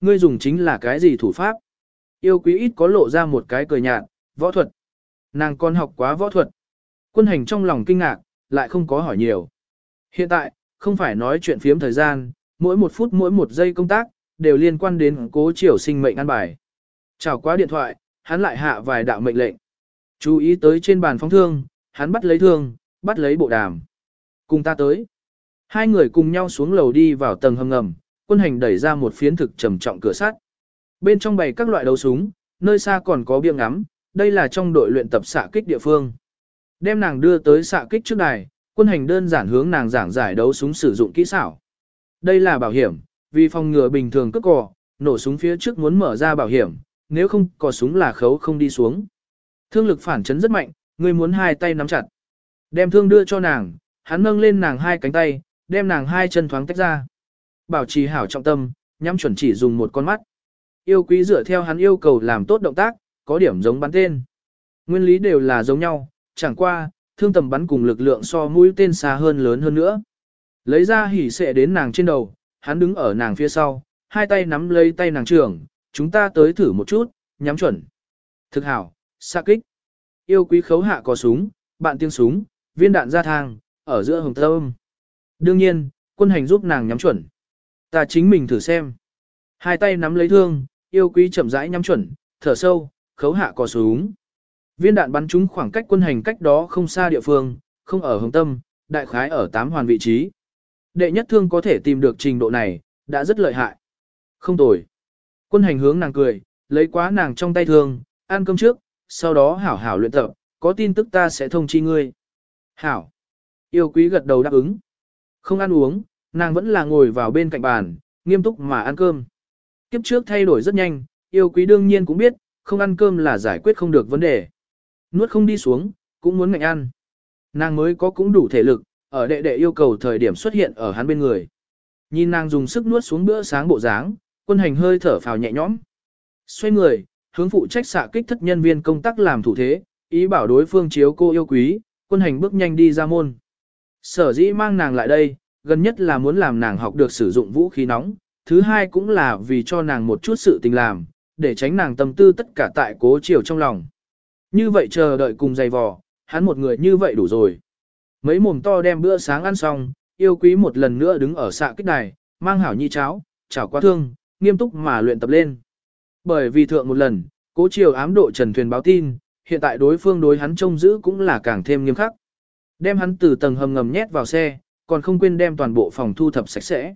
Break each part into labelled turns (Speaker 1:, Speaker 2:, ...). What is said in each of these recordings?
Speaker 1: ngươi dùng chính là cái gì thủ pháp? Yêu quý ít có lộ ra một cái cười nhạt, võ thuật. Nàng còn học quá võ thuật. Quân hành trong lòng kinh ngạc, lại không có hỏi nhiều. Hiện tại, không phải nói chuyện phiếm thời gian, mỗi một phút mỗi một giây công tác, đều liên quan đến cố triều sinh mệnh ăn bài. Chào qua điện thoại, hắn lại hạ vài đạo mệnh lệnh. Chú ý tới trên bàn phóng thương, hắn bắt lấy thương, bắt lấy bộ đàm. Cùng ta tới. Hai người cùng nhau xuống lầu đi vào tầng hầm ngầm, quân hành đẩy ra một phiến thực trầm trọng cửa sắt. Bên trong bày các loại đấu súng, nơi xa còn có biếng ngắm, đây là trong đội luyện tập xạ kích địa phương. Đem nàng đưa tới xạ kích trước đài, quân hành đơn giản hướng nàng giảng giải đấu súng sử dụng kỹ xảo. Đây là bảo hiểm, vì phòng ngừa bình thường cất cò, nổ súng phía trước muốn mở ra bảo hiểm, nếu không có súng là khấu không đi xuống. Thương lực phản chấn rất mạnh, người muốn hai tay nắm chặt. Đem thương đưa cho nàng, hắn nâng lên nàng hai cánh tay, đem nàng hai chân thoáng tách ra. Bảo trì hảo trọng tâm, nhắm chuẩn chỉ dùng một con mắt. Yêu quý dựa theo hắn yêu cầu làm tốt động tác, có điểm giống bắn tên. Nguyên lý đều là giống nhau, chẳng qua, thương tầm bắn cùng lực lượng so mũi tên xa hơn lớn hơn nữa. Lấy ra hỉ sệ đến nàng trên đầu, hắn đứng ở nàng phía sau, hai tay nắm lấy tay nàng trưởng, chúng ta tới thử một chút, nhắm chuẩn. Thực hảo, xa kích. Yêu quý khấu hạ có súng, bạn tiếng súng, viên đạn ra thang, ở giữa hồng tâm. Đương nhiên, quân hành giúp nàng nhắm chuẩn. Ta chính mình thử xem. Hai tay nắm lấy thương, yêu quý chậm rãi nhắm chuẩn, thở sâu, khấu hạ cò súng. Viên đạn bắn trúng khoảng cách quân hành cách đó không xa địa phương, không ở hồng tâm, đại khái ở tám hoàn vị trí. Đệ nhất thương có thể tìm được trình độ này, đã rất lợi hại. Không tồi. Quân hành hướng nàng cười, lấy quá nàng trong tay thương, ăn cơm trước, sau đó hảo hảo luyện tập, có tin tức ta sẽ thông chi ngươi. Hảo. Yêu quý gật đầu đáp ứng. Không ăn uống, nàng vẫn là ngồi vào bên cạnh bàn, nghiêm túc mà ăn cơm. Kiếp trước thay đổi rất nhanh, yêu quý đương nhiên cũng biết, không ăn cơm là giải quyết không được vấn đề. Nuốt không đi xuống, cũng muốn ngạnh ăn. Nàng mới có cũng đủ thể lực, ở đệ đệ yêu cầu thời điểm xuất hiện ở hắn bên người. Nhìn nàng dùng sức nuốt xuống bữa sáng bộ dáng, quân hành hơi thở phào nhẹ nhõm. Xoay người, hướng phụ trách xạ kích thất nhân viên công tác làm thủ thế, ý bảo đối phương chiếu cô yêu quý, quân hành bước nhanh đi ra môn. Sở dĩ mang nàng lại đây, gần nhất là muốn làm nàng học được sử dụng vũ khí nóng, thứ hai cũng là vì cho nàng một chút sự tình làm, để tránh nàng tâm tư tất cả tại cố chiều trong lòng. Như vậy chờ đợi cùng dày vò, hắn một người như vậy đủ rồi. Mấy mồm to đem bữa sáng ăn xong, yêu quý một lần nữa đứng ở xạ kích đài, mang hảo nhi cháo, chảo quá thương, nghiêm túc mà luyện tập lên. Bởi vì thượng một lần, cố chiều ám độ trần thuyền báo tin, hiện tại đối phương đối hắn trông giữ cũng là càng thêm nghiêm khắc. Đem hắn từ tầng hầm ngầm nhét vào xe, còn không quên đem toàn bộ phòng thu thập sạch sẽ.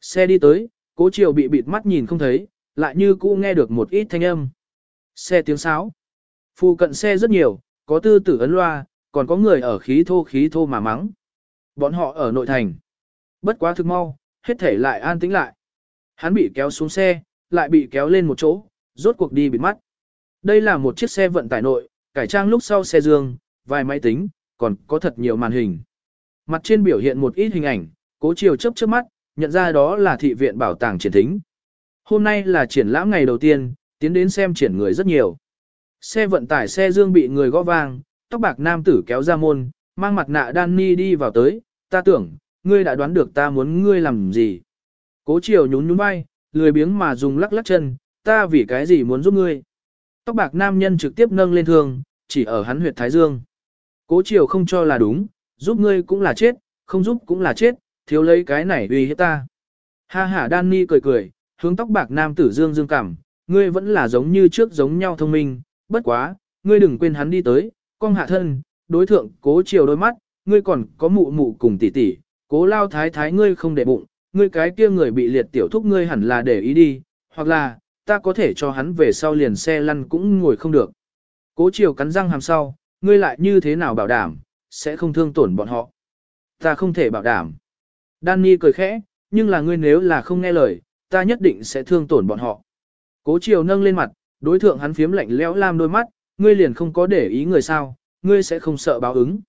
Speaker 1: Xe đi tới, cố chiều bị bịt mắt nhìn không thấy, lại như cũ nghe được một ít thanh âm. Xe tiếng sáo. Phu cận xe rất nhiều, có tư tử ấn loa, còn có người ở khí thô khí thô mà mắng. Bọn họ ở nội thành. Bất quá thực mau, hết thể lại an tĩnh lại. Hắn bị kéo xuống xe, lại bị kéo lên một chỗ, rốt cuộc đi bịt mắt. Đây là một chiếc xe vận tải nội, cải trang lúc sau xe dương, vài máy tính, còn có thật nhiều màn hình. Mặt trên biểu hiện một ít hình ảnh, cố chiều chấp trước mắt, nhận ra đó là thị viện bảo tàng triển thính. Hôm nay là triển lãm ngày đầu tiên, tiến đến xem triển người rất nhiều. Xe vận tải xe dương bị người gõ vang, tóc bạc nam tử kéo ra môn, mang mặt nạ Danny đi vào tới, ta tưởng, ngươi đã đoán được ta muốn ngươi làm gì. Cố chiều nhún nhún vai, lười biếng mà dùng lắc lắc chân, ta vì cái gì muốn giúp ngươi. Tóc bạc nam nhân trực tiếp nâng lên thương, chỉ ở hắn huyệt thái dương. Cố chiều không cho là đúng, giúp ngươi cũng là chết, không giúp cũng là chết, thiếu lấy cái này uy hiếp ta. Ha ha Danny cười cười, hướng tóc bạc nam tử dương dương cảm, ngươi vẫn là giống như trước giống nhau thông minh, bất quá, ngươi đừng quên hắn đi tới, con hạ thân, đối thượng cố chiều đôi mắt, ngươi còn có mụ mụ cùng tỷ tỷ, cố lao thái thái ngươi không để bụng, ngươi cái kia người bị liệt tiểu thúc ngươi hẳn là để ý đi, hoặc là, ta có thể cho hắn về sau liền xe lăn cũng ngồi không được. Cố chiều cắn răng hàm sau, ngươi lại như thế nào bảo đảm, sẽ không thương tổn bọn họ. Ta không thể bảo đảm. Danny cười khẽ, nhưng là ngươi nếu là không nghe lời, ta nhất định sẽ thương tổn bọn họ. Cố chiều nâng lên mặt, đối thượng hắn phiếm lạnh lẽo lam đôi mắt, ngươi liền không có để ý người sao, ngươi sẽ không sợ báo ứng.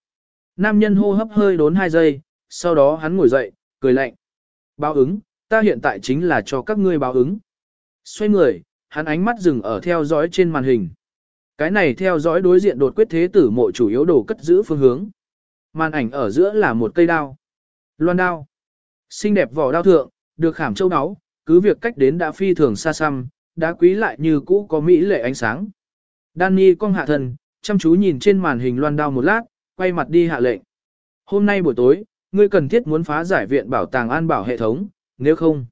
Speaker 1: Nam nhân hô hấp hơi đốn hai giây, sau đó hắn ngồi dậy, cười lạnh. Báo ứng, ta hiện tại chính là cho các ngươi báo ứng. Xoay người, hắn ánh mắt dừng ở theo dõi trên màn hình. Cái này theo dõi đối diện đột quyết thế tử mộ chủ yếu đồ cất giữ phương hướng. Màn ảnh ở giữa là một cây đao. Loan đao. Xinh đẹp vỏ đao thượng, được khảm châu áo, cứ việc cách đến đã phi thường xa xăm, đã quý lại như cũ có mỹ lệ ánh sáng. Danny cong hạ thần, chăm chú nhìn trên màn hình loan đao một lát, quay mặt đi hạ lệnh. Hôm nay buổi tối, ngươi cần thiết muốn phá giải viện bảo tàng an bảo hệ thống, nếu không,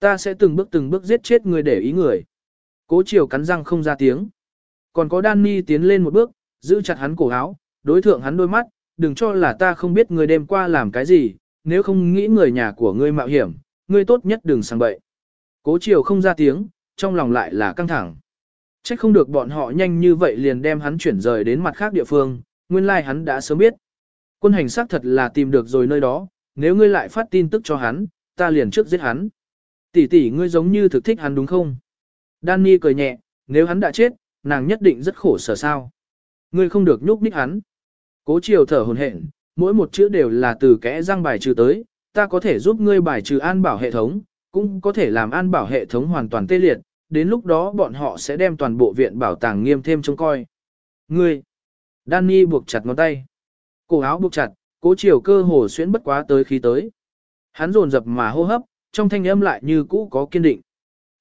Speaker 1: ta sẽ từng bước từng bước giết chết ngươi để ý người. Cố chiều cắn răng không ra tiếng. Còn có Danny tiến lên một bước, giữ chặt hắn cổ áo, đối thượng hắn đôi mắt, đừng cho là ta không biết người đêm qua làm cái gì, nếu không nghĩ người nhà của ngươi mạo hiểm, ngươi tốt nhất đừng sang bậy. Cố chiều không ra tiếng, trong lòng lại là căng thẳng. Chắc không được bọn họ nhanh như vậy liền đem hắn chuyển rời đến mặt khác địa phương, nguyên lai like hắn đã sớm biết. Quân hành xác thật là tìm được rồi nơi đó, nếu ngươi lại phát tin tức cho hắn, ta liền trước giết hắn. Tỷ tỷ ngươi giống như thực thích hắn đúng không? Danny cười nhẹ, nếu hắn đã chết, nàng nhất định rất khổ sở sao. Ngươi không được nhúc nhích hắn. Cố chiều thở hồn hển, mỗi một chữ đều là từ kẽ răng bài trừ tới, ta có thể giúp ngươi bài trừ an bảo hệ thống, cũng có thể làm an bảo hệ thống hoàn toàn tê liệt, đến lúc đó bọn họ sẽ đem toàn bộ viện bảo tàng nghiêm thêm trông coi. Ngươi! Danny buộc chặt ngón tay. Cổ áo buộc chặt, cố chiều cơ hồ xuyến bất quá tới khi tới. Hắn rồn rập mà hô hấp, trong thanh âm lại như cũ có kiên định.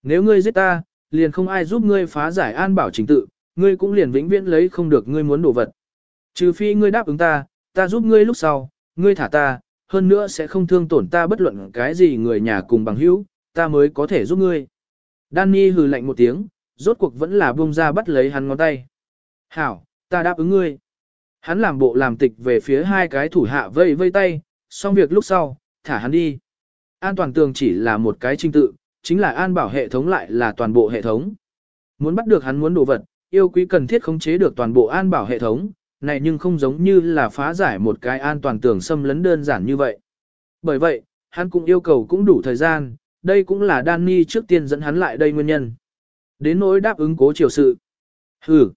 Speaker 1: Nếu ngươi giết ta, liền không ai giúp ngươi phá giải an bảo trình tự, ngươi cũng liền vĩnh viễn lấy không được ngươi muốn đồ vật. Trừ phi ngươi đáp ứng ta, ta giúp ngươi lúc sau, ngươi thả ta, hơn nữa sẽ không thương tổn ta bất luận cái gì người nhà cùng bằng hữu, ta mới có thể giúp ngươi. Danny hừ lạnh một tiếng, rốt cuộc vẫn là buông ra bắt lấy hắn ngón tay. Hảo, ta đáp ứng ngươi. Hắn làm bộ làm tịch về phía hai cái thủ hạ vây vây tay, xong việc lúc sau, thả hắn đi. An toàn tường chỉ là một cái trình tự, chính là an bảo hệ thống lại là toàn bộ hệ thống. Muốn bắt được hắn muốn đồ vật, yêu quý cần thiết khống chế được toàn bộ an bảo hệ thống, này nhưng không giống như là phá giải một cái an toàn tưởng xâm lấn đơn giản như vậy. Bởi vậy, hắn cũng yêu cầu cũng đủ thời gian, đây cũng là Danny trước tiên dẫn hắn lại đây nguyên nhân. Đến nỗi đáp ứng cố chiều sự. Hừ,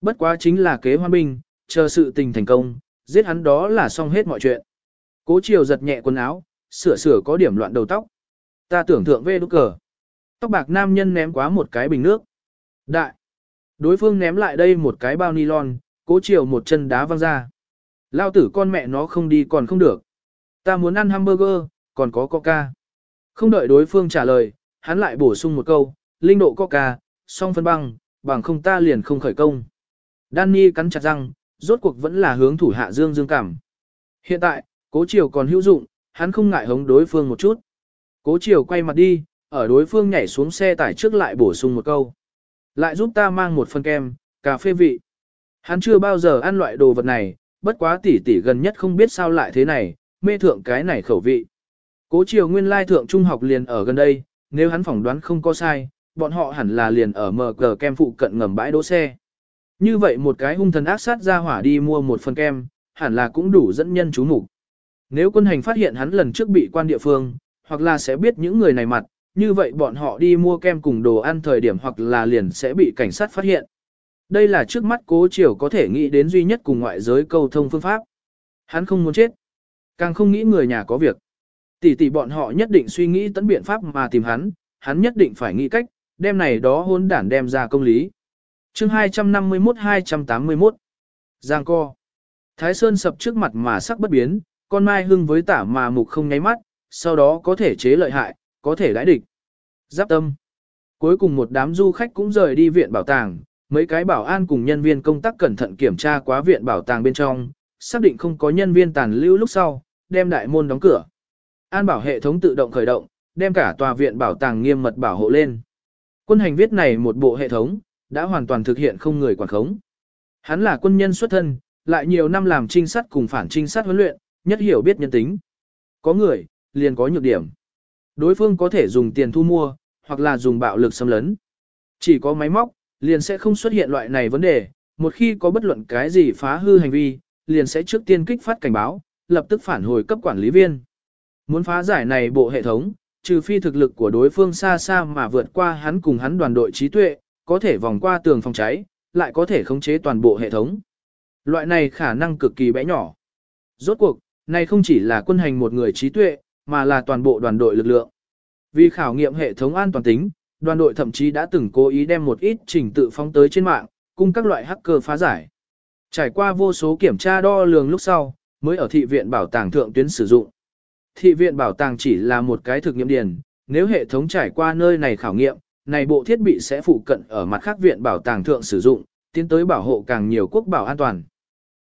Speaker 1: bất quá chính là kế hoan binh, chờ sự tình thành công, giết hắn đó là xong hết mọi chuyện. Cố chiều giật nhẹ quần áo, sửa sửa có điểm loạn đầu tóc. Ta tưởng thượng vê đúc cờ. Tóc bạc nam nhân ném quá một cái bình nước. Đại. Đối phương ném lại đây một cái bao nylon, cố chiều một chân đá văng ra. Lao tử con mẹ nó không đi còn không được. Ta muốn ăn hamburger, còn có coca. Không đợi đối phương trả lời, hắn lại bổ sung một câu, linh độ coca, song phân băng, bằng không ta liền không khởi công. Danny cắn chặt răng, rốt cuộc vẫn là hướng thủ hạ dương dương cảm. Hiện tại, cố chiều còn hữu dụng, hắn không ngại hống đối phương một chút. Cố chiều quay mặt đi, ở đối phương nhảy xuống xe tải trước lại bổ sung một câu. Lại giúp ta mang một phần kem, cà phê vị. Hắn chưa bao giờ ăn loại đồ vật này, bất quá tỷ tỷ gần nhất không biết sao lại thế này, mê thượng cái này khẩu vị. Cố chiều nguyên lai thượng trung học liền ở gần đây, nếu hắn phỏng đoán không có sai, bọn họ hẳn là liền ở mờ cờ kem phụ cận ngầm bãi đỗ xe. Như vậy một cái hung thần ác sát ra hỏa đi mua một phần kem, hẳn là cũng đủ dẫn nhân chú mục. Nếu quân hành phát hiện hắn lần trước bị quan địa phương, hoặc là sẽ biết những người này mặt, như vậy bọn họ đi mua kem cùng đồ ăn thời điểm hoặc là liền sẽ bị cảnh sát phát hiện. Đây là trước mắt cố chiều có thể nghĩ đến duy nhất cùng ngoại giới câu thông phương pháp. Hắn không muốn chết. Càng không nghĩ người nhà có việc. Tỷ tỷ bọn họ nhất định suy nghĩ tấn biện pháp mà tìm hắn, hắn nhất định phải nghĩ cách, đem này đó hôn đản đem ra công lý. chương 251-281 Giang co Thái Sơn sập trước mặt mà sắc bất biến, con mai hưng với tả mà mục không nháy mắt, sau đó có thể chế lợi hại, có thể đãi địch. Giáp tâm. Cuối cùng một đám du khách cũng rời đi viện bảo tàng, mấy cái bảo an cùng nhân viên công tác cẩn thận kiểm tra quá viện bảo tàng bên trong, xác định không có nhân viên tàn lưu lúc sau, đem đại môn đóng cửa. An bảo hệ thống tự động khởi động, đem cả tòa viện bảo tàng nghiêm mật bảo hộ lên. Quân hành viết này một bộ hệ thống, đã hoàn toàn thực hiện không người quản khống. Hắn là quân nhân xuất thân, lại nhiều năm làm trinh sát cùng phản trinh sát huấn luyện, nhất hiểu biết nhân tính. Có người, liền có nhược điểm. Đối phương có thể dùng tiền thu mua, hoặc là dùng bạo lực xâm lấn. Chỉ có máy móc, liền sẽ không xuất hiện loại này vấn đề, một khi có bất luận cái gì phá hư hành vi, liền sẽ trước tiên kích phát cảnh báo, lập tức phản hồi cấp quản lý viên. Muốn phá giải này bộ hệ thống, trừ phi thực lực của đối phương xa xa mà vượt qua hắn cùng hắn đoàn đội trí tuệ, có thể vòng qua tường phòng cháy, lại có thể khống chế toàn bộ hệ thống. Loại này khả năng cực kỳ bé nhỏ. Rốt cuộc, này không chỉ là quân hành một người trí tuệ, mà là toàn bộ đoàn đội lực lượng. Vì khảo nghiệm hệ thống an toàn tính, đoàn đội thậm chí đã từng cố ý đem một ít trình tự phóng tới trên mạng, cùng các loại hacker phá giải. Trải qua vô số kiểm tra đo lường lúc sau, mới ở thị viện bảo tàng thượng tuyến sử dụng. Thị viện bảo tàng chỉ là một cái thực nghiệm điển, nếu hệ thống trải qua nơi này khảo nghiệm, này bộ thiết bị sẽ phụ cận ở mặt khác viện bảo tàng thượng sử dụng, tiến tới bảo hộ càng nhiều quốc bảo an toàn.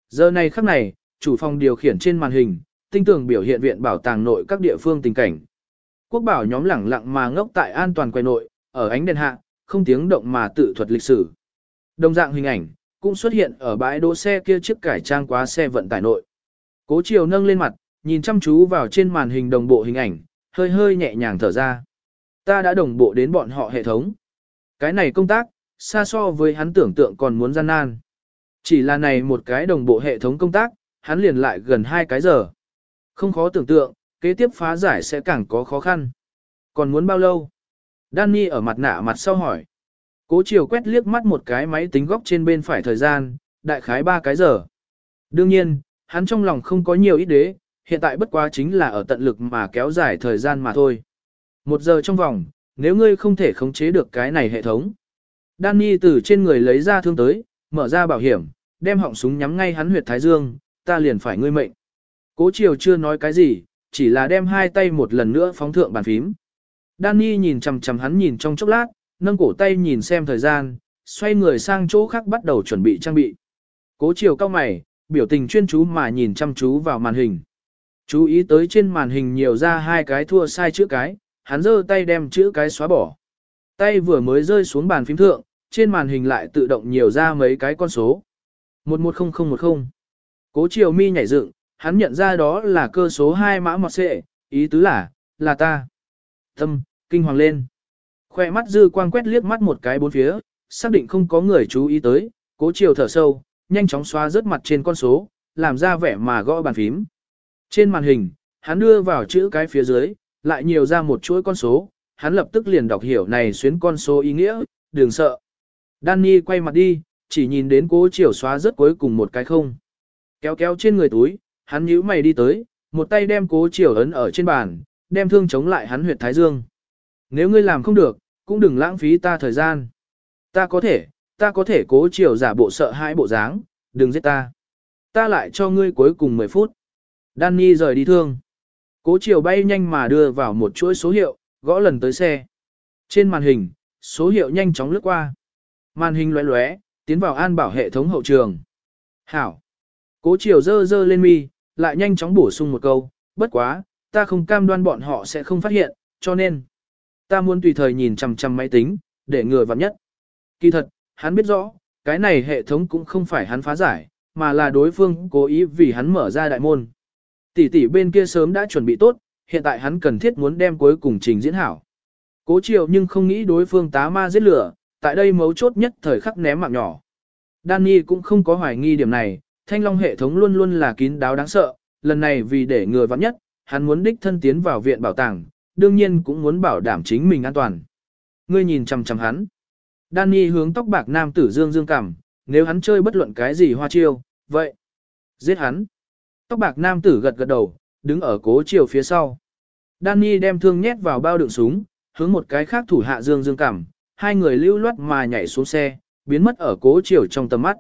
Speaker 1: Giờ này khắc này, chủ phòng điều khiển trên màn hình, tinh tường biểu hiện viện bảo tàng nội các địa phương tình cảnh. Quốc bảo nhóm lẳng lặng mà ngốc tại an toàn quay nội, ở ánh đèn hạ, không tiếng động mà tự thuật lịch sử. Đồng dạng hình ảnh, cũng xuất hiện ở bãi đỗ xe kia chiếc cải trang quá xe vận tải nội. Cố chiều nâng lên mặt, nhìn chăm chú vào trên màn hình đồng bộ hình ảnh, hơi hơi nhẹ nhàng thở ra. Ta đã đồng bộ đến bọn họ hệ thống. Cái này công tác, xa so với hắn tưởng tượng còn muốn gian nan. Chỉ là này một cái đồng bộ hệ thống công tác, hắn liền lại gần hai cái giờ. Không khó tưởng tượng, kế tiếp phá giải sẽ càng có khó khăn. Còn muốn bao lâu? Danny ở mặt nạ mặt sau hỏi. Cố chiều quét liếc mắt một cái máy tính góc trên bên phải thời gian, đại khái ba cái giờ. Đương nhiên, hắn trong lòng không có nhiều ít đế, hiện tại bất quá chính là ở tận lực mà kéo dài thời gian mà thôi. Một giờ trong vòng, nếu ngươi không thể khống chế được cái này hệ thống. Danny từ trên người lấy ra thương tới, mở ra bảo hiểm, đem họng súng nhắm ngay hắn huyệt thái dương, ta liền phải ngươi mệnh. Cố Triều chưa nói cái gì, chỉ là đem hai tay một lần nữa phóng thượng bàn phím. Danny nhìn chằm chằm hắn nhìn trong chốc lát, nâng cổ tay nhìn xem thời gian, xoay người sang chỗ khác bắt đầu chuẩn bị trang bị. Cố Triều cao mày, biểu tình chuyên chú mà nhìn chăm chú vào màn hình. Chú ý tới trên màn hình nhiều ra hai cái thua sai chữ cái, hắn giơ tay đem chữ cái xóa bỏ. Tay vừa mới rơi xuống bàn phím thượng, trên màn hình lại tự động nhiều ra mấy cái con số. 110010. Cố Triều mi nhảy dựng, hắn nhận ra đó là cơ số 2 mã mọt xệ, ý tứ là, là ta. Tâm, kinh hoàng lên. Khoe mắt dư quang quét liếc mắt một cái bốn phía, xác định không có người chú ý tới, cố chiều thở sâu, nhanh chóng xóa rớt mặt trên con số, làm ra vẻ mà gõ bàn phím. Trên màn hình, hắn đưa vào chữ cái phía dưới, lại nhiều ra một chuỗi con số, hắn lập tức liền đọc hiểu này xuyến con số ý nghĩa, đừng sợ. Danny quay mặt đi, chỉ nhìn đến cố chiều xóa rớt cuối cùng một cái không. Kéo kéo trên người túi, hắn nhíu mày đi tới, một tay đem cố chiều ấn ở trên bàn, đem thương chống lại hắn huyệt thái dương. Nếu ngươi làm không được, cũng đừng lãng phí ta thời gian. Ta có thể, ta có thể cố chiều giả bộ sợ hãi bộ dáng, đừng giết ta. Ta lại cho ngươi cuối cùng 10 phút. Danny rời đi thương. Cố chiều bay nhanh mà đưa vào một chuỗi số hiệu, gõ lần tới xe. Trên màn hình, số hiệu nhanh chóng lướt qua. Màn hình lóe lóe, tiến vào an bảo hệ thống hậu trường. Hảo. Cố chiều dơ dơ lên mi, lại nhanh chóng bổ sung một câu, bất quá, ta không cam đoan bọn họ sẽ không phát hiện, cho nên, ta muốn tùy thời nhìn chằm chằm máy tính, để ngừa vặn nhất. Kỳ thật, hắn biết rõ, cái này hệ thống cũng không phải hắn phá giải, mà là đối phương cố ý vì hắn mở ra đại môn. Tỷ tỷ bên kia sớm đã chuẩn bị tốt, hiện tại hắn cần thiết muốn đem cuối cùng trình diễn hảo. Cố chiều nhưng không nghĩ đối phương tá ma giết lửa, tại đây mấu chốt nhất thời khắc ném mạng nhỏ. Danny cũng không có hoài nghi điểm này, thanh long hệ thống luôn luôn là kín đáo đáng sợ, lần này vì để ngừa vắng nhất, hắn muốn đích thân tiến vào viện bảo tàng, đương nhiên cũng muốn bảo đảm chính mình an toàn. Ngươi nhìn chằm chằm hắn. Danny hướng tóc bạc nam tử dương dương cảm, nếu hắn chơi bất luận cái gì hoa chiêu, vậy, giết hắn. Tóc bạc nam tử gật gật đầu, đứng ở cố chiều phía sau. Danny đem thương nhét vào bao đựng súng, hướng một cái khác thủ hạ dương dương cảm, hai người lưu loát mà nhảy xuống xe, biến mất ở cố chiều trong tầm mắt.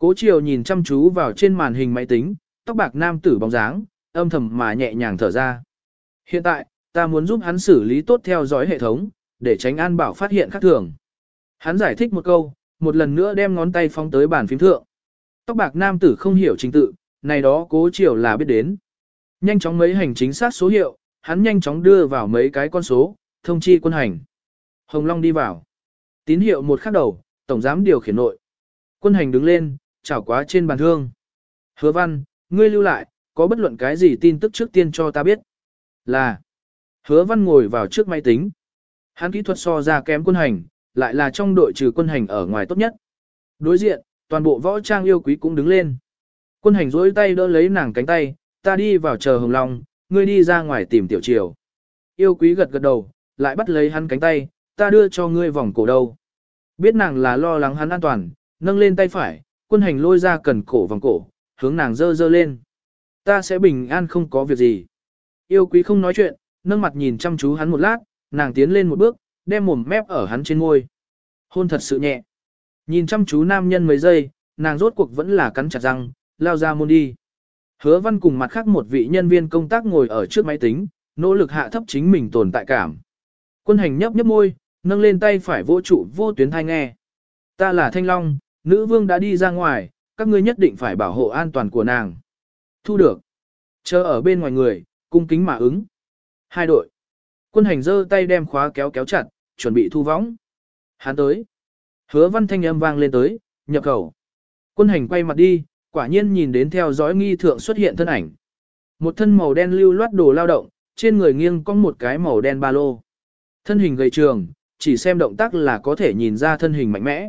Speaker 1: Cố Triều nhìn chăm chú vào trên màn hình máy tính, tóc bạc nam tử bóng dáng, âm thầm mà nhẹ nhàng thở ra. Hiện tại, ta muốn giúp hắn xử lý tốt theo dõi hệ thống, để tránh an bảo phát hiện khác thường. Hắn giải thích một câu, một lần nữa đem ngón tay phóng tới bàn phím thượng. Tóc bạc nam tử không hiểu trình tự, này đó cố Triều là biết đến. Nhanh chóng mấy hành chính xác số hiệu, hắn nhanh chóng đưa vào mấy cái con số, thông chi quân hành. Hồng Long đi vào. Tín hiệu một khắc đầu, tổng giám điều khiển nội. Quân hành đứng lên, chảo quá trên bàn thương. Hứa văn, ngươi lưu lại, có bất luận cái gì tin tức trước tiên cho ta biết. Là. Hứa văn ngồi vào trước máy tính. Hắn kỹ thuật so ra kém quân hành, lại là trong đội trừ quân hành ở ngoài tốt nhất. Đối diện, toàn bộ võ trang yêu quý cũng đứng lên. Quân hành dối tay đỡ lấy nàng cánh tay, ta đi vào chờ hồng long, ngươi đi ra ngoài tìm tiểu triều. Yêu quý gật gật đầu, lại bắt lấy hắn cánh tay, ta đưa cho ngươi vòng cổ đâu. Biết nàng là lo lắng hắn an toàn, nâng lên tay phải, quân hành lôi ra cần cổ vòng cổ, hướng nàng dơ dơ lên. Ta sẽ bình an không có việc gì. Yêu quý không nói chuyện, nâng mặt nhìn chăm chú hắn một lát, nàng tiến lên một bước, đem mồm mép ở hắn trên ngôi. Hôn thật sự nhẹ. Nhìn chăm chú nam nhân mấy giây, nàng rốt cuộc vẫn là cắn chặt răng, lao ra môn đi. Hứa văn cùng mặt khác một vị nhân viên công tác ngồi ở trước máy tính, nỗ lực hạ thấp chính mình tồn tại cảm. Quân hành nhấp nhấp môi, nâng lên tay phải vô trụ vô tuyến thai nghe. Ta là Thanh Long, nữ vương đã đi ra ngoài, các ngươi nhất định phải bảo hộ an toàn của nàng. Thu được. Chờ ở bên ngoài người, cung kính mà ứng. Hai đội. Quân hành giơ tay đem khóa kéo kéo chặt, chuẩn bị thu võng. Hắn tới. Hứa văn thanh âm vang lên tới, nhập khẩu. Quân hành quay mặt đi, quả nhiên nhìn đến theo dõi nghi thượng xuất hiện thân ảnh. Một thân màu đen lưu loát đồ lao động, trên người nghiêng có một cái màu đen ba lô. Thân hình gầy trường, chỉ xem động tác là có thể nhìn ra thân hình mạnh mẽ.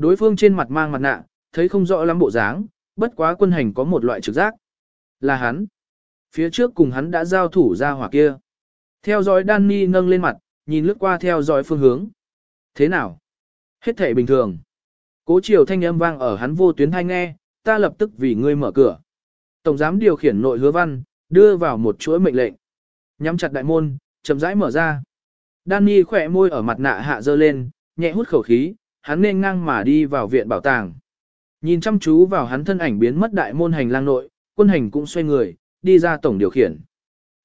Speaker 1: Đối phương trên mặt mang mặt nạ, thấy không rõ lắm bộ dáng, bất quá quân hành có một loại trực giác. Là hắn. Phía trước cùng hắn đã giao thủ ra hỏa kia. Theo dõi Danny nâng lên mặt, nhìn lướt qua theo dõi phương hướng. Thế nào? Hết thể bình thường. Cố chiều thanh âm vang ở hắn vô tuyến thanh nghe, ta lập tức vì ngươi mở cửa. Tổng giám điều khiển nội hứa văn, đưa vào một chuỗi mệnh lệnh. Nhắm chặt đại môn, chậm rãi mở ra. Danny khỏe môi ở mặt nạ hạ dơ lên, nhẹ hút khẩu khí, hắn nên ngang mà đi vào viện bảo tàng. Nhìn chăm chú vào hắn thân ảnh biến mất đại môn hành lang nội, quân hành cũng xoay người, đi ra tổng điều khiển.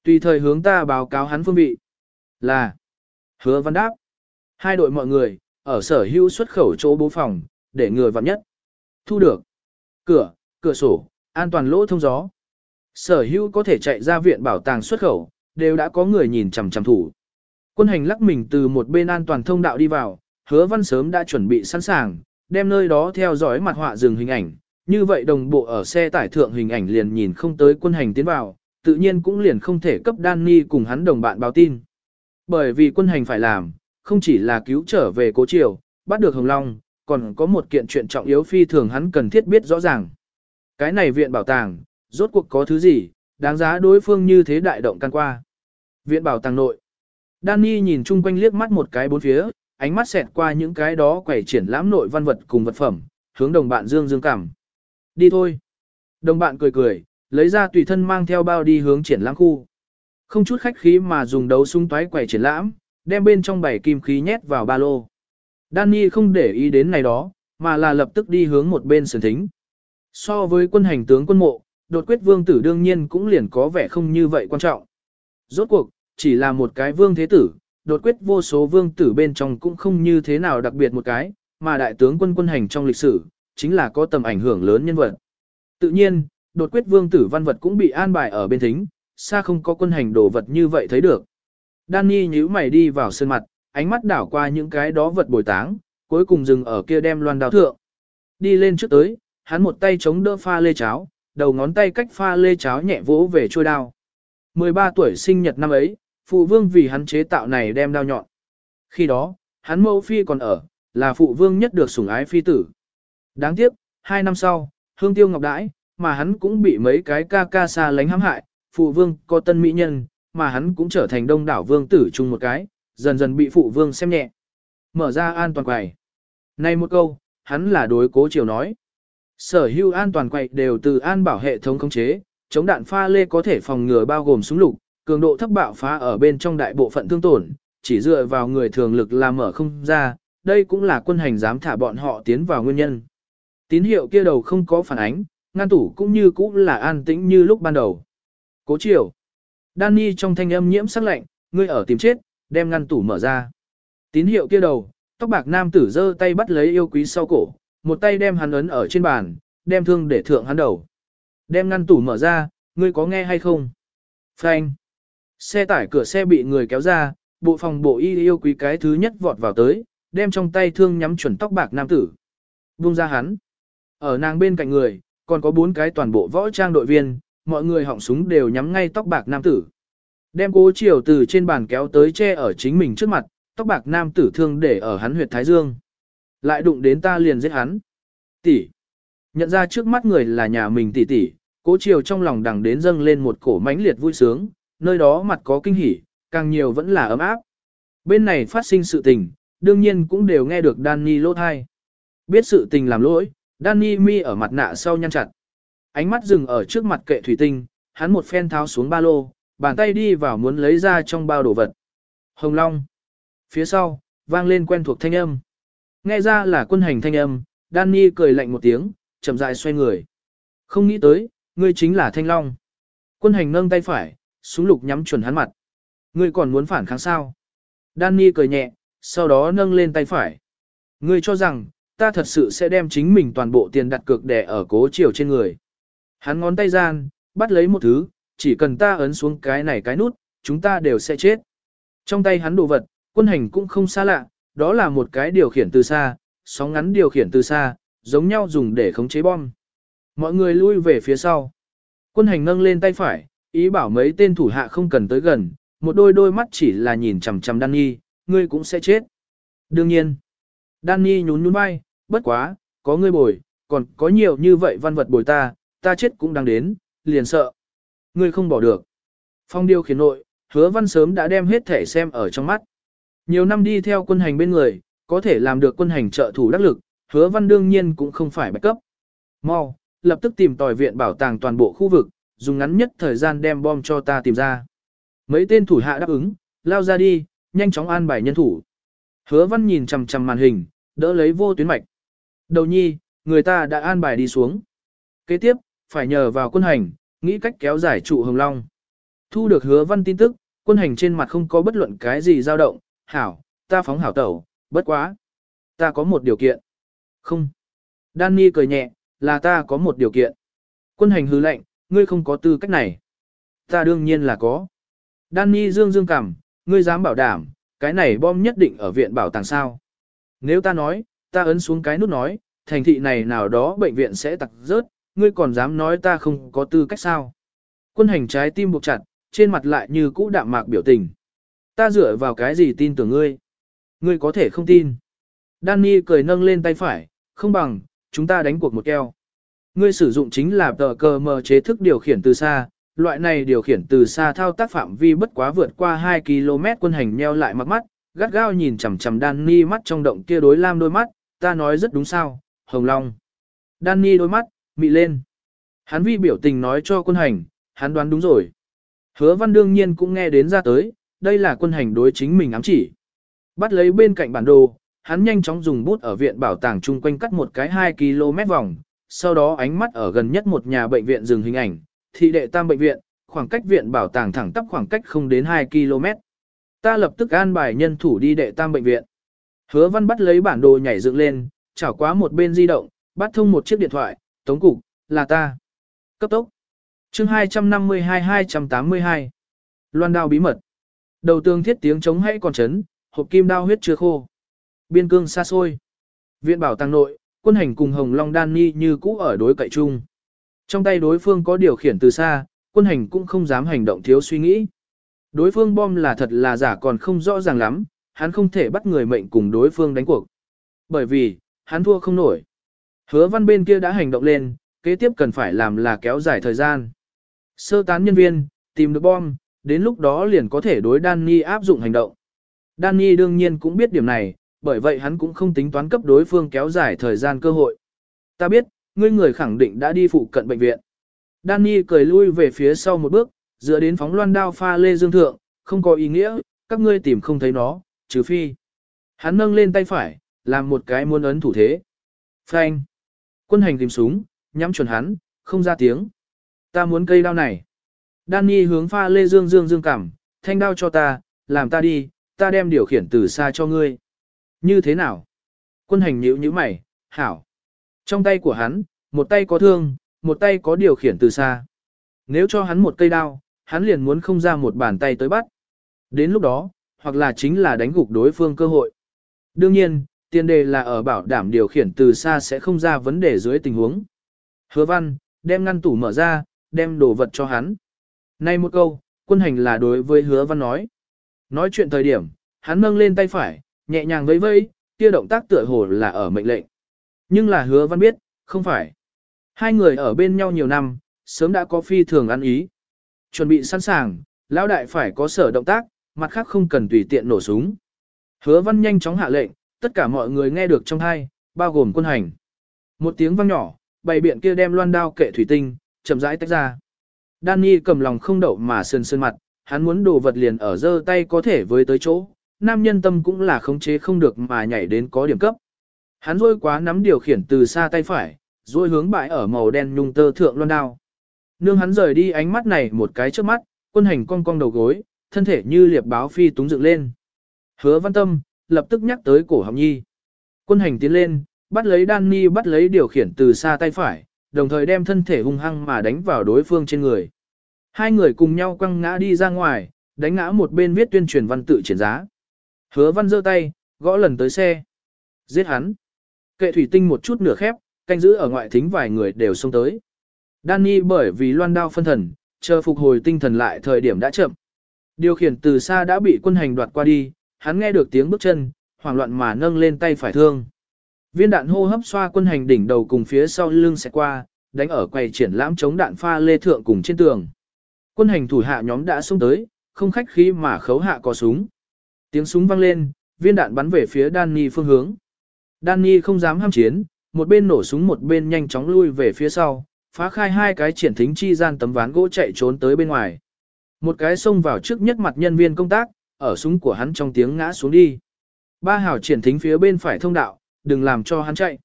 Speaker 1: Tùy thời hướng ta báo cáo hắn phương vị. Là hứa văn đáp. Hai đội mọi người, ở sở hữu xuất khẩu chỗ bố phòng, để người vặn nhất. Thu được. Cửa, cửa sổ, an toàn lỗ thông gió. Sở hữu có thể chạy ra viện bảo tàng xuất khẩu, đều đã có người nhìn chằm chằm thủ. Quân hành lắc mình từ một bên an toàn thông đạo đi vào, hứa văn sớm đã chuẩn bị sẵn sàng, đem nơi đó theo dõi mặt họa dừng hình ảnh. Như vậy đồng bộ ở xe tải thượng hình ảnh liền nhìn không tới quân hành tiến vào, tự nhiên cũng liền không thể cấp Danny cùng hắn đồng bạn báo tin. Bởi vì quân hành phải làm, không chỉ là cứu trở về cố triều, bắt được Hồng Long, còn có một kiện chuyện trọng yếu phi thường hắn cần thiết biết rõ ràng. Cái này viện bảo tàng, rốt cuộc có thứ gì, đáng giá đối phương như thế đại động can qua. Viện bảo tàng nội. Danny nhìn chung quanh liếc mắt một cái bốn phía, ánh mắt xẹt qua những cái đó quẩy triển lãm nội văn vật cùng vật phẩm, hướng đồng bạn dương dương cảm. Đi thôi. Đồng bạn cười cười, lấy ra tùy thân mang theo bao đi hướng triển lãm khu. Không chút khách khí mà dùng đấu súng toái quẩy triển lãm, đem bên trong bảy kim khí nhét vào ba lô. Danny không để ý đến này đó, mà là lập tức đi hướng một bên sườn thính. So với quân hành tướng quân mộ, đột quyết vương tử đương nhiên cũng liền có vẻ không như vậy quan trọng. Rốt cuộc, chỉ là một cái vương thế tử, đột quyết vô số vương tử bên trong cũng không như thế nào đặc biệt một cái, mà đại tướng quân quân hành trong lịch sử, chính là có tầm ảnh hưởng lớn nhân vật. Tự nhiên, đột quyết vương tử văn vật cũng bị an bài ở bên thính, xa không có quân hành đồ vật như vậy thấy được. Danny nhíu mày đi vào sân mặt, ánh mắt đảo qua những cái đó vật bồi táng, cuối cùng dừng ở kia đem loan đào thượng. Đi lên trước tới, hắn một tay chống đỡ pha lê cháo, đầu ngón tay cách pha lê cháo nhẹ vỗ về trôi đao. 13 tuổi sinh nhật năm ấy, phụ vương vì hắn chế tạo này đem đao nhọn. Khi đó, hắn mẫu phi còn ở, là phụ vương nhất được sủng ái phi tử. Đáng tiếc, hai năm sau, hương tiêu ngọc đãi, mà hắn cũng bị mấy cái ca ca xa lánh hãm hại, phụ vương có tân mỹ nhân, mà hắn cũng trở thành đông đảo vương tử chung một cái, dần dần bị phụ vương xem nhẹ. Mở ra an toàn quầy. Này một câu, hắn là đối cố chiều nói. Sở hữu an toàn quầy đều từ an bảo hệ thống khống chế, chống đạn pha lê có thể phòng ngừa bao gồm súng lục, cường độ thấp bạo phá ở bên trong đại bộ phận thương tổn, chỉ dựa vào người thường lực làm mở không ra, đây cũng là quân hành dám thả bọn họ tiến vào nguyên nhân. Tín hiệu kia đầu không có phản ánh, ngăn tủ cũng như cũ là an tĩnh như lúc ban đầu. Cố chiều. Danny trong thanh âm nhiễm sắc lạnh, ngươi ở tìm chết, đem ngăn tủ mở ra. Tín hiệu kia đầu, tóc bạc nam tử giơ tay bắt lấy yêu quý sau cổ, một tay đem hắn ấn ở trên bàn, đem thương để thượng hắn đầu. Đem ngăn tủ mở ra, ngươi có nghe hay không? frank Xe tải cửa xe bị người kéo ra, bộ phòng bộ y yêu quý cái thứ nhất vọt vào tới, đem trong tay thương nhắm chuẩn tóc bạc nam tử. Vung ra hắn. Ở nàng bên cạnh người, còn có bốn cái toàn bộ võ trang đội viên, mọi người họng súng đều nhắm ngay tóc bạc nam tử. Đem cố chiều từ trên bàn kéo tới che ở chính mình trước mặt, tóc bạc nam tử thương để ở hắn huyệt thái dương. Lại đụng đến ta liền giết hắn. Tỷ. Nhận ra trước mắt người là nhà mình tỷ tỷ, cố chiều trong lòng đằng đến dâng lên một cổ mãnh liệt vui sướng, nơi đó mặt có kinh hỉ, càng nhiều vẫn là ấm áp. Bên này phát sinh sự tình, đương nhiên cũng đều nghe được Danny lỗ thai. Biết sự tình làm lỗi, Danny mi ở mặt nạ sau nhăn chặt. Ánh mắt dừng ở trước mặt kệ thủy tinh, hắn một phen tháo xuống ba lô, bàn tay đi vào muốn lấy ra trong bao đồ vật. Hồng Long. Phía sau, vang lên quen thuộc thanh âm. Nghe ra là quân hành thanh âm, Danny cười lạnh một tiếng, chậm rãi xoay người. Không nghĩ tới, ngươi chính là Thanh Long. Quân hành nâng tay phải, súng lục nhắm chuẩn hắn mặt. Ngươi còn muốn phản kháng sao? Danny cười nhẹ, sau đó nâng lên tay phải. Ngươi cho rằng, ta thật sự sẽ đem chính mình toàn bộ tiền đặt cược đẻ ở cố chiều trên người. Hắn ngón tay gian, bắt lấy một thứ, chỉ cần ta ấn xuống cái này cái nút, chúng ta đều sẽ chết. Trong tay hắn đồ vật, quân hành cũng không xa lạ, đó là một cái điều khiển từ xa, sóng ngắn điều khiển từ xa, giống nhau dùng để khống chế bom. Mọi người lui về phía sau. Quân hành nâng lên tay phải, ý bảo mấy tên thủ hạ không cần tới gần, một đôi đôi mắt chỉ là nhìn chằm chằm Danny, ngươi cũng sẽ chết. Đương nhiên, Danny nhún nhún vai, bất quá, có ngươi bồi, còn có nhiều như vậy văn vật bồi ta, ta chết cũng đang đến, liền sợ. Ngươi không bỏ được. Phong điêu khiến nội, hứa văn sớm đã đem hết thể xem ở trong mắt. Nhiều năm đi theo quân hành bên người, có thể làm được quân hành trợ thủ đắc lực, hứa văn đương nhiên cũng không phải bạch cấp. Mau, lập tức tìm tòi viện bảo tàng toàn bộ khu vực, dùng ngắn nhất thời gian đem bom cho ta tìm ra. Mấy tên thủ hạ đáp ứng, lao ra đi, nhanh chóng an bài nhân thủ. Hứa văn nhìn chằm chằm màn hình, đỡ lấy vô tuyến mạch. Đầu nhi, người ta đã an bài đi xuống. Kế tiếp, phải nhờ vào quân hành, nghĩ cách kéo giải trụ hồng long. Thu được hứa văn tin tức, quân hành trên mặt không có bất luận cái gì dao động, hảo, ta phóng hảo tẩu, bất quá. Ta có một điều kiện. Không. Danny cười nhẹ, là ta có một điều kiện. Quân hành hứ lệnh, ngươi không có tư cách này. Ta đương nhiên là có. Danny dương dương cảm, ngươi dám bảo đảm, cái này bom nhất định ở viện bảo tàng sao. Nếu ta nói, ta ấn xuống cái nút nói, thành thị này nào đó bệnh viện sẽ tặc rớt, ngươi còn dám nói ta không có tư cách sao. Quân hành trái tim buộc chặt, trên mặt lại như cũ đạm mạc biểu tình. Ta dựa vào cái gì tin tưởng ngươi? Ngươi có thể không tin. Danny cười nâng lên tay phải, không bằng, chúng ta đánh cuộc một keo. Ngươi sử dụng chính là tờ cờ mờ chế thức điều khiển từ xa, loại này điều khiển từ xa thao tác phạm vi bất quá vượt qua 2 km quân hành nheo lại mặt mắt, gắt gao nhìn chằm chằm Danny mắt trong động kia đối lam đôi mắt, ta nói rất đúng sao, Hồng Long. Danny đôi mắt, mị lên. Hắn vi biểu tình nói cho quân hành, hắn đoán đúng rồi. Hứa văn đương nhiên cũng nghe đến ra tới, đây là quân hành đối chính mình ám chỉ. Bắt lấy bên cạnh bản đồ, hắn nhanh chóng dùng bút ở viện bảo tàng chung quanh cắt một cái 2 km vòng, sau đó ánh mắt ở gần nhất một nhà bệnh viện dừng hình ảnh, thị đệ tam bệnh viện, khoảng cách viện bảo tàng thẳng tắp khoảng cách không đến 2 km. Ta lập tức an bài nhân thủ đi đệ tam bệnh viện. Hứa văn bắt lấy bản đồ nhảy dựng lên, chảo quá một bên di động, bắt thông một chiếc điện thoại, tống cục, là ta. Cấp tốc. chương 252-282. Loan đao bí mật. Đầu tường thiết tiếng chống hay còn chấn, hộp kim đao huyết chưa khô. Biên cương xa xôi. Viện bảo tàng nội, quân hành cùng Hồng Long Đan Ni như cũ ở đối cậy chung. Trong tay đối phương có điều khiển từ xa, quân hành cũng không dám hành động thiếu suy nghĩ. Đối phương bom là thật là giả còn không rõ ràng lắm, hắn không thể bắt người mệnh cùng đối phương đánh cuộc. Bởi vì, hắn thua không nổi. Hứa văn bên kia đã hành động lên, kế tiếp cần phải làm là kéo dài thời gian. Sơ tán nhân viên, tìm được bom, đến lúc đó liền có thể đối Danny áp dụng hành động. Danny đương nhiên cũng biết điểm này, bởi vậy hắn cũng không tính toán cấp đối phương kéo dài thời gian cơ hội. Ta biết, ngươi người khẳng định đã đi phụ cận bệnh viện. Danny cười lui về phía sau một bước, dựa đến phóng loan đao pha lê dương thượng, không có ý nghĩa, các ngươi tìm không thấy nó, trừ phi. Hắn nâng lên tay phải, làm một cái muôn ấn thủ thế. Phanh. Quân hành tìm súng, nhắm chuẩn hắn, không ra tiếng. Ta muốn cây đao này. Danny hướng pha lê dương dương dương cảm, thanh đao cho ta, làm ta đi, ta đem điều khiển từ xa cho ngươi. Như thế nào? Quân hành nhíu nhíu mày, hảo. Trong tay của hắn, một tay có thương, một tay có điều khiển từ xa. Nếu cho hắn một cây đao, hắn liền muốn không ra một bàn tay tới bắt. Đến lúc đó, hoặc là chính là đánh gục đối phương cơ hội. Đương nhiên, tiền đề là ở bảo đảm điều khiển từ xa sẽ không ra vấn đề dưới tình huống. Hứa văn, đem ngăn tủ mở ra, đem đồ vật cho hắn. Nay một câu, quân hành là đối với hứa văn nói. Nói chuyện thời điểm, hắn nâng lên tay phải, nhẹ nhàng vẫy vẫy, kia động tác tựa hồ là ở mệnh lệnh. Nhưng là hứa văn biết, không phải. Hai người ở bên nhau nhiều năm, sớm đã có phi thường ăn ý. Chuẩn bị sẵn sàng, lão đại phải có sở động tác, mặt khác không cần tùy tiện nổ súng. Hứa văn nhanh chóng hạ lệnh, tất cả mọi người nghe được trong hai, bao gồm quân hành. Một tiếng vang nhỏ, bày biện kia đem loan đao kệ thủy tinh, chậm rãi tách ra. Danny cầm lòng không đậu mà sơn sơn mặt, hắn muốn đồ vật liền ở giơ tay có thể với tới chỗ, nam nhân tâm cũng là khống chế không được mà nhảy đến có điểm cấp. Hắn rôi quá nắm điều khiển từ xa tay phải, rôi hướng bãi ở màu đen nhung tơ thượng loan đao. Nương hắn rời đi ánh mắt này một cái trước mắt, quân hành cong cong đầu gối, thân thể như liệp báo phi túng dựng lên. Hứa văn tâm, lập tức nhắc tới cổ họng nhi. Quân hành tiến lên, bắt lấy Danny bắt lấy điều khiển từ xa tay phải, đồng thời đem thân thể hung hăng mà đánh vào đối phương trên người. Hai người cùng nhau quăng ngã đi ra ngoài, đánh ngã một bên viết tuyên truyền văn tự triển giá. Hứa văn giơ tay, gõ lần tới xe. Giết hắn. Kệ thủy tinh một chút nửa khép, canh giữ ở ngoại thính vài người đều xông tới. Danny bởi vì loan đao phân thần, chờ phục hồi tinh thần lại thời điểm đã chậm. Điều khiển từ xa đã bị quân hành đoạt qua đi, hắn nghe được tiếng bước chân, hoảng loạn mà nâng lên tay phải thương. Viên đạn hô hấp xoa quân hành đỉnh đầu cùng phía sau lưng sẽ qua, đánh ở quầy triển lãm chống đạn pha lê thượng cùng trên tường. Quân hành thủ hạ nhóm đã xông tới, không khách khí mà khấu hạ có súng. Tiếng súng vang lên, viên đạn bắn về phía Danny phương hướng. Danny không dám ham chiến, một bên nổ súng một bên nhanh chóng lui về phía sau, phá khai hai cái triển thính chi gian tấm ván gỗ chạy trốn tới bên ngoài. Một cái xông vào trước nhất mặt nhân viên công tác, ở súng của hắn trong tiếng ngã xuống đi. Ba hảo triển thính phía bên phải thông đạo, đừng làm cho hắn chạy.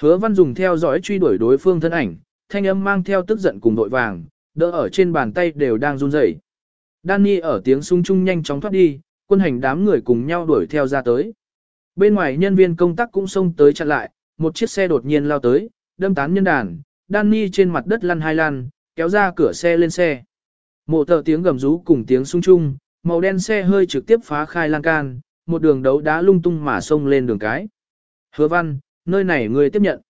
Speaker 1: Hứa văn dùng theo dõi truy đuổi đối phương thân ảnh, thanh âm mang theo tức giận cùng đội vàng, đỡ ở trên bàn tay đều đang run rẩy. Danny ở tiếng súng chung nhanh chóng thoát đi, quân hành đám người cùng nhau đuổi theo ra tới. Bên ngoài nhân viên công tác cũng xông tới chặn lại, một chiếc xe đột nhiên lao tới, đâm tán nhân đàn, Danny trên mặt đất lăn hai lăn, kéo ra cửa xe lên xe. Mộ tờ tiếng gầm rú cùng tiếng sung chung, màu đen xe hơi trực tiếp phá khai lan can, một đường đấu đá lung tung mà xông lên đường cái. Hứa văn, nơi này người tiếp nhận.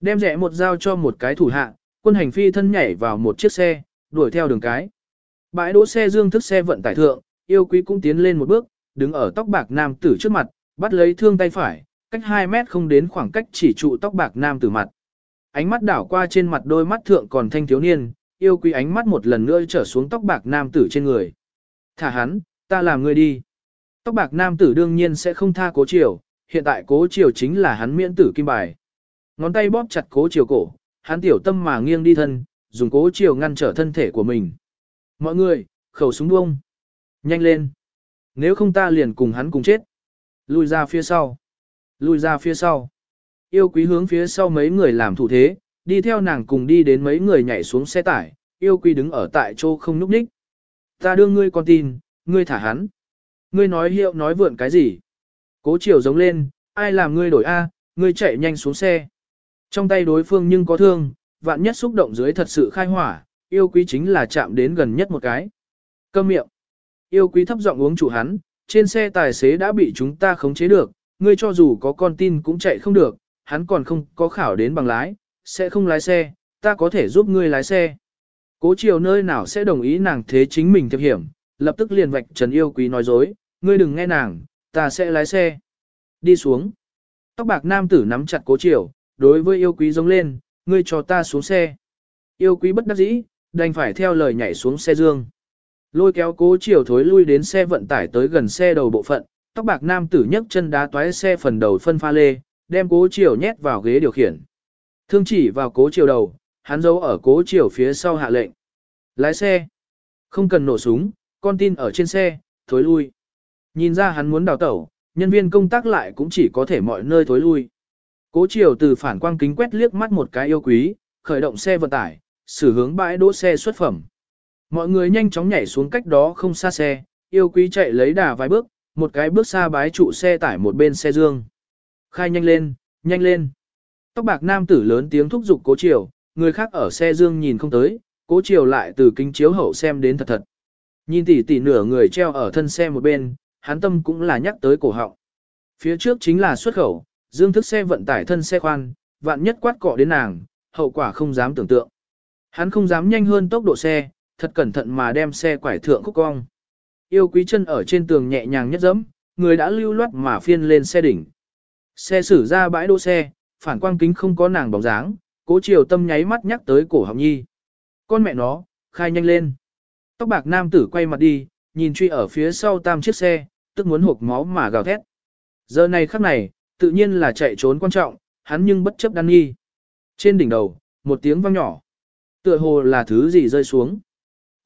Speaker 1: Đem rẽ một dao cho một cái thủ hạ, quân hành phi thân nhảy vào một chiếc xe, đuổi theo đường cái. Bãi đỗ xe dương thức xe vận tải thượng, yêu quý cũng tiến lên một bước, đứng ở tóc bạc nam tử trước mặt, bắt lấy thương tay phải, cách 2 mét không đến khoảng cách chỉ trụ tóc bạc nam tử mặt. Ánh mắt đảo qua trên mặt đôi mắt thượng còn thanh thiếu niên, yêu quý ánh mắt một lần nữa trở xuống tóc bạc nam tử trên người. Thả hắn, ta làm người đi. Tóc bạc nam tử đương nhiên sẽ không tha cố triều, hiện tại cố triều chính là hắn miễn tử kim bài. Ngón tay bóp chặt cố triều cổ, hắn tiểu tâm mà nghiêng đi thân, dùng cố triều ngăn trở thân thể của mình. Mọi người, khẩu súng buông. Nhanh lên. Nếu không ta liền cùng hắn cùng chết. Lùi ra phía sau. Lùi ra phía sau. Yêu quý hướng phía sau mấy người làm thủ thế, đi theo nàng cùng đi đến mấy người nhảy xuống xe tải, yêu quý đứng ở tại chỗ không núp ních. Ta đưa ngươi con tin, ngươi thả hắn. Ngươi nói hiệu nói vượn cái gì? Cố chiều giống lên, ai làm ngươi đổi A, ngươi chạy nhanh xuống xe. Trong tay đối phương nhưng có thương, vạn nhất xúc động dưới thật sự khai hỏa, yêu quý chính là chạm đến gần nhất một cái. Câm miệng. Yêu quý thấp giọng uống chủ hắn, trên xe tài xế đã bị chúng ta khống chế được, ngươi cho dù có con tin cũng chạy không được, hắn còn không có khảo đến bằng lái, sẽ không lái xe, ta có thể giúp ngươi lái xe. Cố chiều nơi nào sẽ đồng ý nàng thế chính mình thiệp hiểm, lập tức liền vạch Trần Yêu Quý nói dối, ngươi đừng nghe nàng, ta sẽ lái xe. Đi xuống. Tóc bạc nam tử nắm chặt cố chiều, đối với Yêu Quý giống lên, ngươi cho ta xuống xe. Yêu Quý bất đắc dĩ, đành phải theo lời nhảy xuống xe dương. Lôi kéo cố chiều thối lui đến xe vận tải tới gần xe đầu bộ phận, tóc bạc nam tử nhấc chân đá toái xe phần đầu phân pha lê, đem cố chiều nhét vào ghế điều khiển. Thương chỉ vào cố chiều đầu, hắn giấu ở cố chiều phía sau hạ lệnh. Lái xe. Không cần nổ súng, con tin ở trên xe, thối lui. Nhìn ra hắn muốn đào tẩu, nhân viên công tác lại cũng chỉ có thể mọi nơi thối lui. Cố chiều từ phản quang kính quét liếc mắt một cái yêu quý, khởi động xe vận tải, xử hướng bãi đỗ xe xuất phẩm. Mọi người nhanh chóng nhảy xuống cách đó không xa xe, yêu quý chạy lấy đà vài bước, một cái bước xa bái trụ xe tải một bên xe dương. Khai nhanh lên, nhanh lên. Tóc bạc nam tử lớn tiếng thúc giục cố chiều, người khác ở xe dương nhìn không tới, cố chiều lại từ kính chiếu hậu xem đến thật thật. Nhìn tỉ tỉ nửa người treo ở thân xe một bên, hắn tâm cũng là nhắc tới cổ họng. Phía trước chính là xuất khẩu, dương thức xe vận tải thân xe khoan, vạn nhất quát cọ đến nàng, hậu quả không dám tưởng tượng. Hắn không dám nhanh hơn tốc độ xe, thật cẩn thận mà đem xe quải thượng khúc cong. Yêu quý chân ở trên tường nhẹ nhàng nhất dẫm, người đã lưu loát mà phiên lên xe đỉnh. Xe xử ra bãi đỗ xe, phản quang kính không có nàng bóng dáng, cố chiều tâm nháy mắt nhắc tới cổ học nhi. Con mẹ nó, khai nhanh lên. Tóc bạc nam tử quay mặt đi, nhìn truy ở phía sau tam chiếc xe, tức muốn hộp máu mà gào thét. Giờ này khắc này, tự nhiên là chạy trốn quan trọng, hắn nhưng bất chấp đan nghi. Trên đỉnh đầu, một tiếng vang nhỏ. Tựa hồ là thứ gì rơi xuống.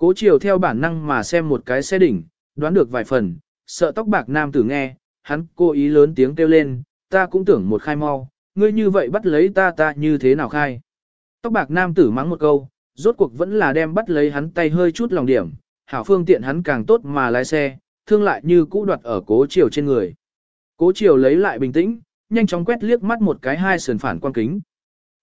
Speaker 1: Cố chiều theo bản năng mà xem một cái xe đỉnh, đoán được vài phần, sợ tóc bạc nam tử nghe, hắn cố ý lớn tiếng kêu lên, ta cũng tưởng một khai mau, ngươi như vậy bắt lấy ta ta như thế nào khai. Tóc bạc nam tử mắng một câu, rốt cuộc vẫn là đem bắt lấy hắn tay hơi chút lòng điểm, hảo phương tiện hắn càng tốt mà lái xe, thương lại như cũ đoạt ở cố chiều trên người. Cố chiều lấy lại bình tĩnh, nhanh chóng quét liếc mắt một cái hai sườn phản quan kính.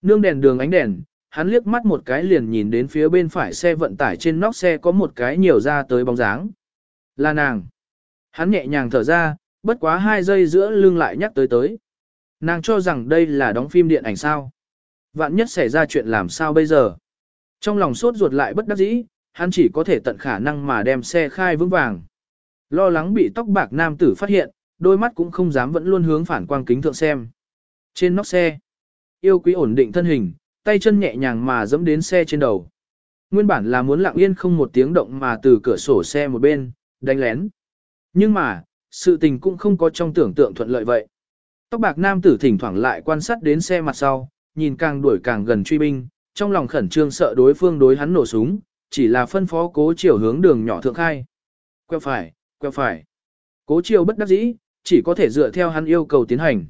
Speaker 1: Nương đèn đường ánh đèn, hắn liếc mắt một cái liền nhìn đến phía bên phải xe vận tải trên nóc xe có một cái nhiều ra tới bóng dáng. Là nàng. Hắn nhẹ nhàng thở ra, bất quá hai giây giữa lưng lại nhắc tới tới. Nàng cho rằng đây là đóng phim điện ảnh sao. Vạn nhất xảy ra chuyện làm sao bây giờ. Trong lòng sốt ruột lại bất đắc dĩ, hắn chỉ có thể tận khả năng mà đem xe khai vững vàng. Lo lắng bị tóc bạc nam tử phát hiện, đôi mắt cũng không dám vẫn luôn hướng phản quang kính thượng xem. Trên nóc xe, yêu quý ổn định thân hình, tay chân nhẹ nhàng mà dẫm đến xe trên đầu. Nguyên bản là muốn lặng yên không một tiếng động mà từ cửa sổ xe một bên, đánh lén. Nhưng mà, sự tình cũng không có trong tưởng tượng thuận lợi vậy. Tóc bạc nam tử thỉnh thoảng lại quan sát đến xe mặt sau, nhìn càng đuổi càng gần truy binh, trong lòng khẩn trương sợ đối phương đối hắn nổ súng, chỉ là phân phó cố chiều hướng đường nhỏ thượng khai. Quẹo phải, quẹo phải. Cố chiều bất đắc dĩ, chỉ có thể dựa theo hắn yêu cầu tiến hành.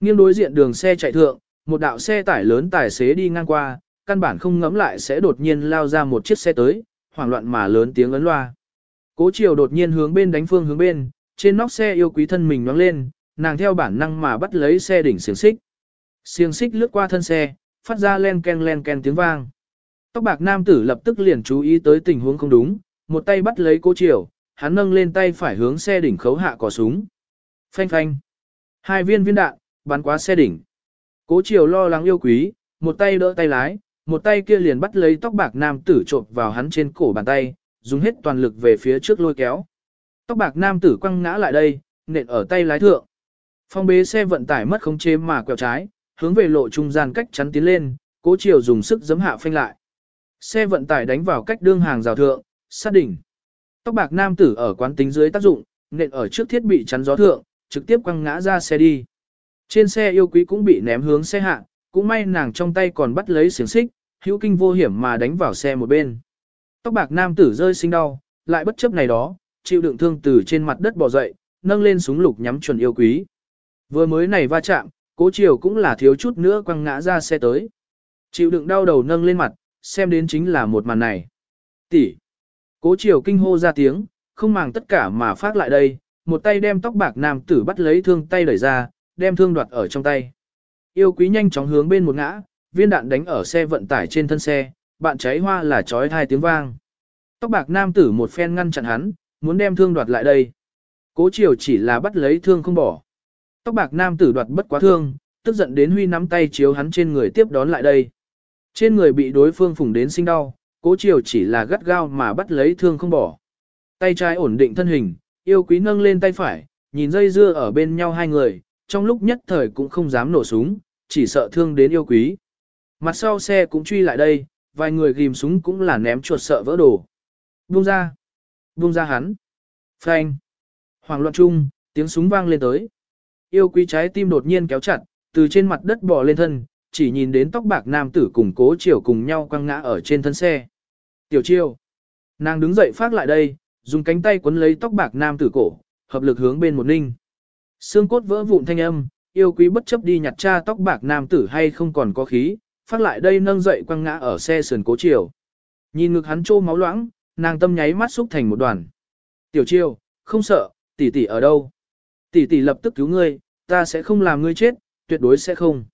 Speaker 1: Nghiêng đối diện đường xe chạy thượng, một đạo xe tải lớn tài xế đi ngang qua, căn bản không ngẫm lại sẽ đột nhiên lao ra một chiếc xe tới, hoảng loạn mà lớn tiếng ấn loa. Cố Triều đột nhiên hướng bên đánh phương hướng bên, trên nóc xe yêu quý thân mình nhoáng lên, nàng theo bản năng mà bắt lấy xe đỉnh xiềng xích. Xiềng xích lướt qua thân xe, phát ra len ken len ken tiếng vang. Tóc bạc nam tử lập tức liền chú ý tới tình huống không đúng, một tay bắt lấy cố Triều, hắn nâng lên tay phải hướng xe đỉnh khấu hạ cò súng. Phanh phanh. Hai viên viên đạn, bắn qua xe đỉnh. Cố chiều lo lắng yêu quý, một tay đỡ tay lái, một tay kia liền bắt lấy tóc bạc nam tử trộn vào hắn trên cổ bàn tay, dùng hết toàn lực về phía trước lôi kéo. Tóc bạc nam tử quăng ngã lại đây, nện ở tay lái thượng. Phong bế xe vận tải mất khống chế mà quẹo trái, hướng về lộ trung gian cách chắn tiến lên, cố chiều dùng sức giấm hạ phanh lại. Xe vận tải đánh vào cách đương hàng rào thượng, sát đỉnh. Tóc bạc nam tử ở quán tính dưới tác dụng, nện ở trước thiết bị chắn gió thượng, trực tiếp quăng ngã ra xe đi. Trên xe yêu quý cũng bị ném hướng xe hạ, cũng may nàng trong tay còn bắt lấy xiềng xích, hữu kinh vô hiểm mà đánh vào xe một bên. Tóc bạc nam tử rơi sinh đau, lại bất chấp này đó, chịu đựng thương từ trên mặt đất bò dậy, nâng lên súng lục nhắm chuẩn yêu quý. Vừa mới này va chạm, cố chiều cũng là thiếu chút nữa quăng ngã ra xe tới. Chịu đựng đau đầu nâng lên mặt, xem đến chính là một màn này. Tỷ. Cố chiều kinh hô ra tiếng, không màng tất cả mà phát lại đây, một tay đem tóc bạc nam tử bắt lấy thương tay đẩy ra, đem thương đoạt ở trong tay. Yêu quý nhanh chóng hướng bên một ngã, viên đạn đánh ở xe vận tải trên thân xe, bạn cháy hoa là chói hai tiếng vang. Tóc bạc nam tử một phen ngăn chặn hắn, muốn đem thương đoạt lại đây. Cố chiều chỉ là bắt lấy thương không bỏ. Tóc bạc nam tử đoạt bất quá thương, tức giận đến huy nắm tay chiếu hắn trên người tiếp đón lại đây. Trên người bị đối phương phủng đến sinh đau, cố chiều chỉ là gắt gao mà bắt lấy thương không bỏ. Tay trái ổn định thân hình, yêu quý nâng lên tay phải, nhìn dây dưa ở bên nhau hai người, trong lúc nhất thời cũng không dám nổ súng, chỉ sợ thương đến yêu quý. Mặt sau xe cũng truy lại đây, vài người ghim súng cũng là ném chuột sợ vỡ đồ. Buông ra. Buông ra hắn. Phanh. Hoàng loạn chung, tiếng súng vang lên tới. Yêu quý trái tim đột nhiên kéo chặt, từ trên mặt đất bò lên thân, chỉ nhìn đến tóc bạc nam tử cùng cố chiều cùng nhau quăng ngã ở trên thân xe. Tiểu chiêu. Nàng đứng dậy phát lại đây, dùng cánh tay quấn lấy tóc bạc nam tử cổ, hợp lực hướng bên một ninh. Xương cốt vỡ vụn thanh âm, yêu quý bất chấp đi nhặt cha tóc bạc nam tử hay không còn có khí, phát lại đây nâng dậy quăng ngã ở xe sườn cố chiều. Nhìn ngực hắn trô máu loãng, nàng tâm nháy mắt xúc thành một đoàn. Tiểu chiêu, không sợ, tỷ tỷ ở đâu? Tỷ tỷ lập tức cứu ngươi, ta sẽ không làm ngươi chết, tuyệt đối sẽ không.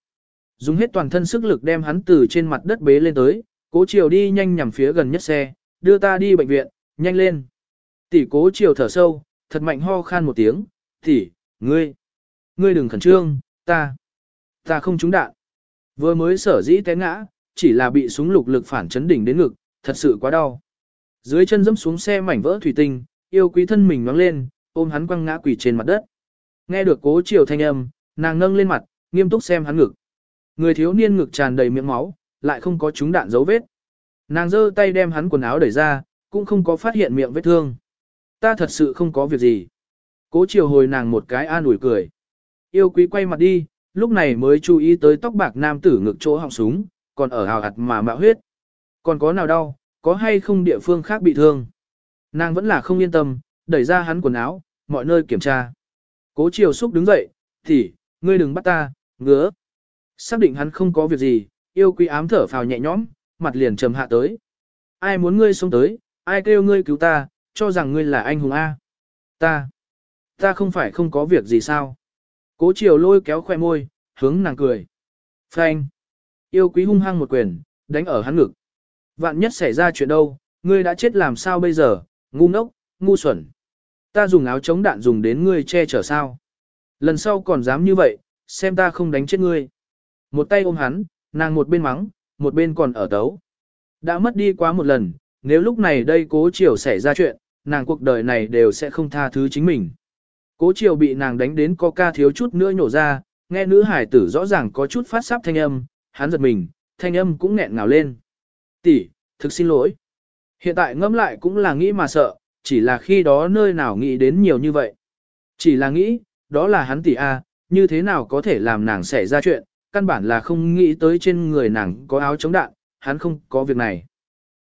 Speaker 1: Dùng hết toàn thân sức lực đem hắn từ trên mặt đất bế lên tới, cố chiều đi nhanh nhằm phía gần nhất xe, đưa ta đi bệnh viện, nhanh lên. Tỷ cố chiều thở sâu, thật mạnh ho khan một tiếng, tỷ, ngươi, ngươi đừng khẩn trương, ta, ta không trúng đạn. Vừa mới sở dĩ té ngã, chỉ là bị súng lục lực phản chấn đỉnh đến ngực, thật sự quá đau. Dưới chân dẫm xuống xe mảnh vỡ thủy tinh, yêu quý thân mình nhoáng lên, ôm hắn quăng ngã quỳ trên mặt đất. Nghe được cố chiều thanh âm, nàng nâng lên mặt, nghiêm túc xem hắn ngực. Người thiếu niên ngực tràn đầy miệng máu, lại không có trúng đạn dấu vết. Nàng giơ tay đem hắn quần áo đẩy ra, cũng không có phát hiện miệng vết thương. Ta thật sự không có việc gì. Cố chiều hồi nàng một cái an ủi cười. Yêu quý quay mặt đi, lúc này mới chú ý tới tóc bạc nam tử ngực chỗ họng súng, còn ở hào hạt mà mạo huyết. Còn có nào đau, có hay không địa phương khác bị thương. Nàng vẫn là không yên tâm, đẩy ra hắn quần áo, mọi nơi kiểm tra. Cố chiều xúc đứng dậy, thì, ngươi đừng bắt ta, ngứa. Xác định hắn không có việc gì, yêu quý ám thở phào nhẹ nhõm, mặt liền trầm hạ tới. Ai muốn ngươi sống tới, ai kêu ngươi cứu ta, cho rằng ngươi là anh hùng A. Ta, ta không phải không có việc gì sao? Cố chiều lôi kéo khoe môi, hướng nàng cười. Phanh. Yêu quý hung hăng một quyền, đánh ở hắn ngực. Vạn nhất xảy ra chuyện đâu, ngươi đã chết làm sao bây giờ, ngu ngốc, ngu xuẩn. Ta dùng áo chống đạn dùng đến ngươi che chở sao. Lần sau còn dám như vậy, xem ta không đánh chết ngươi. Một tay ôm hắn, nàng một bên mắng, một bên còn ở tấu. Đã mất đi quá một lần, nếu lúc này đây cố chiều xảy ra chuyện, nàng cuộc đời này đều sẽ không tha thứ chính mình. Cố chiều bị nàng đánh đến coca thiếu chút nữa nhổ ra, nghe nữ hải tử rõ ràng có chút phát sáp thanh âm, hắn giật mình, thanh âm cũng nghẹn ngào lên. Tỷ, thực xin lỗi. Hiện tại ngẫm lại cũng là nghĩ mà sợ, chỉ là khi đó nơi nào nghĩ đến nhiều như vậy. Chỉ là nghĩ, đó là hắn tỷ A, như thế nào có thể làm nàng xảy ra chuyện, căn bản là không nghĩ tới trên người nàng có áo chống đạn, hắn không có việc này.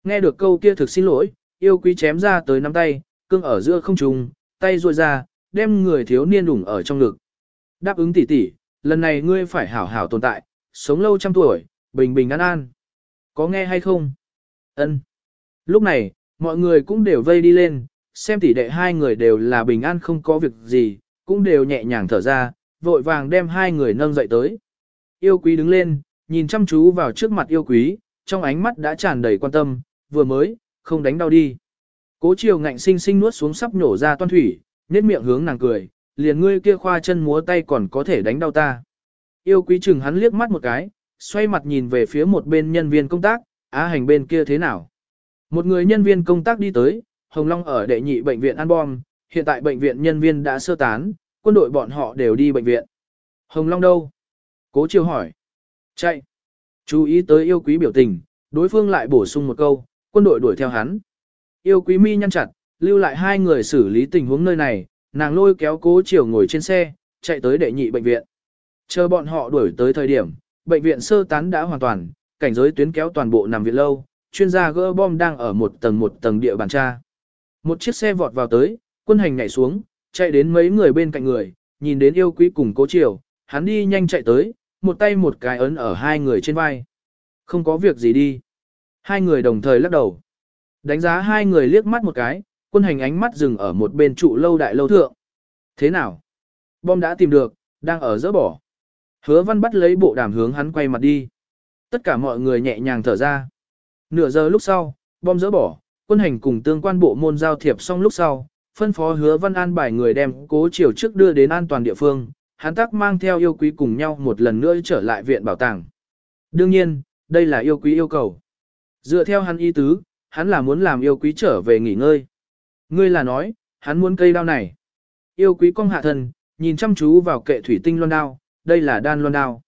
Speaker 1: Nghe được câu kia thực xin lỗi, yêu quý chém ra tới nắm tay, cương ở giữa không trùng, tay ruôi ra, đem người thiếu niên đủng ở trong ngực. Đáp ứng tỷ tỷ, lần này ngươi phải hảo hảo tồn tại, sống lâu trăm tuổi, bình bình an an. Có nghe hay không? Ân. Lúc này, mọi người cũng đều vây đi lên, xem tỷ đệ hai người đều là bình an không có việc gì, cũng đều nhẹ nhàng thở ra, vội vàng đem hai người nâng dậy tới. Yêu quý đứng lên, nhìn chăm chú vào trước mặt yêu quý, trong ánh mắt đã tràn đầy quan tâm, vừa mới, không đánh đau đi. Cố chiều ngạnh sinh sinh nuốt xuống sắp nổ ra toan thủy, nét miệng hướng nàng cười, liền ngươi kia khoa chân múa tay còn có thể đánh đau ta. Yêu quý chừng hắn liếc mắt một cái, xoay mặt nhìn về phía một bên nhân viên công tác, á hành bên kia thế nào. Một người nhân viên công tác đi tới, Hồng Long ở đệ nhị bệnh viện An Bom, hiện tại bệnh viện nhân viên đã sơ tán, quân đội bọn họ đều đi bệnh viện. Hồng Long đâu? Cố chiều hỏi. Chạy. Chú ý tới yêu quý biểu tình, đối phương lại bổ sung một câu, quân đội đuổi theo hắn. Yêu quý mi nhăn chặt, lưu lại hai người xử lý tình huống nơi này, nàng lôi kéo cố chiều ngồi trên xe, chạy tới đệ nhị bệnh viện. Chờ bọn họ đuổi tới thời điểm, bệnh viện sơ tán đã hoàn toàn, cảnh giới tuyến kéo toàn bộ nằm viện lâu, chuyên gia gỡ bom đang ở một tầng một tầng địa bàn tra. Một chiếc xe vọt vào tới, quân hành nhảy xuống, chạy đến mấy người bên cạnh người, nhìn đến yêu quý cùng cố chiều, hắn đi nhanh chạy tới, một tay một cái ấn ở hai người trên vai. Không có việc gì đi. Hai người đồng thời lắc đầu. Đánh giá hai người liếc mắt một cái, quân hành ánh mắt dừng ở một bên trụ lâu đại lâu thượng. Thế nào? Bom đã tìm được, đang ở dỡ bỏ. Hứa văn bắt lấy bộ đàm hướng hắn quay mặt đi. Tất cả mọi người nhẹ nhàng thở ra. Nửa giờ lúc sau, bom dỡ bỏ, quân hành cùng tương quan bộ môn giao thiệp xong lúc sau, phân phó hứa văn an bài người đem cố chiều trước đưa đến an toàn địa phương, hắn tác mang theo yêu quý cùng nhau một lần nữa trở lại viện bảo tàng. Đương nhiên, đây là yêu quý yêu cầu. Dựa theo hắn ý tứ, hắn là muốn làm yêu quý trở về nghỉ ngơi. Ngươi là nói, hắn muốn cây đao này. Yêu quý công hạ thần nhìn chăm chú vào kệ thủy tinh loan đao, đây là đan loan đao.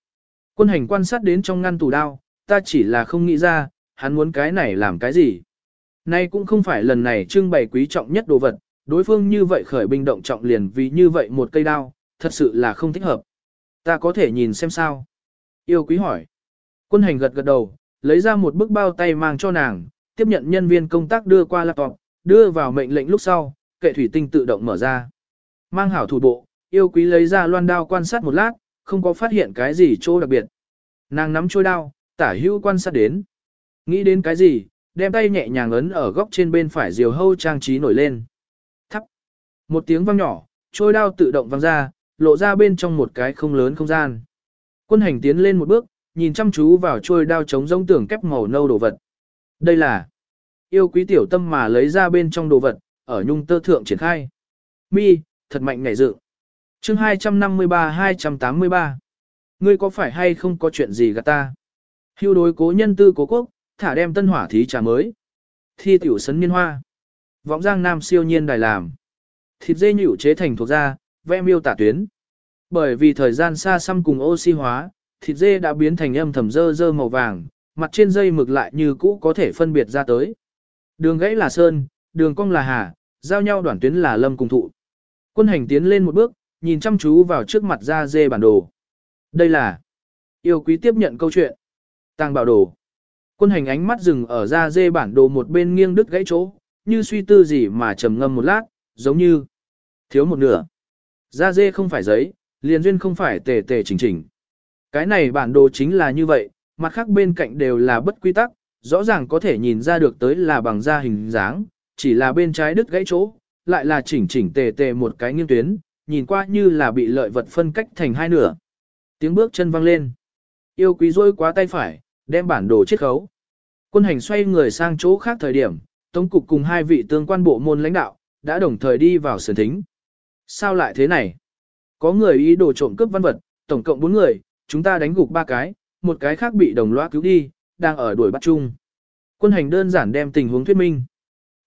Speaker 1: Quân hành quan sát đến trong ngăn tủ đao, ta chỉ là không nghĩ ra, hắn muốn cái này làm cái gì. Nay cũng không phải lần này trưng bày quý trọng nhất đồ vật, đối phương như vậy khởi binh động trọng liền vì như vậy một cây đao, thật sự là không thích hợp. Ta có thể nhìn xem sao. Yêu quý hỏi. Quân hành gật gật đầu, lấy ra một bức bao tay mang cho nàng, tiếp nhận nhân viên công tác đưa qua laptop, đưa vào mệnh lệnh lúc sau, kệ thủy tinh tự động mở ra. Mang hảo thủ bộ, yêu quý lấy ra loan đao quan sát một lát, không có phát hiện cái gì chỗ đặc biệt. Nàng nắm trôi đao, tả hữu quan sát đến. Nghĩ đến cái gì, đem tay nhẹ nhàng ấn ở góc trên bên phải diều hâu trang trí nổi lên. Thắp. Một tiếng vang nhỏ, trôi đao tự động văng ra, lộ ra bên trong một cái không lớn không gian. Quân hành tiến lên một bước, nhìn chăm chú vào trôi đao chống rông tưởng kép màu nâu đồ vật. Đây là yêu quý tiểu tâm mà lấy ra bên trong đồ vật, ở nhung tơ thượng triển khai. Mi, thật mạnh ngảy dự. chương 253-283. Ngươi có phải hay không có chuyện gì gạt ta? Hưu đối cố nhân tư cố quốc, thả đem tân hỏa thí trà mới. Thi tiểu sấn niên hoa. võng giang nam siêu nhiên đài làm. Thịt dê nhũ chế thành thuộc da, vẽ miêu tả tuyến. Bởi vì thời gian xa xăm cùng oxy hóa, thịt dê đã biến thành âm thầm dơ dơ màu vàng, mặt trên dây mực lại như cũ có thể phân biệt ra tới. Đường gãy là sơn, đường cong là hà, giao nhau đoạn tuyến là lâm cùng thụ. Quân hành tiến lên một bước, nhìn chăm chú vào trước mặt da dê bản đồ. Đây là yêu quý tiếp nhận câu chuyện. Tàng bảo đồ. Quân hành ánh mắt dừng ở da dê bản đồ một bên nghiêng đứt gãy chỗ, như suy tư gì mà trầm ngâm một lát, giống như thiếu một nửa. Da dê không phải giấy, liền duyên không phải tề tề chỉnh chỉnh. Cái này bản đồ chính là như vậy, mặt khác bên cạnh đều là bất quy tắc, rõ ràng có thể nhìn ra được tới là bằng da hình dáng, chỉ là bên trái đứt gãy chỗ, lại là chỉnh chỉnh tề tề một cái nghiêng tuyến, nhìn qua như là bị lợi vật phân cách thành hai nửa. Tiếng bước chân vang lên. Yêu quý rôi quá tay phải, đem bản đồ chiết khấu. Quân hành xoay người sang chỗ khác thời điểm, Tống cục cùng hai vị tương quan bộ môn lãnh đạo, đã đồng thời đi vào sườn thính. Sao lại thế này? Có người ý đồ trộm cướp văn vật, tổng cộng 4 người, chúng ta đánh gục ba cái, một cái khác bị đồng loa cứu đi, đang ở đuổi bắt chung. Quân hành đơn giản đem tình huống thuyết minh.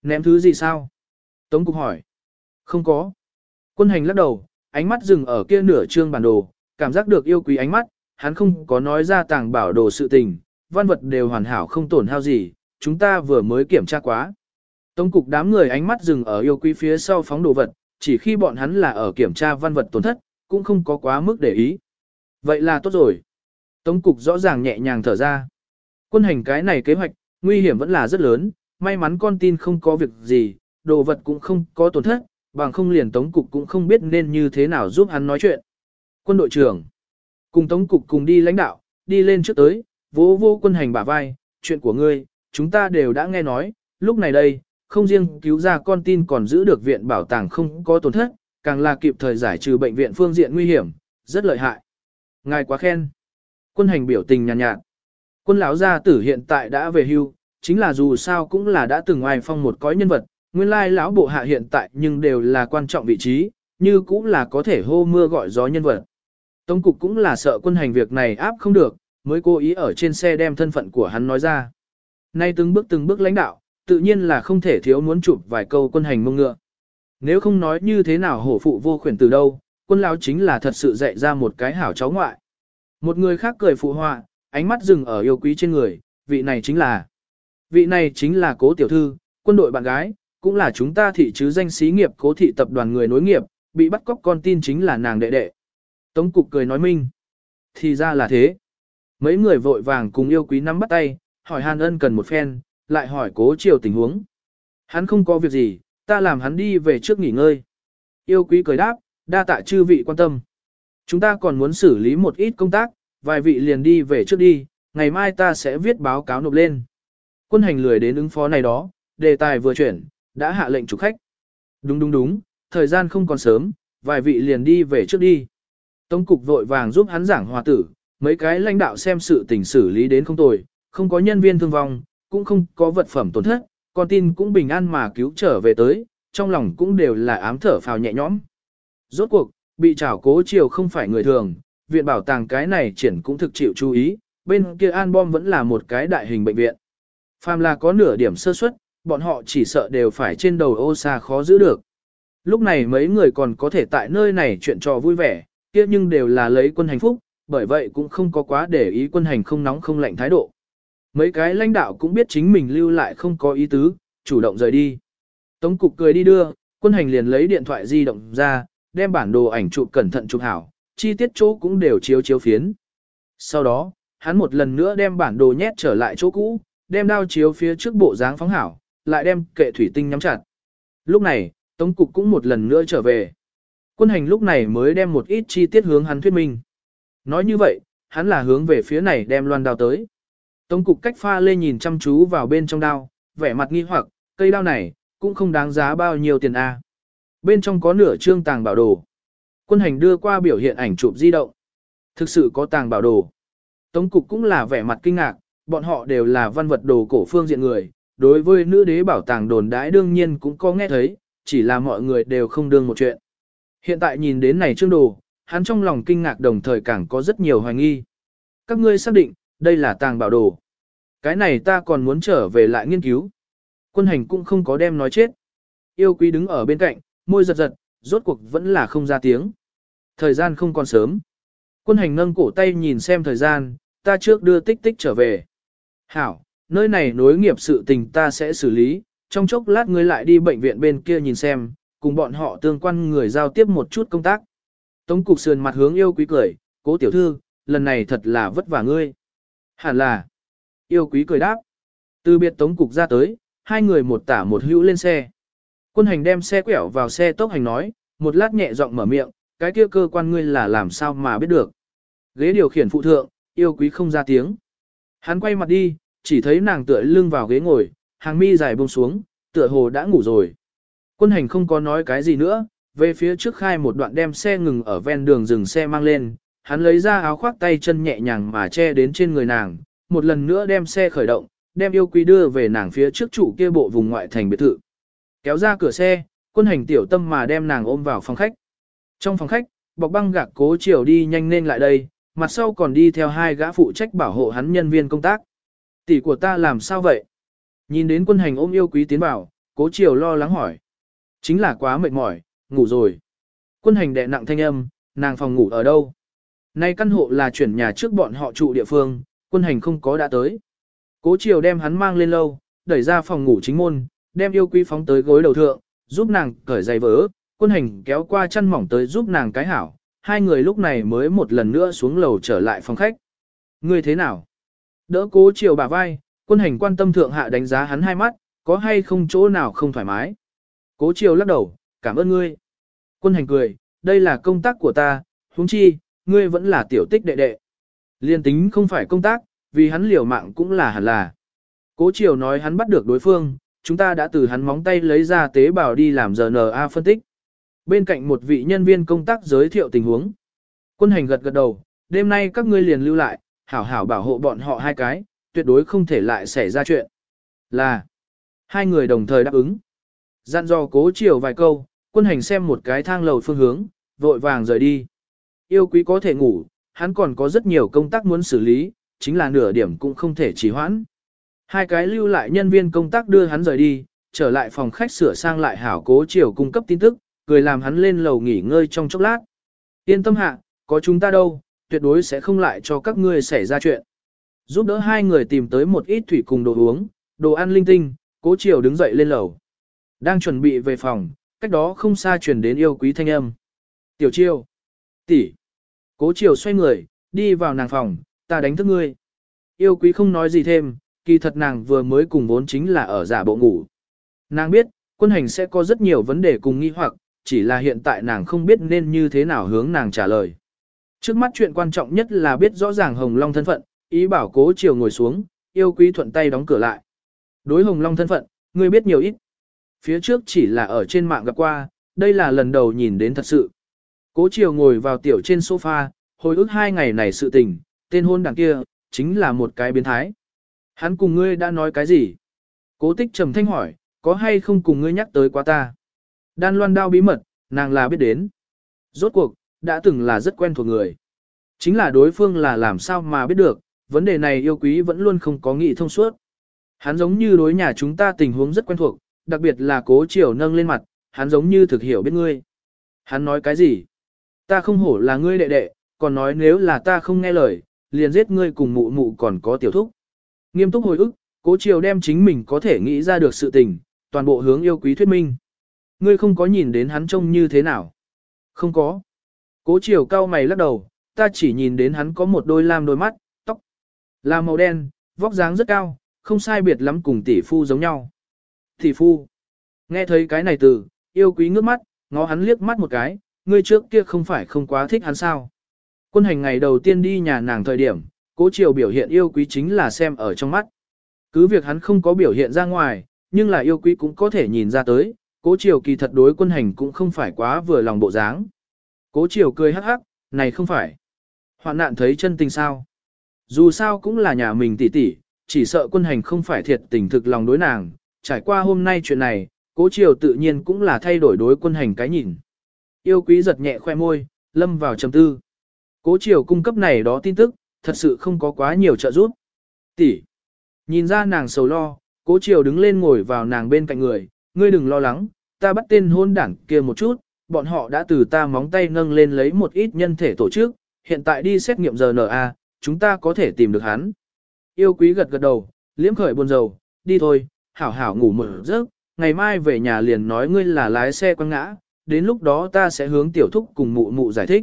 Speaker 1: Ném thứ gì sao? Tống cục hỏi. Không có. Quân hành lắc đầu, ánh mắt dừng ở kia nửa trương bản đồ, cảm giác được yêu quý ánh mắt, hắn không có nói ra tàng bảo đồ sự tình, văn vật đều hoàn hảo không tổn hao gì, chúng ta vừa mới kiểm tra quá. Tống cục đám người ánh mắt dừng ở yêu quý phía sau phóng đồ vật, chỉ khi bọn hắn là ở kiểm tra văn vật tổn thất, cũng không có quá mức để ý. Vậy là tốt rồi. Tống cục rõ ràng nhẹ nhàng thở ra. Quân hành cái này kế hoạch, nguy hiểm vẫn là rất lớn, may mắn con tin không có việc gì, đồ vật cũng không có tổn thất, bằng không liền tống cục cũng không biết nên như thế nào giúp hắn nói chuyện. Quân đội trưởng, cùng tống cục cùng đi lãnh đạo, đi lên trước tới, vô vô quân hành bả vai, chuyện của ngươi, chúng ta đều đã nghe nói, lúc này đây, không riêng cứu ra con tin còn giữ được viện bảo tàng không có tổn thất, càng là kịp thời giải trừ bệnh viện phương diện nguy hiểm, rất lợi hại. Ngài quá khen. Quân hành biểu tình nhàn nhạt, nhạt. Quân lão gia tử hiện tại đã về hưu, chính là dù sao cũng là đã từng ngoài phong một cõi nhân vật, nguyên lai lão bộ hạ hiện tại nhưng đều là quan trọng vị trí, như cũng là có thể hô mưa gọi gió nhân vật. Tống cục cũng là sợ quân hành việc này áp không được, mới cố ý ở trên xe đem thân phận của hắn nói ra. Nay từng bước từng bước lãnh đạo, tự nhiên là không thể thiếu muốn chụp vài câu quân hành mông ngựa. Nếu không nói như thế nào hổ phụ vô khuyển từ đâu, quân lão chính là thật sự dạy ra một cái hảo cháu ngoại. Một người khác cười phụ họa, ánh mắt dừng ở yêu quý trên người, vị này chính là vị này chính là cố tiểu thư, quân đội bạn gái, cũng là chúng ta thị chứ danh xí nghiệp cố thị tập đoàn người nối nghiệp, bị bắt cóc con tin chính là nàng đệ đệ. Tống cục cười nói minh. Thì ra là thế. Mấy người vội vàng cùng yêu quý nắm bắt tay, hỏi Hàn ân cần một phen, lại hỏi cố chiều tình huống. Hắn không có việc gì, ta làm hắn đi về trước nghỉ ngơi. Yêu quý cười đáp, đa tạ chư vị quan tâm. Chúng ta còn muốn xử lý một ít công tác, vài vị liền đi về trước đi, ngày mai ta sẽ viết báo cáo nộp lên. Quân hành lười đến ứng phó này đó, đề tài vừa chuyển, đã hạ lệnh chủ khách. Đúng đúng đúng, thời gian không còn sớm, vài vị liền đi về trước đi. Tống cục vội vàng giúp hắn giảng hòa tử, mấy cái lãnh đạo xem sự tình xử lý đến không tồi, không có nhân viên thương vong, cũng không có vật phẩm tổn thất, con tin cũng bình an mà cứu trở về tới, trong lòng cũng đều là ám thở phào nhẹ nhõm. Rốt cuộc, bị trảo cố chiều không phải người thường, viện bảo tàng cái này triển cũng thực chịu chú ý, bên kia an bom vẫn là một cái đại hình bệnh viện. Phàm là có nửa điểm sơ suất, bọn họ chỉ sợ đều phải trên đầu ô xa khó giữ được. Lúc này mấy người còn có thể tại nơi này chuyện trò vui vẻ, kia nhưng đều là lấy quân hành phúc, bởi vậy cũng không có quá để ý quân hành không nóng không lạnh thái độ. Mấy cái lãnh đạo cũng biết chính mình lưu lại không có ý tứ, chủ động rời đi. Tống cục cười đi đưa, quân hành liền lấy điện thoại di động ra, đem bản đồ ảnh chụp cẩn thận chụp hảo, chi tiết chỗ cũng đều chiếu chiếu phiến. Sau đó, hắn một lần nữa đem bản đồ nhét trở lại chỗ cũ, đem đao chiếu phía trước bộ dáng phóng hảo, lại đem kệ thủy tinh nhắm chặt. Lúc này, Tống cục cũng một lần nữa trở về. Quân hành lúc này mới đem một ít chi tiết hướng hắn thuyết minh. Nói như vậy, hắn là hướng về phía này đem loan đao tới. Tống cục cách pha lê nhìn chăm chú vào bên trong đao, vẻ mặt nghi hoặc, cây đao này, cũng không đáng giá bao nhiêu tiền a. Bên trong có nửa trương tàng bảo đồ. Quân hành đưa qua biểu hiện ảnh chụp di động. Thực sự có tàng bảo đồ. Tống cục cũng là vẻ mặt kinh ngạc, bọn họ đều là văn vật đồ cổ phương diện người. Đối với nữ đế bảo tàng đồn đãi đương nhiên cũng có nghe thấy, chỉ là mọi người đều không đương một chuyện. Hiện tại nhìn đến này trương đồ, hắn trong lòng kinh ngạc đồng thời càng có rất nhiều hoài nghi. Các ngươi xác định, đây là tàng bảo đồ. Cái này ta còn muốn trở về lại nghiên cứu. Quân hành cũng không có đem nói chết. Yêu quý đứng ở bên cạnh, môi giật giật, rốt cuộc vẫn là không ra tiếng. Thời gian không còn sớm. Quân hành nâng cổ tay nhìn xem thời gian, ta trước đưa tích tích trở về. Hảo, nơi này nối nghiệp sự tình ta sẽ xử lý, trong chốc lát ngươi lại đi bệnh viện bên kia nhìn xem, cùng bọn họ tương quan người giao tiếp một chút công tác. Tống cục sườn mặt hướng yêu quý cười, cố tiểu thư, lần này thật là vất vả ngươi. Hẳn là, yêu quý cười đáp. Từ biệt tống cục ra tới, hai người một tả một hữu lên xe. Quân hành đem xe quẹo vào xe tốc hành nói, một lát nhẹ giọng mở miệng, cái kia cơ quan ngươi là làm sao mà biết được. Ghế điều khiển phụ thượng, yêu quý không ra tiếng. Hắn quay mặt đi, chỉ thấy nàng tựa lưng vào ghế ngồi, hàng mi dài buông xuống, tựa hồ đã ngủ rồi. Quân hành không có nói cái gì nữa, về phía trước khai một đoạn đem xe ngừng ở ven đường dừng xe mang lên, hắn lấy ra áo khoác tay chân nhẹ nhàng mà che đến trên người nàng, một lần nữa đem xe khởi động, đem yêu quý đưa về nàng phía trước trụ kia bộ vùng ngoại thành biệt thự. Kéo ra cửa xe, quân hành tiểu tâm mà đem nàng ôm vào phòng khách. Trong phòng khách, bọc băng gạc cố chiều đi nhanh lên lại đây, mặt sau còn đi theo hai gã phụ trách bảo hộ hắn nhân viên công tác. Tỷ của ta làm sao vậy? Nhìn đến quân hành ôm yêu quý tiến vào, cố chiều lo lắng hỏi. Chính là quá mệt mỏi, ngủ rồi. Quân hành đệ nặng thanh âm, nàng phòng ngủ ở đâu? Nay căn hộ là chuyển nhà trước bọn họ trụ địa phương, quân hành không có đã tới. Cố chiều đem hắn mang lên lâu, đẩy ra phòng ngủ chính môn, đem yêu quý phóng tới gối đầu thượng, giúp nàng cởi giày vỡ, quân hành kéo qua chăn mỏng tới giúp nàng cái hảo. Hai người lúc này mới một lần nữa xuống lầu trở lại phòng khách. Ngươi thế nào? Đỡ cố chiều bà vai, quân hành quan tâm thượng hạ đánh giá hắn hai mắt, có hay không chỗ nào không thoải mái. Cố chiều lắc đầu, cảm ơn ngươi. Quân hành cười, đây là công tác của ta, huống chi, ngươi vẫn là tiểu tích đệ đệ. Liên tính không phải công tác, vì hắn liều mạng cũng là hẳn là. Cố chiều nói hắn bắt được đối phương, chúng ta đã từ hắn móng tay lấy ra tế bào đi làm RNA phân tích. Bên cạnh một vị nhân viên công tác giới thiệu tình huống. Quân hành gật gật đầu, đêm nay các ngươi liền lưu lại, hảo hảo bảo hộ bọn họ hai cái, tuyệt đối không thể lại xảy ra chuyện. Là, hai người đồng thời đáp ứng. Dặn dò cố chiều vài câu, quân hành xem một cái thang lầu phương hướng, vội vàng rời đi. Yêu quý có thể ngủ, hắn còn có rất nhiều công tác muốn xử lý, chính là nửa điểm cũng không thể trì hoãn. Hai cái lưu lại nhân viên công tác đưa hắn rời đi, trở lại phòng khách sửa sang lại hảo cố chiều cung cấp tin tức, cười làm hắn lên lầu nghỉ ngơi trong chốc lát. Yên tâm hạ, có chúng ta đâu, tuyệt đối sẽ không lại cho các ngươi xảy ra chuyện. Giúp đỡ hai người tìm tới một ít thủy cùng đồ uống, đồ ăn linh tinh, cố chiều đứng dậy lên lầu. Đang chuẩn bị về phòng, cách đó không xa truyền đến yêu quý thanh âm. Tiểu chiêu, tỷ, cố chiều xoay người, đi vào nàng phòng, ta đánh thức ngươi. Yêu quý không nói gì thêm, kỳ thật nàng vừa mới cùng vốn chính là ở giả bộ ngủ. Nàng biết, quân hành sẽ có rất nhiều vấn đề cùng nghi hoặc, chỉ là hiện tại nàng không biết nên như thế nào hướng nàng trả lời. Trước mắt chuyện quan trọng nhất là biết rõ ràng Hồng Long thân phận, ý bảo cố chiều ngồi xuống, yêu quý thuận tay đóng cửa lại. Đối Hồng Long thân phận, ngươi biết nhiều ít. Phía trước chỉ là ở trên mạng gặp qua, đây là lần đầu nhìn đến thật sự. Cố chiều ngồi vào tiểu trên sofa, hồi ức hai ngày này sự tình, tên hôn đằng kia, chính là một cái biến thái. Hắn cùng ngươi đã nói cái gì? Cố tích trầm thanh hỏi, có hay không cùng ngươi nhắc tới quá ta? Đan loan đao bí mật, nàng là biết đến. Rốt cuộc, đã từng là rất quen thuộc người. Chính là đối phương là làm sao mà biết được, vấn đề này yêu quý vẫn luôn không có nghị thông suốt. Hắn giống như đối nhà chúng ta tình huống rất quen thuộc, đặc biệt là cố chiều nâng lên mặt, hắn giống như thực hiểu biết ngươi. Hắn nói cái gì? Ta không hổ là ngươi đệ đệ, còn nói nếu là ta không nghe lời, liền giết ngươi cùng mụ mụ còn có tiểu thúc. Nghiêm túc hồi ức, cố chiều đem chính mình có thể nghĩ ra được sự tình, toàn bộ hướng yêu quý thuyết minh. Ngươi không có nhìn đến hắn trông như thế nào? Không có. Cố chiều cao mày lắc đầu, ta chỉ nhìn đến hắn có một đôi lam đôi mắt, tóc là màu đen, vóc dáng rất cao, không sai biệt lắm cùng tỷ phu giống nhau. Tỷ phu. Nghe thấy cái này từ, yêu quý ngước mắt, ngó hắn liếc mắt một cái, ngươi trước kia không phải không quá thích hắn sao. Quân hành ngày đầu tiên đi nhà nàng thời điểm, cố chiều biểu hiện yêu quý chính là xem ở trong mắt. Cứ việc hắn không có biểu hiện ra ngoài, nhưng là yêu quý cũng có thể nhìn ra tới, cố Triều kỳ thật đối quân hành cũng không phải quá vừa lòng bộ dáng. Cố Triều cười hắc hắc, này không phải. Hoạn nạn thấy chân tình sao. Dù sao cũng là nhà mình tỷ tỷ, chỉ sợ quân hành không phải thiệt tình thực lòng đối nàng. Trải qua hôm nay chuyện này, cố Triều tự nhiên cũng là thay đổi đối quân hành cái nhìn. Yêu quý giật nhẹ khoe môi, lâm vào trầm tư. Cố Triều cung cấp này đó tin tức, thật sự không có quá nhiều trợ giúp. Tỷ. Nhìn ra nàng sầu lo, cố Triều đứng lên ngồi vào nàng bên cạnh người, ngươi đừng lo lắng, ta bắt tên hôn đảng kia một chút, bọn họ đã từ ta móng tay nâng lên lấy một ít nhân thể tổ chức, hiện tại đi xét nghiệm RNA, chúng ta có thể tìm được hắn. Yêu quý gật gật đầu, liễm khởi buồn rầu, đi thôi, hảo hảo ngủ một giấc, ngày mai về nhà liền nói ngươi là lái xe quăng ngã, đến lúc đó ta sẽ hướng tiểu thúc cùng mụ mụ giải thích.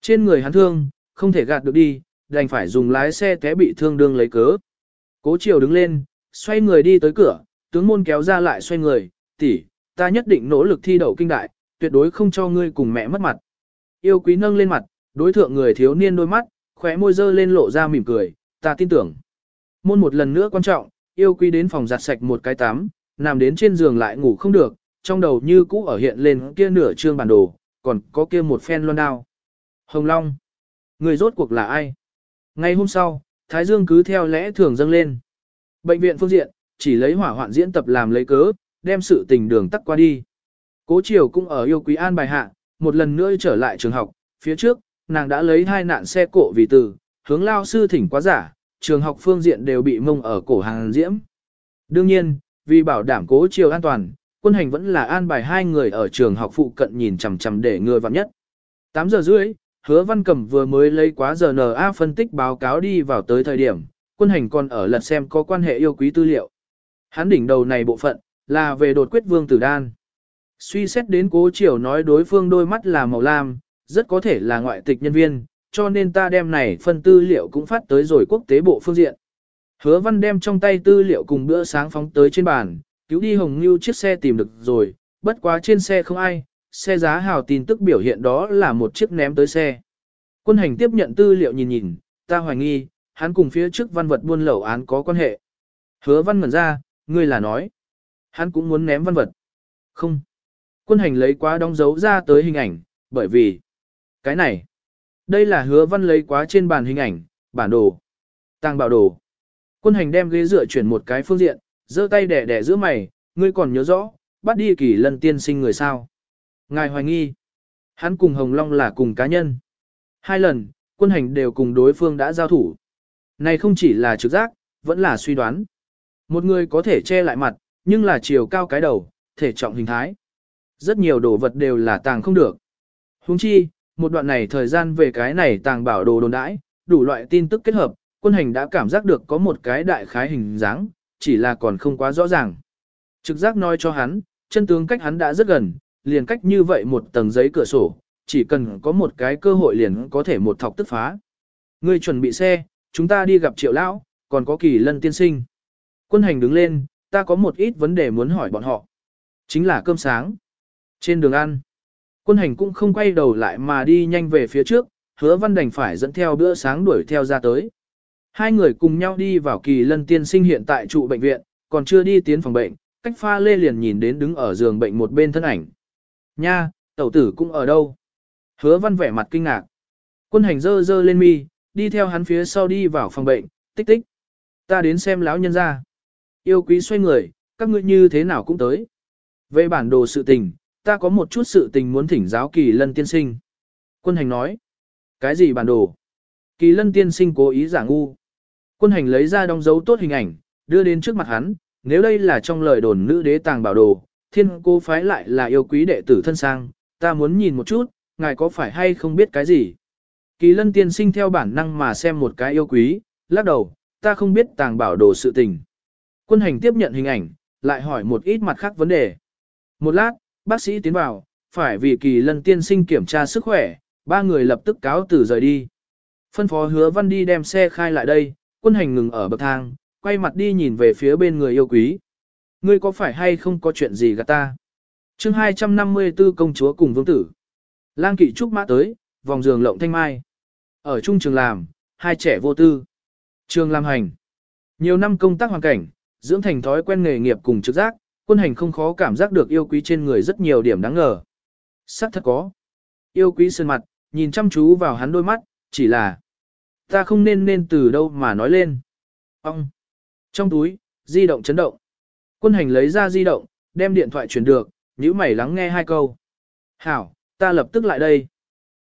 Speaker 1: Trên người hắn thương, không thể gạt được đi, đành phải dùng lái xe té bị thương đương lấy cớ. Cố chiều đứng lên, xoay người đi tới cửa, tướng môn kéo ra lại xoay người, tỷ, ta nhất định nỗ lực thi đậu kinh đại, tuyệt đối không cho ngươi cùng mẹ mất mặt. Yêu quý nâng lên mặt, đối thượng người thiếu niên đôi mắt, khóe môi dơ lên lộ ra mỉm cười, ta tin tưởng. Môn một lần nữa quan trọng, yêu quý đến phòng giặt sạch một cái tắm, nằm đến trên giường lại ngủ không được, trong đầu như cũ ở hiện lên kia nửa trương bản đồ, còn có kia một phen loan đao. Hồng Long, người rốt cuộc là ai? Ngay hôm sau, Thái Dương cứ theo lẽ thường dâng lên. Bệnh viện phương diện, chỉ lấy hỏa hoạn diễn tập làm lấy cớ, đem sự tình đường tắt qua đi. Cố Triều cũng ở yêu quý an bài hạ, một lần nữa trở lại trường học, phía trước, nàng đã lấy hai nạn xe cộ vì từ, hướng lao sư thỉnh quá giả, trường học phương diện đều bị mông ở cổ hàng diễm. Đương nhiên, vì bảo đảm cố Triều an toàn, quân hành vẫn là an bài hai người ở trường học phụ cận nhìn chằm chằm để người vặn nhất. 8 giờ rưỡi, hứa văn cẩm vừa mới lấy quá giờ NA phân tích báo cáo đi vào tới thời điểm, quân hành còn ở lật xem có quan hệ yêu quý tư liệu. Hắn đỉnh đầu này bộ phận, là về đột quyết vương tử đan. Suy xét đến cố triều nói đối phương đôi mắt là màu lam, rất có thể là ngoại tịch nhân viên, cho nên ta đem này phân tư liệu cũng phát tới rồi quốc tế bộ phương diện. Hứa văn đem trong tay tư liệu cùng bữa sáng phóng tới trên bàn, cứu đi hồng như chiếc xe tìm được rồi, bất quá trên xe không ai, xe giá hào tin tức biểu hiện đó là một chiếc ném tới xe. Quân hành tiếp nhận tư liệu nhìn nhìn, ta hoài nghi, hắn cùng phía trước văn vật buôn lậu án có quan hệ. Hứa văn ngẩn ra, ngươi là nói. Hắn cũng muốn ném văn vật. Không. Quân hành lấy quá đóng dấu ra tới hình ảnh, bởi vì. Cái này. Đây là hứa văn lấy quá trên bàn hình ảnh, bản đồ. Tàng bảo đồ. Quân hành đem ghế dựa chuyển một cái phương diện, giơ tay đẻ đẻ giữa mày, ngươi còn nhớ rõ, bắt đi kỳ lần tiên sinh người sao. Ngài hoài nghi. Hắn cùng Hồng Long là cùng cá nhân. Hai lần, quân hành đều cùng đối phương đã giao thủ. Này không chỉ là trực giác, vẫn là suy đoán. Một người có thể che lại mặt, nhưng là chiều cao cái đầu, thể trọng hình thái. Rất nhiều đồ vật đều là tàng không được. Huống chi, một đoạn này thời gian về cái này tàng bảo đồ đồn đãi, đủ loại tin tức kết hợp, quân hành đã cảm giác được có một cái đại khái hình dáng, chỉ là còn không quá rõ ràng. Trực giác nói cho hắn, chân tướng cách hắn đã rất gần, liền cách như vậy một tầng giấy cửa sổ, chỉ cần có một cái cơ hội liền có thể một thọc tức phá. Ngươi chuẩn bị xe, chúng ta đi gặp triệu lão, còn có kỳ lân tiên sinh. Quân hành đứng lên, ta có một ít vấn đề muốn hỏi bọn họ. Chính là cơm sáng. Trên đường ăn, quân hành cũng không quay đầu lại mà đi nhanh về phía trước, hứa văn đành phải dẫn theo bữa sáng đuổi theo ra tới. Hai người cùng nhau đi vào kỳ lân tiên sinh hiện tại trụ bệnh viện, còn chưa đi tiến phòng bệnh, cách pha lê liền nhìn đến đứng ở giường bệnh một bên thân ảnh. Nha, tẩu tử cũng ở đâu? Hứa văn vẻ mặt kinh ngạc. Quân hành dơ dơ lên mi, đi theo hắn phía sau đi vào phòng bệnh, tích tích. Ta đến xem lão nhân ra. Yêu quý xoay người, các ngươi như thế nào cũng tới. Về bản đồ sự tình, ta có một chút sự tình muốn thỉnh giáo kỳ lân tiên sinh. Quân hành nói. Cái gì bản đồ? Kỳ lân tiên sinh cố ý giả ngu. Quân hành lấy ra đóng dấu tốt hình ảnh, đưa đến trước mặt hắn, nếu đây là trong lời đồn nữ đế tàng bảo đồ, thiên cô phái lại là yêu quý đệ tử thân sang, ta muốn nhìn một chút, ngài có phải hay không biết cái gì. Kỳ lân tiên sinh theo bản năng mà xem một cái yêu quý, lắc đầu, ta không biết tàng bảo đồ sự tình. Quân hành tiếp nhận hình ảnh, lại hỏi một ít mặt khác vấn đề. Một lát, bác sĩ tiến vào, phải vì kỳ lần tiên sinh kiểm tra sức khỏe, ba người lập tức cáo từ rời đi. Phân phó hứa văn đi đem xe khai lại đây, quân hành ngừng ở bậc thang, quay mặt đi nhìn về phía bên người yêu quý. Ngươi có phải hay không có chuyện gì gạt ta? chương 254 công chúa cùng vương tử. Lang kỵ trúc mã tới, vòng giường lộng thanh mai. Ở trung trường làm, hai trẻ vô tư. Trường làm hành. Nhiều năm công tác hoàn cảnh, dưỡng thành thói quen nghề nghiệp cùng trực giác, quân hành không khó cảm giác được yêu quý trên người rất nhiều điểm đáng ngờ. Sắc thật có. Yêu quý sơn mặt, nhìn chăm chú vào hắn đôi mắt, chỉ là ta không nên nên từ đâu mà nói lên. Ông! Trong túi, di động chấn động. Quân hành lấy ra di động, đem điện thoại truyền được, nhíu mày lắng nghe hai câu. Hảo, ta lập tức lại đây.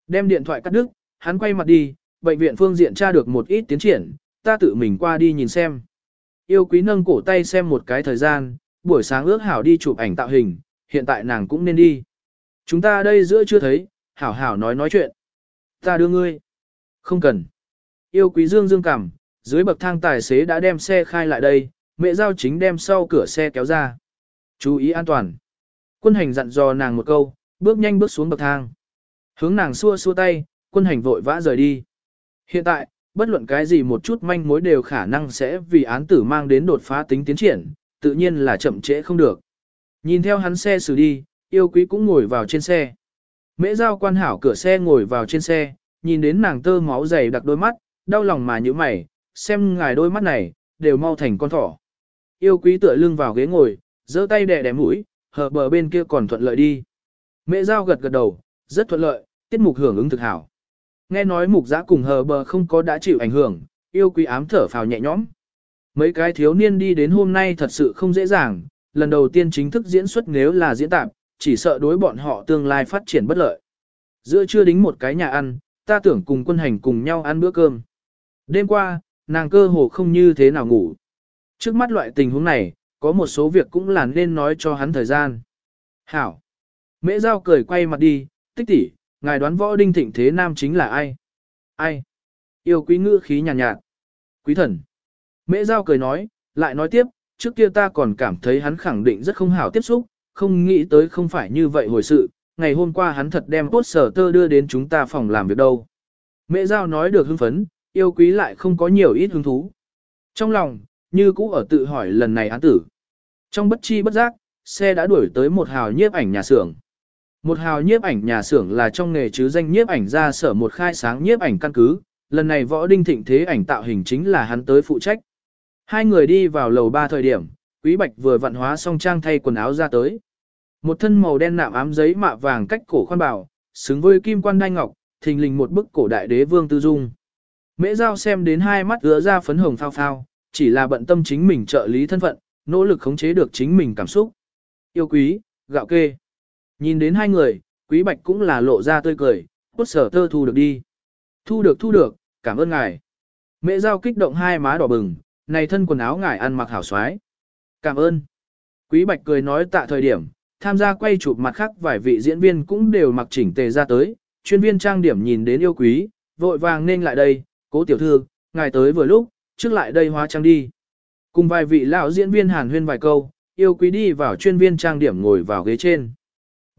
Speaker 1: Đem điện thoại cắt đứt, hắn quay mặt đi, bệnh viện phương diện tra được một ít tiến triển, ta tự mình qua đi nhìn xem. Yêu quý nâng cổ tay xem một cái thời gian, buổi sáng ước hảo đi chụp ảnh tạo hình, hiện tại nàng cũng nên đi. Chúng ta đây giữa chưa thấy, hảo hảo nói nói chuyện. Ta đưa ngươi. Không cần. Yêu quý dương dương cảm, dưới bậc thang tài xế đã đem xe khai lại đây, mẹ giao chính đem sau cửa xe kéo ra. Chú ý an toàn. Quân hành dặn dò nàng một câu, bước nhanh bước xuống bậc thang. Hướng nàng xua xua tay, quân hành vội vã rời đi. Hiện tại, bất luận cái gì một chút manh mối đều khả năng sẽ vì án tử mang đến đột phá tính tiến triển, tự nhiên là chậm trễ không được. Nhìn theo hắn xe xử đi, yêu quý cũng ngồi vào trên xe. Mễ giao quan hảo cửa xe ngồi vào trên xe, nhìn đến nàng tơ máu dày đặc đôi mắt, đau lòng mà như mày, xem ngài đôi mắt này, đều mau thành con thỏ. Yêu quý tựa lưng vào ghế ngồi, giơ tay đè đè mũi, hờ bờ bên kia còn thuận lợi đi. Mẹ giao gật gật đầu, rất thuận lợi, tiết mục hưởng ứng thực hảo. Nghe nói mục giã cùng hờ bờ không có đã chịu ảnh hưởng, yêu quý ám thở phào nhẹ nhõm. Mấy cái thiếu niên đi đến hôm nay thật sự không dễ dàng, lần đầu tiên chính thức diễn xuất nếu là diễn tạp, chỉ sợ đối bọn họ tương lai phát triển bất lợi. Giữa chưa đính một cái nhà ăn, ta tưởng cùng quân hành cùng nhau ăn bữa cơm. Đêm qua, nàng cơ hồ không như thế nào ngủ. Trước mắt loại tình huống này, có một số việc cũng là nên nói cho hắn thời gian. Hảo. Mễ giao cười quay mặt đi, tích tỷ, ngài đoán võ đinh thịnh thế nam chính là ai? Ai? Yêu quý ngữ khí nhàn nhạt, nhạt. Quý thần. Mễ giao cười nói, lại nói tiếp, trước kia ta còn cảm thấy hắn khẳng định rất không hảo tiếp xúc, không nghĩ tới không phải như vậy hồi sự, ngày hôm qua hắn thật đem tốt sở tơ đưa đến chúng ta phòng làm việc đâu. Mẹ giao nói được hưng phấn, yêu quý lại không có nhiều ít hứng thú. Trong lòng, như cũ ở tự hỏi lần này án tử. Trong bất chi bất giác, xe đã đuổi tới một hào nhiếp ảnh nhà xưởng. Một hào nhiếp ảnh nhà xưởng là trong nghề chứ danh nhiếp ảnh ra sở một khai sáng nhiếp ảnh căn cứ, lần này võ đinh thịnh thế ảnh tạo hình chính là hắn tới phụ trách. Hai người đi vào lầu ba thời điểm, Quý Bạch vừa vận hóa xong trang thay quần áo ra tới. Một thân màu đen nạm ám giấy mạ vàng cách cổ khoan bảo, xứng với kim quan đai ngọc, thình lình một bức cổ đại đế vương tư dung. Mễ giao xem đến hai mắt ứa ra phấn hồng phao phao, chỉ là bận tâm chính mình trợ lý thân phận, nỗ lực khống chế được chính mình cảm xúc. Yêu quý, gạo kê. Nhìn đến hai người, quý bạch cũng là lộ ra tươi cười, cốt sở tơ thu được đi. Thu được thu được, cảm ơn ngài. Mẹ giao kích động hai má đỏ bừng, này thân quần áo ngài ăn mặc hảo xoái. Cảm ơn. Quý bạch cười nói tạ thời điểm, tham gia quay chụp mặt khác vài vị diễn viên cũng đều mặc chỉnh tề ra tới, chuyên viên trang điểm nhìn đến yêu quý, vội vàng nên lại đây, cố tiểu thư, ngài tới vừa lúc, trước lại đây hóa trang đi. Cùng vài vị lão diễn viên hàn huyên vài câu, yêu quý đi vào chuyên viên trang điểm ngồi vào ghế trên.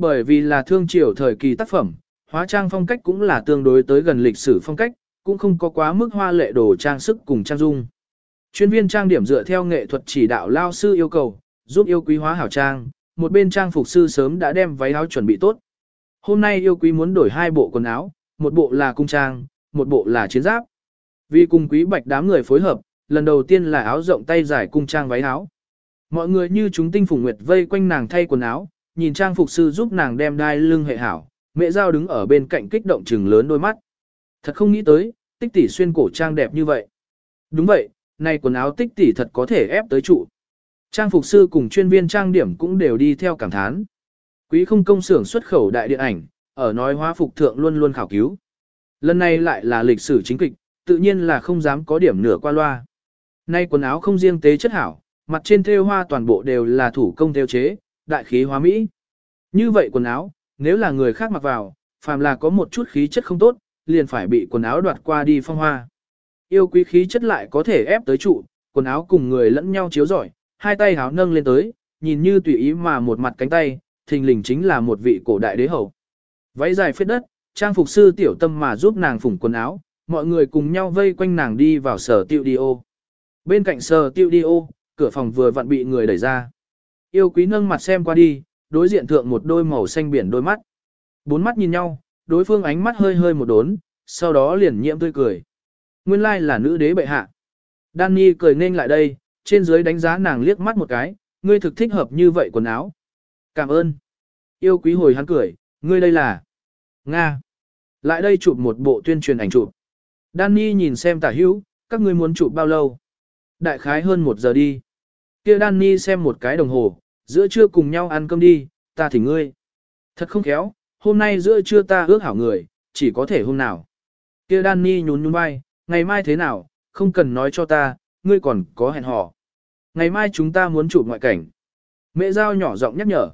Speaker 1: Bởi vì là thương triều thời kỳ tác phẩm, hóa trang phong cách cũng là tương đối tới gần lịch sử phong cách, cũng không có quá mức hoa lệ đồ trang sức cùng trang dung. Chuyên viên trang điểm dựa theo nghệ thuật chỉ đạo lao sư yêu cầu, giúp yêu quý hóa hảo trang, một bên trang phục sư sớm đã đem váy áo chuẩn bị tốt. Hôm nay yêu quý muốn đổi hai bộ quần áo, một bộ là cung trang, một bộ là chiến giáp. Vì cùng quý bạch đám người phối hợp, lần đầu tiên là áo rộng tay dài cung trang váy áo. Mọi người như chúng tinh phùng nguyệt vây quanh nàng thay quần áo, nhìn trang phục sư giúp nàng đem đai lưng hệ hảo, mẹ giao đứng ở bên cạnh kích động trừng lớn đôi mắt. Thật không nghĩ tới, tích tỷ xuyên cổ trang đẹp như vậy. Đúng vậy, này quần áo tích tỷ thật có thể ép tới trụ. Trang phục sư cùng chuyên viên trang điểm cũng đều đi theo cảm thán. Quý không công xưởng xuất khẩu đại điện ảnh, ở nói hóa phục thượng luôn luôn khảo cứu. Lần này lại là lịch sử chính kịch, tự nhiên là không dám có điểm nửa qua loa. Nay quần áo không riêng tế chất hảo, mặt trên thêu hoa toàn bộ đều là thủ công thêu chế, đại khí hóa mỹ. Như vậy quần áo, nếu là người khác mặc vào, phàm là có một chút khí chất không tốt, liền phải bị quần áo đoạt qua đi phong hoa. Yêu quý khí chất lại có thể ép tới trụ, quần áo cùng người lẫn nhau chiếu rọi, hai tay háo nâng lên tới, nhìn như tùy ý mà một mặt cánh tay, thình lình chính là một vị cổ đại đế hậu. Váy dài phết đất, trang phục sư tiểu tâm mà giúp nàng phủng quần áo, mọi người cùng nhau vây quanh nàng đi vào sở tiêu đi ô. Bên cạnh sở tiêu đi ô, cửa phòng vừa vặn bị người đẩy ra. Yêu quý nâng mặt xem qua đi, đối diện thượng một đôi màu xanh biển đôi mắt. Bốn mắt nhìn nhau, đối phương ánh mắt hơi hơi một đốn, sau đó liền nhiễm tươi cười. Nguyên lai là nữ đế bệ hạ. Danny cười nên lại đây, trên dưới đánh giá nàng liếc mắt một cái, ngươi thực thích hợp như vậy quần áo. Cảm ơn. Yêu quý hồi hắn cười, ngươi đây là... Nga. Lại đây chụp một bộ tuyên truyền ảnh chụp. Danny nhìn xem tả hữu, các ngươi muốn chụp bao lâu? Đại khái hơn một giờ đi. Kia Danny xem một cái đồng hồ, giữa trưa cùng nhau ăn cơm đi, ta thỉnh ngươi. Thật không khéo, hôm nay giữa trưa ta ước hảo người, chỉ có thể hôm nào. Kia Danny nhún nhún vai, ngày mai thế nào, không cần nói cho ta, ngươi còn có hẹn hò. Ngày mai chúng ta muốn chụp ngoại cảnh. Mẹ giao nhỏ giọng nhắc nhở.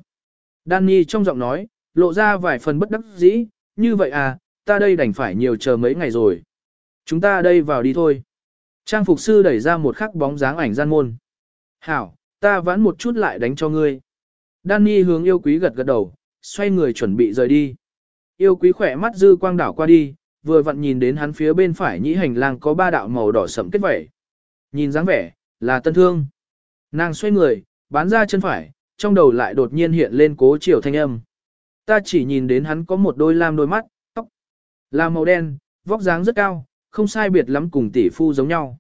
Speaker 1: Danny trong giọng nói, lộ ra vài phần bất đắc dĩ, như vậy à, ta đây đành phải nhiều chờ mấy ngày rồi. Chúng ta đây vào đi thôi. Trang phục sư đẩy ra một khắc bóng dáng ảnh gian môn. Hảo, ta vãn một chút lại đánh cho ngươi. Danny hướng yêu quý gật gật đầu, xoay người chuẩn bị rời đi. Yêu quý khỏe mắt dư quang đảo qua đi, vừa vặn nhìn đến hắn phía bên phải nhĩ hành lang có ba đạo màu đỏ sẫm kết vẩy. Nhìn dáng vẻ, là tân thương. Nàng xoay người, bán ra chân phải, trong đầu lại đột nhiên hiện lên cố chiều thanh âm. Ta chỉ nhìn đến hắn có một đôi lam đôi mắt, tóc là màu đen, vóc dáng rất cao, không sai biệt lắm cùng tỷ phu giống nhau.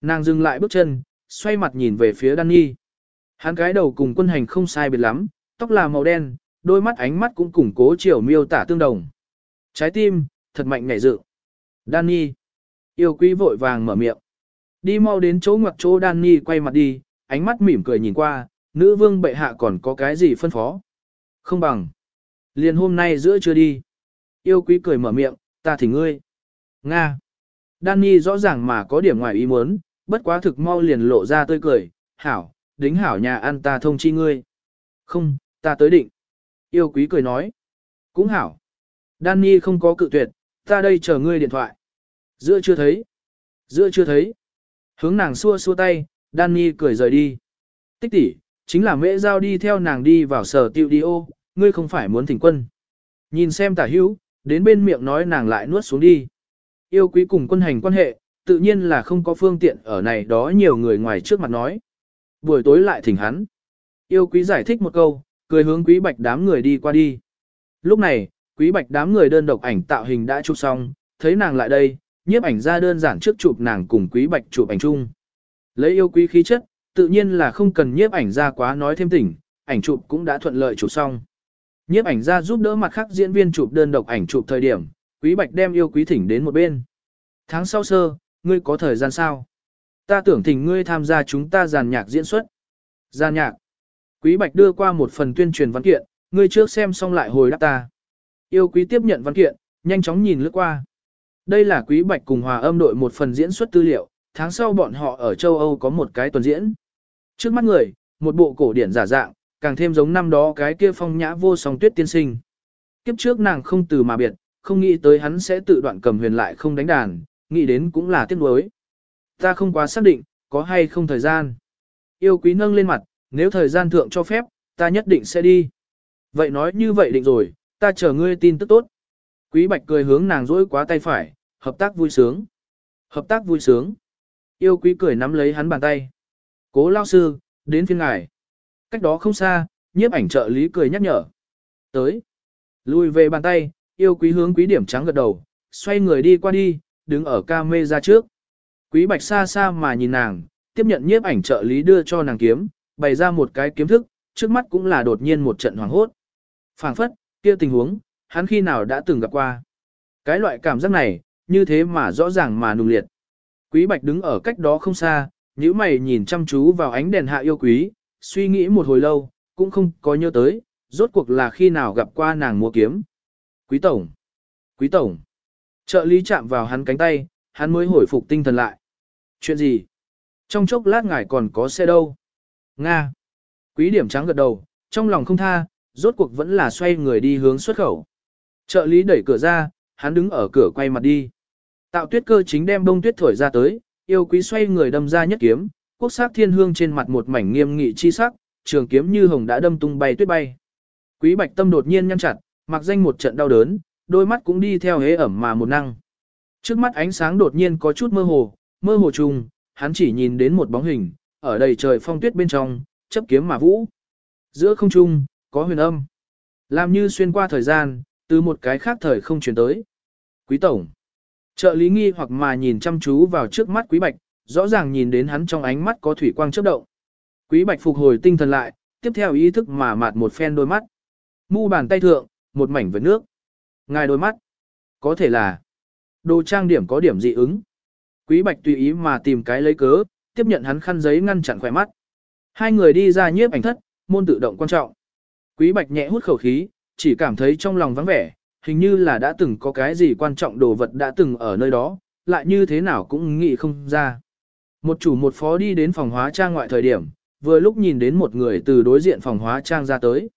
Speaker 1: Nàng dừng lại bước chân, xoay mặt nhìn về phía Danny. Hắn cái đầu cùng quân hành không sai biệt lắm, tóc là màu đen, đôi mắt ánh mắt cũng củng cố chiều miêu tả tương đồng. Trái tim, thật mạnh ngảy dự. Danny. Yêu quý vội vàng mở miệng. Đi mau đến chỗ ngoặc chỗ Danny quay mặt đi, ánh mắt mỉm cười nhìn qua, nữ vương bệ hạ còn có cái gì phân phó. Không bằng. Liền hôm nay giữa chưa đi. Yêu quý cười mở miệng, ta thỉnh ngươi. Nga. Danny rõ ràng mà có điểm ngoài ý muốn, bất quá thực mau liền lộ ra tươi cười, hảo, đính hảo nhà ăn ta thông chi ngươi. Không, ta tới định. Yêu quý cười nói. Cũng hảo. Danny không có cự tuyệt, ta đây chờ ngươi điện thoại. Giữa chưa thấy. Giữa chưa thấy. Hướng nàng xua xua tay, Danny cười rời đi. Tích tỷ, chính là mễ giao đi theo nàng đi vào sở tiệu đi ô, ngươi không phải muốn thỉnh quân. Nhìn xem tả hữu, đến bên miệng nói nàng lại nuốt xuống đi. Yêu quý cùng quân hành quan hệ, tự nhiên là không có phương tiện ở này đó nhiều người ngoài trước mặt nói. Buổi tối lại thỉnh hắn. Yêu quý giải thích một câu, cười hướng quý bạch đám người đi qua đi. Lúc này, quý bạch đám người đơn độc ảnh tạo hình đã chụp xong, thấy nàng lại đây, nhiếp ảnh ra đơn giản trước chụp nàng cùng quý bạch chụp ảnh chung. Lấy yêu quý khí chất, tự nhiên là không cần nhiếp ảnh ra quá nói thêm tỉnh, ảnh chụp cũng đã thuận lợi chụp xong. Nhiếp ảnh ra giúp đỡ mặt khác diễn viên chụp đơn độc ảnh chụp thời điểm, quý bạch đem yêu quý thỉnh đến một bên. Tháng sau sơ, ngươi có thời gian sao? Ta tưởng thỉnh ngươi tham gia chúng ta giàn nhạc diễn xuất. Giàn nhạc. Quý bạch đưa qua một phần tuyên truyền văn kiện, ngươi trước xem xong lại hồi đáp ta. Yêu quý tiếp nhận văn kiện, nhanh chóng nhìn lướt qua. Đây là quý bạch cùng hòa âm đội một phần diễn xuất tư liệu, tháng sau bọn họ ở châu Âu có một cái tuần diễn. Trước mắt người, một bộ cổ điển giả dạng, càng thêm giống năm đó cái kia phong nhã vô song tuyết tiên sinh. Kiếp trước nàng không từ mà biệt, không nghĩ tới hắn sẽ tự đoạn cầm huyền lại không đánh đàn, nghĩ đến cũng là tiếc nuối. Ta không quá xác định, có hay không thời gian. Yêu quý nâng lên mặt, nếu thời gian thượng cho phép, ta nhất định sẽ đi. Vậy nói như vậy định rồi, ta chờ ngươi tin tức tốt. Quý bạch cười hướng nàng rỗi quá tay phải, hợp tác vui sướng. Hợp tác vui sướng. Yêu quý cười nắm lấy hắn bàn tay. Cố lao sư, đến phiên ngài. Cách đó không xa, nhiếp ảnh trợ lý cười nhắc nhở. Tới. Lùi về bàn tay, yêu quý hướng quý điểm trắng gật đầu, xoay người đi qua đi, đứng ở ca mê ra trước. Quý bạch xa xa mà nhìn nàng, tiếp nhận nhiếp ảnh trợ lý đưa cho nàng kiếm, bày ra một cái kiếm thức, trước mắt cũng là đột nhiên một trận hoàng hốt. phảng phất, kia tình huống, hắn khi nào đã từng gặp qua. Cái loại cảm giác này, như thế mà rõ ràng mà nung liệt. Quý bạch đứng ở cách đó không xa, nhíu mày nhìn chăm chú vào ánh đèn hạ yêu quý, suy nghĩ một hồi lâu, cũng không có nhớ tới, rốt cuộc là khi nào gặp qua nàng mua kiếm. Quý tổng! Quý tổng! Trợ lý chạm vào hắn cánh tay, hắn mới hồi phục tinh thần lại. Chuyện gì? Trong chốc lát ngài còn có xe đâu? Nga! Quý điểm trắng gật đầu, trong lòng không tha, rốt cuộc vẫn là xoay người đi hướng xuất khẩu. Trợ lý đẩy cửa ra, hắn đứng ở cửa quay mặt đi. Tạo tuyết cơ chính đem bông tuyết thổi ra tới, yêu quý xoay người đâm ra nhất kiếm, quốc sắc thiên hương trên mặt một mảnh nghiêm nghị chi sắc, trường kiếm như hồng đã đâm tung bay tuyết bay. Quý bạch tâm đột nhiên nhăn chặt, mặc danh một trận đau đớn, đôi mắt cũng đi theo hế ẩm mà một năng. Trước mắt ánh sáng đột nhiên có chút mơ hồ, mơ hồ trùng, hắn chỉ nhìn đến một bóng hình, ở đầy trời phong tuyết bên trong, chấp kiếm mà vũ. Giữa không trung, có huyền âm. Làm như xuyên qua thời gian, từ một cái khác thời không chuyển tới. Quý tổng. Trợ lý nghi hoặc mà nhìn chăm chú vào trước mắt quý bạch, rõ ràng nhìn đến hắn trong ánh mắt có thủy quang chớp động. Quý bạch phục hồi tinh thần lại, tiếp theo ý thức mà mạt một phen đôi mắt. Mu bàn tay thượng, một mảnh với nước. Ngài đôi mắt. Có thể là đồ trang điểm có điểm dị ứng. Quý bạch tùy ý mà tìm cái lấy cớ, tiếp nhận hắn khăn giấy ngăn chặn khỏe mắt. Hai người đi ra nhiếp ảnh thất, môn tự động quan trọng. Quý bạch nhẹ hút khẩu khí, chỉ cảm thấy trong lòng vắng vẻ, hình như là đã từng có cái gì quan trọng đồ vật đã từng ở nơi đó, lại như thế nào cũng nghĩ không ra. Một chủ một phó đi đến phòng hóa trang ngoại thời điểm, vừa lúc nhìn đến một người từ đối diện phòng hóa trang ra tới.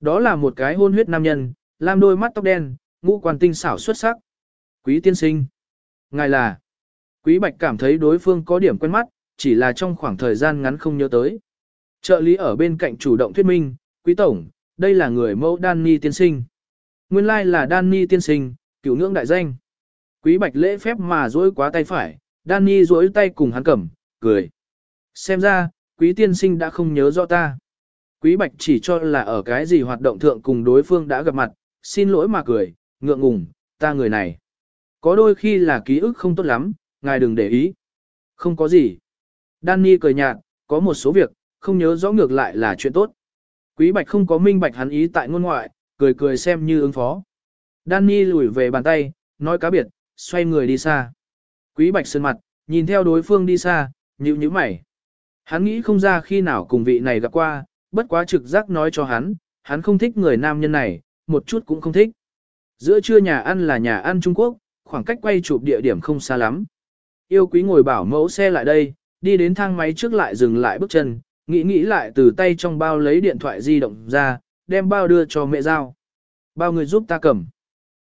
Speaker 1: Đó là một cái hôn huyết nam nhân, lam đôi mắt tóc đen, ngũ quan tinh xảo xuất sắc. Quý tiên sinh. Ngài là. Quý bạch cảm thấy đối phương có điểm quen mắt, chỉ là trong khoảng thời gian ngắn không nhớ tới. Trợ lý ở bên cạnh chủ động thuyết minh, quý tổng, đây là người mẫu Danny tiên sinh. Nguyên lai like là Danny tiên sinh, cửu ngưỡng đại danh. Quý bạch lễ phép mà dối quá tay phải, Danny dối tay cùng hắn cầm, cười. Xem ra, quý tiên sinh đã không nhớ rõ ta. Quý bạch chỉ cho là ở cái gì hoạt động thượng cùng đối phương đã gặp mặt, xin lỗi mà cười, ngượng ngùng, ta người này. Có đôi khi là ký ức không tốt lắm, ngài đừng để ý. Không có gì. Danny cười nhạt, có một số việc, không nhớ rõ ngược lại là chuyện tốt. Quý bạch không có minh bạch hắn ý tại ngôn ngoại, cười cười xem như ứng phó. Danny lùi về bàn tay, nói cá biệt, xoay người đi xa. Quý bạch sơn mặt, nhìn theo đối phương đi xa, nhíu nhíu mày. Hắn nghĩ không ra khi nào cùng vị này gặp qua, bất quá trực giác nói cho hắn, hắn không thích người nam nhân này, một chút cũng không thích. Giữa trưa nhà ăn là nhà ăn Trung Quốc, khoảng cách quay chụp địa điểm không xa lắm. Yêu quý ngồi bảo mẫu xe lại đây, đi đến thang máy trước lại dừng lại bước chân, nghĩ nghĩ lại từ tay trong bao lấy điện thoại di động ra, đem bao đưa cho mẹ giao. Bao người giúp ta cầm.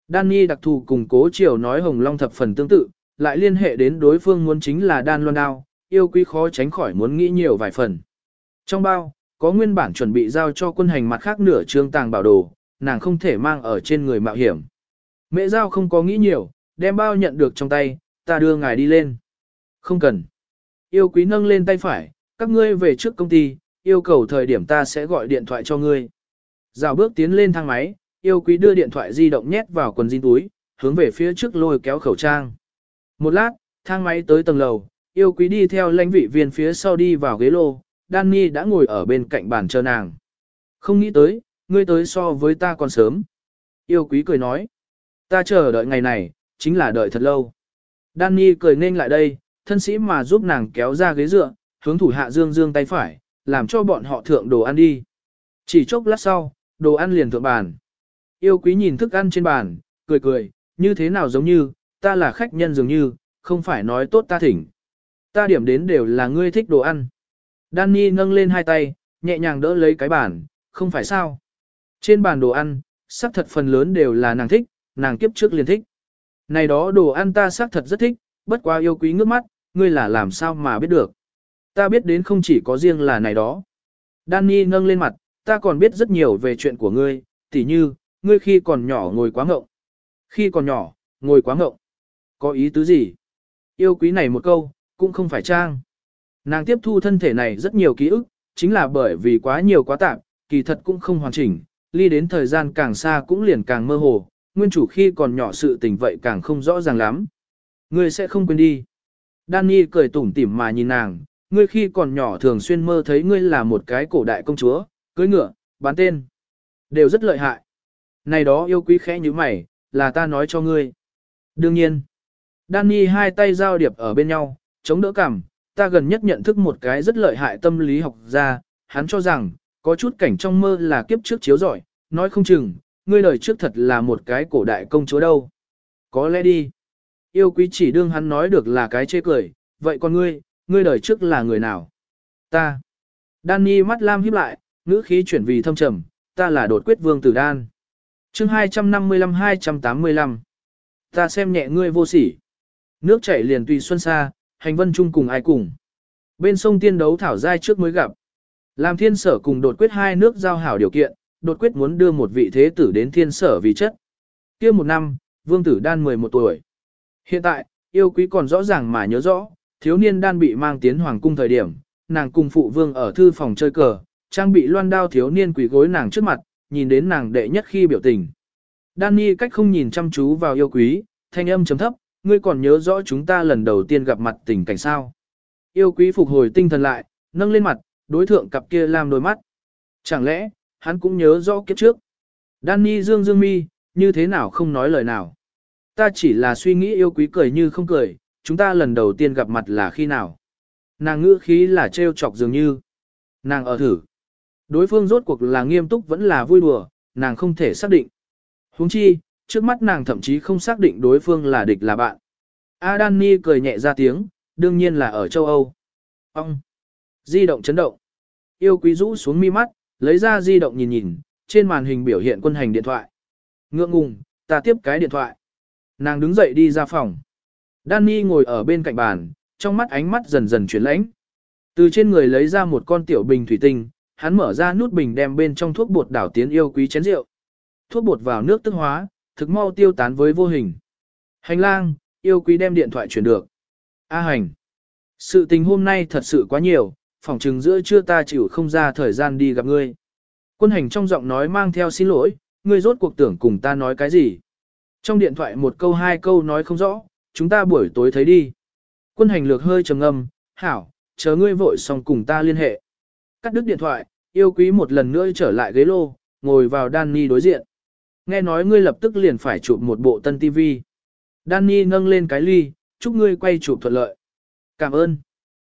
Speaker 1: Danny đặc thù cùng cố chiều nói Hồng Long thập phần tương tự, lại liên hệ đến đối phương muốn chính là Đan Loan Đao, yêu quý khó tránh khỏi muốn nghĩ nhiều vài phần. Trong bao, có nguyên bản chuẩn bị giao cho quân hành mặt khác nửa trương tàng bảo đồ, nàng không thể mang ở trên người mạo hiểm. Mẹ giao không có nghĩ nhiều, đem bao nhận được trong tay, ta đưa ngài đi lên. Không cần. Yêu quý nâng lên tay phải, các ngươi về trước công ty, yêu cầu thời điểm ta sẽ gọi điện thoại cho ngươi. Rào bước tiến lên thang máy, yêu quý đưa điện thoại di động nhét vào quần jean túi, hướng về phía trước lôi kéo khẩu trang. Một lát, thang máy tới tầng lầu, yêu quý đi theo lãnh vị viên phía sau đi vào ghế lô, Danny đã ngồi ở bên cạnh bàn chờ nàng. Không nghĩ tới, ngươi tới so với ta còn sớm. Yêu quý cười nói, ta chờ đợi ngày này, chính là đợi thật lâu. Danny cười nên lại đây, thân sĩ mà giúp nàng kéo ra ghế dựa, hướng thủ hạ dương dương tay phải, làm cho bọn họ thượng đồ ăn đi. Chỉ chốc lát sau, đồ ăn liền thượng bàn. Yêu quý nhìn thức ăn trên bàn, cười cười, như thế nào giống như, ta là khách nhân dường như, không phải nói tốt ta thỉnh. Ta điểm đến đều là ngươi thích đồ ăn. Danny nâng lên hai tay, nhẹ nhàng đỡ lấy cái bàn, không phải sao. Trên bàn đồ ăn, xác thật phần lớn đều là nàng thích, nàng kiếp trước liền thích. Này đó đồ ăn ta xác thật rất thích, bất quá yêu quý ngước mắt, ngươi là làm sao mà biết được. Ta biết đến không chỉ có riêng là này đó. Danny nâng lên mặt, ta còn biết rất nhiều về chuyện của ngươi, tỉ như, ngươi khi còn nhỏ ngồi quá ngộng. Khi còn nhỏ, ngồi quá ngộng. Có ý tứ gì? Yêu quý này một câu, cũng không phải trang. Nàng tiếp thu thân thể này rất nhiều ký ức, chính là bởi vì quá nhiều quá tạp, kỳ thật cũng không hoàn chỉnh, ly đến thời gian càng xa cũng liền càng mơ hồ, nguyên chủ khi còn nhỏ sự tình vậy càng không rõ ràng lắm. Ngươi sẽ không quên đi. Danny cười tủm tỉm mà nhìn nàng, ngươi khi còn nhỏ thường xuyên mơ thấy ngươi là một cái cổ đại công chúa, cưới ngựa, bán tên. Đều rất lợi hại. Này đó yêu quý khẽ như mày, là ta nói cho ngươi. Đương nhiên. Danny hai tay giao điệp ở bên nhau, chống đỡ cằm, ta gần nhất nhận thức một cái rất lợi hại tâm lý học gia, hắn cho rằng, có chút cảnh trong mơ là kiếp trước chiếu giỏi, nói không chừng, ngươi đời trước thật là một cái cổ đại công chúa đâu. Có lẽ đi. Yêu quý chỉ đương hắn nói được là cái chê cười, vậy còn ngươi, ngươi đời trước là người nào? Ta. Danny mắt lam híp lại, ngữ khí chuyển vì thâm trầm, ta là đột quyết vương tử đan. chương 255-285. Ta xem nhẹ ngươi vô sỉ. Nước chảy liền tùy xuân xa, hành vân chung cùng ai cùng. Bên sông tiên đấu thảo giai trước mới gặp. Làm thiên sở cùng đột quyết hai nước giao hảo điều kiện, đột quyết muốn đưa một vị thế tử đến thiên sở vì chất. kia một năm, vương tử đan 11 tuổi. Hiện tại, yêu quý còn rõ ràng mà nhớ rõ, thiếu niên đan bị mang tiến hoàng cung thời điểm, nàng cùng phụ vương ở thư phòng chơi cờ, trang bị loan đao thiếu niên quỳ gối nàng trước mặt, nhìn đến nàng đệ nhất khi biểu tình. Danny cách không nhìn chăm chú vào yêu quý, thanh âm chấm thấp, ngươi còn nhớ rõ chúng ta lần đầu tiên gặp mặt tình cảnh sao. Yêu quý phục hồi tinh thần lại, nâng lên mặt, đối thượng cặp kia làm đôi mắt. Chẳng lẽ, hắn cũng nhớ rõ kiếp trước. Danny dương dương mi, như thế nào không nói lời nào. Ta chỉ là suy nghĩ yêu quý cười như không cười, chúng ta lần đầu tiên gặp mặt là khi nào. Nàng ngữ khí là trêu chọc dường như. Nàng ở thử. Đối phương rốt cuộc là nghiêm túc vẫn là vui đùa, nàng không thể xác định. huống chi, trước mắt nàng thậm chí không xác định đối phương là địch là bạn. Adani cười nhẹ ra tiếng, đương nhiên là ở châu Âu. Ông! Di động chấn động. Yêu quý rũ xuống mi mắt, lấy ra di động nhìn nhìn, trên màn hình biểu hiện quân hành điện thoại. Ngượng ngùng, ta tiếp cái điện thoại. Nàng đứng dậy đi ra phòng. Danny ngồi ở bên cạnh bàn, trong mắt ánh mắt dần dần chuyển lãnh. Từ trên người lấy ra một con tiểu bình thủy tinh, hắn mở ra nút bình đem bên trong thuốc bột đảo tiến yêu quý chén rượu. Thuốc bột vào nước tức hóa, thực mau tiêu tán với vô hình. Hành lang, yêu quý đem điện thoại chuyển được. A hành. Sự tình hôm nay thật sự quá nhiều, phỏng chừng giữa trưa ta chịu không ra thời gian đi gặp ngươi. Quân hành trong giọng nói mang theo xin lỗi, ngươi rốt cuộc tưởng cùng ta nói cái gì. Trong điện thoại một câu hai câu nói không rõ, chúng ta buổi tối thấy đi. Quân hành lược hơi trầm ngâm, hảo, chờ ngươi vội xong cùng ta liên hệ. Cắt đứt điện thoại, yêu quý một lần nữa trở lại ghế lô, ngồi vào Danny đối diện. Nghe nói ngươi lập tức liền phải chụp một bộ tân TV. Danny nâng lên cái ly, chúc ngươi quay chụp thuận lợi. Cảm ơn.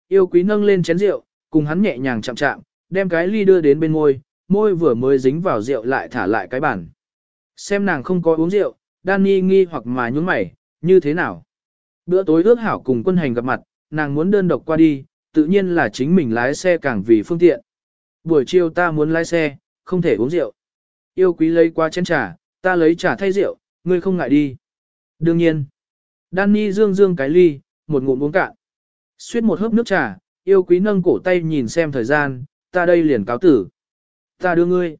Speaker 1: Yêu quý nâng lên chén rượu, cùng hắn nhẹ nhàng chạm chạm, đem cái ly đưa đến bên môi, môi vừa mới dính vào rượu lại thả lại cái bàn. Xem nàng không có uống rượu, Danny nghi hoặc mà nhúng mày, như thế nào? Bữa tối ước hảo cùng quân hành gặp mặt, nàng muốn đơn độc qua đi, tự nhiên là chính mình lái xe càng vì phương tiện. Buổi chiều ta muốn lái xe, không thể uống rượu. Yêu quý lấy qua chén trà, ta lấy trà thay rượu, ngươi không ngại đi. Đương nhiên. Danny dương dương cái ly, một ngụm uống cạn. Xuyết một hớp nước trà, yêu quý nâng cổ tay nhìn xem thời gian, ta đây liền cáo tử. Ta đưa ngươi.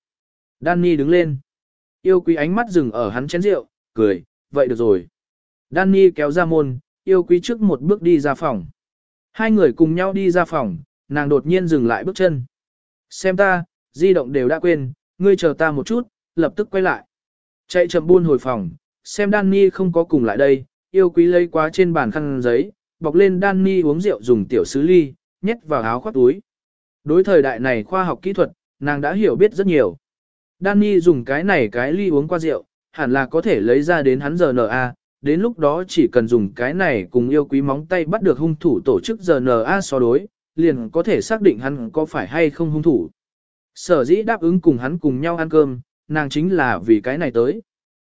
Speaker 1: Danny đứng lên. Yêu quý ánh mắt dừng ở hắn chén rượu, cười, vậy được rồi. Danny kéo ra môn, yêu quý trước một bước đi ra phòng. Hai người cùng nhau đi ra phòng, nàng đột nhiên dừng lại bước chân. Xem ta, di động đều đã quên, ngươi chờ ta một chút, lập tức quay lại. Chạy chậm buôn hồi phòng, xem Danny không có cùng lại đây, yêu quý lấy quá trên bàn khăn giấy, bọc lên Danny uống rượu dùng tiểu sứ ly, nhét vào áo khoác túi. Đối thời đại này khoa học kỹ thuật, nàng đã hiểu biết rất nhiều. Danny dùng cái này cái ly uống qua rượu, hẳn là có thể lấy ra đến hắn giờ đến lúc đó chỉ cần dùng cái này cùng yêu quý móng tay bắt được hung thủ tổ chức giờ so đối, liền có thể xác định hắn có phải hay không hung thủ. Sở dĩ đáp ứng cùng hắn cùng nhau ăn cơm, nàng chính là vì cái này tới.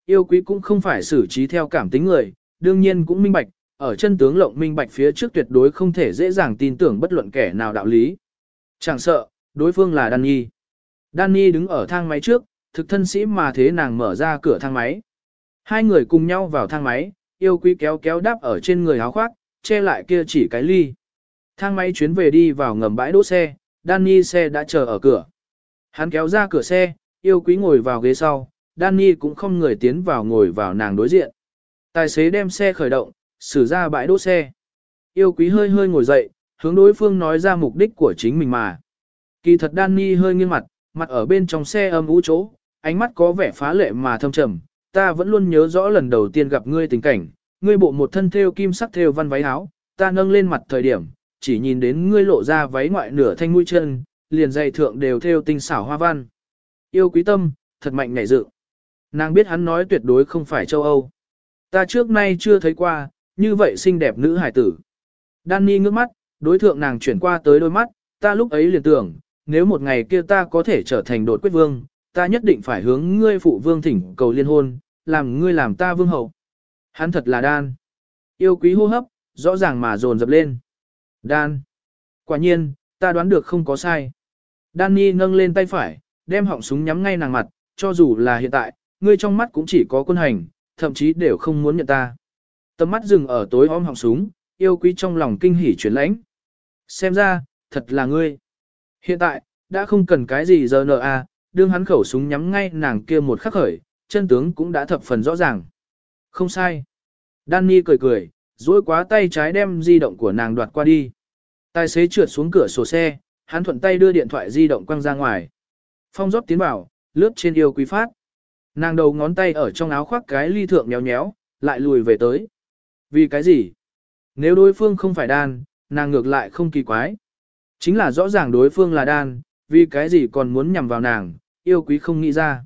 Speaker 1: Yêu quý cũng không phải xử trí theo cảm tính người, đương nhiên cũng minh bạch, ở chân tướng lộng minh bạch phía trước tuyệt đối không thể dễ dàng tin tưởng bất luận kẻ nào đạo lý. Chẳng sợ, đối phương là Danny. Danny đứng ở thang máy trước, thực thân sĩ mà thế nàng mở ra cửa thang máy. Hai người cùng nhau vào thang máy, yêu quý kéo kéo đáp ở trên người áo khoác, che lại kia chỉ cái ly. Thang máy chuyến về đi vào ngầm bãi đỗ xe, Danny xe đã chờ ở cửa. Hắn kéo ra cửa xe, yêu quý ngồi vào ghế sau, Danny cũng không người tiến vào ngồi vào nàng đối diện. Tài xế đem xe khởi động, xử ra bãi đỗ xe. Yêu quý hơi hơi ngồi dậy, hướng đối phương nói ra mục đích của chính mình mà. Kỳ thật Danny hơi nghiêng mặt, mặt ở bên trong xe âm ú chỗ, ánh mắt có vẻ phá lệ mà thâm trầm. Ta vẫn luôn nhớ rõ lần đầu tiên gặp ngươi tình cảnh, ngươi bộ một thân thêu kim sắc thêu văn váy áo, ta nâng lên mặt thời điểm, chỉ nhìn đến ngươi lộ ra váy ngoại nửa thanh mũi chân, liền dày thượng đều thêu tinh xảo hoa văn. Yêu quý tâm, thật mạnh ngảy dự. Nàng biết hắn nói tuyệt đối không phải châu Âu. Ta trước nay chưa thấy qua, như vậy xinh đẹp nữ hải tử. Danny ngước mắt, đối thượng nàng chuyển qua tới đôi mắt, ta lúc ấy liền tưởng, nếu một ngày kia ta có thể trở thành đột quyết vương, ta nhất định phải hướng ngươi phụ vương thỉnh cầu liên hôn, làm ngươi làm ta vương hậu. Hắn thật là đan. Yêu quý hô hấp, rõ ràng mà dồn dập lên. Đan. Quả nhiên, ta đoán được không có sai. Danny nâng lên tay phải, đem họng súng nhắm ngay nàng mặt, cho dù là hiện tại, ngươi trong mắt cũng chỉ có quân hành, thậm chí đều không muốn nhận ta. Tầm mắt dừng ở tối om họng súng, yêu quý trong lòng kinh hỉ chuyển lãnh. Xem ra, thật là ngươi. Hiện tại, đã không cần cái gì giờ nợ à, đương hắn khẩu súng nhắm ngay nàng kia một khắc khởi, chân tướng cũng đã thập phần rõ ràng. Không sai. Danny cười cười, duỗi quá tay trái đem di động của nàng đoạt qua đi. Tài xế trượt xuống cửa sổ xe, hắn thuận tay đưa điện thoại di động quăng ra ngoài. Phong rót tiến vào, lướt trên yêu quý phát. Nàng đầu ngón tay ở trong áo khoác cái ly thượng nhéo nhéo, lại lùi về tới. Vì cái gì? Nếu đối phương không phải đan, nàng ngược lại không kỳ quái. Chính là rõ ràng đối phương là đan, vì cái gì còn muốn nhằm vào nàng, yêu quý không nghĩ ra.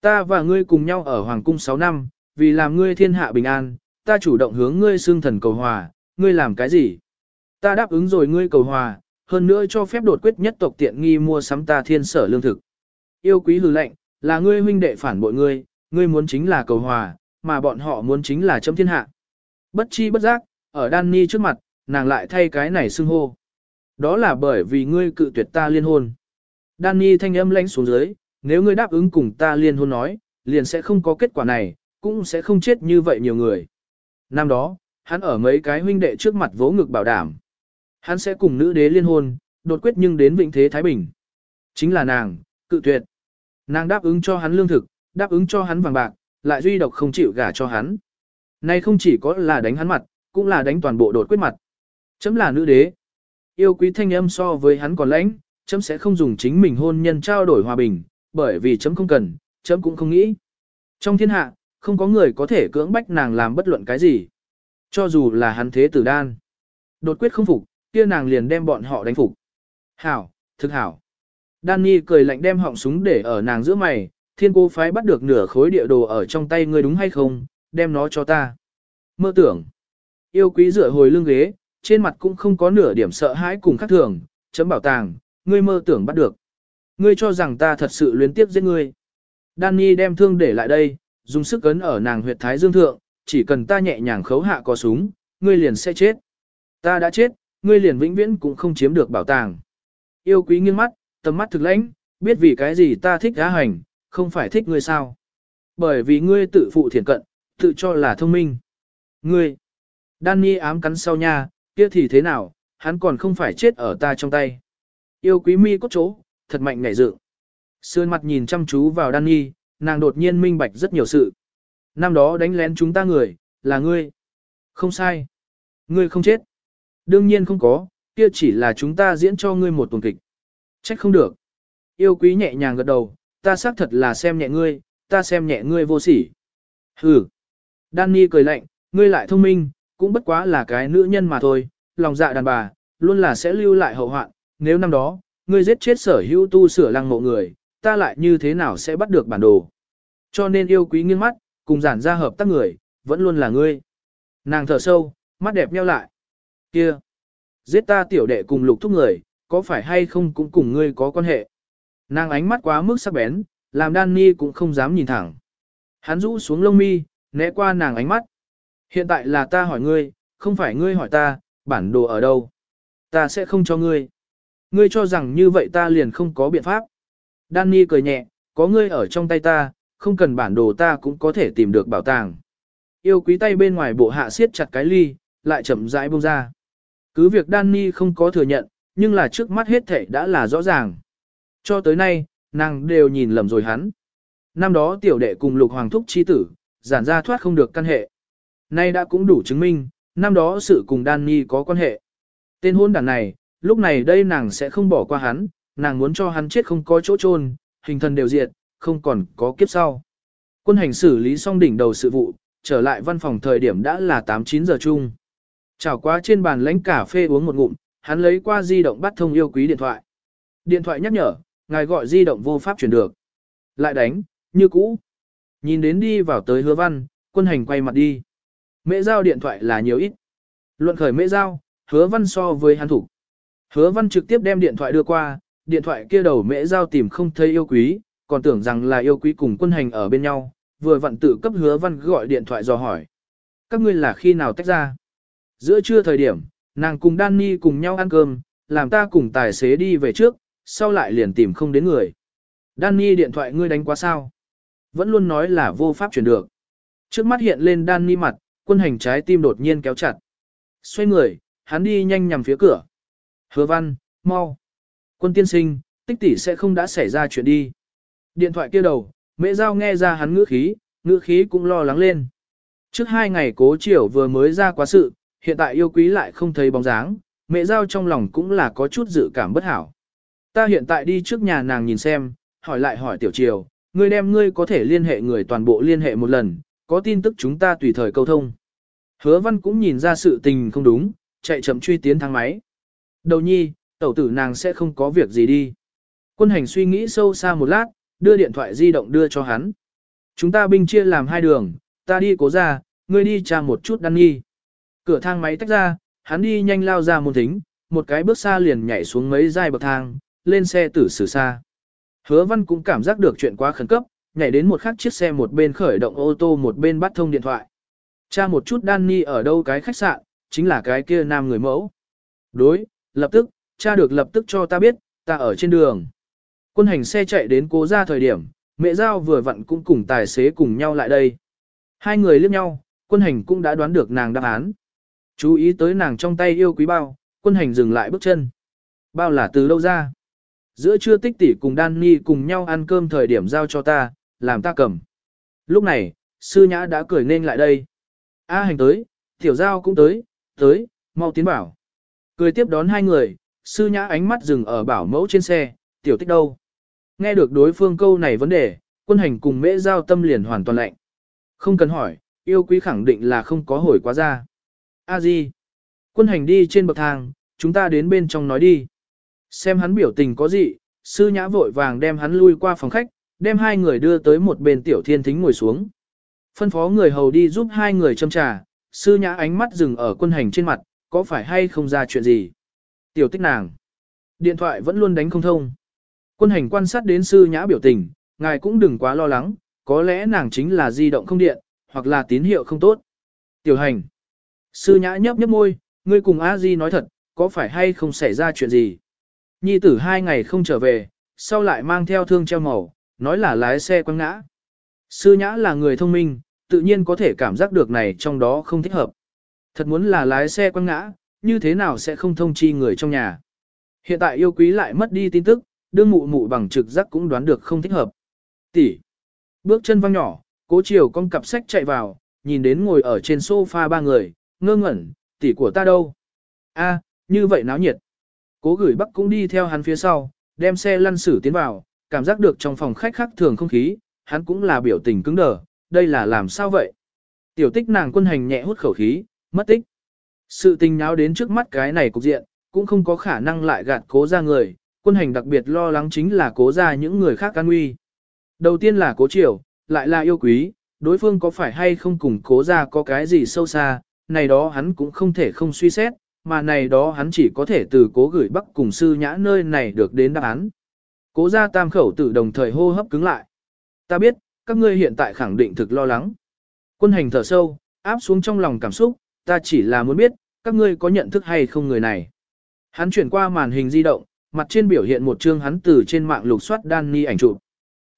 Speaker 1: Ta và ngươi cùng nhau ở Hoàng cung 6 năm, vì làm ngươi thiên hạ bình an, ta chủ động hướng ngươi xương thần cầu hòa, ngươi làm cái gì? Ta đáp ứng rồi ngươi cầu hòa, hơn nữa cho phép đột quyết nhất tộc tiện nghi mua sắm ta thiên sở lương thực. Yêu quý hừ lệnh, là ngươi huynh đệ phản bội ngươi, ngươi muốn chính là cầu hòa, mà bọn họ muốn chính là chấm thiên hạ. Bất chi bất giác, ở Danny trước mặt, nàng lại thay cái này xưng hô. Đó là bởi vì ngươi cự tuyệt ta liên hôn. Danny thanh âm lãnh xuống dưới, nếu ngươi đáp ứng cùng ta liên hôn nói, liền sẽ không có kết quả này, cũng sẽ không chết như vậy nhiều người. Năm đó, hắn ở mấy cái huynh đệ trước mặt vỗ ngực bảo đảm. Hắn sẽ cùng nữ đế liên hôn, đột quyết nhưng đến vĩnh thế Thái Bình. Chính là nàng, cự tuyệt. Nàng đáp ứng cho hắn lương thực, đáp ứng cho hắn vàng bạc, lại duy độc không chịu gả cho hắn. Nay không chỉ có là đánh hắn mặt, cũng là đánh toàn bộ đột quyết mặt. Chấm là nữ đế. Yêu quý thanh âm so với hắn còn lãnh, chấm sẽ không dùng chính mình hôn nhân trao đổi hòa bình, bởi vì chấm không cần, chấm cũng không nghĩ. Trong thiên hạ, không có người có thể cưỡng bách nàng làm bất luận cái gì. Cho dù là hắn thế tử đan. Đột quyết không phục, kia nàng liền đem bọn họ đánh phục. Hảo, thực hảo. Danny cười lạnh đem họng súng để ở nàng giữa mày, thiên cô phái bắt được nửa khối địa đồ ở trong tay ngươi đúng hay không, đem nó cho ta. Mơ tưởng. Yêu quý dựa hồi lưng ghế, trên mặt cũng không có nửa điểm sợ hãi cùng khác thường, chấm bảo tàng, ngươi mơ tưởng bắt được. Ngươi cho rằng ta thật sự luyến tiếp giết ngươi. Danny đem thương để lại đây, dùng sức ấn ở nàng huyệt thái dương thượng, chỉ cần ta nhẹ nhàng khấu hạ có súng, ngươi liền sẽ chết. Ta đã chết, ngươi liền vĩnh viễn cũng không chiếm được bảo tàng. Yêu quý nghiêng mắt, tầm mắt thực lãnh, biết vì cái gì ta thích gá hành, không phải thích ngươi sao. Bởi vì ngươi tự phụ thiền cận, tự cho là thông minh. Ngươi, Danny ám cắn sau nha, kia thì thế nào, hắn còn không phải chết ở ta trong tay. Yêu quý mi có chỗ, thật mạnh ngảy dự. Sườn mặt nhìn chăm chú vào Danny, nàng đột nhiên minh bạch rất nhiều sự. Năm đó đánh lén chúng ta người, là ngươi. Không sai. Ngươi không chết. Đương nhiên không có, kia chỉ là chúng ta diễn cho ngươi một tuần kịch. Trách không được. Yêu quý nhẹ nhàng gật đầu, ta xác thật là xem nhẹ ngươi, ta xem nhẹ ngươi vô sỉ. Hừ. Danny cười lạnh, ngươi lại thông minh, cũng bất quá là cái nữ nhân mà thôi, lòng dạ đàn bà, luôn là sẽ lưu lại hậu hoạn, nếu năm đó, ngươi giết chết sở hữu tu sửa lăng mộ người, ta lại như thế nào sẽ bắt được bản đồ. Cho nên yêu quý nghiêng mắt, cùng giản ra hợp tác người, vẫn luôn là ngươi. Nàng thở sâu, mắt đẹp nheo lại. Kia, giết ta tiểu đệ cùng lục thúc người, có phải hay không cũng cùng ngươi có quan hệ. Nàng ánh mắt quá mức sắc bén, làm Danny cũng không dám nhìn thẳng. Hắn rũ xuống lông mi, né qua nàng ánh mắt. Hiện tại là ta hỏi ngươi, không phải ngươi hỏi ta, bản đồ ở đâu. Ta sẽ không cho ngươi. Ngươi cho rằng như vậy ta liền không có biện pháp. Danny cười nhẹ, có ngươi ở trong tay ta, không cần bản đồ ta cũng có thể tìm được bảo tàng. Yêu quý tay bên ngoài bộ hạ siết chặt cái ly, lại chậm rãi buông ra. Cứ việc Danny không có thừa nhận, nhưng là trước mắt hết thảy đã là rõ ràng. Cho tới nay, nàng đều nhìn lầm rồi hắn. Năm đó tiểu đệ cùng lục hoàng thúc chi tử, giản ra thoát không được căn hệ. Nay đã cũng đủ chứng minh, năm đó sự cùng Danny có quan hệ. Tên hôn đàn này, lúc này đây nàng sẽ không bỏ qua hắn, nàng muốn cho hắn chết không có chỗ chôn, hình thần đều diệt, không còn có kiếp sau. Quân hành xử lý xong đỉnh đầu sự vụ, trở lại văn phòng thời điểm đã là 8-9 giờ chung. Chào qua trên bàn lãnh cà phê uống một ngụm, hắn lấy qua di động bắt thông yêu quý điện thoại. Điện thoại nhắc nhở, ngài gọi di động vô pháp chuyển được. Lại đánh, như cũ. Nhìn đến đi vào tới hứa văn, quân hành quay mặt đi. Mễ giao điện thoại là nhiều ít. Luận khởi mễ giao, hứa văn so với hắn thủ. Hứa văn trực tiếp đem điện thoại đưa qua, điện thoại kia đầu mễ giao tìm không thấy yêu quý, còn tưởng rằng là yêu quý cùng quân hành ở bên nhau, vừa vặn tự cấp hứa văn gọi điện thoại dò hỏi. Các ngươi là khi nào tách ra? Giữa trưa thời điểm, nàng cùng Danny cùng nhau ăn cơm, làm ta cùng tài xế đi về trước, sau lại liền tìm không đến người. Danny điện thoại ngươi đánh quá sao? Vẫn luôn nói là vô pháp chuyển được. Trước mắt hiện lên đan mi mặt, quân hành trái tim đột nhiên kéo chặt. Xoay người, hắn đi nhanh nhằm phía cửa. Hứa văn, mau. Quân tiên sinh, tích tỷ sẽ không đã xảy ra chuyện đi. Điện thoại kia đầu, mẹ giao nghe ra hắn ngữ khí, ngữ khí cũng lo lắng lên. Trước hai ngày cố chiều vừa mới ra quá sự, hiện tại yêu quý lại không thấy bóng dáng, mẹ giao trong lòng cũng là có chút dự cảm bất hảo. Ta hiện tại đi trước nhà nàng nhìn xem, hỏi lại hỏi tiểu triều, ngươi đem ngươi có thể liên hệ người toàn bộ liên hệ một lần, có tin tức chúng ta tùy thời câu thông. Hứa văn cũng nhìn ra sự tình không đúng, chạy chậm truy tiến thang máy. Đầu nhi, tẩu tử nàng sẽ không có việc gì đi. Quân hành suy nghĩ sâu xa một lát, đưa điện thoại di động đưa cho hắn. Chúng ta binh chia làm hai đường, ta đi cố ra, ngươi đi tra một chút đăng nghi. Cửa thang máy tách ra, hắn đi nhanh lao ra môn thính, một cái bước xa liền nhảy xuống mấy giai bậc thang, lên xe tử xử xa. Hứa văn cũng cảm giác được chuyện quá khẩn cấp, nhảy đến một khắc chiếc xe một bên khởi động ô tô một bên bắt thông điện thoại. Cha một chút Danny ở đâu cái khách sạn, chính là cái kia nam người mẫu. Đối, lập tức, cha được lập tức cho ta biết, ta ở trên đường. Quân hành xe chạy đến cố ra thời điểm, mẹ giao vừa vặn cũng cùng tài xế cùng nhau lại đây. Hai người liếc nhau, quân hành cũng đã đoán được nàng đáp án. Chú ý tới nàng trong tay yêu quý bao, quân hành dừng lại bước chân. Bao là từ đâu ra? Giữa trưa tích tỷ cùng Danny cùng nhau ăn cơm thời điểm giao cho ta, làm ta cầm. Lúc này, sư nhã đã cười nên lại đây. A hành tới, tiểu giao cũng tới, tới, mau tiến bảo. Cười tiếp đón hai người, sư nhã ánh mắt dừng ở bảo mẫu trên xe, tiểu tích đâu. Nghe được đối phương câu này vấn đề, quân hành cùng mễ giao tâm liền hoàn toàn lạnh. Không cần hỏi, yêu quý khẳng định là không có hồi quá ra. A di. Quân hành đi trên bậc thang, chúng ta đến bên trong nói đi. Xem hắn biểu tình có gì, sư nhã vội vàng đem hắn lui qua phòng khách, đem hai người đưa tới một bên tiểu thiên thính ngồi xuống. Phân phó người hầu đi giúp hai người châm trà, sư nhã ánh mắt dừng ở quân hành trên mặt, có phải hay không ra chuyện gì? Tiểu tích nàng. Điện thoại vẫn luôn đánh không thông. Quân hành quan sát đến sư nhã biểu tình, ngài cũng đừng quá lo lắng, có lẽ nàng chính là di động không điện, hoặc là tín hiệu không tốt. Tiểu hành. Sư nhã nhấp nhấp môi, ngươi cùng a di nói thật, có phải hay không xảy ra chuyện gì? Nhi tử hai ngày không trở về, sau lại mang theo thương treo màu, nói là lái xe quăng ngã. Sư nhã là người thông minh, tự nhiên có thể cảm giác được này trong đó không thích hợp. Thật muốn là lái xe quăng ngã, như thế nào sẽ không thông chi người trong nhà. Hiện tại yêu quý lại mất đi tin tức, đương mụ mụ bằng trực giác cũng đoán được không thích hợp. Tỷ. Bước chân văng nhỏ, cố chiều con cặp sách chạy vào, nhìn đến ngồi ở trên sofa ba người, ngơ ngẩn, tỷ của ta đâu? A, như vậy náo nhiệt. Cố gửi bắc cũng đi theo hắn phía sau, đem xe lăn xử tiến vào, cảm giác được trong phòng khách khác thường không khí, hắn cũng là biểu tình cứng đờ, đây là làm sao vậy? Tiểu tích nàng quân hành nhẹ hút khẩu khí, mất tích. Sự tình nháo đến trước mắt cái này cục diện, cũng không có khả năng lại gạt cố ra người, quân hành đặc biệt lo lắng chính là cố ra những người khác can nguy. Đầu tiên là cố triều, lại là yêu quý, đối phương có phải hay không cùng cố ra có cái gì sâu xa, này đó hắn cũng không thể không suy xét, mà này đó hắn chỉ có thể từ cố gửi bắc cùng sư nhã nơi này được đến đáp án. Cố ra tam khẩu tử đồng thời hô hấp cứng lại. Ta biết, các ngươi hiện tại khẳng định thực lo lắng. Quân hành thở sâu, áp xuống trong lòng cảm xúc, ta chỉ là muốn biết, các ngươi có nhận thức hay không người này. Hắn chuyển qua màn hình di động, mặt trên biểu hiện một chương hắn từ trên mạng lục soát Danny ảnh chụp.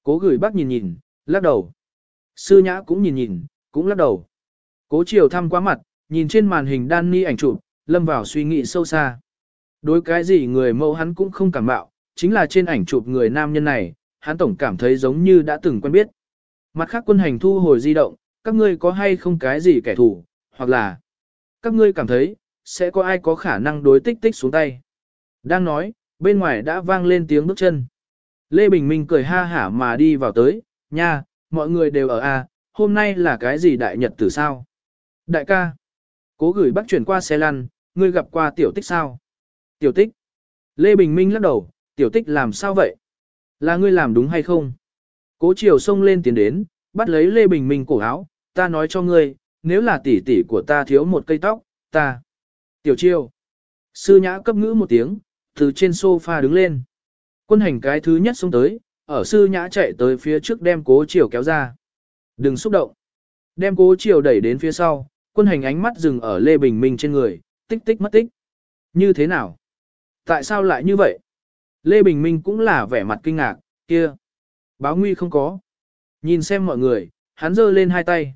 Speaker 1: Cố gửi bác nhìn nhìn, lắc đầu. Sư nhã cũng nhìn nhìn, cũng lắc đầu. Cố chiều thăm quá mặt, nhìn trên màn hình Danny ảnh chụp, lâm vào suy nghĩ sâu xa. Đối cái gì người mẫu hắn cũng không cảm bạo, chính là trên ảnh chụp người nam nhân này, hắn tổng cảm thấy giống như đã từng quen biết. Mặt khác quân hành thu hồi di động, các ngươi có hay không cái gì kẻ thù, hoặc là các ngươi cảm thấy, sẽ có ai có khả năng đối tích tích xuống tay. Đang nói, bên ngoài đã vang lên tiếng bước chân. Lê Bình Minh cười ha hả mà đi vào tới, nha, mọi người đều ở A, hôm nay là cái gì đại nhật tử sao? Đại ca, cố gửi bắt chuyển qua xe lăn, ngươi gặp qua tiểu tích sao? Tiểu tích. Lê Bình Minh lắc đầu, tiểu tích làm sao vậy? Là ngươi làm đúng hay không? Cố chiều xông lên tiến đến, bắt lấy Lê Bình Minh cổ áo, ta nói cho ngươi, nếu là tỷ tỷ của ta thiếu một cây tóc, ta. Tiểu triều, Sư nhã cấp ngữ một tiếng, từ trên sofa đứng lên. Quân hành cái thứ nhất xông tới, ở sư nhã chạy tới phía trước đem cố chiều kéo ra. Đừng xúc động. Đem cố chiều đẩy đến phía sau, quân hành ánh mắt dừng ở Lê Bình Minh trên người, tích tích mất tích. Như thế nào? Tại sao lại như vậy? Lê Bình Minh cũng là vẻ mặt kinh ngạc, kia. Báo nguy không có. Nhìn xem mọi người, hắn giơ lên hai tay.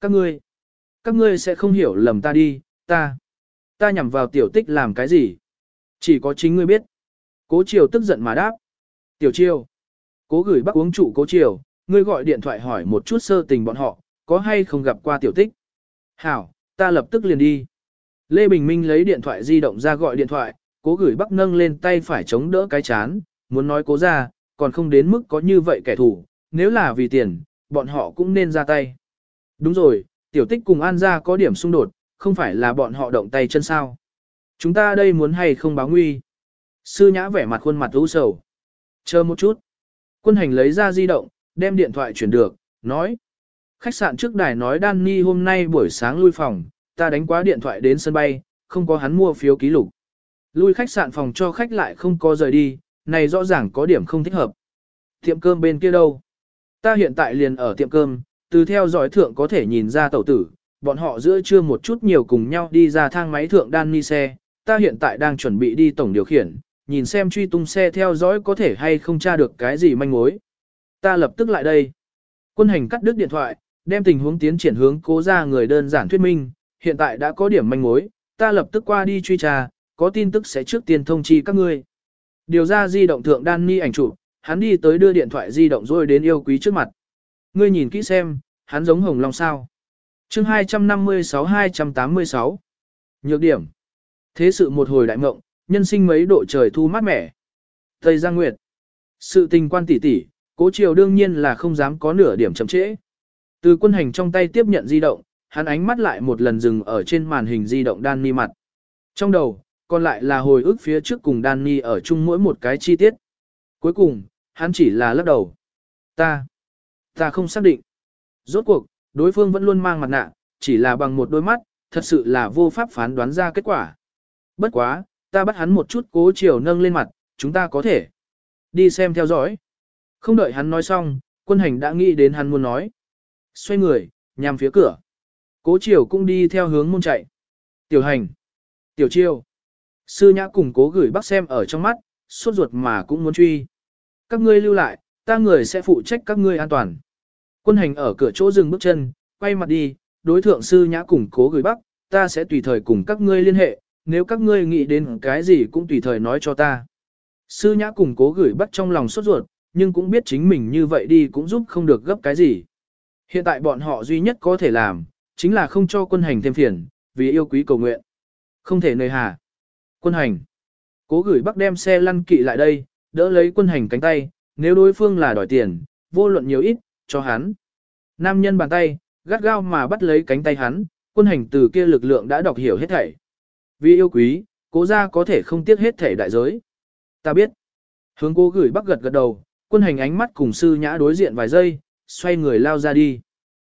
Speaker 1: Các ngươi, các ngươi sẽ không hiểu lầm ta đi, ta, ta nhằm vào tiểu tích làm cái gì? Chỉ có chính ngươi biết. Cố Triều tức giận mà đáp. Tiểu Triều, cố gửi bác uống trụ cố Triều, ngươi gọi điện thoại hỏi một chút sơ tình bọn họ, có hay không gặp qua tiểu tích. Hảo, ta lập tức liền đi. Lê Bình Minh lấy điện thoại di động ra gọi điện thoại, cố gửi bắc nâng lên tay phải chống đỡ cái chán, muốn nói cố ra, còn không đến mức có như vậy kẻ thù, nếu là vì tiền, bọn họ cũng nên ra tay. Đúng rồi, tiểu tích cùng An gia có điểm xung đột, không phải là bọn họ động tay chân sao. Chúng ta đây muốn hay không báo nguy. Sư nhã vẻ mặt khuôn mặt u sầu. Chờ một chút. Quân hành lấy ra di động, đem điện thoại chuyển được, nói. Khách sạn trước đài nói Danny hôm nay buổi sáng lui phòng, ta đánh quá điện thoại đến sân bay, không có hắn mua phiếu ký lục. Lui khách sạn phòng cho khách lại không có rời đi, này rõ ràng có điểm không thích hợp. Tiệm cơm bên kia đâu? Ta hiện tại liền ở tiệm cơm, từ theo dõi thượng có thể nhìn ra tẩu tử, bọn họ giữa trưa một chút nhiều cùng nhau đi ra thang máy thượng đan ni xe, ta hiện tại đang chuẩn bị đi tổng điều khiển, nhìn xem truy tung xe theo dõi có thể hay không tra được cái gì manh mối. Ta lập tức lại đây. Quân hành cắt đứt điện thoại, đem tình huống tiến triển hướng cố ra người đơn giản thuyết minh, hiện tại đã có điểm manh mối, ta lập tức qua đi truy tra, có tin tức sẽ trước tiên thông chi các ngươi. Điều ra di động thượng đan ni ảnh chụp, hắn đi tới đưa điện thoại di động rồi đến yêu quý trước mặt. Ngươi nhìn kỹ xem, hắn giống hồng long sao. chương 256-286. Nhược điểm. Thế sự một hồi đại mộng, nhân sinh mấy độ trời thu mát mẻ. Tây Giang Nguyệt. Sự tình quan tỷ tỷ, cố triều đương nhiên là không dám có nửa điểm chậm trễ. Từ quân hành trong tay tiếp nhận di động, hắn ánh mắt lại một lần dừng ở trên màn hình di động Danny mặt. Trong đầu, còn lại là hồi ức phía trước cùng Danny ở chung mỗi một cái chi tiết. Cuối cùng, hắn chỉ là lắc đầu. Ta, ta không xác định. Rốt cuộc, đối phương vẫn luôn mang mặt nạ, chỉ là bằng một đôi mắt, thật sự là vô pháp phán đoán ra kết quả. Bất quá, ta bắt hắn một chút cố chiều nâng lên mặt, chúng ta có thể đi xem theo dõi. Không đợi hắn nói xong, quân hành đã nghĩ đến hắn muốn nói. Xoay người, nhằm phía cửa. Cố Triều cũng đi theo hướng môn chạy. Tiểu hành. Tiểu chiêu. Sư nhã cùng cố gửi bác xem ở trong mắt, suốt ruột mà cũng muốn truy. Các ngươi lưu lại, ta người sẽ phụ trách các ngươi an toàn. Quân hành ở cửa chỗ dừng bước chân, quay mặt đi, đối thượng sư nhã cùng cố gửi bắc, ta sẽ tùy thời cùng các ngươi liên hệ, nếu các ngươi nghĩ đến cái gì cũng tùy thời nói cho ta. Sư nhã cùng cố gửi bắc trong lòng sốt ruột, nhưng cũng biết chính mình như vậy đi cũng giúp không được gấp cái gì. Hiện tại bọn họ duy nhất có thể làm, chính là không cho quân hành thêm phiền, vì yêu quý cầu nguyện. Không thể nơi hà. Quân hành. Cố gửi bắc đem xe lăn kỵ lại đây, đỡ lấy quân hành cánh tay, nếu đối phương là đòi tiền, vô luận nhiều ít, cho hắn. Nam nhân bàn tay, gắt gao mà bắt lấy cánh tay hắn, quân hành từ kia lực lượng đã đọc hiểu hết thảy. Vì yêu quý, cố gia có thể không tiếc hết thảy đại giới. Ta biết. Hướng cố gửi bắc gật gật đầu, quân hành ánh mắt cùng sư nhã đối diện vài giây, xoay người lao ra đi.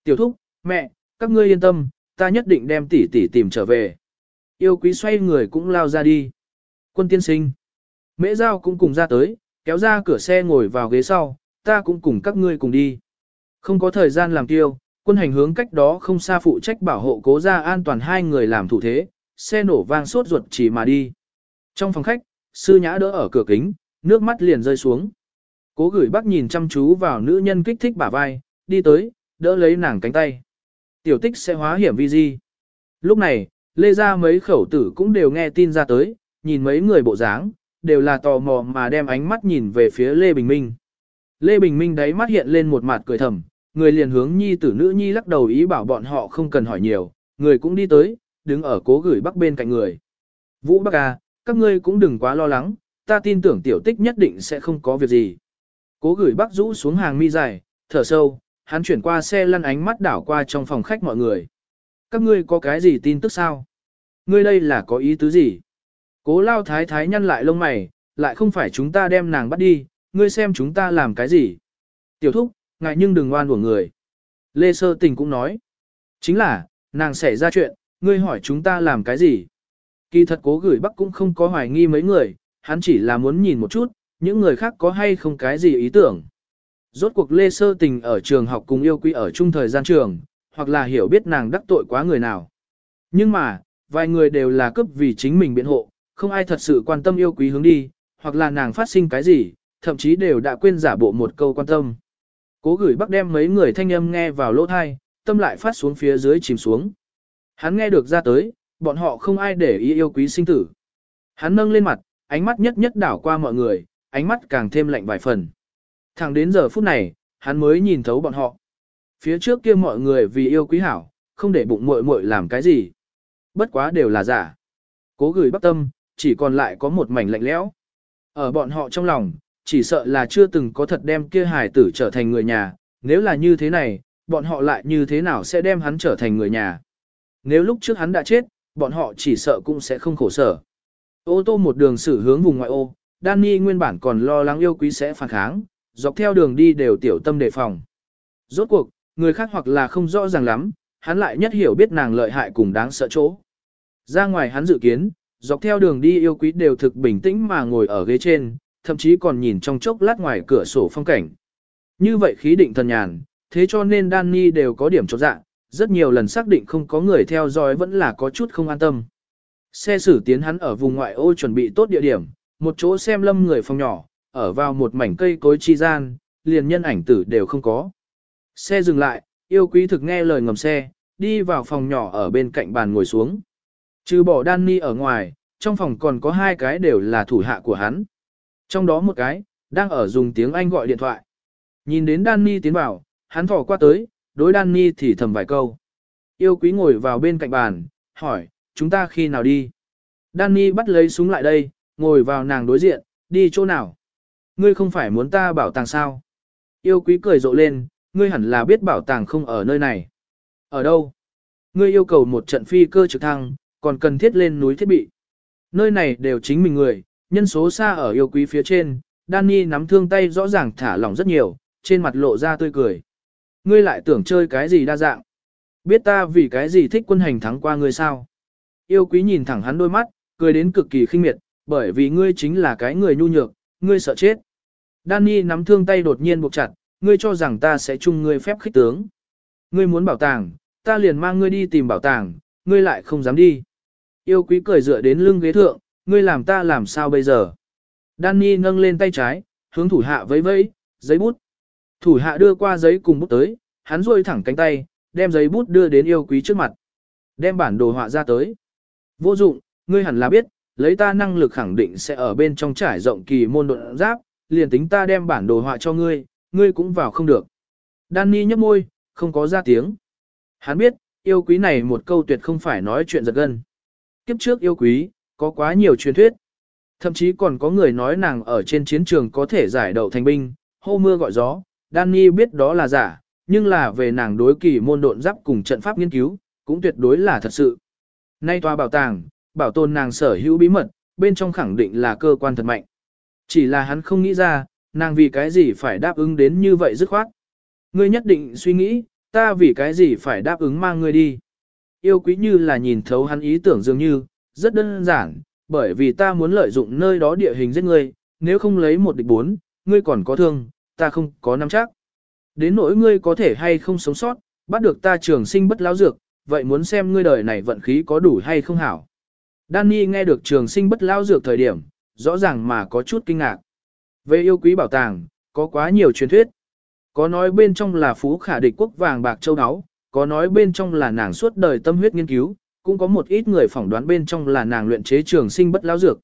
Speaker 1: Tiểu thúc, mẹ, các ngươi yên tâm, ta nhất định đem tỷ tỷ tìm trở về. Yêu quý xoay người cũng lao ra đi. Quân tiên sinh. Mễ giao cũng cùng ra tới, kéo ra cửa xe ngồi vào ghế sau, ta cũng cùng các ngươi cùng đi. Không có thời gian làm tiêu, quân hành hướng cách đó không xa phụ trách bảo hộ cố gia an toàn hai người làm thủ thế, xe nổ vang sốt ruột chỉ mà đi. Trong phòng khách, sư nhã đỡ ở cửa kính, nước mắt liền rơi xuống. Cố gửi bác nhìn chăm chú vào nữ nhân kích thích bả vai, đi tới, đỡ lấy nàng cánh tay. Tiểu tích sẽ hóa hiểm vi di. Lúc này, lê ra mấy khẩu tử cũng đều nghe tin ra tới, nhìn mấy người bộ dáng, đều là tò mò mà đem ánh mắt nhìn về phía Lê Bình Minh. Lê Bình Minh đấy mắt hiện lên một mặt cười thầm, người liền hướng nhi tử nữ nhi lắc đầu ý bảo bọn họ không cần hỏi nhiều, người cũng đi tới, đứng ở cố gửi bắc bên cạnh người. Vũ Bắc à, các ngươi cũng đừng quá lo lắng, ta tin tưởng tiểu tích nhất định sẽ không có việc gì. Cố gửi bắc rũ xuống hàng mi dài, thở sâu, hắn chuyển qua xe lăn ánh mắt đảo qua trong phòng khách mọi người. Các ngươi có cái gì tin tức sao? Ngươi đây là có ý tứ gì? Cố lao thái thái nhăn lại lông mày, lại không phải chúng ta đem nàng bắt đi, ngươi xem chúng ta làm cái gì? Tiểu thúc, ngại nhưng đừng oan của người. Lê Sơ Tình cũng nói. Chính là, nàng xảy ra chuyện, ngươi hỏi chúng ta làm cái gì? Kỳ thật cố gửi bắc cũng không có hoài nghi mấy người, hắn chỉ là muốn nhìn một chút, những người khác có hay không cái gì ý tưởng. Rốt cuộc Lê Sơ Tình ở trường học cùng yêu quý ở chung thời gian trường, hoặc là hiểu biết nàng đắc tội quá người nào. Nhưng mà, vài người đều là cấp vì chính mình biện hộ, không ai thật sự quan tâm yêu quý hướng đi, hoặc là nàng phát sinh cái gì, thậm chí đều đã quên giả bộ một câu quan tâm. Cố gửi bắc đem mấy người thanh âm nghe vào lỗ thai, tâm lại phát xuống phía dưới chìm xuống. Hắn nghe được ra tới, bọn họ không ai để ý yêu quý sinh tử. Hắn nâng lên mặt, ánh mắt nhất nhất đảo qua mọi người, ánh mắt càng thêm lạnh vài phần. Thẳng đến giờ phút này, hắn mới nhìn thấu bọn họ. Phía trước kia mọi người vì yêu quý hảo, không để bụng muội muội làm cái gì. Bất quá đều là giả. Cố gửi bắc tâm, chỉ còn lại có một mảnh lạnh lẽo. Ở bọn họ trong lòng, chỉ sợ là chưa từng có thật đem kia hài tử trở thành người nhà, nếu là như thế này, bọn họ lại như thế nào sẽ đem hắn trở thành người nhà. Nếu lúc trước hắn đã chết, bọn họ chỉ sợ cũng sẽ không khổ sở. Ô tô một đường xử hướng vùng ngoại ô, Danny nguyên bản còn lo lắng yêu quý sẽ phản kháng, dọc theo đường đi đều tiểu tâm đề phòng. Rốt cuộc, người khác hoặc là không rõ ràng lắm, hắn lại nhất hiểu biết nàng lợi hại cùng đáng sợ chỗ. Ra ngoài hắn dự kiến, dọc theo đường đi yêu quý đều thực bình tĩnh mà ngồi ở ghế trên, thậm chí còn nhìn trong chốc lát ngoài cửa sổ phong cảnh. Như vậy khí định thần nhàn, thế cho nên Danny đều có điểm chột dạ, rất nhiều lần xác định không có người theo dõi vẫn là có chút không an tâm. Xe xử tiến hắn ở vùng ngoại ô chuẩn bị tốt địa điểm, một chỗ xem lâm người phòng nhỏ, ở vào một mảnh cây cối chi gian, liền nhân ảnh tử đều không có. Xe dừng lại, yêu quý thực nghe lời ngầm xe, đi vào phòng nhỏ ở bên cạnh bàn ngồi xuống. Trừ bỏ Danny ở ngoài, trong phòng còn có hai cái đều là thủ hạ của hắn. Trong đó một cái, đang ở dùng tiếng Anh gọi điện thoại. Nhìn đến Danny tiến vào, hắn thỏ qua tới, đối Danny thì thầm vài câu. Yêu quý ngồi vào bên cạnh bàn, hỏi, chúng ta khi nào đi? Danny bắt lấy súng lại đây, ngồi vào nàng đối diện, đi chỗ nào? Ngươi không phải muốn ta bảo tàng sao? Yêu quý cười rộ lên, ngươi hẳn là biết bảo tàng không ở nơi này. Ở đâu? Ngươi yêu cầu một trận phi cơ trực thăng, còn cần thiết lên núi thiết bị. Nơi này đều chính mình người, nhân số xa ở yêu quý phía trên, Danny nắm thương tay rõ ràng thả lỏng rất nhiều, trên mặt lộ ra tươi cười. Ngươi lại tưởng chơi cái gì đa dạng. Biết ta vì cái gì thích quân hành thắng qua ngươi sao? Yêu quý nhìn thẳng hắn đôi mắt, cười đến cực kỳ khinh miệt, bởi vì ngươi chính là cái người nhu nhược, ngươi sợ chết. Danny nắm thương tay đột nhiên buộc chặt, ngươi cho rằng ta sẽ chung ngươi phép khích tướng. Ngươi muốn bảo tàng, ta liền mang ngươi đi tìm bảo tàng, ngươi lại không dám đi. Yêu quý cười dựa đến lưng ghế thượng, ngươi làm ta làm sao bây giờ? Danny nâng lên tay trái, hướng thủ hạ vẫy vẫy, giấy bút. Thủ hạ đưa qua giấy cùng bút tới, hắn duỗi thẳng cánh tay, đem giấy bút đưa đến yêu quý trước mặt. Đem bản đồ họa ra tới. Vô dụng, ngươi hẳn là biết, lấy ta năng lực khẳng định sẽ ở bên trong trải rộng kỳ môn độn giáp, liền tính ta đem bản đồ họa cho ngươi, ngươi cũng vào không được. Danny nhấp môi, không có ra tiếng. Hắn biết, yêu quý này một câu tuyệt không phải nói chuyện giật gân. Kiếp trước yêu quý, có quá nhiều truyền thuyết. Thậm chí còn có người nói nàng ở trên chiến trường có thể giải đậu thành binh, hô mưa gọi gió. Danny biết đó là giả, nhưng là về nàng đối kỳ môn độn giáp cùng trận pháp nghiên cứu, cũng tuyệt đối là thật sự. Nay tòa bảo tàng, bảo tồn nàng sở hữu bí mật, bên trong khẳng định là cơ quan thật mạnh. Chỉ là hắn không nghĩ ra, nàng vì cái gì phải đáp ứng đến như vậy dứt khoát. Ngươi nhất định suy nghĩ, ta vì cái gì phải đáp ứng mang ngươi đi. Yêu quý như là nhìn thấu hắn ý tưởng dường như, rất đơn giản, bởi vì ta muốn lợi dụng nơi đó địa hình giết ngươi, nếu không lấy một địch bốn, ngươi còn có thương, ta không có nắm chắc. Đến nỗi ngươi có thể hay không sống sót, bắt được ta trường sinh bất lão dược, vậy muốn xem ngươi đời này vận khí có đủ hay không hảo. Danny nghe được trường sinh bất lão dược thời điểm, rõ ràng mà có chút kinh ngạc. Về yêu quý bảo tàng, có quá nhiều truyền thuyết. Có nói bên trong là phú khả địch quốc vàng bạc châu áo, có nói bên trong là nàng suốt đời tâm huyết nghiên cứu, cũng có một ít người phỏng đoán bên trong là nàng luyện chế trường sinh bất lão dược.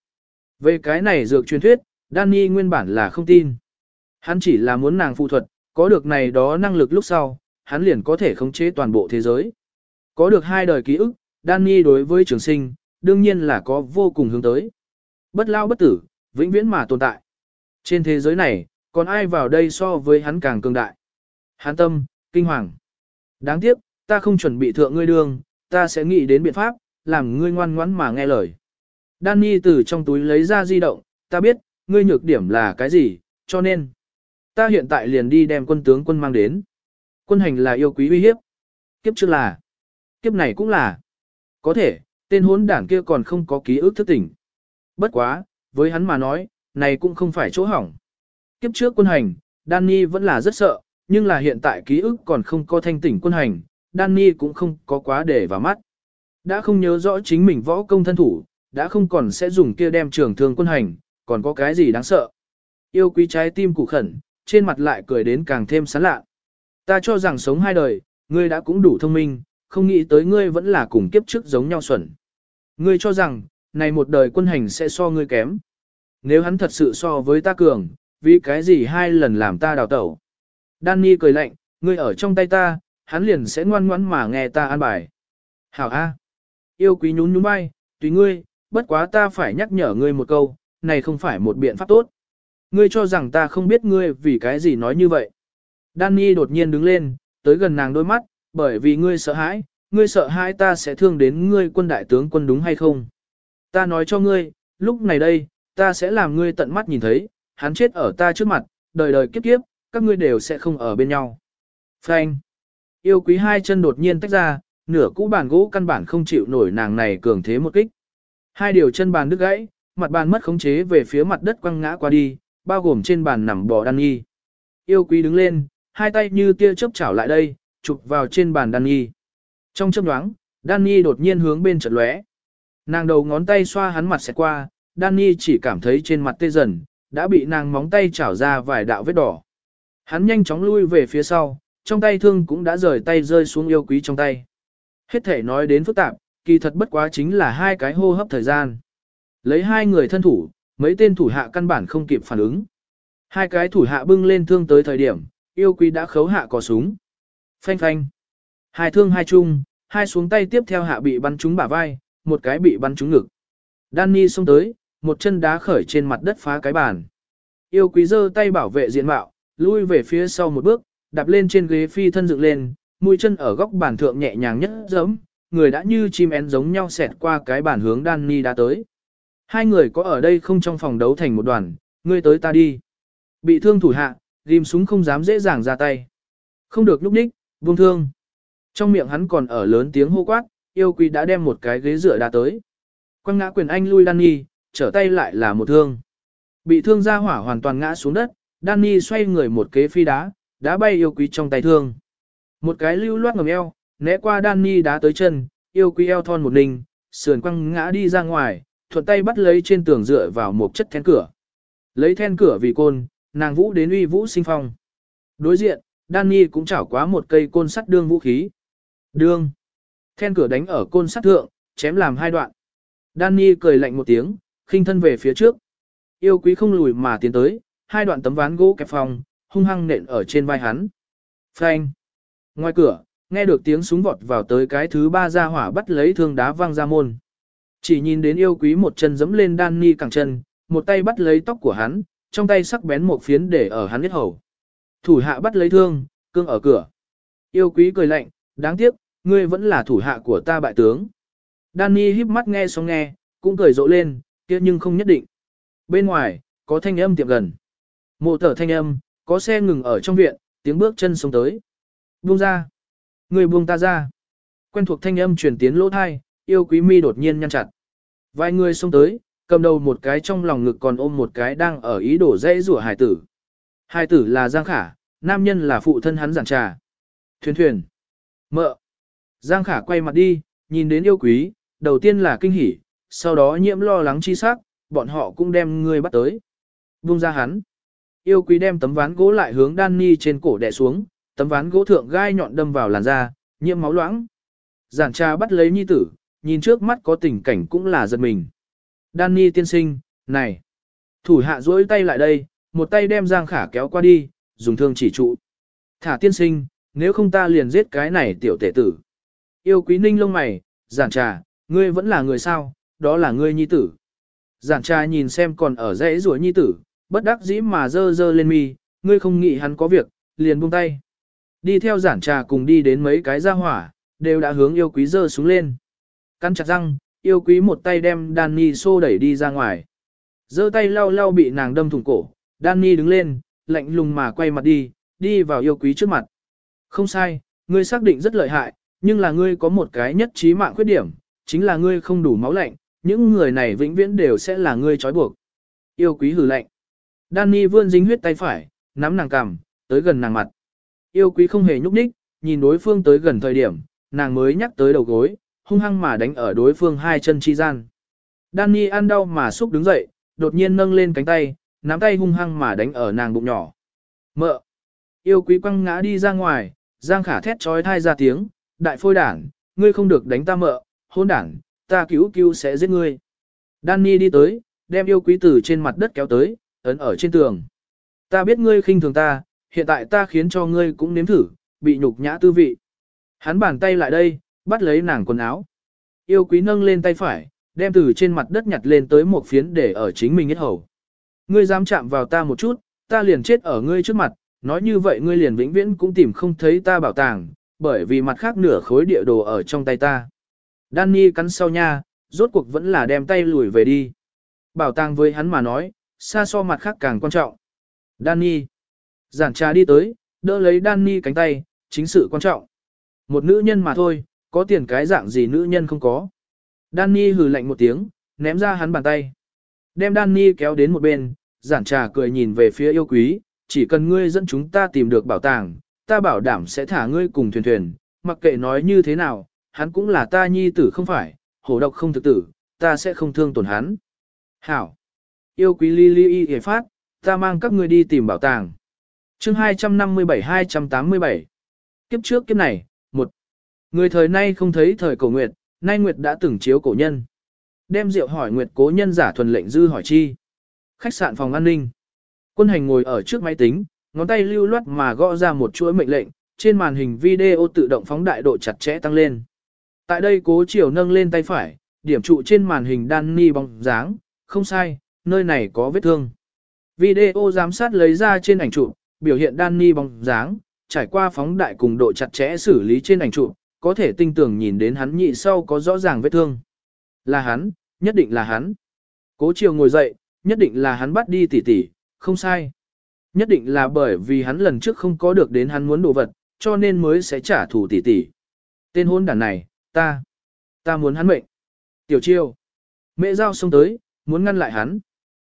Speaker 1: Về cái này dược truyền thuyết, Danny nguyên bản là không tin. Hắn chỉ là muốn nàng phụ thuật, có được này đó năng lực lúc sau, hắn liền có thể khống chế toàn bộ thế giới. Có được hai đời ký ức, Danny đối với trường sinh, đương nhiên là có vô cùng hướng tới. Bất lao bất tử, vĩnh viễn mà tồn tại. Trên thế giới này, còn ai vào đây so với hắn càng cường đại. Hắn tâm, kinh hoàng. Đáng tiếc, ta không chuẩn bị thượng ngươi đường, ta sẽ nghĩ đến biện pháp, làm ngươi ngoan ngoãn mà nghe lời. Danny từ trong túi lấy ra di động, ta biết, ngươi nhược điểm là cái gì, cho nên, ta hiện tại liền đi đem quân tướng quân mang đến. Quân hành là yêu quý uy hiếp. Kiếp trước là, kiếp này cũng là. Có thể, tên hốn đảng kia còn không có ký ức thức tỉnh. Bất quá, với hắn mà nói, này cũng không phải chỗ hỏng. Kiếp trước quân hành, Danny vẫn là rất sợ, nhưng là hiện tại ký ức còn không có thanh tỉnh quân hành, Danny cũng không có quá để vào mắt. Đã không nhớ rõ chính mình võ công thân thủ, đã không còn sẽ dùng kia đem trường thương quân hành, còn có cái gì đáng sợ. Yêu quý trái tim cụ khẩn, trên mặt lại cười đến càng thêm sán lạ. Ta cho rằng sống hai đời, ngươi đã cũng đủ thông minh, không nghĩ tới ngươi vẫn là cùng kiếp trước giống nhau xuẩn. Ngươi cho rằng, này một đời quân hành sẽ so ngươi kém. Nếu hắn thật sự so với ta cường, vì cái gì hai lần làm ta đào tẩu. Danny cười lạnh, ngươi ở trong tay ta, hắn liền sẽ ngoan ngoãn mà nghe ta an bài. Hảo A. Yêu quý nhún nhún bay, tùy ngươi, bất quá ta phải nhắc nhở ngươi một câu, này không phải một biện pháp tốt. Ngươi cho rằng ta không biết ngươi vì cái gì nói như vậy. Danny đột nhiên đứng lên, tới gần nàng đôi mắt, bởi vì ngươi sợ hãi, ngươi sợ hãi ta sẽ thương đến ngươi quân đại tướng quân đúng hay không. Ta nói cho ngươi, lúc này đây, ta sẽ làm ngươi tận mắt nhìn thấy, hắn chết ở ta trước mặt, đời đời kiếp kiếp, các ngươi đều sẽ không ở bên nhau. Phanh. Yêu quý hai chân đột nhiên tách ra, nửa cũ bàn gỗ căn bản không chịu nổi nàng này cường thế một kích. Hai điều chân bàn đứt gãy, mặt bàn mất khống chế về phía mặt đất quăng ngã qua đi, bao gồm trên bàn nằm bò đan nghi. Yêu quý đứng lên, hai tay như tia chớp chảo lại đây, chụp vào trên bàn Danny. Trong chớp nhoáng, Danny đột nhiên hướng bên chợt lóe. Nàng đầu ngón tay xoa hắn mặt sẽ qua, Danny chỉ cảm thấy trên mặt tê dần, đã bị nàng móng tay chảo ra vài đạo vết đỏ. Hắn nhanh chóng lui về phía sau, trong tay thương cũng đã rời tay rơi xuống yêu quý trong tay. Hết thể nói đến phức tạp, kỳ thật bất quá chính là hai cái hô hấp thời gian. Lấy hai người thân thủ, mấy tên thủ hạ căn bản không kịp phản ứng. Hai cái thủ hạ bưng lên thương tới thời điểm, yêu quý đã khấu hạ cò súng. Phanh phanh. Hai thương hai chung, hai xuống tay tiếp theo hạ bị bắn trúng bả vai, một cái bị bắn trúng ngực. Danny xông tới, một chân đá khởi trên mặt đất phá cái bàn. Yêu quý giơ tay bảo vệ diện mạo, lui về phía sau một bước, đạp lên trên ghế phi thân dựng lên, mũi chân ở góc bàn thượng nhẹ nhàng nhất giẫm, người đã như chim én giống nhau xẹt qua cái bàn hướng Danny đã tới. Hai người có ở đây không trong phòng đấu thành một đoàn, ngươi tới ta đi. Bị thương thủ hạ, ghim súng không dám dễ dàng ra tay. Không được lúc ních, buông thương. Trong miệng hắn còn ở lớn tiếng hô quát, yêu quý đã đem một cái ghế dựa đá tới. Quăng ngã quyền anh lui Danny, trở tay lại là một thương. Bị thương ra hỏa hoàn toàn ngã xuống đất, Danny xoay người một kế phi đá, đá bay yêu quý trong tay thương. Một cái lưu loát ngầm eo, né qua Danny đá tới chân, yêu quý eo thon một ninh, sườn quăng ngã đi ra ngoài, thuận tay bắt lấy trên tường dựa vào một chất then cửa. Lấy then cửa vì côn, nàng vũ đến uy vũ sinh phong. Đối diện, Danny cũng chảo quá một cây côn sắt đương vũ khí. Đương. Then cửa đánh ở côn sắt thượng, chém làm hai đoạn. Danny cười lạnh một tiếng, khinh thân về phía trước. Yêu quý không lùi mà tiến tới, hai đoạn tấm ván gỗ kẹp phòng, hung hăng nện ở trên vai hắn. Phanh. Ngoài cửa, nghe được tiếng súng vọt vào tới cái thứ ba ra hỏa bắt lấy thương đá văng ra môn. Chỉ nhìn đến yêu quý một chân giẫm lên Danny cẳng chân, một tay bắt lấy tóc của hắn, trong tay sắc bén một phiến để ở hắn huyết hầu. Thủ hạ bắt lấy thương, cương ở cửa. Yêu quý cười lạnh, đáng tiếc, ngươi vẫn là thủ hạ của ta bại tướng. Danny híp mắt nghe xong nghe, cũng cười rộ lên, kia nhưng không nhất định. Bên ngoài, có thanh âm tiệm gần. Mộ tở thanh âm, có xe ngừng ở trong viện, tiếng bước chân xuống tới. Buông ra. Người buông ta ra. Quen thuộc thanh âm truyền tiến lỗ thai, yêu quý mi đột nhiên nhăn chặt. Vài người xông tới, cầm đầu một cái trong lòng ngực còn ôm một cái đang ở ý đổ dây rủa hài tử. Hài tử là Giang Khả, nam nhân là phụ thân hắn giảng trà. Thuyền thuyền. Mợ. Giang Khả quay mặt đi, nhìn đến yêu quý, đầu tiên là kinh hỉ, sau đó nhiễm lo lắng chi sắc, bọn họ cũng đem người bắt tới. Vung ra hắn. Yêu quý đem tấm ván gỗ lại hướng Danny trên cổ đè xuống, tấm ván gỗ thượng gai nhọn đâm vào làn da, nhiễm máu loãng. Giản trà bắt lấy nhi tử, nhìn trước mắt có tình cảnh cũng là giật mình. Danny tiên sinh, này. Thủ hạ duỗi tay lại đây, một tay đem Giang Khả kéo qua đi, dùng thương chỉ trụ. Thả tiên sinh, nếu không ta liền giết cái này tiểu tể tử. Yêu quý ninh lông mày, giản trà, ngươi vẫn là người sao, đó là ngươi nhi tử. Giản trà nhìn xem còn ở dãy rủa nhi tử, bất đắc dĩ mà dơ dơ lên mi, ngươi không nghĩ hắn có việc, liền buông tay. Đi theo giản trà cùng đi đến mấy cái gia hỏa, đều đã hướng yêu quý dơ xuống lên. Căn chặt răng, yêu quý một tay đem Danny xô đẩy đi ra ngoài. Dơ tay lau lau bị nàng đâm thủng cổ, Danny đứng lên, lạnh lùng mà quay mặt đi, đi vào yêu quý trước mặt. Không sai, ngươi xác định rất lợi hại, nhưng là ngươi có một cái nhất trí mạng khuyết điểm, chính là ngươi không đủ máu lạnh, những người này vĩnh viễn đều sẽ là ngươi trói buộc. Yêu quý hừ lạnh. Danny vươn dính huyết tay phải, nắm nàng cằm, tới gần nàng mặt. Yêu quý không hề nhúc nhích, nhìn đối phương tới gần thời điểm, nàng mới nhắc tới đầu gối, hung hăng mà đánh ở đối phương hai chân chi gian. Danny ăn đau mà xúc đứng dậy, đột nhiên nâng lên cánh tay, nắm tay hung hăng mà đánh ở nàng bụng nhỏ. Mợ! Yêu quý quăng ngã đi ra ngoài, Giang khả thét trói thai ra tiếng, đại phôi đảng, ngươi không được đánh ta mợ, hôn đảng, ta cứu cứu sẽ giết ngươi. Danny đi tới, đem yêu quý tử trên mặt đất kéo tới, ấn ở trên tường. Ta biết ngươi khinh thường ta, hiện tại ta khiến cho ngươi cũng nếm thử, bị nhục nhã tư vị. Hắn bàn tay lại đây, bắt lấy nàng quần áo. Yêu quý nâng lên tay phải, đem từ trên mặt đất nhặt lên tới một phiến để ở chính mình hết hầu. Ngươi dám chạm vào ta một chút, ta liền chết ở ngươi trước mặt, nói như vậy ngươi liền vĩnh viễn cũng tìm không thấy ta bảo tàng, bởi vì mặt khác nửa khối địa đồ ở trong tay ta. Danny cắn sau nha, rốt cuộc vẫn là đem tay lùi về đi. Bảo tàng với hắn mà nói, xa so mặt khác càng quan trọng. Danny. Giản trà đi tới, đỡ lấy Danny cánh tay, chính sự quan trọng. Một nữ nhân mà thôi, có tiền cái dạng gì nữ nhân không có. Danny hừ lạnh một tiếng, ném ra hắn bàn tay. Đem Danny kéo đến một bên, giản trà cười nhìn về phía yêu quý, chỉ cần ngươi dẫn chúng ta tìm được bảo tàng, ta bảo đảm sẽ thả ngươi cùng thuyền thuyền, mặc kệ nói như thế nào, hắn cũng là ta nhi tử không phải, hổ độc không thực tử, ta sẽ không thương tổn hắn. Hảo! Yêu quý li li y hề phát, ta mang các ngươi đi tìm bảo tàng. chương 257-287 Kiếp trước kiếp này, một Người thời nay không thấy thời cổ nguyệt, nay nguyệt đã từng chiếu cổ nhân. Đem rượu hỏi nguyệt cố nhân giả thuần lệnh dư hỏi chi. Khách sạn phòng an ninh. Quân hành ngồi ở trước máy tính, ngón tay lưu loát mà gõ ra một chuỗi mệnh lệnh, trên màn hình video tự động phóng đại độ chặt chẽ tăng lên. Tại đây cố chiều nâng lên tay phải, điểm trụ trên màn hình Danny bóng dáng, không sai, nơi này có vết thương. Video giám sát lấy ra trên ảnh chụp, biểu hiện Danny bóng dáng, trải qua phóng đại cùng độ chặt chẽ xử lý trên ảnh chụp, có thể tinh tường nhìn đến hắn nhị sau có rõ ràng vết thương. Là hắn, nhất định là hắn. Cố chiều ngồi dậy, nhất định là hắn bắt đi tỷ tỷ, không sai. nhất định là bởi vì hắn lần trước không có được đến hắn muốn đồ vật, cho nên mới sẽ trả thù tỷ tỷ. Tên hôn đàn này, ta, ta muốn hắn mệnh. Tiểu chiêu, mẹ giao xông tới, muốn ngăn lại hắn.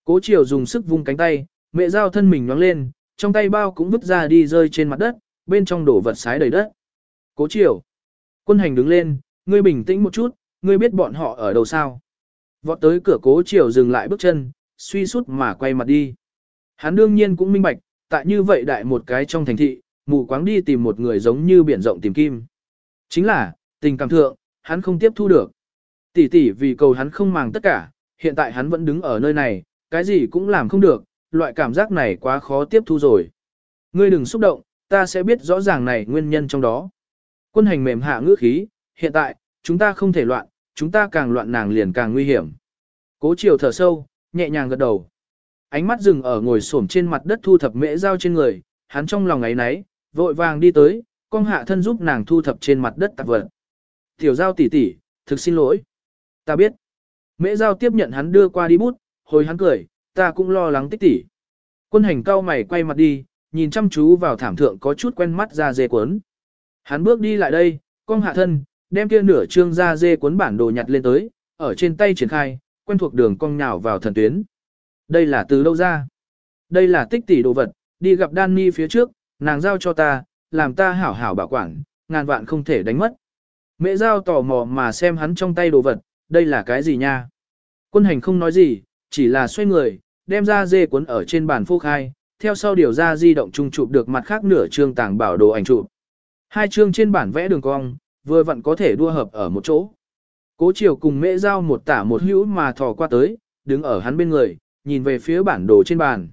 Speaker 1: Cố chiều dùng sức vung cánh tay, mẹ giao thân mình nhoáng lên, trong tay bao cũng vứt ra đi rơi trên mặt đất, bên trong đổ vật sái đầy đất. Cố chiều, quân hành đứng lên, ngươi bình tĩnh một chút, ngươi biết bọn họ ở đâu sao. Vọt tới cửa cố chiều dừng lại bước chân, suy sút mà quay mặt đi. Hắn đương nhiên cũng minh bạch, tại như vậy đại một cái trong thành thị, mù quáng đi tìm một người giống như biển rộng tìm kim. Chính là, tình cảm thượng, hắn không tiếp thu được. Tỷ tỷ vì cầu hắn không màng tất cả, hiện tại hắn vẫn đứng ở nơi này, cái gì cũng làm không được, loại cảm giác này quá khó tiếp thu rồi. Ngươi đừng xúc động, ta sẽ biết rõ ràng này nguyên nhân trong đó. Quân hành mềm hạ ngữ khí, hiện tại, chúng ta không thể loạn, chúng ta càng loạn nàng liền càng nguy hiểm. Cố chiều thở sâu, nhẹ nhàng gật đầu. Ánh mắt dừng ở ngồi xổm trên mặt đất thu thập mễ dao trên người, hắn trong lòng ấy náy, vội vàng đi tới, con hạ thân giúp nàng thu thập trên mặt đất tạp vật. Tiểu giao tỷ tỷ, thực xin lỗi. Ta biết. Mễ giao tiếp nhận hắn đưa qua đi bút, hồi hắn cười, ta cũng lo lắng tích tỷ. Quân hành cao mày quay mặt đi, nhìn chăm chú vào thảm thượng có chút quen mắt ra dê cuốn. Hắn bước đi lại đây, con hạ thân, đem kia nửa trương da dê cuốn bản đồ nhặt lên tới, ở trên tay triển khai, quen thuộc đường cong nhào vào thần tuyến. Đây là từ đâu ra? Đây là tích tỷ đồ vật, đi gặp Danny phía trước, nàng giao cho ta, làm ta hảo hảo bảo quản, ngàn vạn không thể đánh mất. Mẹ giao tò mò mà xem hắn trong tay đồ vật, đây là cái gì nha? Quân hành không nói gì, chỉ là xoay người, đem ra dê cuốn ở trên bàn phô khai, theo sau điều ra di động trung chụp được mặt khác nửa trương tàng bảo đồ ảnh chụp. Hai chương trên bản vẽ đường cong, vừa vặn có thể đua hợp ở một chỗ. Cố chiều cùng mễ giao một tả một hữu mà thò qua tới, đứng ở hắn bên người, nhìn về phía bản đồ trên bàn.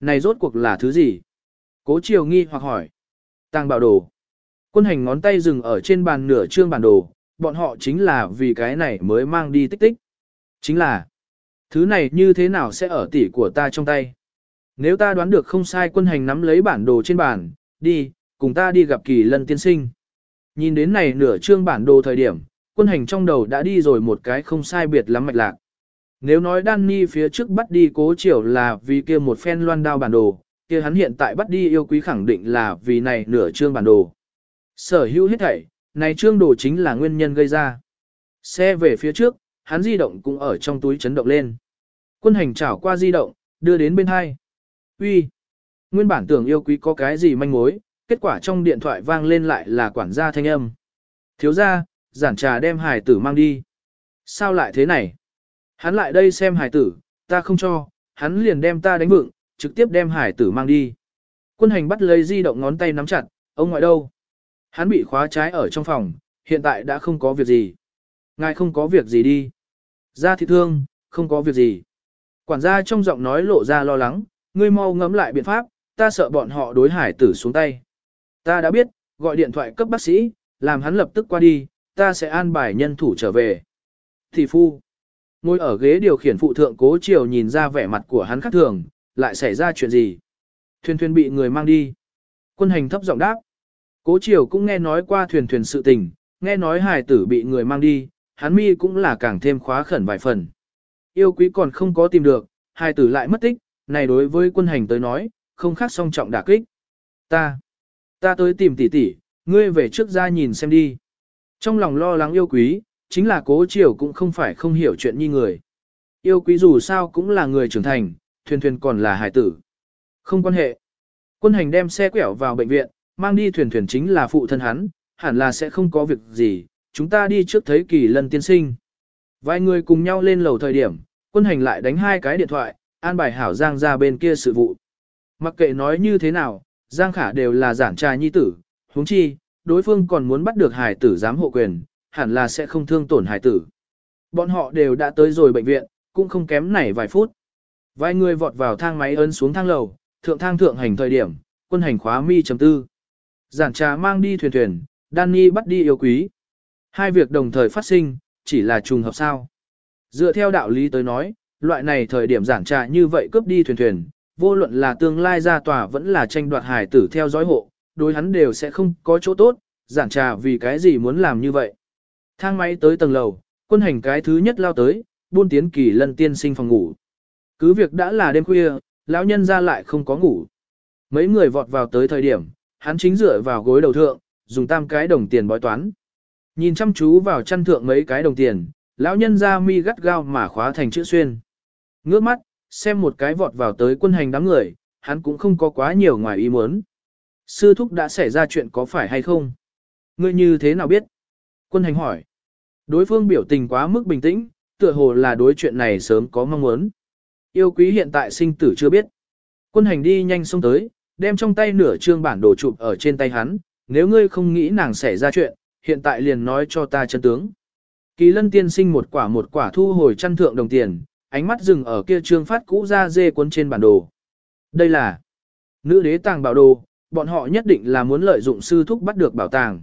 Speaker 1: Này rốt cuộc là thứ gì? Cố chiều nghi hoặc hỏi. Tàng bảo đồ. Quân hành ngón tay dừng ở trên bàn nửa trương bản đồ, bọn họ chính là vì cái này mới mang đi tích tích. Chính là, thứ này như thế nào sẽ ở tỷ của ta trong tay? Nếu ta đoán được không sai quân hành nắm lấy bản đồ trên bàn, đi, cùng ta đi gặp kỳ lân tiên sinh. Nhìn đến này nửa trương bản đồ thời điểm, quân hành trong đầu đã đi rồi một cái không sai biệt lắm mạch lạc. Nếu nói Danny phía trước bắt đi cố triều là vì kia một phen loan đao bản đồ, kia hắn hiện tại bắt đi yêu quý khẳng định là vì này nửa trương bản đồ. Sở hữu hết thảy, này trương đồ chính là nguyên nhân gây ra. Xe về phía trước, hắn di động cũng ở trong túi chấn động lên. Quân hành trảo qua di động, đưa đến bên hai. Uy, Nguyên bản tưởng yêu quý có cái gì manh mối, kết quả trong điện thoại vang lên lại là quản gia thanh âm. Thiếu gia, giản trà đem hải tử mang đi. Sao lại thế này? Hắn lại đây xem hải tử, ta không cho, hắn liền đem ta đánh vựng, trực tiếp đem hải tử mang đi. Quân hành bắt lấy di động ngón tay nắm chặt, ông ngoại đâu? Hắn bị khóa trái ở trong phòng, hiện tại đã không có việc gì. Ngài không có việc gì đi. Ra thị thương, không có việc gì. Quản gia trong giọng nói lộ ra lo lắng, ngươi mau ngẫm lại biện pháp, ta sợ bọn họ đối hải tử xuống tay. Ta đã biết, gọi điện thoại cấp bác sĩ, làm hắn lập tức qua đi, ta sẽ an bài nhân thủ trở về. Thị phu, ngồi ở ghế điều khiển phụ thượng cố chiều nhìn ra vẻ mặt của hắn khác thường, lại xảy ra chuyện gì. Thuyền thuyền bị người mang đi. Quân hành thấp giọng đáp. Cố chiều cũng nghe nói qua thuyền thuyền sự tình, nghe nói hài tử bị người mang đi, hắn mi cũng là càng thêm khóa khẩn vài phần. Yêu quý còn không có tìm được, hài tử lại mất tích, này đối với quân hành tới nói, không khác song trọng đả kích. Ta, ta tới tìm tỷ tỷ, ngươi về trước ra nhìn xem đi. Trong lòng lo lắng yêu quý, chính là cố chiều cũng không phải không hiểu chuyện như người. Yêu quý dù sao cũng là người trưởng thành, thuyền thuyền còn là hải tử. Không quan hệ. Quân hành đem xe quẹo vào bệnh viện, mang đi thuyền thuyền chính là phụ thân hắn, hẳn là sẽ không có việc gì, chúng ta đi trước thấy kỳ lân tiên sinh. Vài người cùng nhau lên lầu thời điểm, quân hành lại đánh hai cái điện thoại, an bài hảo Giang ra bên kia sự vụ. Mặc kệ nói như thế nào, Giang Khả đều là giản trà nhi tử, huống chi, đối phương còn muốn bắt được hải tử giám hộ quyền, hẳn là sẽ không thương tổn hải tử. Bọn họ đều đã tới rồi bệnh viện, cũng không kém này vài phút. Vài người vọt vào thang máy ấn xuống thang lầu, thượng thang thượng hành thời điểm, quân hành khóa mi chấm tư. Giản trà mang đi thuyền thuyền, Danny bắt đi yêu quý. Hai việc đồng thời phát sinh, chỉ là trùng hợp sao. Dựa theo đạo lý tới nói, loại này thời điểm giản trà như vậy cướp đi thuyền thuyền, vô luận là tương lai ra tòa vẫn là tranh đoạt hải tử theo dõi hộ, đối hắn đều sẽ không có chỗ tốt, giản trà vì cái gì muốn làm như vậy. Thang máy tới tầng lầu, quân hành cái thứ nhất lao tới, buôn tiến kỳ lân tiên sinh phòng ngủ. Cứ việc đã là đêm khuya, lão nhân ra lại không có ngủ. Mấy người vọt vào tới thời điểm, hắn chính dựa vào gối đầu thượng, dùng tam cái đồng tiền bói toán. Nhìn chăm chú vào chăn thượng mấy cái đồng tiền, lão nhân ra mi gắt gao mà khóa thành chữ xuyên. Ngước mắt, xem một cái vọt vào tới quân hành đám người, hắn cũng không có quá nhiều ngoài ý muốn. Sư thúc đã xảy ra chuyện có phải hay không? Ngươi như thế nào biết? Quân hành hỏi. Đối phương biểu tình quá mức bình tĩnh, tựa hồ là đối chuyện này sớm có mong muốn. Yêu quý hiện tại sinh tử chưa biết. Quân hành đi nhanh xông tới, đem trong tay nửa trương bản đồ chụp ở trên tay hắn, nếu ngươi không nghĩ nàng xảy ra chuyện, hiện tại liền nói cho ta chân tướng. Kỳ lân tiên sinh một quả một quả thu hồi chăn thượng đồng tiền, ánh mắt dừng ở kia trương phát cũ ra dê cuốn trên bản đồ. Đây là nữ đế tàng bảo đồ, bọn họ nhất định là muốn lợi dụng sư thúc bắt được bảo tàng.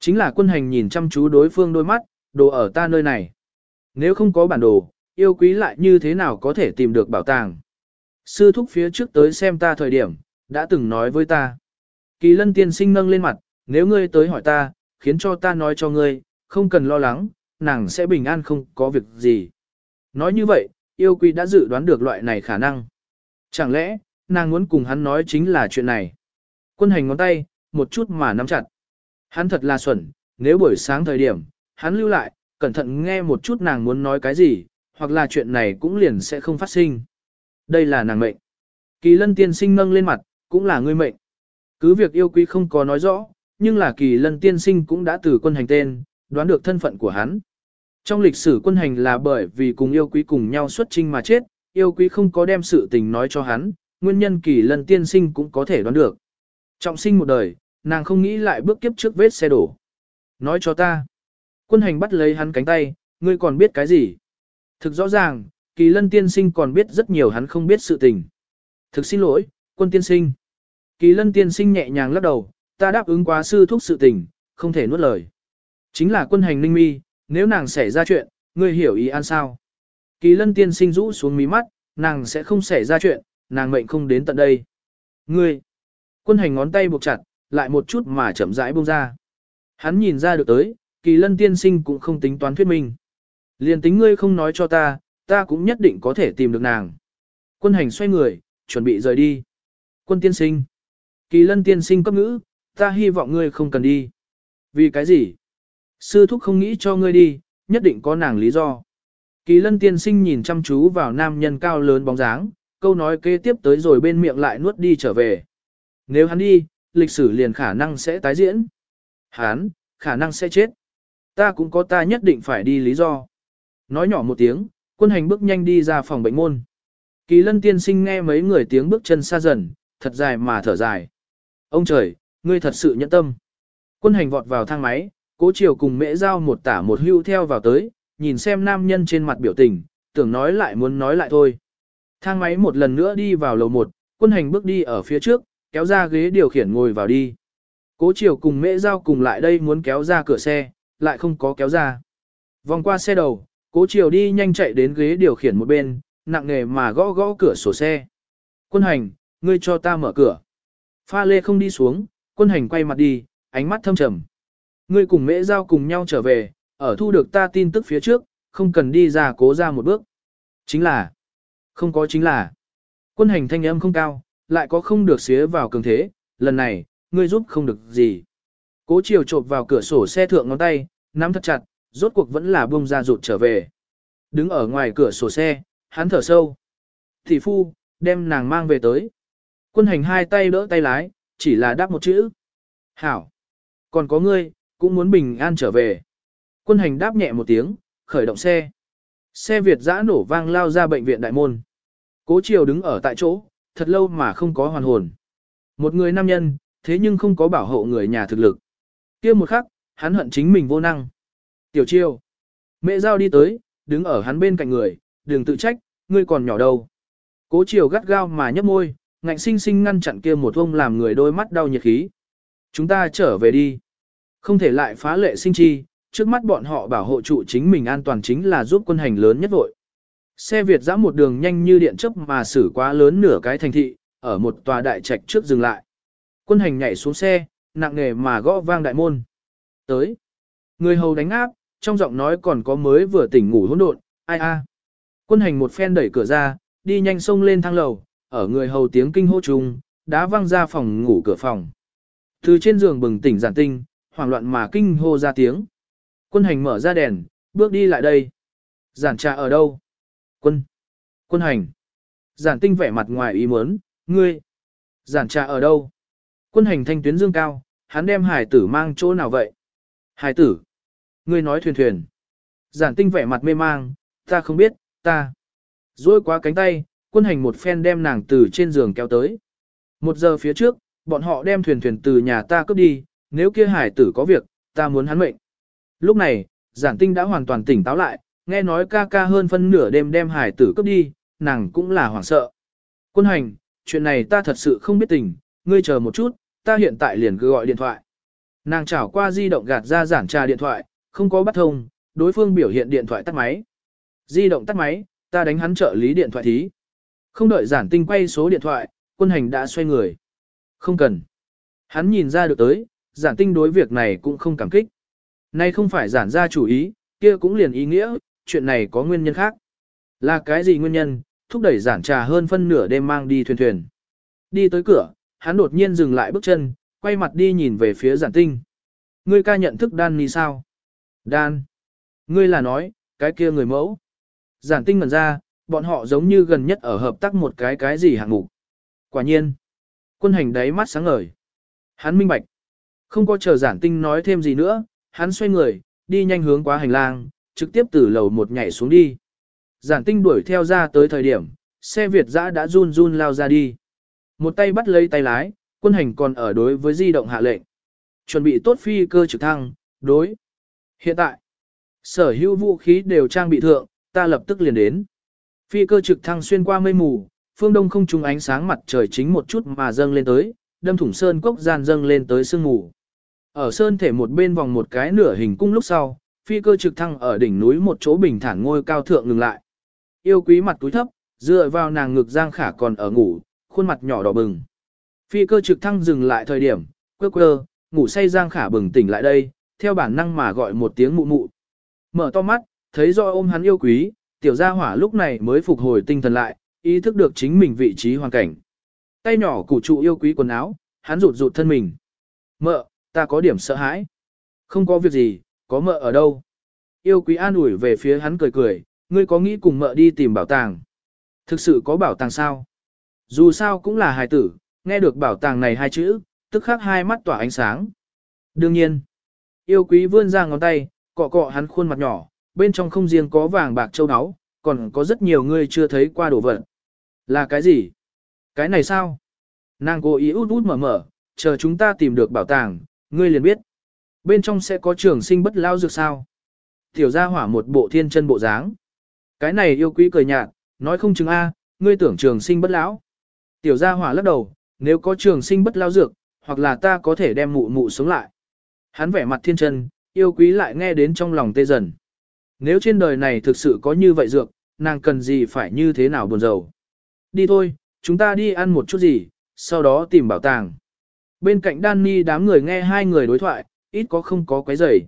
Speaker 1: Chính là quân hành nhìn chăm chú đối phương đôi mắt, đồ ở ta nơi này. Nếu không có bản đồ, yêu quý lại như thế nào có thể tìm được bảo tàng. Sư thúc phía trước tới xem ta thời điểm, đã từng nói với ta. Kỳ lân tiên sinh nâng lên mặt, nếu ngươi tới hỏi ta, khiến cho ta nói cho ngươi, không cần lo lắng, nàng sẽ bình an không có việc gì. Nói như vậy, yêu quý đã dự đoán được loại này khả năng. Chẳng lẽ, nàng muốn cùng hắn nói chính là chuyện này. Quân hành ngón tay, một chút mà nắm chặt. Hắn thật là xuẩn, nếu buổi sáng thời điểm, hắn lưu lại, cẩn thận nghe một chút nàng muốn nói cái gì, hoặc là chuyện này cũng liền sẽ không phát sinh. Đây là nàng mệnh. Kỳ lân tiên sinh nâng lên mặt, cũng là ngươi mệnh. Cứ việc yêu quý không có nói rõ, nhưng là kỳ lân tiên sinh cũng đã từ quân hành tên, đoán được thân phận của hắn. Trong lịch sử quân hành là bởi vì cùng yêu quý cùng nhau xuất trinh mà chết, yêu quý không có đem sự tình nói cho hắn, nguyên nhân kỳ lân tiên sinh cũng có thể đoán được. Trọng sinh một đời, nàng không nghĩ lại bước kiếp trước vết xe đổ. Nói cho ta. Quân hành bắt lấy hắn cánh tay, ngươi còn biết cái gì? Thực rõ ràng, kỳ lân tiên sinh còn biết rất nhiều hắn không biết sự tình. Thực xin lỗi, quân tiên sinh. Kỳ lân tiên sinh nhẹ nhàng lắc đầu, ta đáp ứng quá sư thúc sự tình, không thể nuốt lời. Chính là quân hành ninh mi, nếu nàng xảy ra chuyện, ngươi hiểu ý an sao. Kỳ lân tiên sinh rũ xuống mí mắt, nàng sẽ không xảy ra chuyện, nàng mệnh không đến tận đây. Ngươi, quân hành ngón tay buộc chặt, lại một chút mà chậm rãi buông ra. Hắn nhìn ra được tới, kỳ lân tiên sinh cũng không tính toán thuyết minh. Liền tính ngươi không nói cho ta, ta cũng nhất định có thể tìm được nàng. Quân hành xoay người, chuẩn bị rời đi. Quân tiên sinh. Kỳ lân tiên sinh cấp ngữ, ta hy vọng ngươi không cần đi. Vì cái gì? Sư thúc không nghĩ cho ngươi đi, nhất định có nàng lý do. Kỳ lân tiên sinh nhìn chăm chú vào nam nhân cao lớn bóng dáng, câu nói kế tiếp tới rồi bên miệng lại nuốt đi trở về. Nếu hắn đi, lịch sử liền khả năng sẽ tái diễn. Hắn, khả năng sẽ chết. Ta cũng có ta nhất định phải đi lý do. Nói nhỏ một tiếng, quân hành bước nhanh đi ra phòng bệnh môn. Kỳ lân tiên sinh nghe mấy người tiếng bước chân xa dần, thật dài mà thở dài. Ông trời, ngươi thật sự nhẫn tâm. Quân hành vọt vào thang máy, cố chiều cùng mễ giao một tả một hưu theo vào tới, nhìn xem nam nhân trên mặt biểu tình, tưởng nói lại muốn nói lại thôi. Thang máy một lần nữa đi vào lầu một, quân hành bước đi ở phía trước, kéo ra ghế điều khiển ngồi vào đi. Cố chiều cùng mễ giao cùng lại đây muốn kéo ra cửa xe, lại không có kéo ra. Vòng qua xe đầu, cố chiều đi nhanh chạy đến ghế điều khiển một bên, nặng nghề mà gõ gõ cửa sổ xe. Quân hành, ngươi cho ta mở cửa. Pha lê không đi xuống, quân hành quay mặt đi, ánh mắt thâm trầm. Ngươi cùng mễ giao cùng nhau trở về, ở thu được ta tin tức phía trước, không cần đi ra cố ra một bước. Chính là, không có chính là, quân hành thanh âm không cao, lại có không được xía vào cường thế, lần này, ngươi giúp không được gì. Cố chiều trộp vào cửa sổ xe thượng ngón tay, nắm thật chặt, rốt cuộc vẫn là buông ra rụt trở về. Đứng ở ngoài cửa sổ xe, hắn thở sâu. Thị phu, đem nàng mang về tới. Quân hành hai tay đỡ tay lái, chỉ là đáp một chữ. Hảo. Còn có ngươi, cũng muốn bình an trở về. Quân hành đáp nhẹ một tiếng, khởi động xe. Xe Việt giã nổ vang lao ra bệnh viện đại môn. Cố Triều đứng ở tại chỗ, thật lâu mà không có hoàn hồn. Một người nam nhân, thế nhưng không có bảo hộ người nhà thực lực. kia một khắc, hắn hận chính mình vô năng. Tiểu Triều, Mẹ giao đi tới, đứng ở hắn bên cạnh người, đừng tự trách, ngươi còn nhỏ đâu. Cố Triều gắt gao mà nhấp môi, ngạnh sinh sinh ngăn chặn kia một ông làm người đôi mắt đau nhiệt khí. Chúng ta trở về đi. Không thể lại phá lệ sinh chi, trước mắt bọn họ bảo hộ trụ chính mình an toàn chính là giúp quân hành lớn nhất vội. Xe Việt dã một đường nhanh như điện chớp mà xử quá lớn nửa cái thành thị, ở một tòa đại trạch trước dừng lại. Quân hành nhảy xuống xe, nặng nề mà gõ vang đại môn. Tới. Người hầu đánh áp, trong giọng nói còn có mới vừa tỉnh ngủ hỗn độn, ai a. Quân hành một phen đẩy cửa ra, đi nhanh xông lên thang lầu, ở người hầu tiếng kinh hô chung, đá văng ra phòng ngủ cửa phòng. Từ trên giường bừng tỉnh giản tinh, hoảng loạn mà kinh hô ra tiếng. Quân hành mở ra đèn, bước đi lại đây. Giản trà ở đâu? Quân. Quân hành. Giản tinh vẻ mặt ngoài ý muốn, ngươi. Giản trà ở đâu? Quân hành thanh tuyến dương cao, hắn đem hải tử mang chỗ nào vậy? Hải tử. Ngươi nói thuyền thuyền. Giản tinh vẻ mặt mê mang, ta không biết, ta. Rồi qua cánh tay, quân hành một phen đem nàng từ trên giường kéo tới. Một giờ phía trước, bọn họ đem thuyền thuyền từ nhà ta cướp đi, nếu kia hải tử có việc, ta muốn hắn mệnh. Lúc này, giản tinh đã hoàn toàn tỉnh táo lại, nghe nói ca ca hơn phân nửa đêm đem hải tử cướp đi, nàng cũng là hoảng sợ. Quân hành, chuyện này ta thật sự không biết tình, ngươi chờ một chút, ta hiện tại liền cứ gọi điện thoại. Nàng chảo qua di động gạt ra giản trà điện thoại, không có bắt thông, đối phương biểu hiện điện thoại tắt máy. Di động tắt máy, ta đánh hắn trợ lý điện thoại thí. Không đợi giản tinh quay số điện thoại, quân hành đã xoay người. Không cần. Hắn nhìn ra được tới, giản tinh đối việc này cũng không cảm kích. Nay không phải giản ra chủ ý, kia cũng liền ý nghĩa, chuyện này có nguyên nhân khác. Là cái gì nguyên nhân, thúc đẩy giản trà hơn phân nửa đêm mang đi thuyền thuyền. Đi tới cửa, hắn đột nhiên dừng lại bước chân, quay mặt đi nhìn về phía giản tinh. Ngươi ca nhận thức đan ni sao? Đan. Ngươi là nói, cái kia người mẫu. Giản tinh ngần ra, bọn họ giống như gần nhất ở hợp tác một cái cái gì hạng mục. Quả nhiên. Quân hành đáy mắt sáng ngời. Hắn minh bạch. Không có chờ giản tinh nói thêm gì nữa, hắn xoay người, đi nhanh hướng qua hành lang, trực tiếp từ lầu một nhảy xuống đi. Giản tinh đuổi theo ra tới thời điểm, xe Việt dã đã run run lao ra đi. Một tay bắt lấy tay lái, quân hành còn ở đối với di động hạ lệnh. Chuẩn bị tốt phi cơ trực thăng, đối. Hiện tại, sở hữu vũ khí đều trang bị thượng, ta lập tức liền đến. Phi cơ trực thăng xuyên qua mây mù, phương đông không trùng ánh sáng mặt trời chính một chút mà dâng lên tới, đâm thủng sơn cốc gian dâng lên tới sương mù. Ở sơn thể một bên vòng một cái nửa hình cung lúc sau, phi cơ trực thăng ở đỉnh núi một chỗ bình thản ngôi cao thượng ngừng lại. Yêu quý mặt túi thấp, dựa vào nàng ngực Giang Khả còn ở ngủ, khuôn mặt nhỏ đỏ bừng. Phi cơ trực thăng dừng lại thời điểm, quơ quơ, ngủ say Giang Khả bừng tỉnh lại đây, theo bản năng mà gọi một tiếng mụ mụ. Mở to mắt, thấy do ôm hắn yêu quý, tiểu gia hỏa lúc này mới phục hồi tinh thần lại, ý thức được chính mình vị trí hoàn cảnh. Tay nhỏ củ trụ yêu quý quần áo, hắn rụt rụt thân mình. Mợ, ta có điểm sợ hãi. Không có việc gì, có mợ ở đâu. Yêu quý an ủi về phía hắn cười cười, ngươi có nghĩ cùng mợ đi tìm bảo tàng. Thực sự có bảo tàng sao? Dù sao cũng là hài tử, nghe được bảo tàng này hai chữ, tức khắc hai mắt tỏa ánh sáng. Đương nhiên, yêu quý vươn ra ngón tay, cọ cọ hắn khuôn mặt nhỏ, bên trong không riêng có vàng bạc châu áo, còn có rất nhiều người chưa thấy qua đồ vật. Là cái gì? Cái này sao? Nàng cố ý út út mở mở, chờ chúng ta tìm được bảo tàng, ngươi liền biết. Bên trong sẽ có trường sinh bất lao dược sao? Tiểu gia hỏa một bộ thiên chân bộ dáng. Cái này yêu quý cười nhạt, nói không chừng A, ngươi tưởng trường sinh bất lão. Tiểu gia hỏa lắc đầu, nếu có trường sinh bất lao dược, hoặc là ta có thể đem mụ mụ sống lại. Hắn vẻ mặt thiên chân, yêu quý lại nghe đến trong lòng tê dần. Nếu trên đời này thực sự có như vậy dược, nàng cần gì phải như thế nào buồn rầu. Đi thôi, chúng ta đi ăn một chút gì, sau đó tìm bảo tàng. Bên cạnh Danny đám người nghe hai người đối thoại, ít có không có quấy rầy.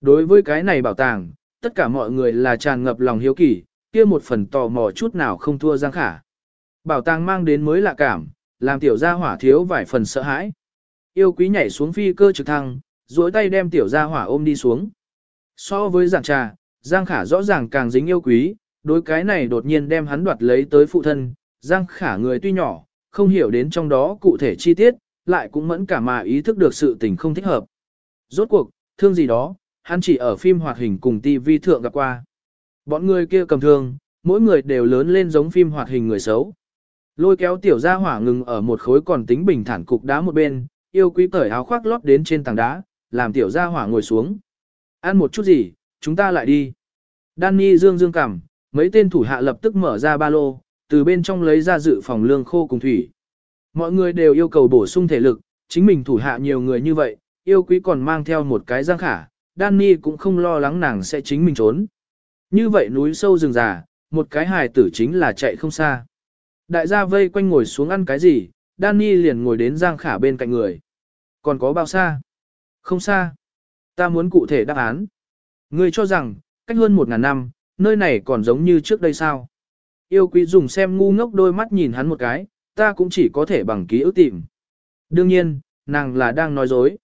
Speaker 1: Đối với cái này bảo tàng, tất cả mọi người là tràn ngập lòng hiếu kỳ, kia một phần tò mò chút nào không thua Giang Khả. Bảo tàng mang đến mới lạ cảm, làm tiểu gia hỏa thiếu vài phần sợ hãi. Yêu quý nhảy xuống phi cơ trực thăng, duỗi tay đem tiểu gia hỏa ôm đi xuống. So với giảng trà, Giang Khả rõ ràng càng dính yêu quý, đối cái này đột nhiên đem hắn đoạt lấy tới phụ thân, Giang Khả người tuy nhỏ, không hiểu đến trong đó cụ thể chi tiết, lại cũng mẫn cả mà ý thức được sự tình không thích hợp. Rốt cuộc, thương gì đó, hắn chỉ ở phim hoạt hình cùng TV thượng gặp qua. Bọn người kia cầm thương, mỗi người đều lớn lên giống phim hoạt hình người xấu. Lôi kéo tiểu gia hỏa ngừng ở một khối còn tính bình thản cục đá một bên, yêu quý cởi áo khoác lót đến trên tảng đá, làm tiểu gia hỏa ngồi xuống. Ăn một chút gì, chúng ta lại đi. Danny dương dương cảm, mấy tên thủ hạ lập tức mở ra ba lô, từ bên trong lấy ra dự phòng lương khô cùng thủy. Mọi người đều yêu cầu bổ sung thể lực, chính mình thủ hạ nhiều người như vậy, yêu quý còn mang theo một cái giang khả, Danny cũng không lo lắng nàng sẽ chính mình trốn. Như vậy núi sâu rừng già, một cái hài tử chính là chạy không xa. Đại gia vây quanh ngồi xuống ăn cái gì, Danny liền ngồi đến giang khả bên cạnh người. Còn có bao xa? Không xa. Ta muốn cụ thể đáp án. Ngươi cho rằng, cách hơn một ngàn năm, nơi này còn giống như trước đây sao? Yêu quý dùng xem ngu ngốc đôi mắt nhìn hắn một cái, ta cũng chỉ có thể bằng ký ức tìm. Đương nhiên, nàng là đang nói dối.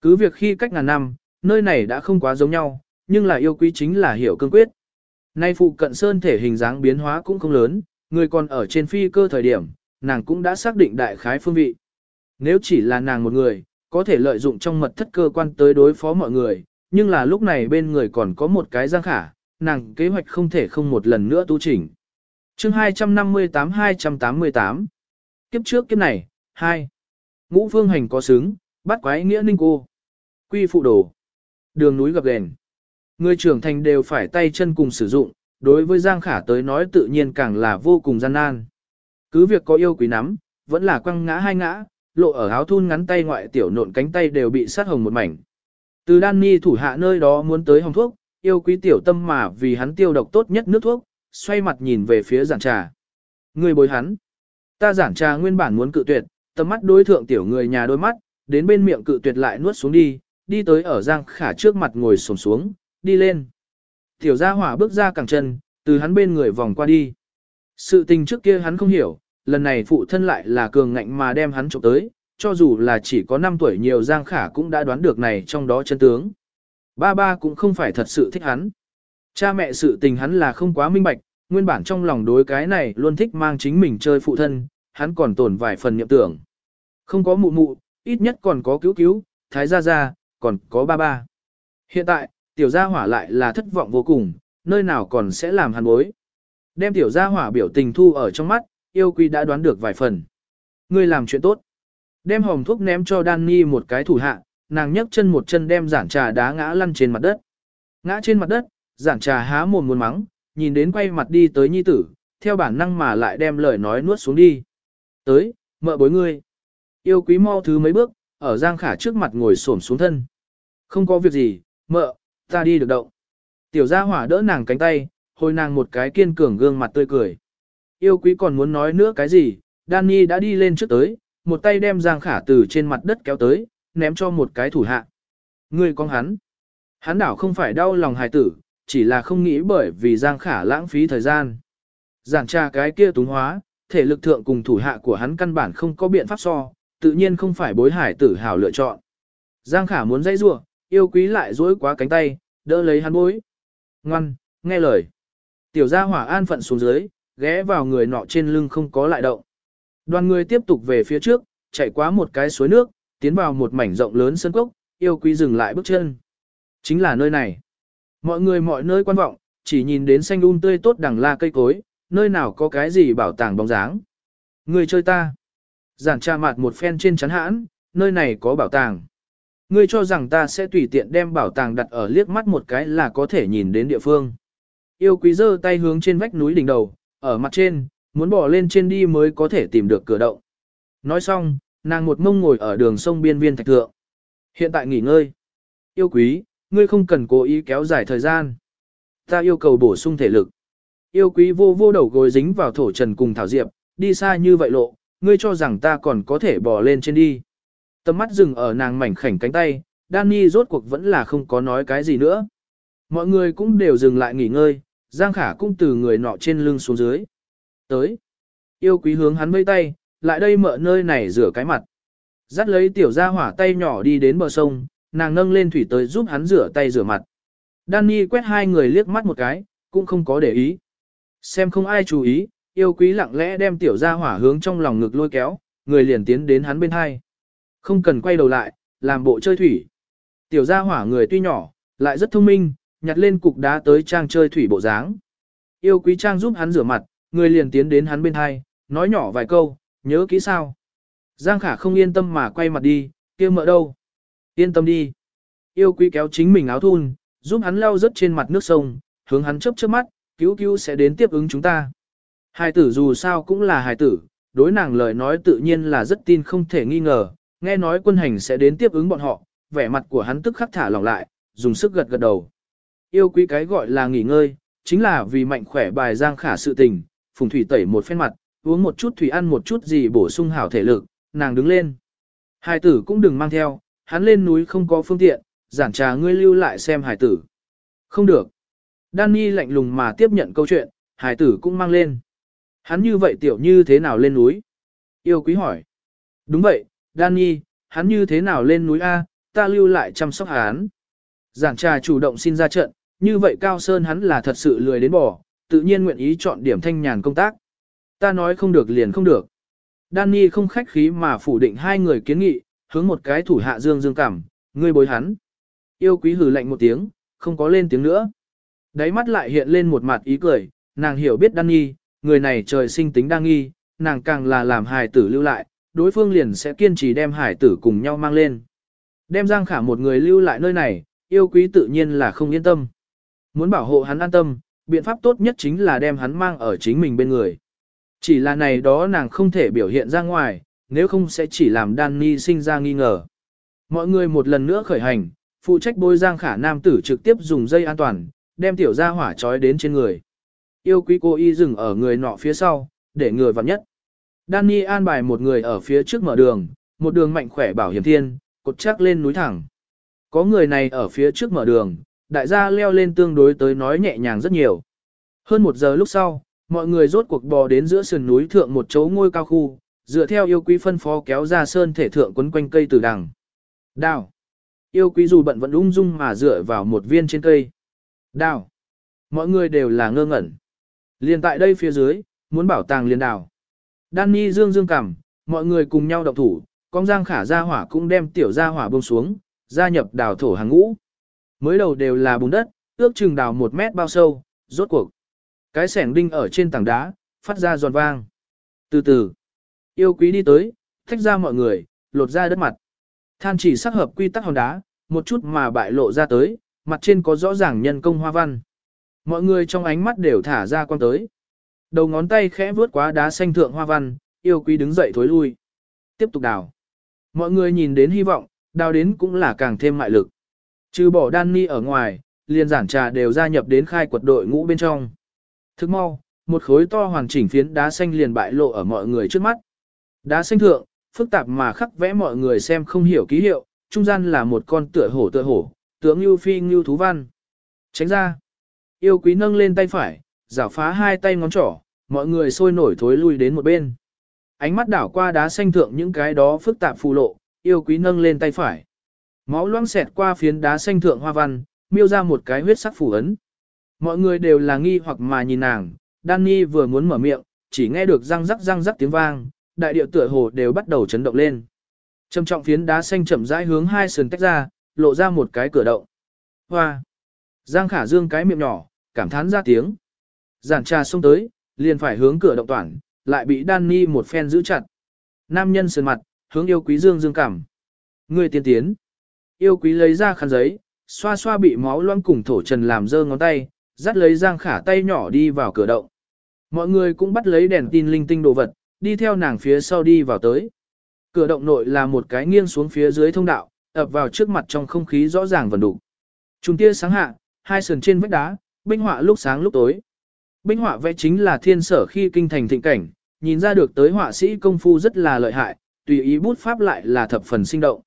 Speaker 1: Cứ việc khi cách ngàn năm, nơi này đã không quá giống nhau, nhưng là yêu quý chính là hiểu cương quyết. Nay phụ cận sơn thể hình dáng biến hóa cũng không lớn, người còn ở trên phi cơ thời điểm, nàng cũng đã xác định đại khái phương vị. Nếu chỉ là nàng một người, có thể lợi dụng trong mật thất cơ quan tới đối phó mọi người, nhưng là lúc này bên người còn có một cái giang khả, nàng kế hoạch không thể không một lần nữa tu chỉnh. chương 258-288 Kiếp trước kiếp này, hai Ngũ phương hành có xứng, bắt quái nghĩa ninh cô. Quy phụ đồ. Đường núi gặp đèn. Người trưởng thành đều phải tay chân cùng sử dụng, đối với Giang Khả tới nói tự nhiên càng là vô cùng gian nan. Cứ việc có yêu quý nắm, vẫn là quăng ngã hai ngã, lộ ở áo thun ngắn tay ngoại tiểu nộn cánh tay đều bị sát hồng một mảnh. Từ đan ni thủ hạ nơi đó muốn tới hồng thuốc, yêu quý tiểu tâm mà vì hắn tiêu độc tốt nhất nước thuốc, xoay mặt nhìn về phía giản trà. Người bồi hắn. Ta giản trà nguyên bản muốn cự tuyệt, tầm mắt đối thượng tiểu người nhà đôi mắt, đến bên miệng cự tuyệt lại nuốt xuống đi, đi tới ở Giang Khả trước mặt ngồi xổm xuống, đi lên. Tiểu gia hỏa bước ra cẳng chân, từ hắn bên người vòng qua đi. Sự tình trước kia hắn không hiểu, lần này phụ thân lại là cường ngạnh mà đem hắn trộm tới, cho dù là chỉ có 5 tuổi nhiều Giang Khả cũng đã đoán được này trong đó chân tướng. Ba ba cũng không phải thật sự thích hắn. Cha mẹ sự tình hắn là không quá minh bạch, nguyên bản trong lòng đối cái này luôn thích mang chính mình chơi phụ thân, hắn còn tồn vài phần nhậm tưởng. Không có mụ mụ, ít nhất còn có cứu cứu, thái gia gia, còn có ba ba. Hiện tại, tiểu gia hỏa lại là thất vọng vô cùng, nơi nào còn sẽ làm hắn bối. Đem tiểu gia hỏa biểu tình thu ở trong mắt, yêu quý đã đoán được vài phần. Ngươi làm chuyện tốt. Đem hồng thuốc ném cho Danny một cái thủ hạ, nàng nhấc chân một chân đem giản trà đá ngã lăn trên mặt đất. Ngã trên mặt đất, giản trà há mồm muốn mắng, nhìn đến quay mặt đi tới nhi tử, theo bản năng mà lại đem lời nói nuốt xuống đi. Tới, mợ bối ngươi. Yêu quý mau thứ mấy bước, ở Giang Khả trước mặt ngồi xổm xuống thân. Không có việc gì, mợ, ta đi được động. Tiểu gia hỏa đỡ nàng cánh tay, hồi nàng một cái kiên cường gương mặt tươi cười. Yêu quý còn muốn nói nữa cái gì, Danny đã đi lên trước tới, một tay đem Giang Khả từ trên mặt đất kéo tới, ném cho một cái thủ hạ. Ngươi con hắn. Hắn đảo không phải đau lòng hài tử, chỉ là không nghĩ bởi vì Giang Khả lãng phí thời gian. Giảng tra cái kia túng hóa, thể lực thượng cùng thủ hạ của hắn căn bản không có biện pháp so, tự nhiên không phải bối hải tử hào lựa chọn. Giang Khả muốn dãy rua, yêu quý lại dối quá cánh tay, đỡ lấy hắn bối. Ngoan, nghe lời. Tiểu gia hỏa an phận xuống dưới, ghé vào người nọ trên lưng không có lại động. Đoàn người tiếp tục về phía trước, chạy qua một cái suối nước, tiến vào một mảnh rộng lớn sân cốc, yêu quý dừng lại bước chân. Chính là nơi này. Mọi người mọi nơi quan vọng, chỉ nhìn đến xanh um tươi tốt đằng la cây cối, nơi nào có cái gì bảo tàng bóng dáng. Người chơi ta. Giản tra mặt một phen trên chắn hãn, nơi này có bảo tàng. Ngươi cho rằng ta sẽ tùy tiện đem bảo tàng đặt ở liếc mắt một cái là có thể nhìn đến địa phương. Yêu quý giơ tay hướng trên vách núi đỉnh đầu, ở mặt trên, muốn bỏ lên trên đi mới có thể tìm được cửa động. Nói xong, nàng một mông ngồi ở đường sông biên viên thạch thượng. Hiện tại nghỉ ngơi. Yêu quý, ngươi không cần cố ý kéo dài thời gian. Ta yêu cầu bổ sung thể lực. Yêu quý vô vô đầu gối dính vào thổ trần cùng thảo diệp, đi xa như vậy lộ, ngươi cho rằng ta còn có thể bỏ lên trên đi. Tầm mắt dừng ở nàng mảnh khảnh cánh tay, Danny rốt cuộc vẫn là không có nói cái gì nữa. Mọi người cũng đều dừng lại nghỉ ngơi, Giang Khả cũng từ người nọ trên lưng xuống dưới. Tới. Yêu quý hướng hắn vây tay, lại đây mợ nơi này rửa cái mặt. Dắt lấy tiểu gia hỏa tay nhỏ đi đến bờ sông, nàng nâng lên thủy tới giúp hắn rửa tay rửa mặt. Danny quét hai người liếc mắt một cái, cũng không có để ý. Xem không ai chú ý, yêu quý lặng lẽ đem tiểu gia hỏa hướng trong lòng ngực lôi kéo, người liền tiến đến hắn bên hai. Không cần quay đầu lại, làm bộ chơi thủy. Tiểu gia hỏa người tuy nhỏ, lại rất thông minh, nhặt lên cục đá tới trang chơi thủy bộ dáng. Yêu quý trang giúp hắn rửa mặt, người liền tiến đến hắn bên hai, nói nhỏ vài câu, nhớ kỹ sao. Giang khả không yên tâm mà quay mặt đi, kia mợ đâu. Yên tâm đi. Yêu quý kéo chính mình áo thun, giúp hắn lau rớt trên mặt nước sông, hướng hắn chớp chớp mắt, cứu cứu sẽ đến tiếp ứng chúng ta. Hài tử dù sao cũng là hài tử, đối nàng lời nói tự nhiên là rất tin không thể nghi ngờ, nghe nói quân hành sẽ đến tiếp ứng bọn họ, vẻ mặt của hắn tức khắc thả lỏng lại, dùng sức gật gật đầu. Yêu quý cái gọi là nghỉ ngơi, chính là vì mạnh khỏe bài giang khả sự tình, phùng thủy tẩy một phen mặt, uống một chút thủy ăn một chút gì bổ sung hảo thể lực, nàng đứng lên. Hải tử cũng đừng mang theo, hắn lên núi không có phương tiện, giản trà ngươi lưu lại xem hải tử. Không được. Danny lạnh lùng mà tiếp nhận câu chuyện, hải tử cũng mang lên. Hắn như vậy tiểu như thế nào lên núi? Yêu quý hỏi. Đúng vậy, Danny, hắn như thế nào lên núi A, ta lưu lại chăm sóc hắn. Giảng trà chủ động xin ra trận, như vậy Cao Sơn hắn là thật sự lười đến bỏ, tự nhiên nguyện ý chọn điểm thanh nhàn công tác. Ta nói không được liền không được. Danny không khách khí mà phủ định hai người kiến nghị, hướng một cái thủ hạ dương dương cảm, ngươi bối hắn. Yêu quý hừ lạnh một tiếng, không có lên tiếng nữa. Đáy mắt lại hiện lên một mặt ý cười, nàng hiểu biết Danny, người này trời sinh tính đa nghi, nàng càng là làm hài tử lưu lại, đối phương liền sẽ kiên trì đem hải tử cùng nhau mang lên. Đem Giang Khả một người lưu lại nơi này, yêu quý tự nhiên là không yên tâm. Muốn bảo hộ hắn an tâm, biện pháp tốt nhất chính là đem hắn mang ở chính mình bên người. Chỉ là này đó nàng không thể biểu hiện ra ngoài, nếu không sẽ chỉ làm Danny sinh ra nghi ngờ. Mọi người một lần nữa khởi hành, phụ trách bôi Giang Khả nam tử trực tiếp dùng dây an toàn, đem tiểu gia hỏa trói đến trên người. Yêu quý cô y dừng ở người nọ phía sau, để người vặn nhất. Danny an bài một người ở phía trước mở đường, một đường mạnh khỏe bảo hiểm thiên, cột chắc lên núi thẳng. Có người này ở phía trước mở đường, đại gia leo lên tương đối tới nói nhẹ nhàng rất nhiều. Hơn một giờ lúc sau, mọi người rốt cuộc bò đến giữa sườn núi thượng một chỗ ngôi cao khu, dựa theo yêu quý phân phó kéo ra sơn thể thượng quấn quanh cây từ đằng. Đào. Yêu quý dù bận vẫn ung dung mà dựa vào một viên trên cây. Đào. Mọi người đều là ngơ ngẩn. Liền tại đây phía dưới, muốn bảo tàng liền đào. Danny dương dương cằm, mọi người cùng nhau động thủ, con giang khả ra hỏa cũng đem tiểu gia hỏa buông xuống, gia nhập đào thổ hàng ngũ. Mới đầu đều là bùn đất, ước chừng đào một mét bao sâu, rốt cuộc. Cái sẻng đinh ở trên tảng đá, phát ra giòn vang. Từ từ, yêu quý đi tới, thách ra mọi người, lột ra đất mặt. Than chỉ sắc hợp quy tắc hòn đá, một chút mà bại lộ ra tới, mặt trên có rõ ràng nhân công hoa văn. Mọi người trong ánh mắt đều thả ra quan tới. Đầu ngón tay khẽ vướt qua đá xanh thượng hoa văn, yêu quý đứng dậy thối lui. Tiếp tục đào. Mọi người nhìn đến hy vọng, đào đến cũng là càng thêm mại lực. Trừ bỏ Danny ở ngoài, liền giản trà đều gia nhập đến khai quật đội ngũ bên trong. Thức mau, một khối to hoàn chỉnh phiến đá xanh liền bại lộ ở mọi người trước mắt. Đá xanh thượng, phức tạp mà khắc vẽ mọi người xem không hiểu ký hiệu, trung gian là một con tựa hổ tựa hổ, tướng như phi ngưu thú văn. Tránh ra. Yêu quý nâng lên tay phải, giả phá hai tay ngón trỏ, mọi người sôi nổi thối lui đến một bên. Ánh mắt đảo qua đá xanh thượng những cái đó phức tạp phù lộ, yêu quý nâng lên tay phải. Máu loãng xẹt qua phiến đá xanh thượng hoa văn, miêu ra một cái huyết sắc phù ấn. Mọi người đều là nghi hoặc mà nhìn nàng, Danny vừa muốn mở miệng, chỉ nghe được răng rắc răng rắc tiếng vang, đại điệu tựa hồ đều bắt đầu chấn động lên. Trầm trọng phiến đá xanh chậm rãi hướng hai sườn tách ra, lộ ra một cái cửa động. Hoa! Giang khả dương cái miệng nhỏ, cảm thán ra tiếng. Giản trà xông tới, liền phải hướng cửa động toàn, lại bị Danny một phen giữ chặt. Nam nhân sườn mặt, hướng yêu quý dương dương cảm. Người tiên tiến. Yêu quý lấy ra khăn giấy, xoa xoa bị máu loang cùng thổ trần làm dơ ngón tay, dắt lấy giang khả tay nhỏ đi vào cửa động. Mọi người cũng bắt lấy đèn tin linh tinh đồ vật, đi theo nàng phía sau đi vào tới. Cửa động nội là một cái nghiêng xuống phía dưới thông đạo, ập vào trước mặt trong không khí rõ ràng vần đủ. Trung tia sáng hạ, hai sườn trên vách đá, binh họa lúc sáng lúc tối. Binh họa vẽ chính là thiên sở khi kinh thành thịnh cảnh, nhìn ra được tới họa sĩ công phu rất là lợi hại, tùy ý bút pháp lại là thập phần sinh động.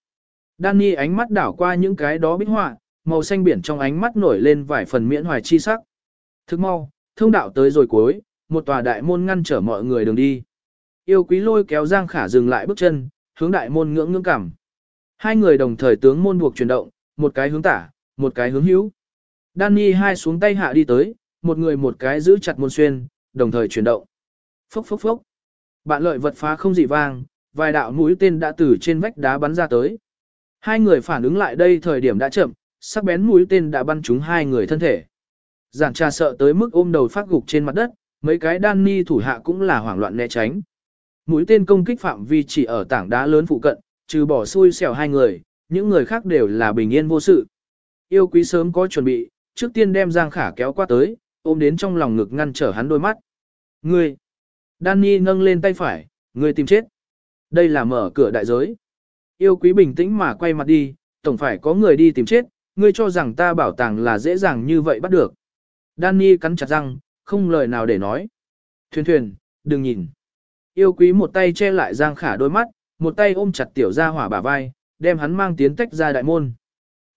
Speaker 1: Danny ánh mắt đảo qua những cái đó bích họa, màu xanh biển trong ánh mắt nổi lên vài phần miễn hoài chi sắc. Thức mau, thông đạo tới rồi cuối, một tòa đại môn ngăn trở mọi người đường đi. Yêu quý lôi kéo Giang Khả dừng lại bước chân, hướng đại môn ngưỡng ngưỡng cảm. Hai người đồng thời tướng môn buộc chuyển động, một cái hướng tả, một cái hướng hữu. Danny hai xuống tay hạ đi tới, một người một cái giữ chặt môn xuyên, đồng thời chuyển động. Phốc phốc phốc. Bạn lợi vật phá không dị vang, vài đạo mũi tên đã từ trên vách đá bắn ra tới. Hai người phản ứng lại đây thời điểm đã chậm, sắc bén mũi tên đã bắn trúng hai người thân thể. Giản trà sợ tới mức ôm đầu phát gục trên mặt đất, mấy cái đan ni thủ hạ cũng là hoảng loạn né tránh. Mũi tên công kích phạm vi chỉ ở tảng đá lớn phụ cận, trừ bỏ xui xẻo hai người, những người khác đều là bình yên vô sự. Yêu quý sớm có chuẩn bị, trước tiên đem Giang Khả kéo qua tới, ôm đến trong lòng ngực ngăn trở hắn đôi mắt. Ngươi! Danny nâng lên tay phải, ngươi tìm chết. Đây là mở cửa đại giới. Yêu quý bình tĩnh mà quay mặt đi, tổng phải có người đi tìm chết, ngươi cho rằng ta bảo tàng là dễ dàng như vậy bắt được. Danny cắn chặt răng, không lời nào để nói. Thuyền thuyền, đừng nhìn. Yêu quý một tay che lại Giang Khả đôi mắt, một tay ôm chặt tiểu gia hỏa bả vai, đem hắn mang tiến tách ra đại môn.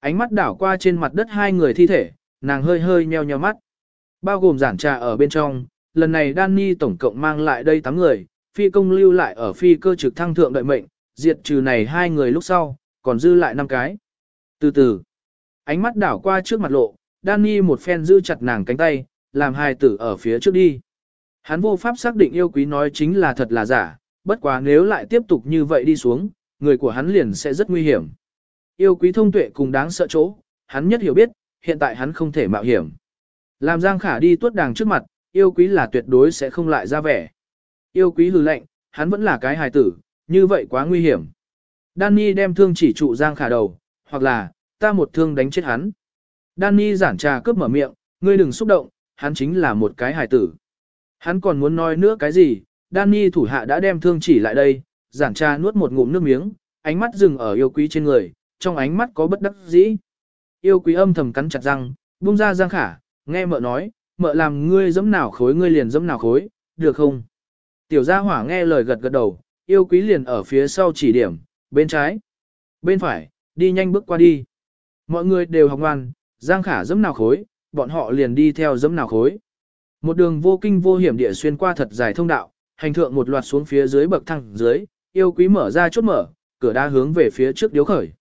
Speaker 1: Ánh mắt đảo qua trên mặt đất hai người thi thể, nàng hơi hơi nheo nheo mắt. Bao gồm giản trà ở bên trong, lần này Danny tổng cộng mang lại đây 8 người, phi công lưu lại ở phi cơ trực thăng thượng đợi mệnh, diệt trừ này hai người lúc sau, còn dư lại năm cái. Từ từ, ánh mắt đảo qua trước mặt lộ, Danny một phen giữ chặt nàng cánh tay, làm hai tử ở phía trước đi. Hắn vô pháp xác định yêu quý nói chính là thật là giả, bất quá nếu lại tiếp tục như vậy đi xuống, người của hắn liền sẽ rất nguy hiểm. Yêu quý thông tuệ cùng đáng sợ chỗ, hắn nhất hiểu biết, hiện tại hắn không thể mạo hiểm. Làm Giang Khả đi tuốt đàng trước mặt, yêu quý là tuyệt đối sẽ không lại ra vẻ. Yêu quý hừ lệnh, hắn vẫn là cái hài tử, như vậy quá nguy hiểm. Danny đem thương chỉ trụ Giang Khả đầu, hoặc là, ta một thương đánh chết hắn. Danny giản trà cướp mở miệng, ngươi đừng xúc động, hắn chính là một cái hài tử. Hắn còn muốn nói nữa cái gì, Danny thủ hạ đã đem thương chỉ lại đây, giản tra nuốt một ngụm nước miếng, ánh mắt dừng ở yêu quý trên người, trong ánh mắt có bất đắc dĩ. Yêu quý âm thầm cắn chặt răng, buông ra Giang Khả, nghe mợ nói, mợ làm ngươi dẫm nào khối ngươi liền dẫm nào khối, được không? Tiểu gia hỏa nghe lời gật gật đầu, yêu quý liền ở phía sau chỉ điểm, bên trái, bên phải, đi nhanh bước qua đi. Mọi người đều học ngoan, Giang Khả dẫm nào khối, bọn họ liền đi theo dẫm nào khối. Một đường vô kinh vô hiểm địa xuyên qua thật dài thông đạo, hành thượng một loạt xuống phía dưới bậc thang dưới, yêu quý mở ra chốt mở, cửa đá hướng về phía trước điếu khởi.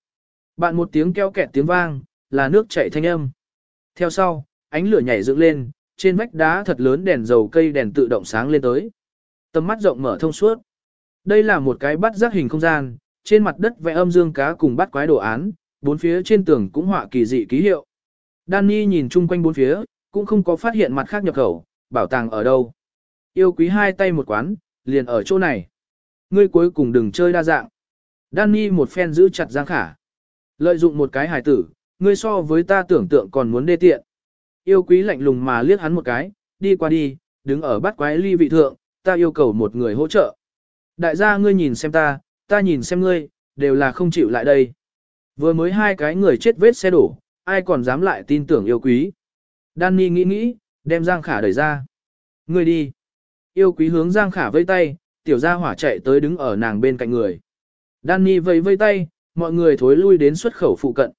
Speaker 1: Bạn một tiếng keo kẹt tiếng vang, là nước chảy thanh âm. Theo sau, ánh lửa nhảy dựng lên, trên vách đá thật lớn đèn dầu cây đèn tự động sáng lên tới. Tầm mắt rộng mở thông suốt. Đây là một cái bắt giác hình không gian, trên mặt đất vẽ âm dương cá cùng bắt quái đồ án, bốn phía trên tường cũng họa kỳ dị ký hiệu. Danny nhìn chung quanh bốn phía, cũng không có phát hiện mặt khác nhập khẩu, bảo tàng ở đâu. Yêu quý hai tay một quán, liền ở chỗ này. Ngươi cuối cùng đừng chơi đa dạng. Danny một phen giữ chặt Giang Khả. Lợi dụng một cái hài tử, ngươi so với ta tưởng tượng còn muốn đê tiện. Yêu quý lạnh lùng mà liếc hắn một cái, đi qua đi, đứng ở bắt quái ly vị thượng, ta yêu cầu một người hỗ trợ. Đại gia ngươi nhìn xem ta, ta nhìn xem ngươi, đều là không chịu lại đây. Vừa mới hai cái người chết vết xe đổ, ai còn dám lại tin tưởng yêu quý. Danny nghĩ nghĩ, đem Giang Khả đẩy ra. Ngươi đi. Yêu quý hướng Giang Khả vây tay, tiểu gia hỏa chạy tới đứng ở nàng bên cạnh người. Danny vây vây tay, mọi người thối lui đến xuất khẩu phụ cận.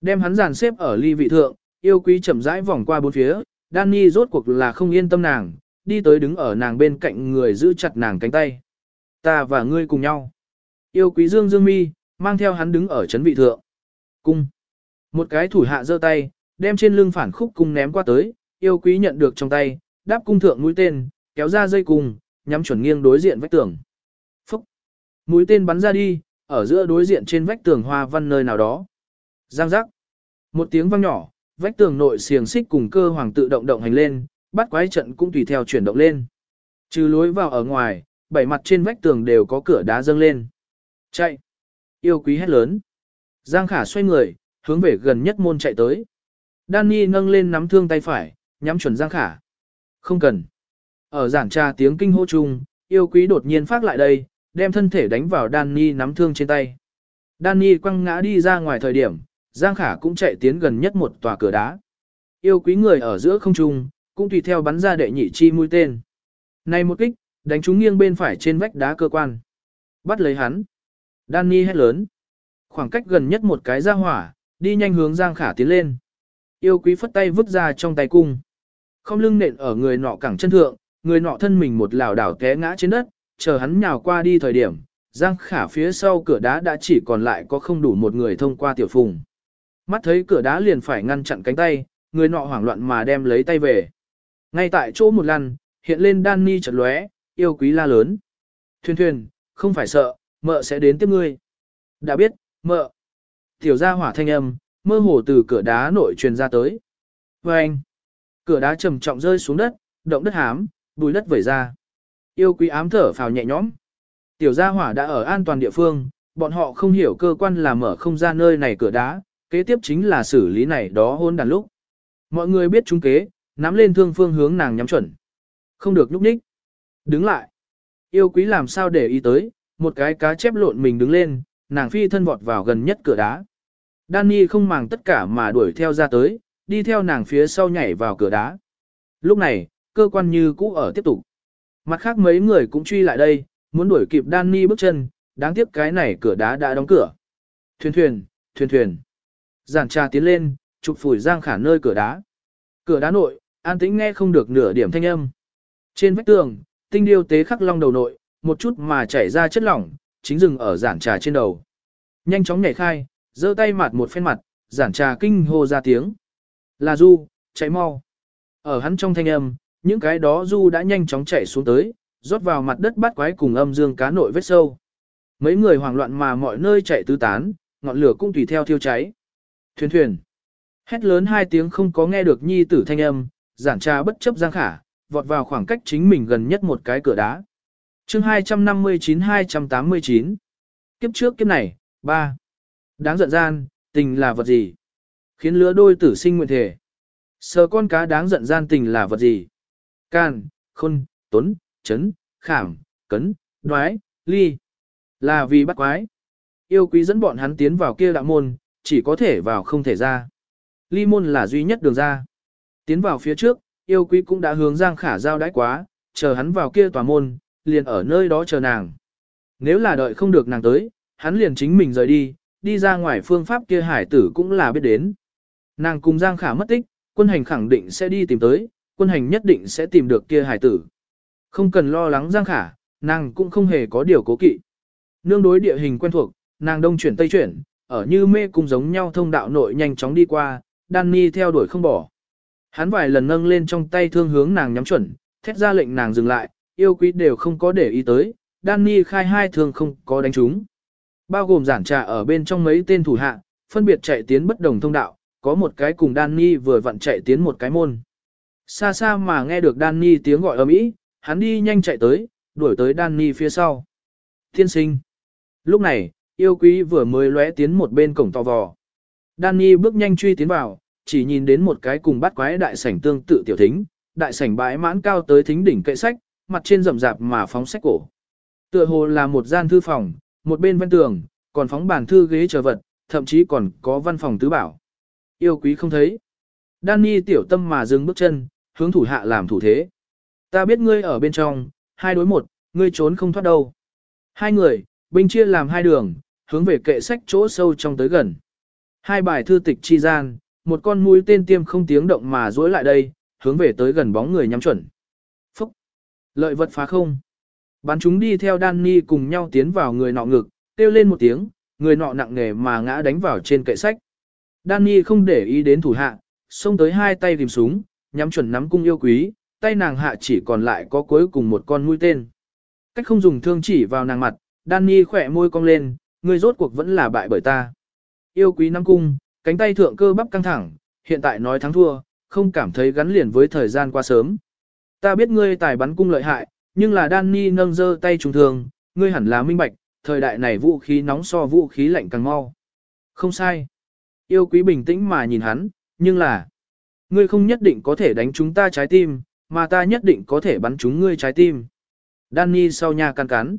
Speaker 1: Đem hắn dàn xếp ở ly vị thượng, yêu quý chậm rãi vòng qua bốn phía, Danny rốt cuộc là không yên tâm nàng, đi tới đứng ở nàng bên cạnh người giữ chặt nàng cánh tay. Ta và ngươi cùng nhau. Yêu quý dương dương mi, mang theo hắn đứng ở chấn vị thượng. Cung. Một cái thủ hạ giơ tay, đem trên lưng phản khúc cung ném qua tới, yêu quý nhận được trong tay, đáp cung thượng mũi tên, kéo ra dây cung, nhắm chuẩn nghiêng đối diện vách tường. Phúc. Mũi tên bắn ra đi, ở giữa đối diện trên vách tường hoa văn nơi nào đó. Giang giác. Một tiếng vang nhỏ, vách tường nội xiềng xích cùng cơ hoàng tự động động hành lên, bắt quái trận cũng tùy theo chuyển động lên. Trừ lối vào ở ngoài, bảy mặt trên vách tường đều có cửa đá dâng lên. Chạy! Yêu quý hét lớn. Giang khả xoay người, hướng về gần nhất môn chạy tới. Danny nâng lên nắm thương tay phải, nhắm chuẩn Giang khả. Không cần. Ở giảng trà tiếng kinh hô chung, yêu quý đột nhiên phát lại đây, đem thân thể đánh vào Danny nắm thương trên tay. Danny quăng ngã đi ra ngoài thời điểm, Giang Khả cũng chạy tiến gần nhất một tòa cửa đá. Yêu quý người ở giữa không trung, cũng tùy theo bắn ra đệ nhị chi mũi tên. Này một kích, đánh trúng nghiêng bên phải trên vách đá cơ quan. Bắt lấy hắn. Danny hét lớn. Khoảng cách gần nhất một cái ra hỏa, đi nhanh hướng Giang Khả tiến lên. Yêu quý phất tay vứt ra trong tay cung. Không lưng nện ở người nọ cẳng chân thượng, người nọ thân mình một lảo đảo té ngã trên đất, chờ hắn nhào qua đi thời điểm, Giang Khả phía sau cửa đá đã chỉ còn lại có không đủ một người thông qua tiểu phùng. Mắt thấy cửa đá liền phải ngăn chặn cánh tay, người nọ hoảng loạn mà đem lấy tay về. Ngay tại chỗ một lần, hiện lên Danny chợt lóe, yêu quý la lớn. Thuyền thuyền, không phải sợ, mợ sẽ đến tiếp ngươi. Đã biết, mợ. Tiểu gia hỏa thanh âm, mơ hồ từ cửa đá nội truyền ra tới. Và anh, cửa đá trầm trọng rơi xuống đất, động đất hám, bùi đất vẩy ra. Yêu quý ám thở phào nhẹ nhõm. Tiểu gia hỏa đã ở an toàn địa phương, bọn họ không hiểu cơ quan là mở không ra nơi này cửa đá, kế tiếp chính là xử lý này đó hôn đàn lúc. Mọi người biết chúng kế, nắm lên thương phương hướng nàng nhắm chuẩn. Không được lúc ních. Đứng lại. Yêu quý làm sao để ý tới, một cái cá chép lộn mình đứng lên, nàng phi thân vọt vào gần nhất cửa đá. Danny không màng tất cả mà đuổi theo ra tới, đi theo nàng phía sau nhảy vào cửa đá. Lúc này, cơ quan như cũ ở tiếp tục. Mặt khác mấy người cũng truy lại đây, muốn đuổi kịp Danny bước chân, đáng tiếc cái này cửa đá đã đóng cửa. Thuyền thuyền, thuyền thuyền. Giản trà tiến lên, chụp phủi Giang Khả nơi cửa đá. Cửa đá nội, an tĩnh nghe không được nửa điểm thanh âm. Trên vách tường, tinh điêu tế khắc long đầu nội, một chút mà chảy ra chất lỏng, chính dừng ở giản trà trên đầu. Nhanh chóng nhảy khai, giơ tay mặt một phen mặt, giản trà kinh hô ra tiếng. Là Du, chạy mau. Ở hắn trong thanh âm, những cái đó Du đã nhanh chóng chạy xuống tới, rót vào mặt đất bắt quái cùng âm dương cá nội vết sâu. Mấy người hoảng loạn mà mọi nơi chạy tứ tán, ngọn lửa cũng tùy theo thiêu cháy. Thuyền thuyền. Hét lớn hai tiếng không có nghe được nhi tử thanh âm, giản trà bất chấp giang khả, vọt vào khoảng cách chính mình gần nhất một cái cửa đá. chương 259-289 Kiếp trước kiếp này, 3. Đáng giận gian, tình là vật gì? Khiến lứa đôi tử sinh nguyện thể. Sờ con cá đáng giận gian tình là vật gì? Can, khôn, tuấn, chấn, khảm, cấn, đoái, ly. Là vì bắt quái. Yêu quý dẫn bọn hắn tiến vào kia đạo môn, chỉ có thể vào không thể ra. Ly môn là duy nhất đường ra. Tiến vào phía trước, yêu quý cũng đã hướng Giang Khả giao đãi quá, chờ hắn vào kia tòa môn, liền ở nơi đó chờ nàng. Nếu là đợi không được nàng tới, hắn liền chính mình rời đi, đi ra ngoài phương pháp kia hải tử cũng là biết đến. Nàng cùng Giang Khả mất tích, quân hành khẳng định sẽ đi tìm tới, quân hành nhất định sẽ tìm được kia hải tử. Không cần lo lắng Giang Khả, nàng cũng không hề có điều cố kỵ. Nương đối địa hình quen thuộc, nàng đông chuyển tây chuyển, ở như mê cung giống nhau thông đạo nội nhanh chóng đi qua, Danny theo đuổi không bỏ. Hắn vài lần nâng lên trong tay thương hướng nàng nhắm chuẩn, thét ra lệnh nàng dừng lại, yêu quý đều không có để ý tới, Danny khai hai thương không có đánh trúng. Bao gồm giản trà ở bên trong mấy tên thủ hạ, phân biệt chạy tiến bất đồng thông đạo, có một cái cùng Danny vừa vặn chạy tiến một cái môn. Xa xa mà nghe được Danny tiếng gọi ầm ĩ, hắn đi nhanh chạy tới, đuổi tới Danny phía sau. Thiên sinh. Lúc này, yêu quý vừa mới lóe tiến một bên cổng to vò. Danny bước nhanh truy tiến vào, chỉ nhìn đến một cái cùng bắt quái đại sảnh tương tự tiểu thính, đại sảnh bãi mãn cao tới thính đỉnh kệ sách, mặt trên rậm rạp mà phóng sách cổ. Tựa hồ là một gian thư phòng, một bên văn tường, còn phóng bàn thư ghế chờ vật, thậm chí còn có văn phòng tứ bảo. Yêu quý không thấy. Danny tiểu tâm mà dừng bước chân, hướng thủ hạ làm thủ thế. Ta biết ngươi ở bên trong, hai đối một, ngươi trốn không thoát đâu. Hai người, binh chia làm hai đường, hướng về kệ sách chỗ sâu trong tới gần. Hai bài thư tịch chi gian, một con mũi tên tiêm không tiếng động mà dối lại đây, hướng về tới gần bóng người nhắm chuẩn. Phúc! Lợi vật phá không. Bắn chúng đi theo Danny cùng nhau tiến vào người nọ ngực, kêu lên một tiếng, người nọ nặng nề mà ngã đánh vào trên kệ sách. Danny không để ý đến thủ hạ, xông tới hai tay tìm súng, nhắm chuẩn nắm cung yêu quý, tay nàng hạ chỉ còn lại có cuối cùng một con mũi tên. Cách không dùng thương chỉ vào nàng mặt, Danny khỏe môi cong lên, người rốt cuộc vẫn là bại bởi ta. Yêu quý nắm cung, cánh tay thượng cơ bắp căng thẳng, hiện tại nói thắng thua, không cảm thấy gắn liền với thời gian qua sớm. Ta biết ngươi tài bắn cung lợi hại, nhưng là Danny nâng dơ tay trùng thường, ngươi hẳn là minh bạch, thời đại này vũ khí nóng so vũ khí lạnh càng mau. Không sai. Yêu quý bình tĩnh mà nhìn hắn, nhưng là, ngươi không nhất định có thể đánh chúng ta trái tim, mà ta nhất định có thể bắn chúng ngươi trái tim. Danny sau nhà căn cắn.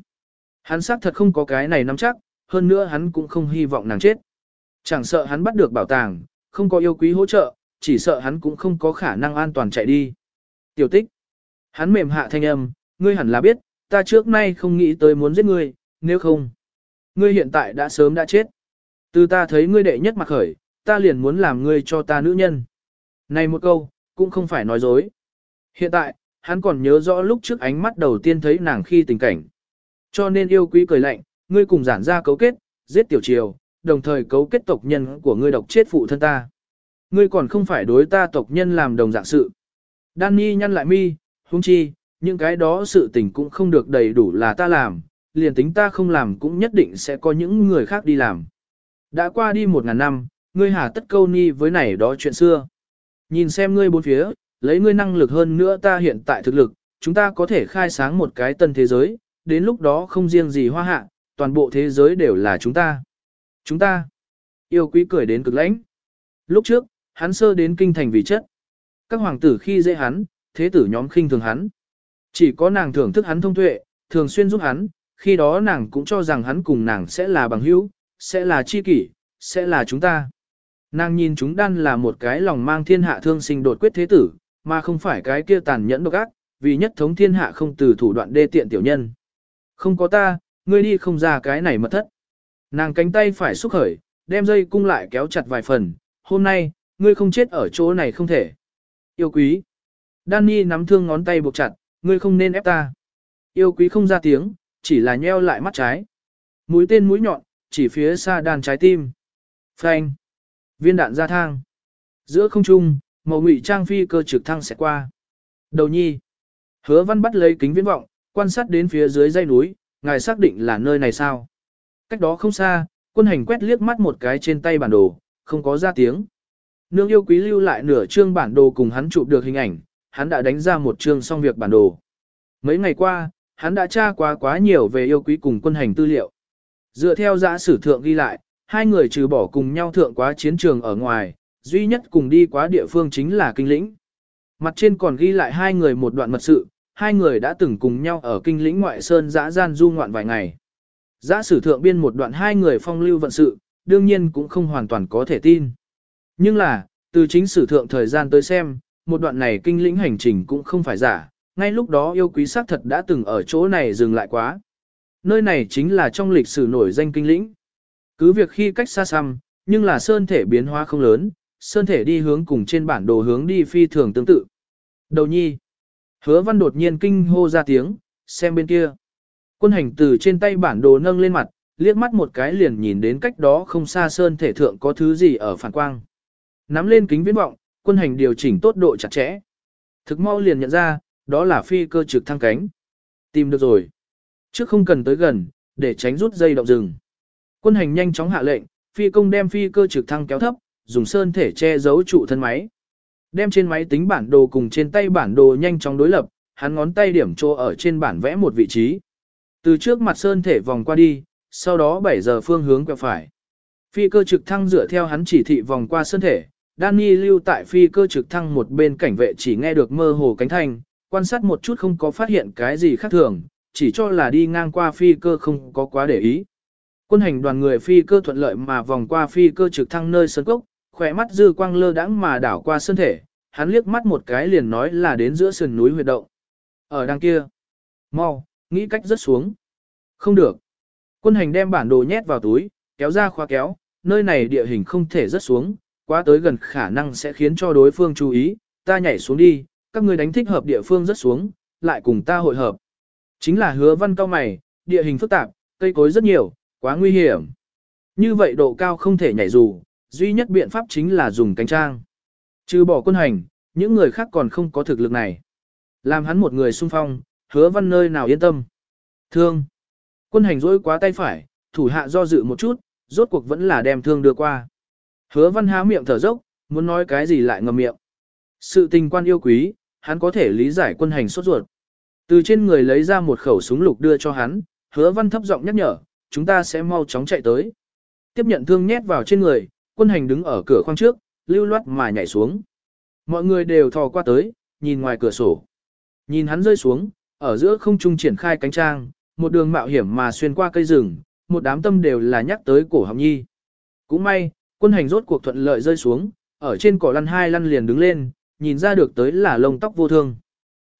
Speaker 1: Hắn xác thật không có cái này nắm chắc, hơn nữa hắn cũng không hy vọng nàng chết. Chẳng sợ hắn bắt được bảo tàng, không có yêu quý hỗ trợ, chỉ sợ hắn cũng không có khả năng an toàn chạy đi. Tiểu tích. Hắn mềm hạ thanh âm, ngươi hẳn là biết, ta trước nay không nghĩ tới muốn giết ngươi, nếu không. Ngươi hiện tại đã sớm đã chết. Từ ta thấy ngươi đệ nhất mặt khởi, ta liền muốn làm ngươi cho ta nữ nhân. Này một câu, cũng không phải nói dối. Hiện tại, hắn còn nhớ rõ lúc trước ánh mắt đầu tiên thấy nàng khi tình cảnh. Cho nên yêu quý cười lạnh, ngươi cùng giản ra cấu kết, giết tiểu triều, đồng thời cấu kết tộc nhân của ngươi độc chết phụ thân ta. Ngươi còn không phải đối ta tộc nhân làm đồng dạng sự. Danny nhăn lại mi, huống chi, những cái đó sự tình cũng không được đầy đủ là ta làm, liền tính ta không làm cũng nhất định sẽ có những người khác đi làm. Đã qua đi một ngàn năm, ngươi hà tất câu ni với này đó chuyện xưa. Nhìn xem ngươi bốn phía, lấy ngươi năng lực hơn nữa ta hiện tại thực lực, chúng ta có thể khai sáng một cái tân thế giới, đến lúc đó không riêng gì hoa hạ, toàn bộ thế giới đều là chúng ta. Chúng ta. Yêu quý cười đến cực lãnh. Lúc trước, hắn sơ đến kinh thành vì chất. Các hoàng tử khi dễ hắn, thế tử nhóm khinh thường hắn. Chỉ có nàng thưởng thức hắn thông tuệ, thường xuyên giúp hắn, khi đó nàng cũng cho rằng hắn cùng nàng sẽ là bằng hữu, sẽ là chi kỷ, sẽ là chúng ta. Nàng nhìn chúng đan là một cái lòng mang thiên hạ thương sinh đột quyết thế tử, mà không phải cái kia tàn nhẫn độc ác, vì nhất thống thiên hạ không từ thủ đoạn đê tiện tiểu nhân. Không có ta, ngươi đi không ra cái này mà thất. Nàng cánh tay phải xúc khởi, đem dây cung lại kéo chặt vài phần, hôm nay, ngươi không chết ở chỗ này không thể. Yêu quý. Danny nắm thương ngón tay buộc chặt, ngươi không nên ép ta. Yêu quý không ra tiếng, chỉ là nheo lại mắt trái. Mũi tên mũi nhọn, chỉ phía xa đàn trái tim. Phanh. Viên đạn ra thang. Giữa không trung, màu ngụy trang phi cơ trực thăng sẽ qua. Đầu nhi. Hứa văn bắt lấy kính viễn vọng, quan sát đến phía dưới dây núi, ngài xác định là nơi này sao. Cách đó không xa, quân hành quét liếc mắt một cái trên tay bản đồ, không có ra tiếng. Nương yêu quý lưu lại nửa chương bản đồ cùng hắn chụp được hình ảnh, hắn đã đánh ra một chương xong việc bản đồ. Mấy ngày qua, hắn đã tra quá quá nhiều về yêu quý cùng quân hành tư liệu. Dựa theo giã sử thượng ghi lại, hai người trừ bỏ cùng nhau thượng quá chiến trường ở ngoài, duy nhất cùng đi quá địa phương chính là kinh lĩnh. Mặt trên còn ghi lại hai người một đoạn mật sự, hai người đã từng cùng nhau ở kinh lĩnh ngoại sơn dã gian du ngoạn vài ngày. Giã sử thượng biên một đoạn hai người phong lưu vận sự, đương nhiên cũng không hoàn toàn có thể tin. Nhưng là, từ chính sử thượng thời gian tới xem, một đoạn này kinh lĩnh hành trình cũng không phải giả, ngay lúc đó yêu quý xác thật đã từng ở chỗ này dừng lại quá. Nơi này chính là trong lịch sử nổi danh kinh lĩnh. Cứ việc khi cách xa xăm, nhưng là sơn thể biến hóa không lớn, sơn thể đi hướng cùng trên bản đồ hướng đi phi thường tương tự. Đầu nhi. Hứa văn đột nhiên kinh hô ra tiếng, xem bên kia. Quân hành từ trên tay bản đồ nâng lên mặt, liếc mắt một cái liền nhìn đến cách đó không xa sơn thể thượng có thứ gì ở phản quang. Nắm lên kính viễn vọng, quân hành điều chỉnh tốt độ chặt chẽ. Thực mau liền nhận ra, đó là phi cơ trực thăng cánh. Tìm được rồi. Trước không cần tới gần, để tránh rút dây động rừng. Quân hành nhanh chóng hạ lệnh, phi công đem phi cơ trực thăng kéo thấp, dùng sơn thể che giấu trụ thân máy. Đem trên máy tính bản đồ cùng trên tay bản đồ nhanh chóng đối lập, hắn ngón tay điểm chỗ ở trên bản vẽ một vị trí. Từ trước mặt sơn thể vòng qua đi, sau đó 7 giờ phương hướng quẹo phải. Phi cơ trực thăng dựa theo hắn chỉ thị vòng qua sơn thể, Danny lưu tại phi cơ trực thăng một bên cảnh vệ chỉ nghe được mơ hồ cánh thanh, quan sát một chút không có phát hiện cái gì khác thường, chỉ cho là đi ngang qua phi cơ không có quá để ý. Quân hành đoàn người phi cơ thuận lợi mà vòng qua phi cơ trực thăng nơi sơn cốc, khỏe mắt dư quang lơ đãng mà đảo qua sơn thể, hắn liếc mắt một cái liền nói là đến giữa sườn núi huyệt động. Ở đằng kia, mau, nghĩ cách rất xuống. Không được. Quân hành đem bản đồ nhét vào túi, kéo ra khóa kéo, nơi này địa hình không thể rất xuống, quá tới gần khả năng sẽ khiến cho đối phương chú ý, ta nhảy xuống đi, các người đánh thích hợp địa phương rất xuống, lại cùng ta hội hợp. Chính là hứa văn cao mày, địa hình phức tạp, cây cối rất nhiều, quá nguy hiểm. Như vậy độ cao không thể nhảy dù, duy nhất biện pháp chính là dùng cánh trang. Trừ bỏ quân hành, những người khác còn không có thực lực này. Làm hắn một người xung phong, hứa văn nơi nào yên tâm. Thương. Quân hành rỗi quá tay phải, thủ hạ do dự một chút, rốt cuộc vẫn là đem thương đưa qua. Hứa văn há miệng thở dốc, muốn nói cái gì lại ngậm miệng. Sự tình quan yêu quý, hắn có thể lý giải quân hành sốt ruột. Từ trên người lấy ra một khẩu súng lục đưa cho hắn, hứa văn thấp giọng nhắc nhở, chúng ta sẽ mau chóng chạy tới. Tiếp nhận thương nhét vào trên người, quân hành đứng ở cửa khoang trước, lưu loát mà nhảy xuống. Mọi người đều thò qua tới, nhìn ngoài cửa sổ. Nhìn hắn rơi xuống, ở giữa không trung triển khai cánh trang, một đường mạo hiểm mà xuyên qua cây rừng, một đám tâm đều là nhắc tới cổ học nhi. Cũng may, quân hành rốt cuộc thuận lợi rơi xuống, ở trên cỏ lăn hai lăn liền đứng lên, nhìn ra được tới là lông tóc vô thương.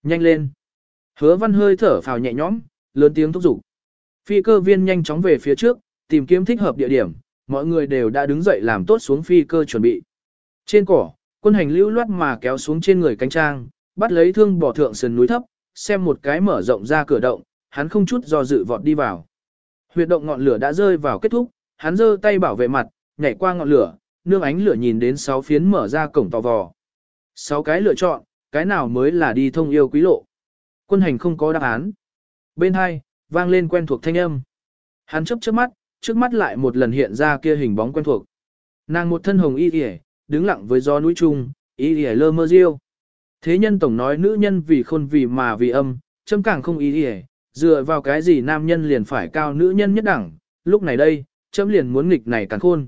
Speaker 1: Nhanh lên. Hứa văn hơi thở phào nhẹ nhõm, lớn tiếng thúc giục. Phi cơ viên nhanh chóng về phía trước, tìm kiếm thích hợp địa điểm, mọi người đều đã đứng dậy làm tốt xuống phi cơ chuẩn bị. Trên cỏ, quân hành lưu loát mà kéo xuống trên người cánh trang, bắt lấy thương bỏ thượng sườn núi thấp, xem một cái mở rộng ra cửa động, hắn không chút do dự vọt đi vào. Huyệt động ngọn lửa đã rơi vào kết thúc, hắn giơ tay bảo vệ mặt, nhảy qua ngọn lửa, nương ánh lửa nhìn đến sáu phiến mở ra cổng tò vò. Sáu cái lựa chọn, cái nào mới là đi thông yêu quý lộ. Quân hành không có đáp án. Bên hai, vang lên quen thuộc thanh âm. Hắn chấp chớp mắt, trước mắt lại một lần hiện ra kia hình bóng quen thuộc. Nàng một thân hồng y yể, đứng lặng với gió núi trung, y yể lơ mơ diêu. Thế nhân tổng nói nữ nhân vì khôn vì mà vì âm, châm càng không y yể, dựa vào cái gì nam nhân liền phải cao nữ nhân nhất đẳng, lúc này đây, châm liền muốn nghịch này càng khôn.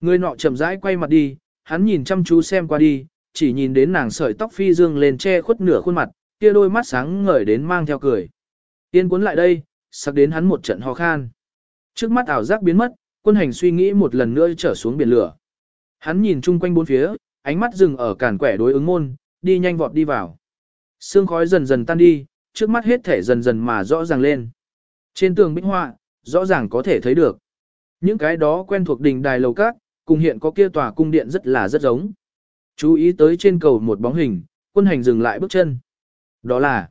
Speaker 1: Người nọ chậm rãi quay mặt đi, hắn nhìn chăm chú xem qua đi, chỉ nhìn đến nàng sợi tóc phi dương lên che khuất nửa khuôn mặt, kia đôi mắt sáng ngời đến mang theo cười. Tiên cuốn lại đây, sắc đến hắn một trận ho khan. Trước mắt ảo giác biến mất, quân hành suy nghĩ một lần nữa trở xuống biển lửa. Hắn nhìn chung quanh bốn phía, ánh mắt dừng ở cản quẻ đối ứng môn, đi nhanh vọt đi vào. Sương khói dần dần tan đi, trước mắt hết thể dần dần mà rõ ràng lên. Trên tường bích họa, rõ ràng có thể thấy được. Những cái đó quen thuộc đình đài lầu cát, cùng hiện có kia tòa cung điện rất là rất giống. Chú ý tới trên cầu một bóng hình, quân hành dừng lại bước chân. Đó là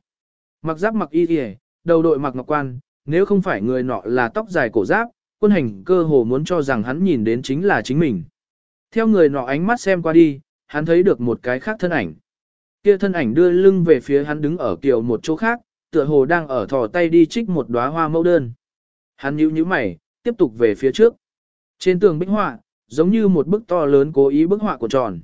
Speaker 1: mặc giáp mặc y kìa, đầu đội mặc ngọc quan, nếu không phải người nọ là tóc dài cổ giáp, quân hành cơ hồ muốn cho rằng hắn nhìn đến chính là chính mình. Theo người nọ ánh mắt xem qua đi, hắn thấy được một cái khác thân ảnh. Kia thân ảnh đưa lưng về phía hắn đứng ở kiểu một chỗ khác, tựa hồ đang ở thò tay đi trích một đóa hoa mẫu đơn. Hắn nhíu nhíu mày, tiếp tục về phía trước. Trên tường bích họa, giống như một bức to lớn cố ý bức họa của tròn.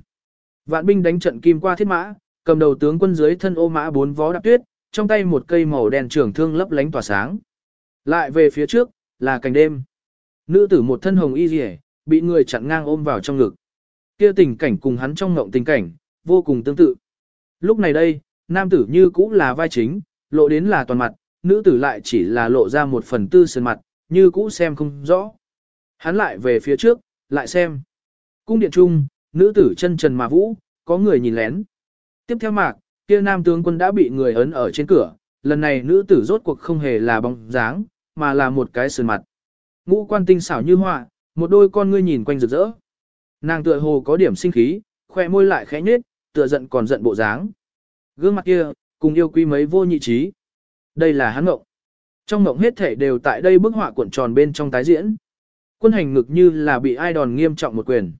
Speaker 1: Vạn binh đánh trận kim qua thiết mã, cầm đầu tướng quân dưới thân ô mã bốn vó đạp tuyết, trong tay một cây màu đen trường thương lấp lánh tỏa sáng. Lại về phía trước, là cảnh đêm. Nữ tử một thân hồng y rỉ, bị người chặn ngang ôm vào trong ngực. Kia tình cảnh cùng hắn trong ngộng tình cảnh, vô cùng tương tự. Lúc này đây, nam tử như cũ là vai chính, lộ đến là toàn mặt, nữ tử lại chỉ là lộ ra một phần tư sườn mặt, như cũ xem không rõ. Hắn lại về phía trước, lại xem. Cung điện trung, nữ tử chân trần mà vũ, có người nhìn lén. Tiếp theo mạc, kia nam tướng quân đã bị người ấn ở trên cửa, lần này nữ tử rốt cuộc không hề là bóng dáng, mà là một cái sườn mặt. Ngũ quan tinh xảo như họa, một đôi con ngươi nhìn quanh rực rỡ. Nàng tựa hồ có điểm sinh khí, khoe môi lại khẽ nhếch, tựa giận còn giận bộ dáng. Gương mặt kia, cùng yêu quý mấy vô nhị trí. Đây là hắn ngộng. Trong ngộng hết thể đều tại đây bức họa cuộn tròn bên trong tái diễn. Quân hành ngực như là bị ai đòn nghiêm trọng một quyền.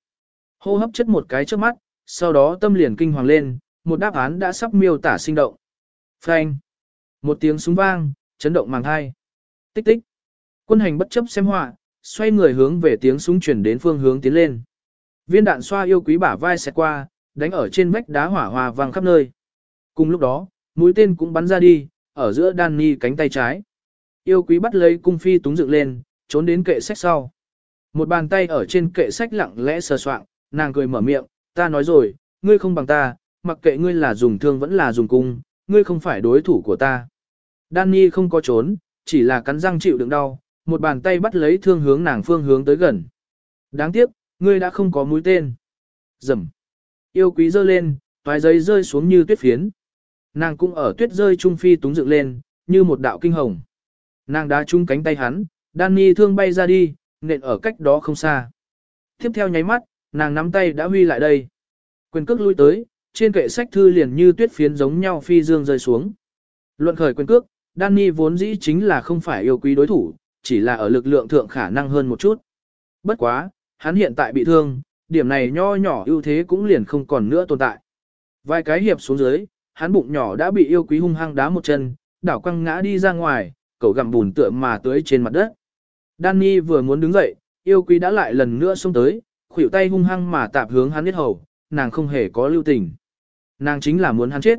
Speaker 1: Hô hấp chất một cái trước mắt, sau đó tâm liền kinh hoàng lên, một đáp án đã sắp miêu tả sinh động. Phanh. Một tiếng súng vang, chấn động màng hai. Tích tích. Quân hành bất chấp xem họa, xoay người hướng về tiếng súng chuyển đến phương hướng tiến lên. Viên đạn xoa yêu quý bả vai xẹt qua, đánh ở trên vách đá hỏa hòa vang khắp nơi. Cùng lúc đó, mũi tên cũng bắn ra đi, ở giữa Danny cánh tay trái. Yêu quý bắt lấy cung phi túng dựng lên, trốn đến kệ sách sau. Một bàn tay ở trên kệ sách lặng lẽ sờ soạng, nàng cười mở miệng, ta nói rồi, ngươi không bằng ta, mặc kệ ngươi là dùng thương vẫn là dùng cung, ngươi không phải đối thủ của ta. Danny không có trốn, chỉ là cắn răng chịu đựng đau, một bàn tay bắt lấy thương hướng nàng phương hướng tới gần. Đáng tiếc, ngươi đã không có mũi tên. Dầm. Yêu quý giơ lên, toái giấy rơi xuống như tuyết phiến. Nàng cũng ở tuyết rơi trung phi túng dựng lên, như một đạo kinh hồng. Nàng đá chung cánh tay hắn, Danny thương bay ra đi, nện ở cách đó không xa. Tiếp theo nháy mắt, nàng nắm tay đã huy lại đây. Quyền cước lui tới, trên kệ sách thư liền như tuyết phiến giống nhau phi dương rơi xuống. Luận khởi quyền cước, Danny vốn dĩ chính là không phải yêu quý đối thủ, chỉ là ở lực lượng thượng khả năng hơn một chút. Bất quá, hắn hiện tại bị thương, điểm này nho nhỏ ưu thế cũng liền không còn nữa tồn tại. Vài cái hiệp xuống dưới, hắn bụng nhỏ đã bị yêu quý hung hăng đá một chân, đảo quăng ngã đi ra ngoài, cậu gặm bùn tựa mà tưới trên mặt đất. Danny vừa muốn đứng dậy, yêu quý đã lại lần nữa xông tới, khuỷu tay hung hăng mà tạp hướng hắn biết hầu, nàng không hề có lưu tình. Nàng chính là muốn hắn chết.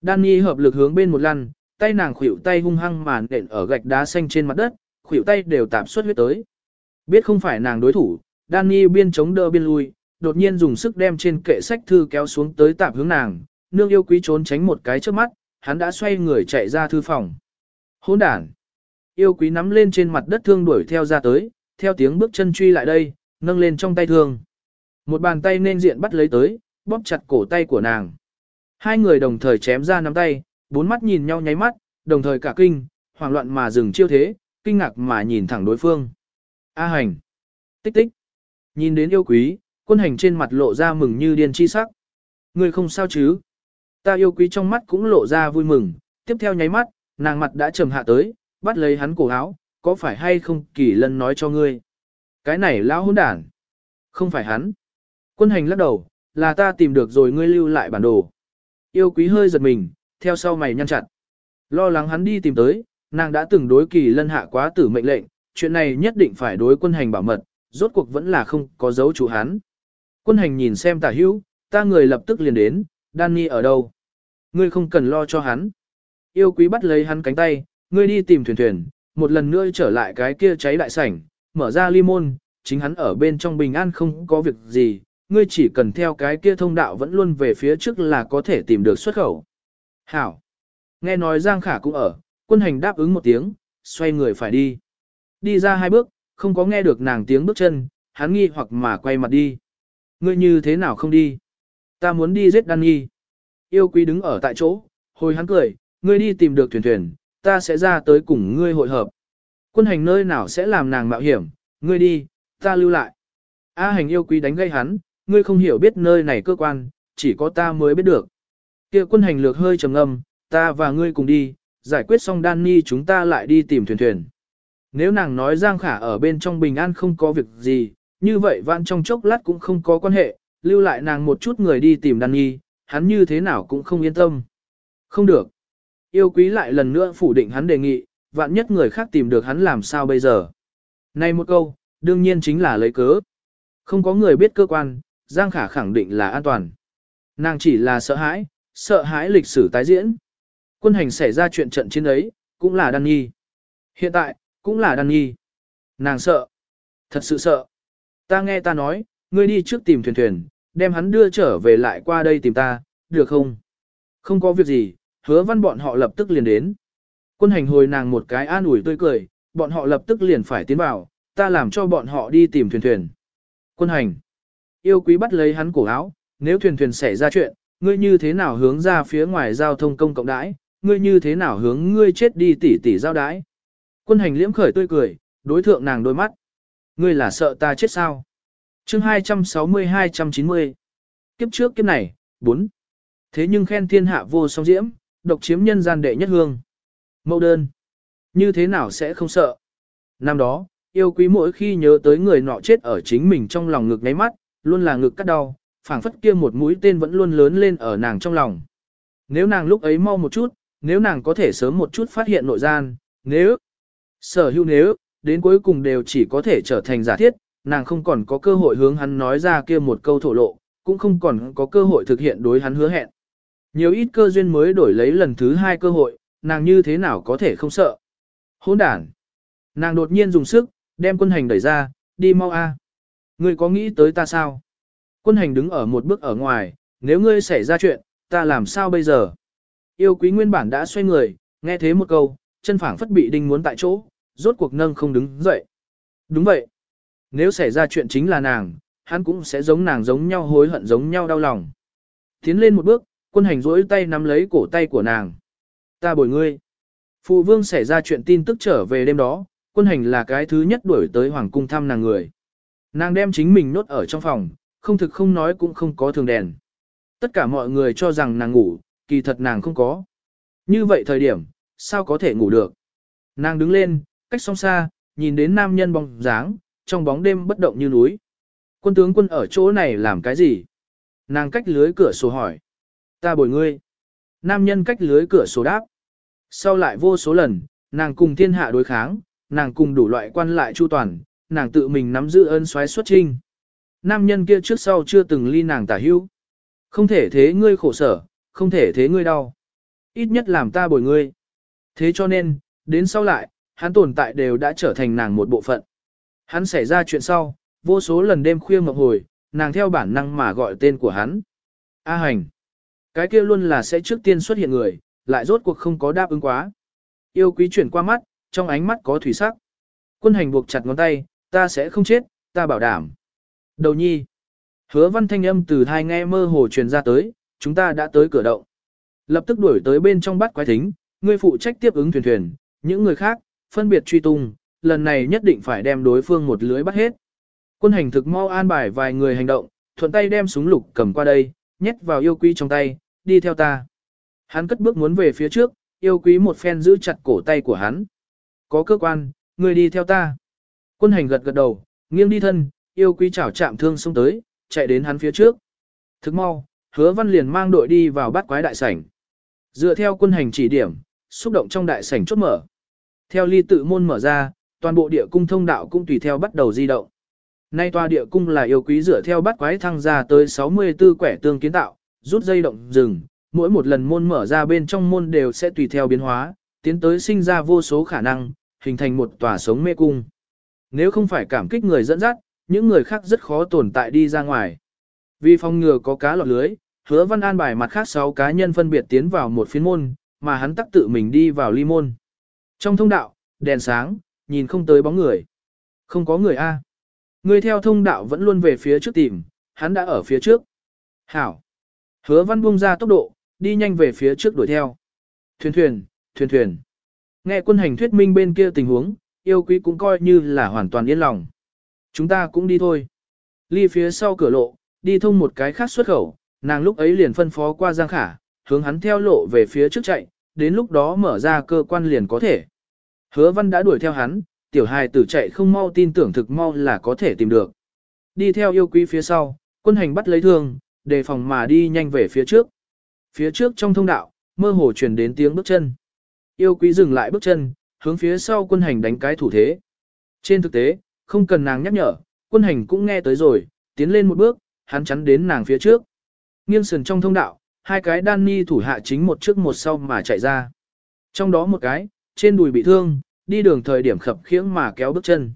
Speaker 1: Danny hợp lực hướng bên một lăn, tay nàng khuỷu tay hung hăng màn đện ở gạch đá xanh trên mặt đất, khuỷu tay đều tạp xuất huyết tới. Biết không phải nàng đối thủ, Danny biên chống đỡ biên lui, đột nhiên dùng sức đem trên kệ sách thư kéo xuống tới tạp hướng nàng, nương yêu quý trốn tránh một cái trước mắt, hắn đã xoay người chạy ra thư phòng. Hỗn đản! Yêu quý nắm lên trên mặt đất thương đuổi theo ra tới, theo tiếng bước chân truy lại đây, nâng lên trong tay thương. Một bàn tay nên diện bắt lấy tới, bóp chặt cổ tay của nàng. Hai người đồng thời chém ra nắm tay, bốn mắt nhìn nhau nháy mắt, đồng thời cả kinh, hoảng loạn mà dừng chiêu thế, kinh ngạc mà nhìn thẳng đối phương. A hành! Tích tích! Nhìn đến yêu quý, quân hành trên mặt lộ ra mừng như điên chi sắc. Người không sao chứ? Ta yêu quý trong mắt cũng lộ ra vui mừng, tiếp theo nháy mắt, nàng mặt đã trầm hạ tới, bắt lấy hắn cổ áo, có phải hay không kỳ lân nói cho ngươi? Cái này lão hỗn đản. Không phải hắn. Quân hành lắc đầu, là ta tìm được rồi ngươi lưu lại bản đồ. Yêu quý hơi giật mình, theo sau mày nhăn chặt. Lo lắng hắn đi tìm tới, nàng đã từng đối kỳ lân hạ quá tử mệnh lệnh, chuyện này nhất định phải đối quân hành bảo mật, rốt cuộc vẫn là không có dấu chủ hắn. Quân hành nhìn xem tả hữu, ta người lập tức liền đến, Danny ở đâu? Ngươi không cần lo cho hắn. Yêu quý bắt lấy hắn cánh tay, ngươi đi tìm thuyền thuyền, một lần nữa trở lại cái kia cháy đại sảnh, mở ra ly môn, chính hắn ở bên trong bình an không có việc gì, ngươi chỉ cần theo cái kia thông đạo vẫn luôn về phía trước là có thể tìm được xuất khẩu. Hảo. Nghe nói Giang Khả cũng ở, quân hành đáp ứng một tiếng, xoay người phải đi. Đi ra hai bước, không có nghe được nàng tiếng bước chân, hắn nghi hoặc mà quay mặt đi. Ngươi như thế nào không đi? Ta muốn đi giết Đan Nhi. Yêu quý đứng ở tại chỗ, hồi hắn cười, ngươi đi tìm được thuyền thuyền, ta sẽ ra tới cùng ngươi hội hợp. Quân hành nơi nào sẽ làm nàng mạo hiểm, ngươi đi, ta lưu lại. A hành yêu quý đánh gây hắn, ngươi không hiểu biết nơi này cơ quan, chỉ có ta mới biết được. Kia quân hành lược hơi trầm ngâm, ta và ngươi cùng đi, giải quyết xong Danny chúng ta lại đi tìm thuyền thuyền. Nếu nàng nói Giang Khả ở bên trong bình an không có việc gì, như vậy vạn trong chốc lát cũng không có quan hệ, lưu lại nàng một chút người đi tìm Danny, hắn như thế nào cũng không yên tâm. Không được. Yêu quý lại lần nữa phủ định hắn đề nghị, vạn nhất người khác tìm được hắn làm sao bây giờ. Này một câu, đương nhiên chính là lấy cớ. Không có người biết cơ quan, Giang Khả khẳng định là an toàn. Nàng chỉ là sợ hãi, sợ hãi lịch sử tái diễn. Quân hành xảy ra chuyện trận chiến ấy, cũng là Đan Nhi. Hiện tại, cũng là Đan Nhi. Nàng sợ. Thật sự sợ. Ta nghe ta nói, ngươi đi trước tìm thuyền thuyền, đem hắn đưa trở về lại qua đây tìm ta, được không? Không có việc gì, hứa văn bọn họ lập tức liền đến. Quân hành hồi nàng một cái an ủi tươi cười, bọn họ lập tức liền phải tiến vào, ta làm cho bọn họ đi tìm thuyền thuyền. Quân hành. Yêu quý bắt lấy hắn cổ áo, nếu thuyền thuyền xảy ra chuyện, ngươi như thế nào hướng ra phía ngoài giao thông công cộng đãi, ngươi như thế nào hướng ngươi chết đi tỉ tỉ giao đãi. Quân hành liễm khởi tươi cười, đối thượng nàng đôi mắt. Ngươi là sợ ta chết sao? chương 260-290. Kiếp trước kiếp này, 4. Thế nhưng khen thiên hạ vô song diễm, độc chiếm nhân gian đệ nhất hương. Mẫu đơn. Như thế nào sẽ không sợ? Năm đó, yêu quý mỗi khi nhớ tới người nọ chết ở chính mình trong lòng ngực ngáy mắt, luôn là ngực cắt đau, phảng phất kia một mũi tên vẫn luôn lớn lên ở nàng trong lòng. Nếu nàng lúc ấy mau một chút, nếu nàng có thể sớm một chút phát hiện nội gian, nếu, sở hữu nếu, đến cuối cùng đều chỉ có thể trở thành giả thiết, nàng không còn có cơ hội hướng hắn nói ra kia một câu thổ lộ, cũng không còn có cơ hội thực hiện đối hắn hứa hẹn. Nhiều ít cơ duyên mới đổi lấy lần thứ hai cơ hội, nàng như thế nào có thể không sợ. Hỗn đản. Nàng đột nhiên dùng sức, đem quân hành đẩy ra, đi mau a. Ngươi có nghĩ tới ta sao? Quân hành đứng ở một bước ở ngoài, nếu ngươi xảy ra chuyện, ta làm sao bây giờ? Yêu quý nguyên bản đã xoay người, nghe thế một câu, chân phảng phất bị đinh muốn tại chỗ, rốt cuộc nâng không đứng dậy. Đúng vậy. Nếu xảy ra chuyện chính là nàng, hắn cũng sẽ giống nàng giống nhau hối hận giống nhau đau lòng. Tiến lên một bước, quân hành rỗi tay nắm lấy cổ tay của nàng. Ta bồi ngươi. Phụ vương xảy ra chuyện tin tức trở về đêm đó, quân hành là cái thứ nhất đuổi tới hoàng cung thăm nàng người. Nàng đem chính mình nốt ở trong phòng, không thực không nói cũng không có thường đèn. Tất cả mọi người cho rằng nàng ngủ, kỳ thật nàng không có. Như vậy thời điểm, sao có thể ngủ được? Nàng đứng lên, cách song xa, nhìn đến nam nhân bóng dáng, trong bóng đêm bất động như núi. Quân tướng quân ở chỗ này làm cái gì? Nàng cách lưới cửa sổ hỏi. Ta bồi ngươi. Nam nhân cách lưới cửa sổ đáp. Sau lại vô số lần, nàng cùng thiên hạ đối kháng, nàng cùng đủ loại quan lại chu toàn, nàng tự mình nắm giữ ơn xoáy xuất trinh. Nam nhân kia trước sau chưa từng ly nàng tả hữu. Không thể thế ngươi khổ sở, không thể thế ngươi đau. Ít nhất làm ta bồi ngươi. Thế cho nên, đến sau lại, hắn tồn tại đều đã trở thành nàng một bộ phận. Hắn xảy ra chuyện sau, vô số lần đêm khuya mộng hồi, nàng theo bản năng mà gọi tên của hắn. A hành. Cái kia luôn là sẽ trước tiên xuất hiện người, lại rốt cuộc không có đáp ứng quá. Yêu quý chuyển qua mắt, trong ánh mắt có thủy sắc. Quân hành buộc chặt ngón tay, ta sẽ không chết, ta bảo đảm. Đầu nhi. Hứa văn thanh âm từ thai nghe mơ hồ truyền ra tới, chúng ta đã tới cửa động. Lập tức đuổi tới bên trong bắt quái thính, Người phụ trách tiếp ứng thuyền thuyền, những người khác, phân biệt truy tung, lần này nhất định phải đem đối phương một lưới bắt hết. Quân hành thực mau an bài vài người hành động, thuận tay đem súng lục cầm qua đây, nhét vào yêu quý trong tay, đi theo ta. Hắn cất bước muốn về phía trước, yêu quý một phen giữ chặt cổ tay của hắn. Có cơ quan, người đi theo ta. Quân hành gật gật đầu, nghiêng đi thân, yêu quý chảo chạm thương xông tới, chạy đến hắn phía trước. Thức mau, hứa văn liền mang đội đi vào bắt quái đại sảnh. Dựa theo quân hành chỉ điểm, xúc động trong đại sảnh chốt mở. Theo ly tự môn mở ra, toàn bộ địa cung thông đạo cũng tùy theo bắt đầu di động. Nay tòa địa cung là yêu quý dựa theo bắt quái thăng ra tới 64 quẻ tương kiến tạo, rút dây động rừng, mỗi một lần môn mở ra bên trong môn đều sẽ tùy theo biến hóa, tiến tới sinh ra vô số khả năng, hình thành một tòa sống mê cung. Nếu không phải cảm kích người dẫn dắt, những người khác rất khó tồn tại đi ra ngoài. Vì phòng ngừa có cá lọt lưới, hứa văn an bài mặt khác 6 cá nhân phân biệt tiến vào một phiến môn, mà hắn tắc tự mình đi vào ly môn. Trong thông đạo, đèn sáng, nhìn không tới bóng người. Không có người A. Người theo thông đạo vẫn luôn về phía trước tìm, hắn đã ở phía trước. Hảo. Hứa văn buông ra tốc độ, đi nhanh về phía trước đuổi theo. Thuyền thuyền, thuyền thuyền. Nghe quân hành thuyết minh bên kia tình huống, yêu quý cũng coi như là hoàn toàn yên lòng. Chúng ta cũng đi thôi. Ly phía sau cửa lộ, đi thông một cái khác xuất khẩu, nàng lúc ấy liền phân phó qua Giang Khả, hướng hắn theo lộ về phía trước chạy, đến lúc đó mở ra cơ quan liền có thể. Hứa văn đã đuổi theo hắn, tiểu hài tử chạy không mau tin tưởng thực mau là có thể tìm được. Đi theo yêu quý phía sau, quân hành bắt lấy thương, đề phòng mà đi nhanh về phía trước. Phía trước trong thông đạo, mơ hồ truyền đến tiếng bước chân. Yêu quý dừng lại bước chân, hướng phía sau quân hành đánh cái thủ thế. Trên thực tế, không cần nàng nhắc nhở, quân hành cũng nghe tới rồi, tiến lên một bước, hắn chắn đến nàng phía trước. Nghiêng sườn trong thông đạo, hai cái đan ni thủ hạ chính một trước một sau mà chạy ra. Trong đó một cái, trên đùi bị thương, đi đường thời điểm khập khiễng mà kéo bước chân.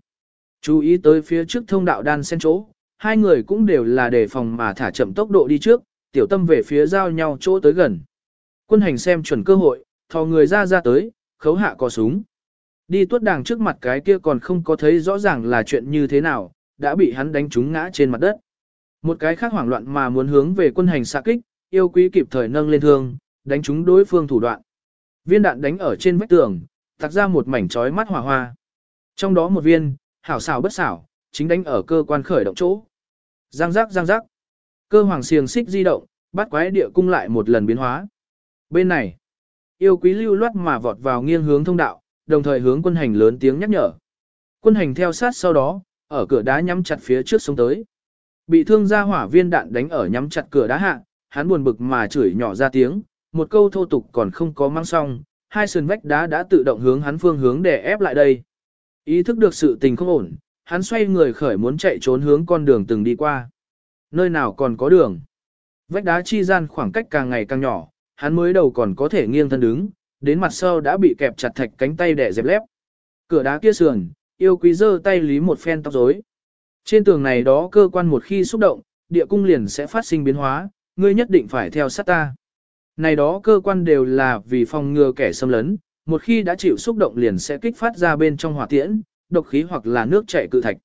Speaker 1: Chú ý tới phía trước thông đạo đan sen chỗ, hai người cũng đều là đề phòng mà thả chậm tốc độ đi trước, tiểu tâm về phía giao nhau chỗ tới gần. Quân hành xem chuẩn cơ hội, thò người ra ra tới, khấu hạ có súng. Đi tuốt đàng trước mặt cái kia còn không có thấy rõ ràng là chuyện như thế nào, đã bị hắn đánh trúng ngã trên mặt đất. Một cái khác hoảng loạn mà muốn hướng về quân hành xạ kích, yêu quý kịp thời nâng lên thương, đánh trúng đối phương thủ đoạn. Viên đạn đánh ở trên vách tường, tạc ra một mảnh chói mắt hỏa hoa. Trong đó một viên, hảo xảo bất xảo, chính đánh ở cơ quan khởi động chỗ. Giang giác giang giác. Cơ hoàng xiềng xích di động, bắt quái địa cung lại một lần biến hóa. Bên này, yêu quý lưu loát mà vọt vào nghiêng hướng thông đạo, đồng thời hướng quân hành lớn tiếng nhắc nhở. Quân hành theo sát sau đó, ở cửa đá nhắm chặt phía trước sống tới. Bị thương ra hỏa viên đạn đánh ở nhắm chặt cửa đá hạ, hắn buồn bực mà chửi nhỏ ra tiếng, một câu thô tục còn không có mang xong, hai sườn vách đá đã tự động hướng hắn phương hướng để ép lại đây. Ý thức được sự tình không ổn, hắn xoay người khởi muốn chạy trốn hướng con đường từng đi qua. Nơi nào còn có đường. Vách đá chi gian khoảng cách càng ngày càng nhỏ, hắn mới đầu còn có thể nghiêng thân đứng, đến mặt sau đã bị kẹp chặt thạch cánh tay đẻ dẹp lép. Cửa đá kia sườn, yêu quý giơ tay lý một phen tóc rối. Trên tường này đó cơ quan một khi xúc động, địa cung liền sẽ phát sinh biến hóa, ngươi nhất định phải theo sát ta. Này đó cơ quan đều là vì phòng ngừa kẻ xâm lấn, một khi đã chịu xúc động liền sẽ kích phát ra bên trong hỏa tiễn, độc khí hoặc là nước chảy cự thạch.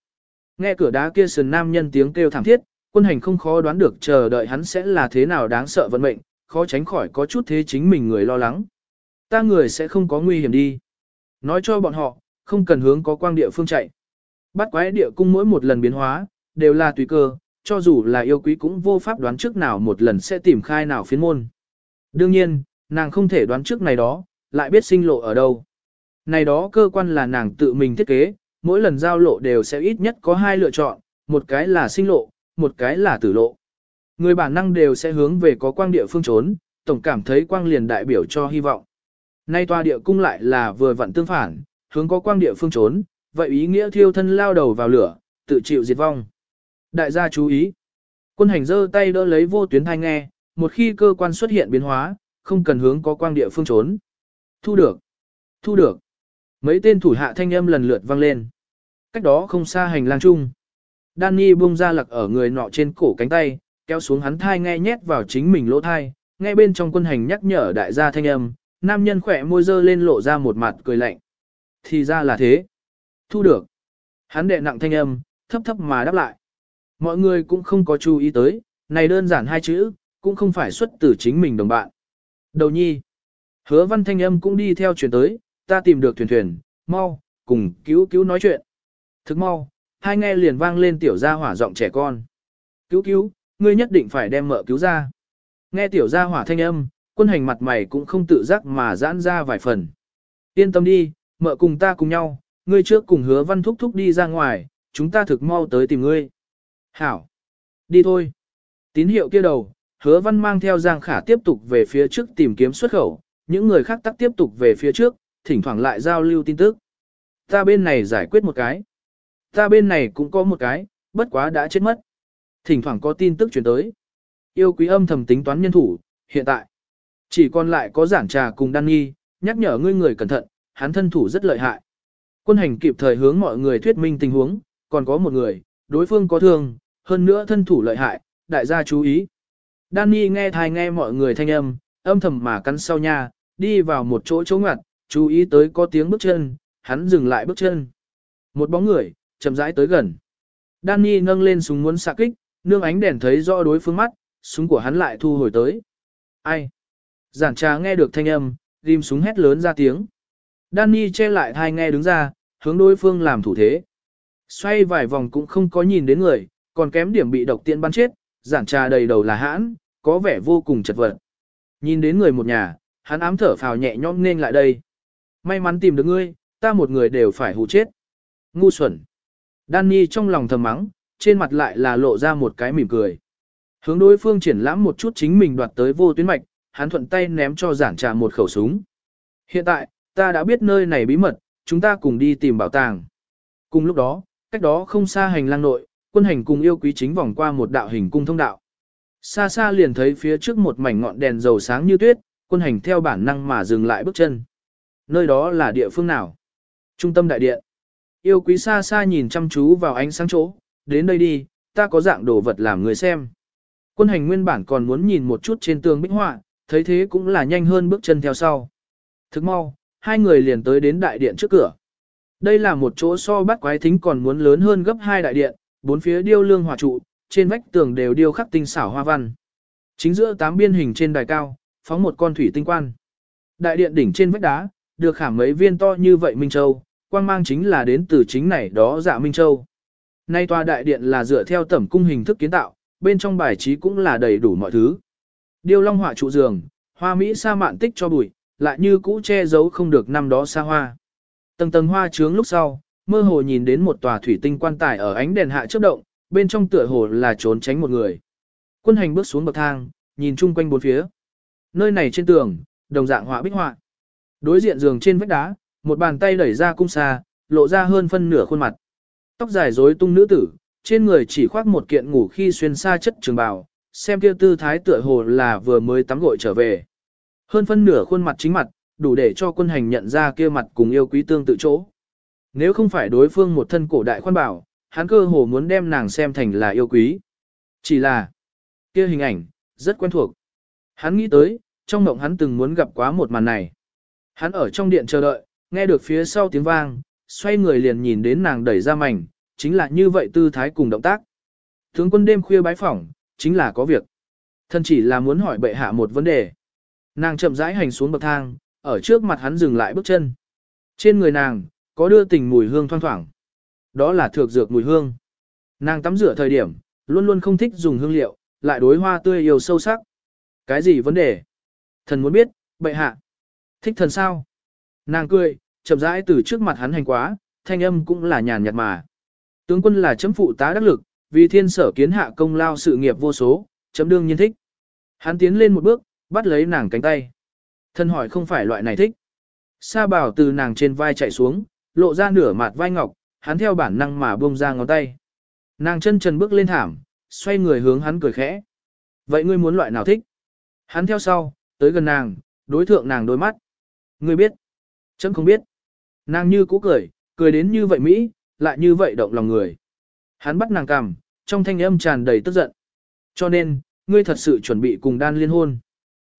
Speaker 1: Nghe cửa đá kia sườn nam nhân tiếng kêu thảm thiết, quân hành không khó đoán được chờ đợi hắn sẽ là thế nào đáng sợ vận mệnh, khó tránh khỏi có chút thế chính mình người lo lắng. Ta người sẽ không có nguy hiểm đi. Nói cho bọn họ, không cần hướng có quang địa phương chạy. Bắt quái địa cung mỗi một lần biến hóa, đều là tùy cơ, cho dù là yêu quý cũng vô pháp đoán trước nào một lần sẽ tìm khai nào phiến môn. Đương nhiên, nàng không thể đoán trước này đó, lại biết sinh lộ ở đâu. Này đó cơ quan là nàng tự mình thiết kế, mỗi lần giao lộ đều sẽ ít nhất có hai lựa chọn, một cái là sinh lộ, một cái là tử lộ. Người bản năng đều sẽ hướng về có quang địa phương trốn, tổng cảm thấy quang liền đại biểu cho hy vọng. Nay tòa địa cung lại là vừa vặn tương phản, hướng có quang địa phương trốn, vậy ý nghĩa thiêu thân lao đầu vào lửa, tự chịu diệt vong. Đại gia chú ý. Quân hành giơ tay đỡ lấy vô tuyến thanh nghe, một khi cơ quan xuất hiện biến hóa, không cần hướng có quang địa phương trốn. Thu được. Thu được. Mấy tên thủ hạ thanh âm lần lượt vang lên. Cách đó không xa hành lang chung. Danny buông ra lặc ở người nọ trên cổ cánh tay, kéo xuống hắn thai nghe nhét vào chính mình lỗ thai, nghe bên trong quân hành nhắc nhở đại gia thanh âm, nam nhân khỏe môi dơ lên lộ ra một mặt cười lạnh. Thì ra là thế. Thu được. Hắn đệ nặng thanh âm, thấp thấp mà đáp lại. Mọi người cũng không có chú ý tới, này đơn giản hai chữ, cũng không phải xuất từ chính mình đồng bạn. Đầu nhi. Hứa văn thanh âm cũng đi theo chuyển tới, ta tìm được thuyền thuyền, mau, cùng cứu cứu nói chuyện. Thức mau, hai nghe liền vang lên tiểu gia hỏa giọng trẻ con. Cứu cứu, ngươi nhất định phải đem mợ cứu ra. Nghe tiểu gia hỏa thanh âm, quân hành mặt mày cũng không tự giác mà giãn ra vài phần. Yên tâm đi, mợ cùng ta cùng nhau, ngươi trước cùng hứa văn thúc thúc đi ra ngoài, chúng ta thực mau tới tìm ngươi. Hảo. Đi thôi. Tín hiệu kia đầu, hứa văn mang theo Giang Khả tiếp tục về phía trước tìm kiếm xuất khẩu, những người khác tắc tiếp tục về phía trước, thỉnh thoảng lại giao lưu tin tức. Ta bên này giải quyết một cái. Ta bên này cũng có một cái, bất quá đã chết mất. Thỉnh thoảng có tin tức chuyển tới. Yêu quý âm thầm tính toán nhân thủ, hiện tại. Chỉ còn lại có giản trà cùng đan nghi, nhắc nhở ngươi người cẩn thận, hắn thân thủ rất lợi hại. Quân hành kịp thời hướng mọi người thuyết minh tình huống, còn có một người, đối phương có thương, hơn nữa thân thủ lợi hại, đại gia chú ý. Danny nghe thai nghe mọi người thanh âm, âm thầm mà cắn sau nha, đi vào một chỗ chỗ ngoặt, chú ý tới có tiếng bước chân, hắn dừng lại bước chân. Một bóng người, chậm rãi tới gần. Danny nâng lên súng muốn xạ kích, nương ánh đèn thấy rõ đối phương mắt, súng của hắn lại thu hồi tới. Ai? Giản trà nghe được thanh âm, ghim súng hét lớn ra tiếng. Danny che lại thai nghe đứng ra, hướng đối phương làm thủ thế. Xoay vài vòng cũng không có nhìn đến người, còn kém điểm bị độc tiện bắn chết, giản trà đầy đầu là hãn, có vẻ vô cùng chật vật. Nhìn đến người một nhà, hắn ám thở phào nhẹ nhõm nên lại đây. May mắn tìm được ngươi, ta một người đều phải hù chết. Ngu xuẩn. Danny trong lòng thầm mắng, trên mặt lại là lộ ra một cái mỉm cười. Hướng đối phương triển lãm một chút chính mình đoạt tới vô tuyến mạch, hắn thuận tay ném cho giản trà một khẩu súng. Hiện tại, ta đã biết nơi này bí mật, chúng ta cùng đi tìm bảo tàng. Cùng lúc đó, cách đó không xa hành lang nội, quân hành cùng yêu quý chính vòng qua một đạo hình cung thông đạo. Xa xa liền thấy phía trước một mảnh ngọn đèn dầu sáng như tuyết, quân hành theo bản năng mà dừng lại bước chân. Nơi đó là địa phương nào? Trung tâm đại điện. Yêu quý xa xa nhìn chăm chú vào ánh sáng chỗ, đến đây đi, ta có dạng đồ vật làm người xem. Quân hành nguyên bản còn muốn nhìn một chút trên tường bích họa, thấy thế cũng là nhanh hơn bước chân theo sau. Thức mau, hai người liền tới đến đại điện trước cửa. Đây là một chỗ so bắt quái thính còn muốn lớn hơn gấp hai đại điện, bốn phía điêu lương hòa trụ, trên vách tường đều điêu khắc tinh xảo hoa văn. Chính giữa tám biên hình trên đài cao, phóng một con thủy tinh quan. Đại điện đỉnh trên vách đá, được khảm mấy viên to như vậy Minh Châu, quang mang chính là đến từ chính này đó dạ Minh Châu. Nay tòa đại điện là dựa theo tẩm cung hình thức kiến tạo, bên trong bài trí cũng là đầy đủ mọi thứ. Điêu long họa trụ giường, hoa Mỹ sa mạn tích cho bụi, lại như cũ che giấu không được năm đó xa hoa. Tầng tầng hoa trướng lúc sau, mơ hồ nhìn đến một tòa thủy tinh quan tài ở ánh đèn hạ chớp động, bên trong tựa hồ là trốn tránh một người. Quân hành bước xuống bậc thang, nhìn chung quanh bốn phía. Nơi này trên tường, đồng dạng họa bích họa. Đối diện giường trên vách đá, một bàn tay đẩy ra cung xa, lộ ra hơn phân nửa khuôn mặt. Tóc dài rối tung nữ tử, trên người chỉ khoác một kiện ngủ khi xuyên xa chất trường bào, xem kia tư thái tựa hồ là vừa mới tắm gội trở về. Hơn phân nửa khuôn mặt chính mặt, đủ để cho quân hành nhận ra kia mặt cùng yêu quý tương tự chỗ. Nếu không phải đối phương một thân cổ đại khoan bảo, hắn cơ hồ muốn đem nàng xem thành là yêu quý. Chỉ là, kia hình ảnh, rất quen thuộc. Hắn nghĩ tới, trong mộng hắn từng muốn gặp quá một màn này. Hắn ở trong điện chờ đợi, nghe được phía sau tiếng vang, xoay người liền nhìn đến nàng đẩy ra mảnh, chính là như vậy tư thái cùng động tác. Tướng quân đêm khuya bái phỏng, chính là có việc. Thân chỉ là muốn hỏi bệ hạ một vấn đề. Nàng chậm rãi hành xuống bậc thang, ở trước mặt hắn dừng lại bước chân. Trên người nàng, có đưa tình mùi hương thoang thoảng. Đó là thược dược mùi hương. Nàng tắm rửa thời điểm, luôn luôn không thích dùng hương liệu, lại đối hoa tươi yêu sâu sắc. Cái gì vấn đề? Thần muốn biết, bệ hạ. Thích thần sao? Nàng cười, chậm rãi từ trước mặt hắn hành quá, thanh âm cũng là nhàn nhạt mà. Tướng quân là chấm phụ tá đắc lực, vì thiên sở kiến hạ công lao sự nghiệp vô số, chấm đương nhiên thích. Hắn tiến lên một bước, bắt lấy nàng cánh tay. Thân hỏi không phải loại này thích. Sa bảo từ nàng trên vai chạy xuống, lộ ra nửa mặt vai ngọc, hắn theo bản năng mà buông ra ngón tay. Nàng chân trần bước lên thảm, xoay người hướng hắn cười khẽ. Vậy ngươi muốn loại nào thích? Hắn theo sau, tới gần nàng, đối thượng nàng đôi mắt. Ngươi biết? Chấm không biết. Nàng như cũ cười, cười đến như vậy Mỹ, lại như vậy động lòng người. Hắn bắt nàng cằm, trong thanh âm tràn đầy tức giận. Cho nên, ngươi thật sự chuẩn bị cùng đan liên hôn.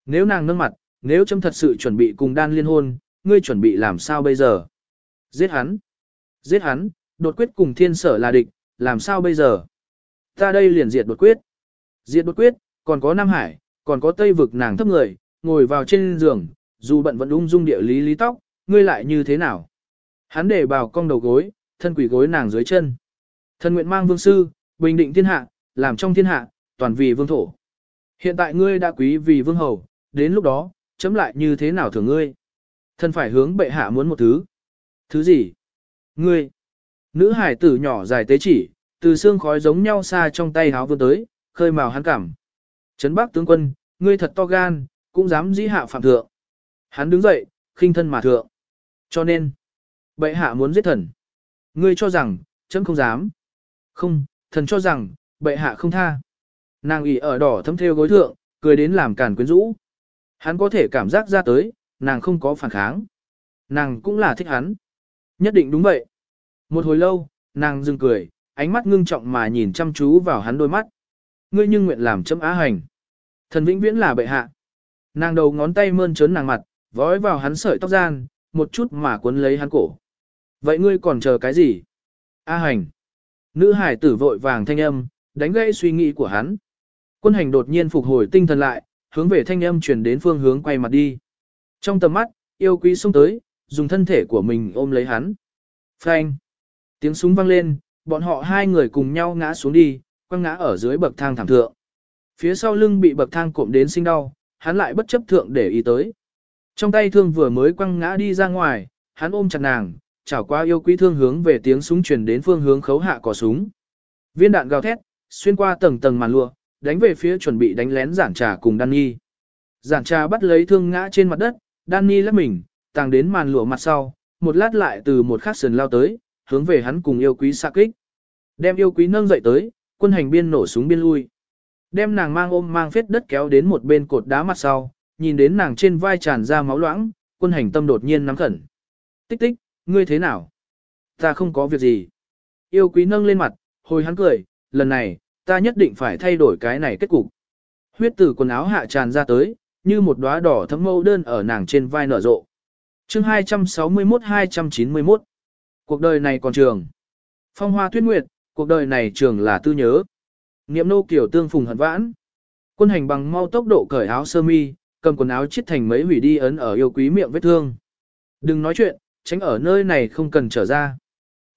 Speaker 1: Nếu nàng nâng mặt, nếu châm thật sự chuẩn bị cùng đan liên hôn, ngươi chuẩn bị làm sao bây giờ? Giết hắn. Giết hắn, đột quyết cùng thiên sở là địch, làm sao bây giờ? Ta đây liền diệt đột quyết. Diệt đột quyết, còn có Nam Hải, còn có Tây vực nàng thấp người, ngồi vào trên giường, dù bận vẫn ung dung địa lý lý tóc, ngươi lại như thế nào? Hắn để bào cong đầu gối, thân quỷ gối nàng dưới chân thần nguyện mang vương sư, bình định thiên hạ, làm trong thiên hạ, toàn vì vương thổ. Hiện tại ngươi đã quý vì vương hầu, đến lúc đó, chấm lại như thế nào thường ngươi? thần phải hướng bệ hạ muốn một thứ. Thứ gì? Ngươi. Nữ hải tử nhỏ dài tế chỉ, từ xương khói giống nhau xa trong tay háo vươn tới, khơi màu hắn cảm. Trấn Bắc tướng quân, ngươi thật to gan, cũng dám dĩ hạ phạm thượng. Hắn đứng dậy, khinh thân mà thượng. Cho nên, bệ hạ muốn giết thần. Ngươi cho rằng, chấm không dám. Không, thần cho rằng, bệ hạ không tha. Nàng ủy ở đỏ thấm theo gối thượng, cười đến làm cản quyến rũ. Hắn có thể cảm giác ra tới, nàng không có phản kháng. Nàng cũng là thích hắn. Nhất định đúng vậy. Một hồi lâu, nàng dừng cười, ánh mắt ngưng trọng mà nhìn chăm chú vào hắn đôi mắt. Ngươi nhưng nguyện làm chấm á hành. Thần vĩnh viễn là bệ hạ. Nàng đầu ngón tay mơn trớn nàng mặt, vói vào hắn sợi tóc gian, một chút mà cuốn lấy hắn cổ. Vậy ngươi còn chờ cái gì? A hành. Nữ hải tử vội vàng thanh âm, đánh gãy suy nghĩ của hắn. Quân hành đột nhiên phục hồi tinh thần lại, hướng về thanh âm chuyển đến phương hướng quay mặt đi. Trong tầm mắt, yêu quý xông tới, dùng thân thể của mình ôm lấy hắn. Phanh. Tiếng súng vang lên, bọn họ hai người cùng nhau ngã xuống đi, quăng ngã ở dưới bậc thang thảm thượng. Phía sau lưng bị bậc thang cộm đến sinh đau, hắn lại bất chấp thượng để ý tới. Trong tay thương vừa mới quăng ngã đi ra ngoài, hắn ôm chặt nàng, chảo qua yêu quý thương hướng về tiếng súng truyền đến phương hướng khấu hạ cò súng. Viên đạn gào thét, xuyên qua tầng tầng màn lụa, đánh về phía chuẩn bị đánh lén giản trà cùng Danny. Giản trà bắt lấy thương ngã trên mặt đất, Danny lắc mình, tàng đến màn lụa mặt sau, một lát lại từ một khắc sườn lao tới, hướng về hắn cùng yêu quý xạ kích. Đem yêu quý nâng dậy tới, quân hành biên nổ súng biên lui. Đem nàng mang ôm mang phết đất kéo đến một bên cột đá mặt sau, nhìn đến nàng trên vai tràn ra máu loãng, quân hành tâm đột nhiên nắm khẩn. Tích tích, ngươi thế nào? Ta không có việc gì. Yêu quý nâng lên mặt, hồi hắn cười, lần này, ta nhất định phải thay đổi cái này kết cục. Huyết từ quần áo hạ tràn ra tới, như một đóa đỏ thấm mâu đơn ở nàng trên vai nở rộ. chương 261-291 Cuộc đời này còn trường. Phong hoa tuyết nguyệt, cuộc đời này trường là tư nhớ. Niệm nô kiểu tương phùng hận vãn. Quân hành bằng mau tốc độ cởi áo sơ mi, cầm quần áo chiết thành mấy hủy đi ấn ở yêu quý miệng vết thương. Đừng nói chuyện, tránh ở nơi này không cần trở ra.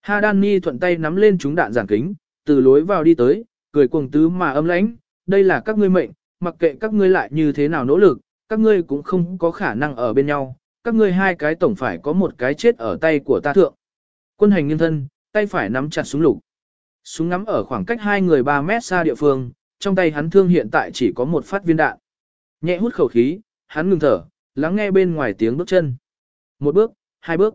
Speaker 1: Ha Đan Ni thuận tay nắm lên chúng đạn giản kính, từ lối vào đi tới, cười cuồng tứ mà âm lãnh, đây là các ngươi mệnh, mặc kệ các ngươi lại như thế nào nỗ lực, các ngươi cũng không có khả năng ở bên nhau, các ngươi hai cái tổng phải có một cái chết ở tay của ta thượng. Quân hành nghiêng thân, tay phải nắm chặt súng lục. Súng ngắm ở khoảng cách hai người 3 mét xa địa phương, trong tay hắn thương hiện tại chỉ có một phát viên đạn. Nhẹ hút khẩu khí, hắn ngừng thở, lắng nghe bên ngoài tiếng bước chân. Một bước, hai bước.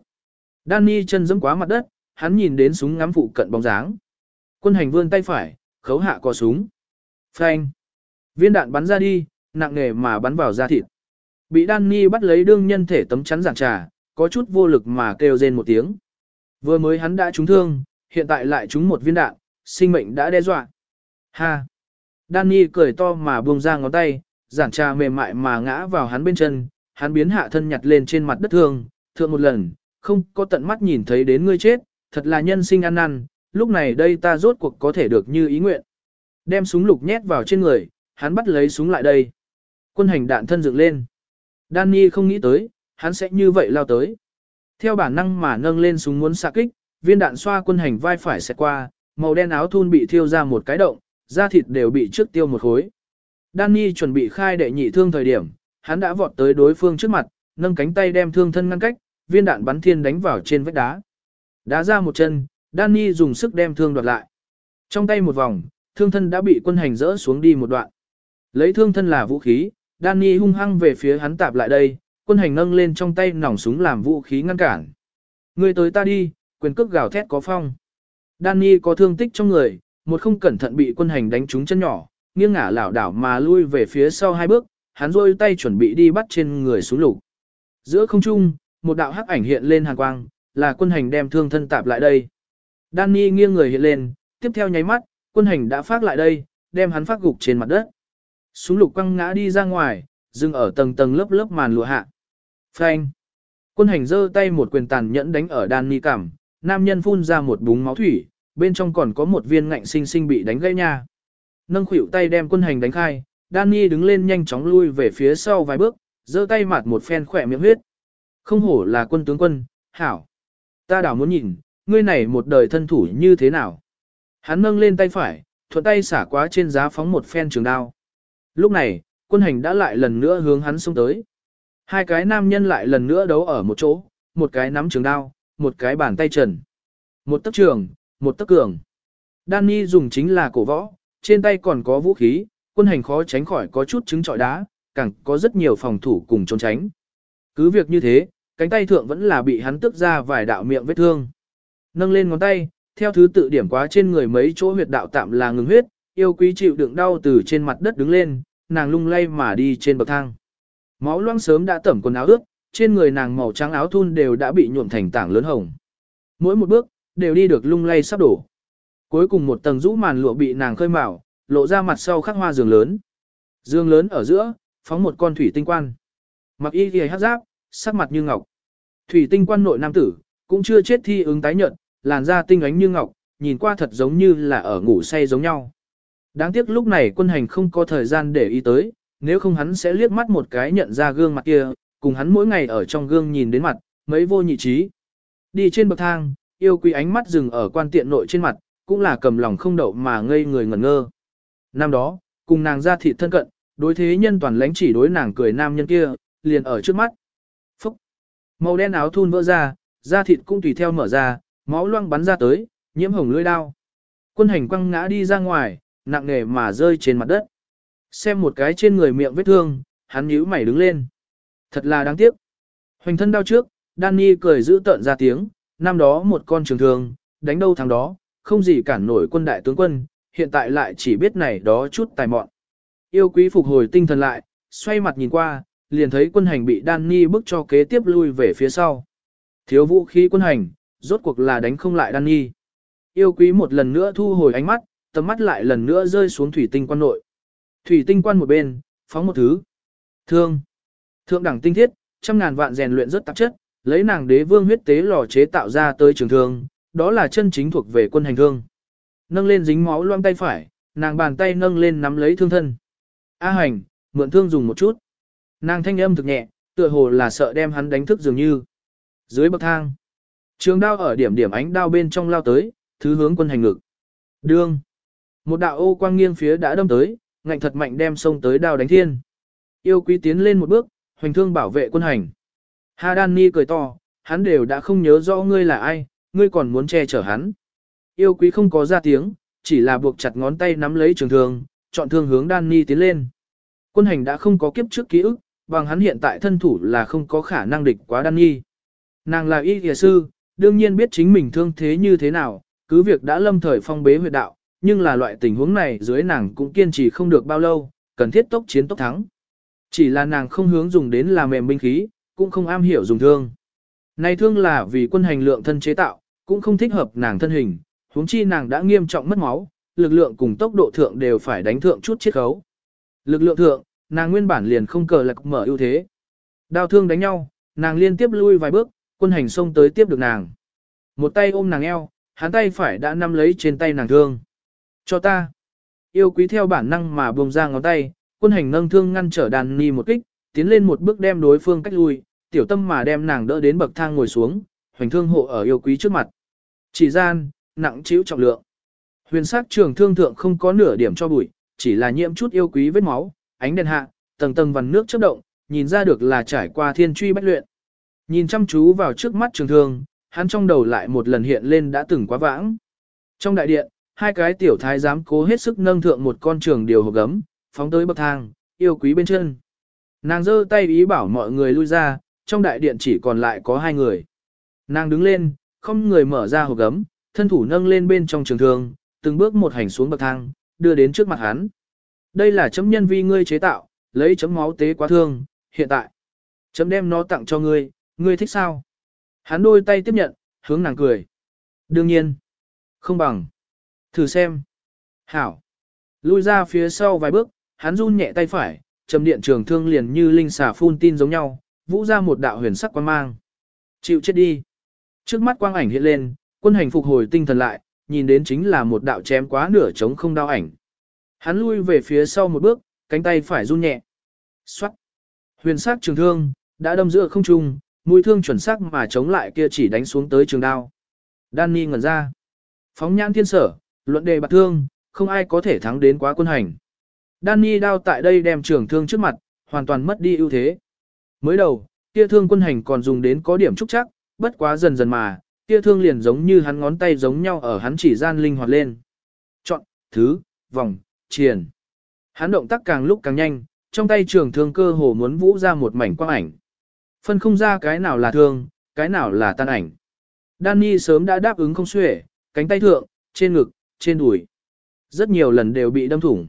Speaker 1: Danny chân giẫm quá mặt đất, hắn nhìn đến súng ngắm phụ cận bóng dáng. Quân hành vươn tay phải, khấu hạ cò súng. Phanh. Viên đạn bắn ra đi, nặng nề mà bắn vào da thịt. Bị Danny bắt lấy đương nhân thể tấm chắn giảng trà, có chút vô lực mà kêu rên một tiếng. Vừa mới hắn đã trúng thương, hiện tại lại trúng một viên đạn, sinh mệnh đã đe dọa. Ha! Danny cười to mà buông ra ngón tay, giản trà mềm mại mà ngã vào hắn bên chân, hắn biến hạ thân nhặt lên trên mặt đất thương, thượng một lần, không có tận mắt nhìn thấy đến ngươi chết, thật là nhân sinh ăn năn, lúc này đây ta rốt cuộc có thể được như ý nguyện. Đem súng lục nhét vào trên người, hắn bắt lấy súng lại đây. Quân hành đạn thân dựng lên. Danny không nghĩ tới, hắn sẽ như vậy lao tới. Theo bản năng mà nâng lên súng muốn xạ kích, viên đạn xoa quân hành vai phải sẽ qua, màu đen áo thun bị thiêu ra một cái động, da thịt đều bị trước tiêu một khối. Danny chuẩn bị khai đệ nhị thương thời điểm, hắn đã vọt tới đối phương trước mặt, nâng cánh tay đem thương thân ngăn cách, viên đạn bắn thiên đánh vào trên vách đá. Đá ra một chân, Danny dùng sức đem thương đoạt lại. Trong tay một vòng, thương thân đã bị quân hành rỡ xuống đi một đoạn. Lấy thương thân là vũ khí, Danny hung hăng về phía hắn tạp lại đây, quân hành nâng lên trong tay nòng súng làm vũ khí ngăn cản. Người tới ta đi, quyền cước gào thét có phong. Danny có thương tích trong người, một không cẩn thận bị quân hành đánh trúng chân nhỏ, nghiêng ngả lảo đảo mà lui về phía sau hai bước, hắn rôi tay chuẩn bị đi bắt trên người xuống lục. Giữa không trung, một đạo hắc ảnh hiện lên hàng quang, là quân hành đem thương thân tạp lại đây. Danny nghiêng người hiện lên, tiếp theo nháy mắt, quân hành đã phát lại đây, đem hắn phát gục trên mặt đất. Súng lục quăng ngã đi ra ngoài, dừng ở tầng tầng lớp lớp màn lụa hạ. Phanh. Quân hành giơ tay một quyền tàn nhẫn đánh ở Danny cảm, nam nhân phun ra một búng máu thủy, bên trong còn có một viên ngạnh sinh sinh bị đánh gãy nha. Nâng khuỷu tay đem quân hành đánh khai, Danny đứng lên nhanh chóng lui về phía sau vài bước, giơ tay mặt một phen khỏe miệng huyết. Không hổ là quân tướng quân, hảo. Ta đảo muốn nhìn, ngươi này một đời thân thủ như thế nào. Hắn nâng lên tay phải, thuận tay xả quá trên giá phóng một phen trường đao. Lúc này, quân hành đã lại lần nữa hướng hắn xông tới. Hai cái nam nhân lại lần nữa đấu ở một chỗ, một cái nắm trường đao, một cái bàn tay trần. Một tấc trường, một tấc cường. Danny dùng chính là cổ võ, trên tay còn có vũ khí, quân hành khó tránh khỏi có chút trứng trọi đá, càng có rất nhiều phòng thủ cùng trốn tránh. Cứ việc như thế, cánh tay thượng vẫn là bị hắn tức ra vài đạo miệng vết thương. Nâng lên ngón tay, theo thứ tự điểm quá trên người mấy chỗ huyệt đạo tạm là ngừng huyết, yêu quý chịu đựng đau từ trên mặt đất đứng lên, nàng lung lay mà đi trên bậc thang. Máu loang sớm đã tẩm quần áo ướt, trên người nàng màu trắng áo thun đều đã bị nhuộm thành tảng lớn hồng. Mỗi một bước, đều đi được lung lay sắp đổ. Cuối cùng một tầng rũ màn lụa bị nàng khơi mào, lộ ra mặt sau khắc hoa giường lớn. Giường lớn ở giữa, phóng một con thủy tinh quan. Mặc y liễu hát giáp, sắc mặt như ngọc. Thủy tinh quan nội nam tử, cũng chưa chết thi ứng tái nhận, làn da tinh ánh như ngọc, nhìn qua thật giống như là ở ngủ say giống nhau. Đáng tiếc lúc này quân hành không có thời gian để ý tới, nếu không hắn sẽ liếc mắt một cái nhận ra gương mặt kia, cùng hắn mỗi ngày ở trong gương nhìn đến mặt, mấy vô nhị trí. Đi trên bậc thang, yêu quý ánh mắt dừng ở quan tiện nội trên mặt, cũng là cầm lòng không đậu mà ngây người ngẩn ngơ. Năm đó, cùng nàng ra thị thân cận, đối thế nhân toàn lãnh chỉ đối nàng cười nam nhân kia, liền ở trước mắt. phúc Màu đen áo thun vỡ ra, da thịt cũng tùy theo mở ra, máu loang bắn ra tới, nhiễm hồng lưỡi đao. Quân hành quăng ngã đi ra ngoài, nặng nề mà rơi trên mặt đất. Xem một cái trên người miệng vết thương, hắn nhíu mày đứng lên. Thật là đáng tiếc. Hoành thân đau trước, Danny cười giữ tợn ra tiếng, năm đó một con trường thường, đánh đâu thằng đó, không gì cản nổi quân đại tướng quân, hiện tại lại chỉ biết này đó chút tài mọn. Yêu quý phục hồi tinh thần lại, xoay mặt nhìn qua, liền thấy quân hành bị Danny bức cho kế tiếp lui về phía sau. Thiếu vũ khí quân hành, rốt cuộc là đánh không lại Danny. Yêu quý một lần nữa thu hồi ánh mắt, tầm mắt lại lần nữa rơi xuống thủy tinh quan nội. Thủy tinh quan một bên, phóng một thứ. Thương. Thượng đẳng tinh thiết, trăm ngàn vạn rèn luyện rất tạp chất, lấy nàng đế vương huyết tế lò chế tạo ra tới trường thương, đó là chân chính thuộc về quân hành thương. Nâng lên dính máu loang tay phải, nàng bàn tay nâng lên nắm lấy thương thân. A hành, mượn thương dùng một chút. Nàng thanh âm thực nhẹ, tựa hồ là sợ đem hắn đánh thức dường như. Dưới bậc thang, trường đao ở điểm điểm ánh đao bên trong lao tới, thứ hướng quân hành ngực. Đương. Một đạo ô quang nghiêng phía đã đâm tới, ngạnh thật mạnh đem xông tới đao đánh thiên. Yêu quý tiến lên một bước, hoành thương bảo vệ quân hành. Ha Đan Ni cười to, hắn đều đã không nhớ rõ ngươi là ai, ngươi còn muốn che chở hắn. Yêu quý không có ra tiếng, chỉ là buộc chặt ngón tay nắm lấy trường thương, chọn thương hướng Danny tiến lên. Quân hành đã không có kiếp trước ký ức, bằng hắn hiện tại thân thủ là không có khả năng địch quá Danny. Nàng là y kìa sư, đương nhiên biết chính mình thương thế như thế nào, cứ việc đã lâm thời phong bế huyệt đạo, nhưng là loại tình huống này dưới nàng cũng kiên trì không được bao lâu, cần thiết tốc chiến tốc thắng. Chỉ là nàng không hướng dùng đến là mềm binh khí, cũng không am hiểu dùng thương. Này thương là vì quân hành lượng thân chế tạo, cũng không thích hợp nàng thân hình, huống chi nàng đã nghiêm trọng mất máu, lực lượng cùng tốc độ thượng đều phải đánh thượng chút chiết khấu. Lực lượng thượng, nàng nguyên bản liền không cờ lạc mở ưu thế. Đao thương đánh nhau, nàng liên tiếp lui vài bước, quân hành xông tới tiếp được nàng. Một tay ôm nàng eo, hắn tay phải đã nắm lấy trên tay nàng thương. Cho ta. Yêu quý theo bản năng mà buông ra ngón tay, quân hành nâng thương ngăn trở đàn ni một kích, tiến lên một bước đem đối phương cách lui, tiểu tâm mà đem nàng đỡ đến bậc thang ngồi xuống, hoành thương hộ ở yêu quý trước mặt. Chỉ gian, nặng chịu trọng lượng. Huyền sắc trường thương thượng không có nửa điểm cho bụi, chỉ là nhiễm chút yêu quý vết máu, ánh đèn hạ, tầng tầng vằn nước chớp động, nhìn ra được là trải qua thiên truy bách luyện. Nhìn chăm chú vào trước mắt trường thương, hắn trong đầu lại một lần hiện lên đã từng quá vãng. Trong đại điện, hai cái tiểu thái giám cố hết sức nâng thượng một con trường điều hộp gấm, phóng tới bậc thang, yêu quý bên chân. Nàng giơ tay ý bảo mọi người lui ra, trong đại điện chỉ còn lại có hai người. Nàng đứng lên, không người mở ra hộp gấm, thân thủ nâng lên bên trong trường thương, từng bước một hành xuống bậc thang, đưa đến trước mặt hắn. Đây là chấm nhân vi ngươi chế tạo, lấy chấm máu tế quá thương, hiện tại. Chấm đem nó tặng cho ngươi, ngươi thích sao? Hắn đôi tay tiếp nhận, hướng nàng cười. Đương nhiên. Không bằng. Thử xem. Hảo. Lui ra phía sau vài bước, hắn run nhẹ tay phải, trầm điện trường thương liền như linh xà phun tin giống nhau, vũ ra một đạo huyền sắc quan mang. Chịu chết đi. Trước mắt quang ảnh hiện lên, quân hành phục hồi tinh thần lại, nhìn đến chính là một đạo chém quá nửa trống không đau ảnh. Hắn lui về phía sau một bước, cánh tay phải run nhẹ. Xoát. Huyền sắc trường thương, đã đâm giữa không trung, mũi thương chuẩn xác mà chống lại kia chỉ đánh xuống tới trường đao. Danny ngẩn ra. Phóng nhãn thiên sở, luận đề bạc thương, không ai có thể thắng đến quá quân hành. Danny đao tại đây đem trường thương trước mặt, hoàn toàn mất đi ưu thế. Mới đầu, kia thương quân hành còn dùng đến có điểm trúc chắc, bất quá dần dần mà, kia thương liền giống như hắn ngón tay giống nhau ở hắn chỉ gian linh hoạt lên. Chọn, thứ, vòng, triền. Hắn động tác càng lúc càng nhanh, trong tay trường thương cơ hồ muốn vũ ra một mảnh quang ảnh. Phân không ra cái nào là thương, cái nào là tan ảnh. Danny sớm đã đáp ứng không xuể, cánh tay thượng, trên ngực, trên đùi. Rất nhiều lần đều bị đâm thủng.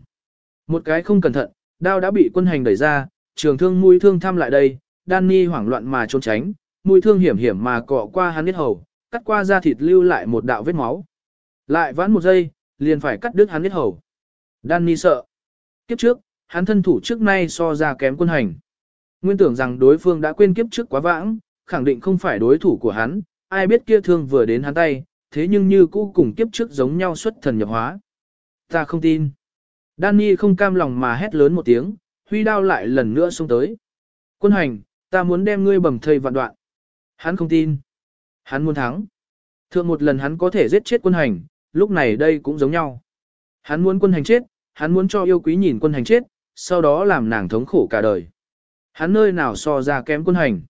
Speaker 1: Một cái không cẩn thận, đao đã bị quân hành đẩy ra, trường thương mũi thương thăm lại đây, Danny hoảng loạn mà trốn tránh, mũi thương hiểm hiểm mà cọ qua hắn huyết hầu, cắt qua da thịt lưu lại một đạo vết máu. Lại vãn một giây, liền phải cắt đứt hắn huyết hầu. Danny sợ. Kiếp trước, hắn thân thủ trước nay so ra kém quân hành. Nguyên tưởng rằng đối phương đã quên kiếp trước quá vãng, khẳng định không phải đối thủ của hắn, ai biết kia thương vừa đến hắn tay, thế nhưng như cũ cùng kiếp trước giống nhau xuất thần nhập hóa. Ta không tin. Danny không cam lòng mà hét lớn một tiếng, huy đao lại lần nữa xuống tới. Quân hành, ta muốn đem ngươi bầm thây vạn đoạn. Hắn không tin. Hắn muốn thắng. Thượng một lần hắn có thể giết chết quân hành, lúc này đây cũng giống nhau. Hắn muốn quân hành chết, hắn muốn cho yêu quý nhìn quân hành chết, sau đó làm nàng thống khổ cả đời. Hắn nơi nào so ra kém quân hành.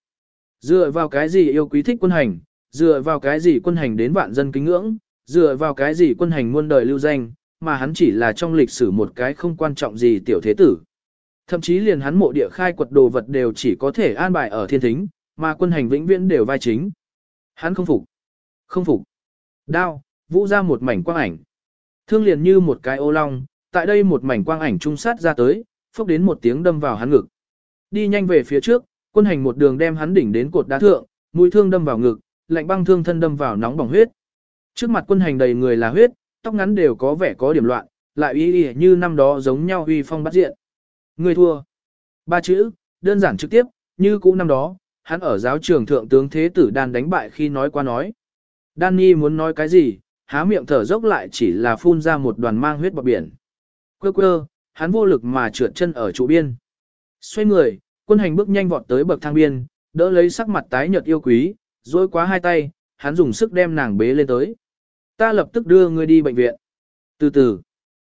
Speaker 1: Dựa vào cái gì yêu quý thích quân hành, dựa vào cái gì quân hành đến vạn dân kính ngưỡng, dựa vào cái gì quân hành muôn đời lưu danh, mà hắn chỉ là trong lịch sử một cái không quan trọng gì tiểu thế tử. Thậm chí liền hắn mộ địa khai quật đồ vật đều chỉ có thể an bài ở thiên thính, mà quân hành vĩnh viễn đều vai chính. Hắn không phục. Không phục. Đao, vũ ra một mảnh quang ảnh. Thương liền như một cái ô long, tại đây một mảnh quang ảnh trung sát ra tới, phốc đến một tiếng đâm vào hắn ngực. Đi nhanh về phía trước, quân hành một đường đem hắn đỉnh đến cột đá thượng, mũi thương đâm vào ngực, lạnh băng thương thân đâm vào nóng bỏng huyết. Trước mặt quân hành đầy người là huyết, tóc ngắn đều có vẻ có điểm loạn, lại y y như năm đó giống nhau uy phong bắt diện. Người thua. Ba chữ, đơn giản trực tiếp, như cũ năm đó, hắn ở giáo trường thượng tướng thế tử đan đánh bại khi nói qua nói. Danny muốn nói cái gì, há miệng thở dốc lại chỉ là phun ra một đoàn mang huyết bọc biển. Quơ quơ, hắn vô lực mà trượt chân ở trụ biên. Xoay người, quân hành bước nhanh vọt tới bậc thang biên, đỡ lấy sắc mặt tái nhợt yêu quý, dối quá hai tay, hắn dùng sức đem nàng bế lên tới. Ta lập tức đưa ngươi đi bệnh viện. Từ từ,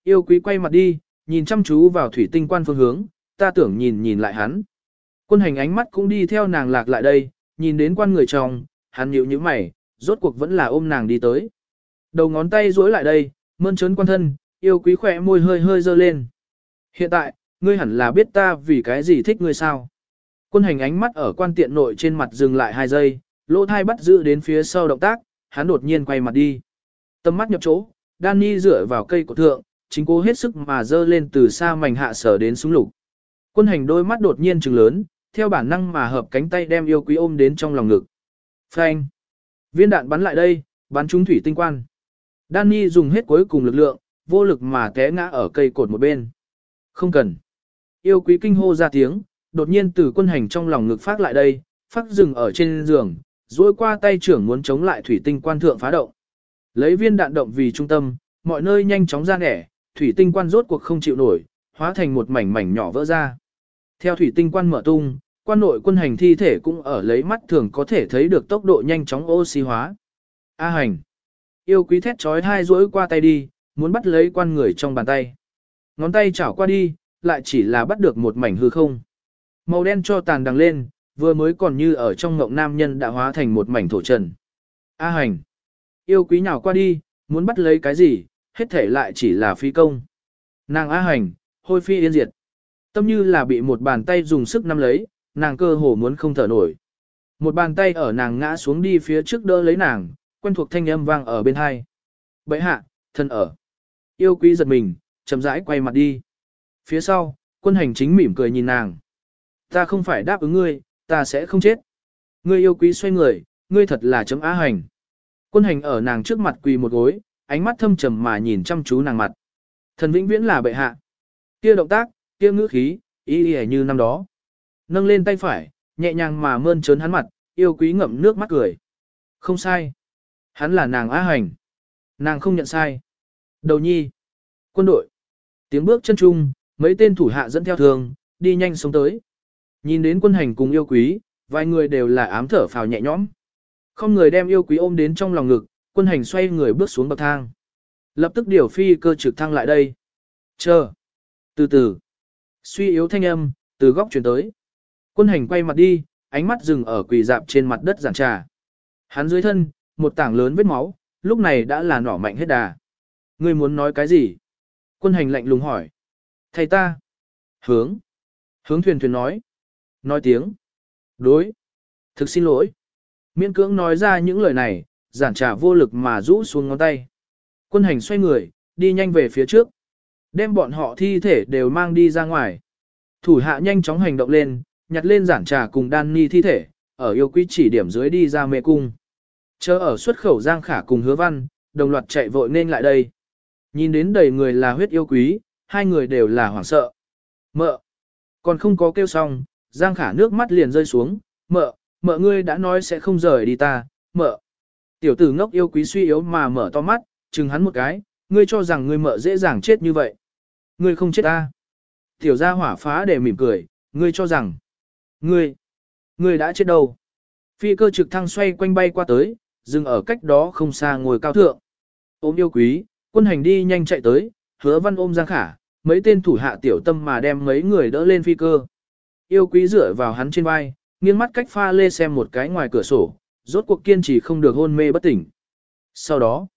Speaker 1: yêu quý quay mặt đi, nhìn chăm chú vào thủy tinh quan phương hướng, ta tưởng nhìn nhìn lại hắn. Quân hành ánh mắt cũng đi theo nàng lạc lại đây, nhìn đến quan người chồng, hắn nhíu nhíu mày, rốt cuộc vẫn là ôm nàng đi tới. Đầu ngón tay duỗi lại đây, mơn trớn quan thân, yêu quý khỏe môi hơi hơi dơ lên. Hiện tại, ngươi hẳn là biết ta vì cái gì thích ngươi sao. Quân hành ánh mắt ở quan tiện nội trên mặt dừng lại hai giây, lỗ thai bắt giữ đến phía sau động tác, hắn đột nhiên quay mặt đi. Tâm mắt nhập chỗ, Danny dựa vào cây của thượng, chính cố hết sức mà dơ lên từ xa mảnh hạ sở đến súng lục. Quân hành đôi mắt đột nhiên trừng lớn, theo bản năng mà hợp cánh tay đem yêu quý ôm đến trong lòng ngực. Phanh! Viên đạn bắn lại đây, bắn trúng thủy tinh quan. Danny dùng hết cuối cùng lực lượng, vô lực mà té ngã ở cây cột một bên. Không cần. Yêu quý kinh hô ra tiếng, đột nhiên từ quân hành trong lòng ngực phát lại đây, phát dừng ở trên giường, duỗi qua tay trưởng muốn chống lại thủy tinh quan thượng phá động. Lấy viên đạn động vì trung tâm, mọi nơi nhanh chóng ra nẻ, thủy tinh quan rốt cuộc không chịu nổi, hóa thành một mảnh mảnh nhỏ vỡ ra. Theo thủy tinh quan mở tung, quan nội quân hành thi thể cũng ở lấy mắt thường có thể thấy được tốc độ nhanh chóng oxy hóa. A hành. Yêu quý thét trói hai rỗi qua tay đi, muốn bắt lấy quan người trong bàn tay. Ngón tay chảo qua đi, lại chỉ là bắt được một mảnh hư không. Màu đen cho tàn đằng lên, vừa mới còn như ở trong ngộng nam nhân đã hóa thành một mảnh thổ trần. A hành. Yêu quý nhào qua đi, muốn bắt lấy cái gì, hết thể lại chỉ là phi công. Nàng A hành, hôi phi yên diệt. Tâm như là bị một bàn tay dùng sức nắm lấy, nàng cơ hồ muốn không thở nổi. Một bàn tay ở nàng ngã xuống đi phía trước đỡ lấy nàng, quen thuộc thanh âm vang ở bên hai. Bậy hạ, thân ở. Yêu quý giật mình, chậm rãi quay mặt đi. Phía sau, quân hành chính mỉm cười nhìn nàng. Ta không phải đáp ứng ngươi, ta sẽ không chết. Ngươi yêu quý xoay người, ngươi thật là chấm á hành. Quân hành ở nàng trước mặt quỳ một gối, ánh mắt thâm trầm mà nhìn chăm chú nàng mặt. Thần vĩnh viễn là bệ hạ. Kia động tác, kia ngữ khí, ý y như năm đó. Nâng lên tay phải, nhẹ nhàng mà mơn trớn hắn mặt, yêu quý ngậm nước mắt cười. Không sai. Hắn là nàng á hành. Nàng không nhận sai. Đầu nhi. Quân đội. Tiếng bước chân trung, mấy tên thủ hạ dẫn theo thường, đi nhanh xuống tới. Nhìn đến quân hành cùng yêu quý, vài người đều là ám thở phào nhẹ nhõm. Không người đem yêu quý ôm đến trong lòng ngực, quân hành xoay người bước xuống bậc thang. Lập tức điều phi cơ trực thăng lại đây. Chờ. Từ từ. Suy yếu thanh âm, từ góc chuyển tới. Quân hành quay mặt đi, ánh mắt dừng ở quỳ dạp trên mặt đất giản trà. Hắn dưới thân, một tảng lớn vết máu, lúc này đã là nỏ mạnh hết đà. Ngươi muốn nói cái gì? Quân hành lạnh lùng hỏi. Thầy ta. Hướng. Hướng thuyền thuyền nói. Nói tiếng. Đối. Thực xin lỗi. Miễn cưỡng nói ra những lời này, giản trà vô lực mà rũ xuống ngón tay. Quân hành xoay người, đi nhanh về phía trước. Đem bọn họ thi thể đều mang đi ra ngoài. Thủ hạ nhanh chóng hành động lên, nhặt lên giản trà cùng đan ni thi thể, ở yêu quý chỉ điểm dưới đi ra mê cung. Chờ ở xuất khẩu Giang Khả cùng hứa văn, đồng loạt chạy vội nên lại đây. Nhìn đến đầy người là huyết yêu quý, hai người đều là hoảng sợ. Mợ! Còn không có kêu xong, Giang Khả nước mắt liền rơi xuống, mợ, mợ ngươi đã nói sẽ không rời đi ta, mợ. Tiểu tử ngốc yêu quý suy yếu mà mở to mắt, chừng hắn một cái, ngươi cho rằng ngươi mợ dễ dàng chết như vậy. Ngươi không chết ta. Tiểu gia hỏa phá để mỉm cười, ngươi cho rằng, ngươi, ngươi đã chết đâu. Phi cơ trực thăng xoay quanh bay qua tới, dừng ở cách đó không xa ngồi cao thượng. Ôm yêu quý, quân hành đi nhanh chạy tới, hứa văn ôm Giang Khả, mấy tên thủ hạ tiểu tâm mà đem mấy người đỡ lên phi cơ. Yêu quý dựa vào hắn trên vai, nghiêng mắt cách pha lê xem một cái ngoài cửa sổ, rốt cuộc kiên trì không được hôn mê bất tỉnh. Sau đó,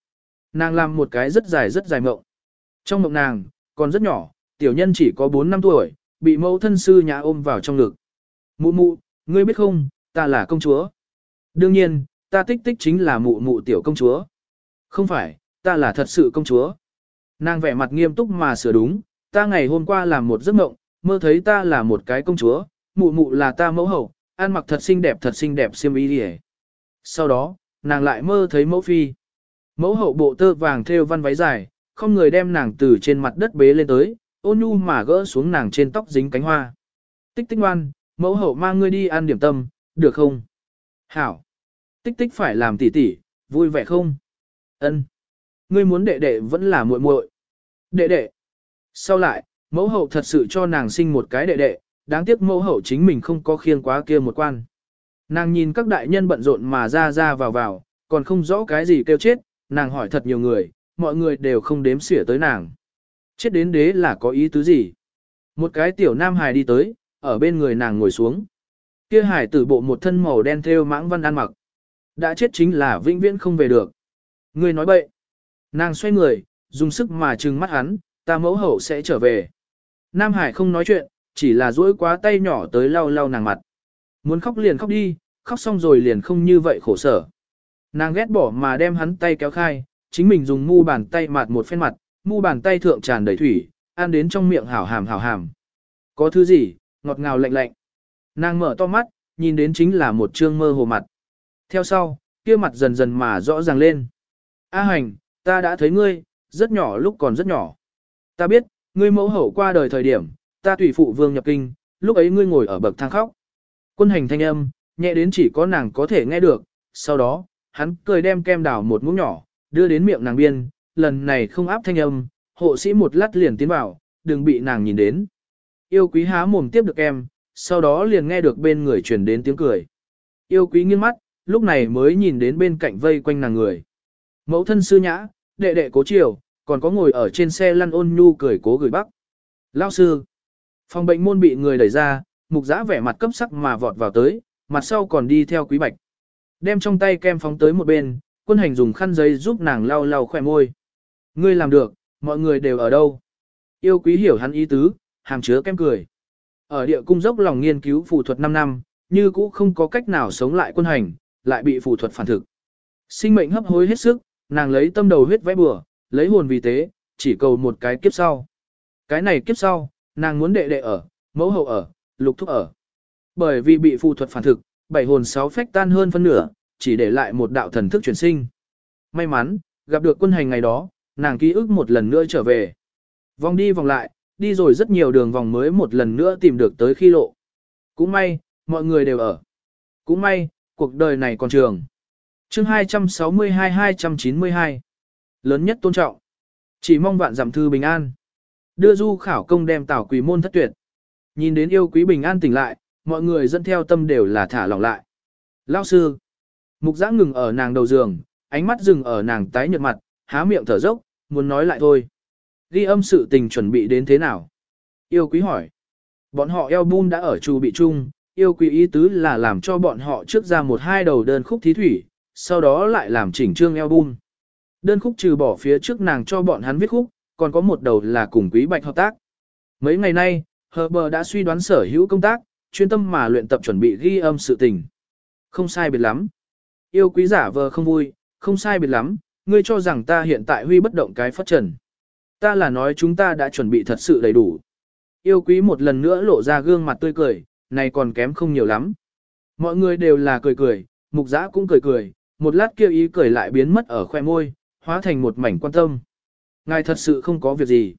Speaker 1: nàng làm một cái rất dài rất dài mộng. Trong mộng nàng, còn rất nhỏ, tiểu nhân chỉ có 4 năm tuổi, bị mẫu thân sư nhà ôm vào trong ngực. Mụ mụ, ngươi biết không, ta là công chúa. Đương nhiên, ta tích tích chính là mụ mụ tiểu công chúa. Không phải, ta là thật sự công chúa. Nàng vẻ mặt nghiêm túc mà sửa đúng, ta ngày hôm qua làm một giấc mộng, mơ thấy ta là một cái công chúa, mụ mụ là ta mẫu hậu, ăn mặc thật xinh đẹp thật xinh đẹp xiêm y đi Sau đó, nàng lại mơ thấy mẫu phi. Mẫu hậu bộ tơ vàng thêu văn váy dài, không người đem nàng từ trên mặt đất bế lên tới, ôn nhu mà gỡ xuống nàng trên tóc dính cánh hoa. Tích tích ngoan, mẫu hậu mang ngươi đi ăn điểm tâm, được không? Hảo. Tích tích phải làm tỉ tỉ, vui vẻ không? Ân. Ngươi muốn đệ đệ vẫn là muội muội. Đệ đệ. Sau lại, mẫu hậu thật sự cho nàng sinh một cái đệ đệ, đáng tiếc mẫu hậu chính mình không có khiêng quá kia một quan. Nàng nhìn các đại nhân bận rộn mà ra ra vào vào, còn không rõ cái gì kêu chết, nàng hỏi thật nhiều người, mọi người đều không đếm xỉa tới nàng. Chết đến đế là có ý tứ gì? Một cái tiểu nam hài đi tới, ở bên người nàng ngồi xuống. Kia hải tử bộ một thân màu đen theo mãng văn ăn mặc. Đã chết chính là vĩnh viễn không về được. Người nói bậy. Nàng xoay người, dùng sức mà trừng mắt hắn, ta mẫu hậu sẽ trở về. Nam Hải không nói chuyện, chỉ là duỗi quá tay nhỏ tới lau lau nàng mặt. Muốn khóc liền khóc đi, khóc xong rồi liền không như vậy khổ sở. Nàng ghét bỏ mà đem hắn tay kéo khai, chính mình dùng mu bàn tay mạt một phen mặt, mu bàn tay thượng tràn đầy thủy, ăn đến trong miệng hảo hàm hảo hàm. Có thứ gì, ngọt ngào lạnh lạnh. Nàng mở to mắt, nhìn đến chính là một trương mơ hồ mặt. Theo sau, kia mặt dần dần mà rõ ràng lên. A hành, ta đã thấy ngươi, rất nhỏ lúc còn rất nhỏ. Ta biết, ngươi mẫu hậu qua đời thời điểm, ta tùy phụ vương nhập kinh, lúc ấy ngươi ngồi ở bậc thang khóc. Quân hành thanh âm, nhẹ đến chỉ có nàng có thể nghe được, sau đó, hắn cười đem kem đào một muỗng nhỏ, đưa đến miệng nàng biên, lần này không áp thanh âm, hộ sĩ một lát liền tiến vào, đừng bị nàng nhìn đến. Yêu quý há mồm tiếp được em, sau đó liền nghe được bên người truyền đến tiếng cười. Yêu quý nghiêng mắt, lúc này mới nhìn đến bên cạnh vây quanh nàng người. Mẫu thân sư nhã, đệ đệ cố chiều, còn có ngồi ở trên xe lăn ôn nhu cười cố gửi bắc. Lao sư, phòng bệnh môn bị người đẩy ra, mục giã vẻ mặt cấp sắc mà vọt vào tới, mặt sau còn đi theo quý bạch. Đem trong tay kem phóng tới một bên, quân hành dùng khăn giấy giúp nàng lau lau khỏe môi. Ngươi làm được, mọi người đều ở đâu? Yêu quý hiểu hắn ý tứ, hàm chứa kem cười. Ở địa cung dốc lòng nghiên cứu phù thuật 5 năm, như cũ không có cách nào sống lại quân hành, lại bị phù thuật phản thực. Sinh mệnh hấp hối hết sức, nàng lấy tâm đầu huyết vẽ bừa, lấy hồn vì tế, chỉ cầu một cái kiếp sau. Cái này kiếp sau, nàng muốn đệ đệ ở, mẫu hậu ở, lục thúc ở. Bởi vì bị phù thuật phản thực, bảy hồn sáu phách tan hơn phân nửa, chỉ để lại một đạo thần thức chuyển sinh. May mắn, gặp được quân hành ngày đó, nàng ký ức một lần nữa trở về. Vòng đi vòng lại, đi rồi rất nhiều đường vòng mới một lần nữa tìm được tới khi lộ. Cũng may, mọi người đều ở. Cũng may, cuộc đời này còn trường. chương 262-292 Lớn nhất tôn trọng. Chỉ mong vạn giảm thư bình an. Đưa du khảo công đem tảo quỷ môn thất tuyệt. Nhìn đến yêu quý bình an tỉnh lại, mọi người dẫn theo tâm đều là thả lỏng lại. Lao sư. Mục giã ngừng ở nàng đầu giường, ánh mắt dừng ở nàng tái nhợt mặt, há miệng thở dốc, muốn nói lại thôi. Ghi âm sự tình chuẩn bị đến thế nào? Yêu quý hỏi. Bọn họ album đã ở chu bị chung, yêu quý ý tứ là làm cho bọn họ trước ra một hai đầu đơn khúc thí thủy, sau đó lại làm chỉnh trương album. Đơn khúc trừ bỏ phía trước nàng cho bọn hắn viết khúc, còn có một đầu là cùng quý bạch hợp tác. Mấy ngày nay, Herber đã suy đoán sở hữu công tác, chuyên tâm mà luyện tập chuẩn bị ghi âm sự tình. Không sai biệt lắm. Yêu quý giả vờ không vui, không sai biệt lắm, ngươi cho rằng ta hiện tại huy bất động cái phát trần. Ta là nói chúng ta đã chuẩn bị thật sự đầy đủ. Yêu quý một lần nữa lộ ra gương mặt tươi cười, này còn kém không nhiều lắm. Mọi người đều là cười cười, mục giã cũng cười cười, một lát kêu ý cười lại biến mất ở khoe môi, hóa thành một mảnh quan tâm. Ngài thật sự không có việc gì.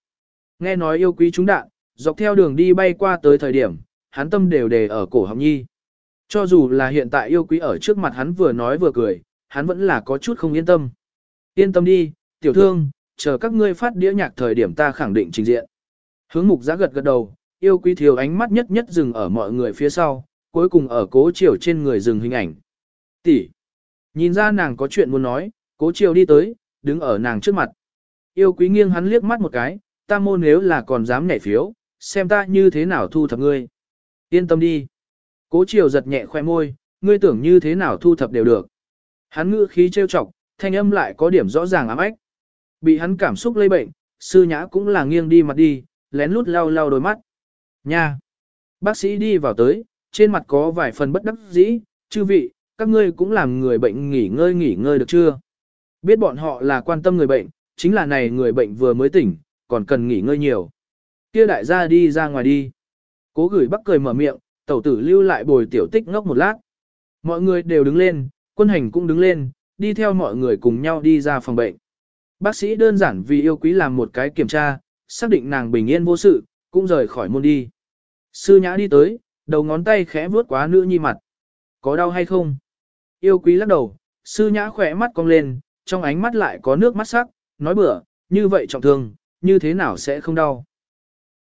Speaker 1: Nghe nói yêu quý chúng đạn, dọc theo đường đi bay qua tới thời điểm, hắn tâm đều đề ở cổ họng nhi. Cho dù là hiện tại yêu quý ở trước mặt hắn vừa nói vừa cười, hắn vẫn là có chút không yên tâm. Yên tâm đi, tiểu thương, chờ các ngươi phát đĩa nhạc thời điểm ta khẳng định trình diện. Hướng mục giá gật gật đầu, yêu quý thiếu ánh mắt nhất nhất dừng ở mọi người phía sau, cuối cùng ở cố chiều trên người dừng hình ảnh. Tỷ, nhìn ra nàng có chuyện muốn nói, cố chiều đi tới, đứng ở nàng trước mặt. Yêu quý nghiêng hắn liếc mắt một cái, ta môn nếu là còn dám nhảy phiếu, xem ta như thế nào thu thập ngươi. Yên tâm đi. Cố chiều giật nhẹ khoe môi, ngươi tưởng như thế nào thu thập đều được. Hắn ngữ khí trêu chọc, thanh âm lại có điểm rõ ràng ám ách. Bị hắn cảm xúc lây bệnh, sư nhã cũng là nghiêng đi mặt đi, lén lút lau lau đôi mắt. Nha! Bác sĩ đi vào tới, trên mặt có vài phần bất đắc dĩ, chư vị, các ngươi cũng làm người bệnh nghỉ ngơi nghỉ ngơi được chưa? Biết bọn họ là quan tâm người bệnh, chính là này người bệnh vừa mới tỉnh, còn cần nghỉ ngơi nhiều. Kia đại gia đi ra ngoài đi. Cố gửi bắc cười mở miệng, tẩu tử lưu lại bồi tiểu tích ngốc một lát. Mọi người đều đứng lên, quân hành cũng đứng lên, đi theo mọi người cùng nhau đi ra phòng bệnh. Bác sĩ đơn giản vì yêu quý làm một cái kiểm tra, xác định nàng bình yên vô sự, cũng rời khỏi môn đi. Sư nhã đi tới, đầu ngón tay khẽ vuốt quá nữ nhi mặt. Có đau hay không? Yêu quý lắc đầu, sư nhã khỏe mắt cong lên, trong ánh mắt lại có nước mắt sắc, nói bữa, như vậy trọng thương, như thế nào sẽ không đau?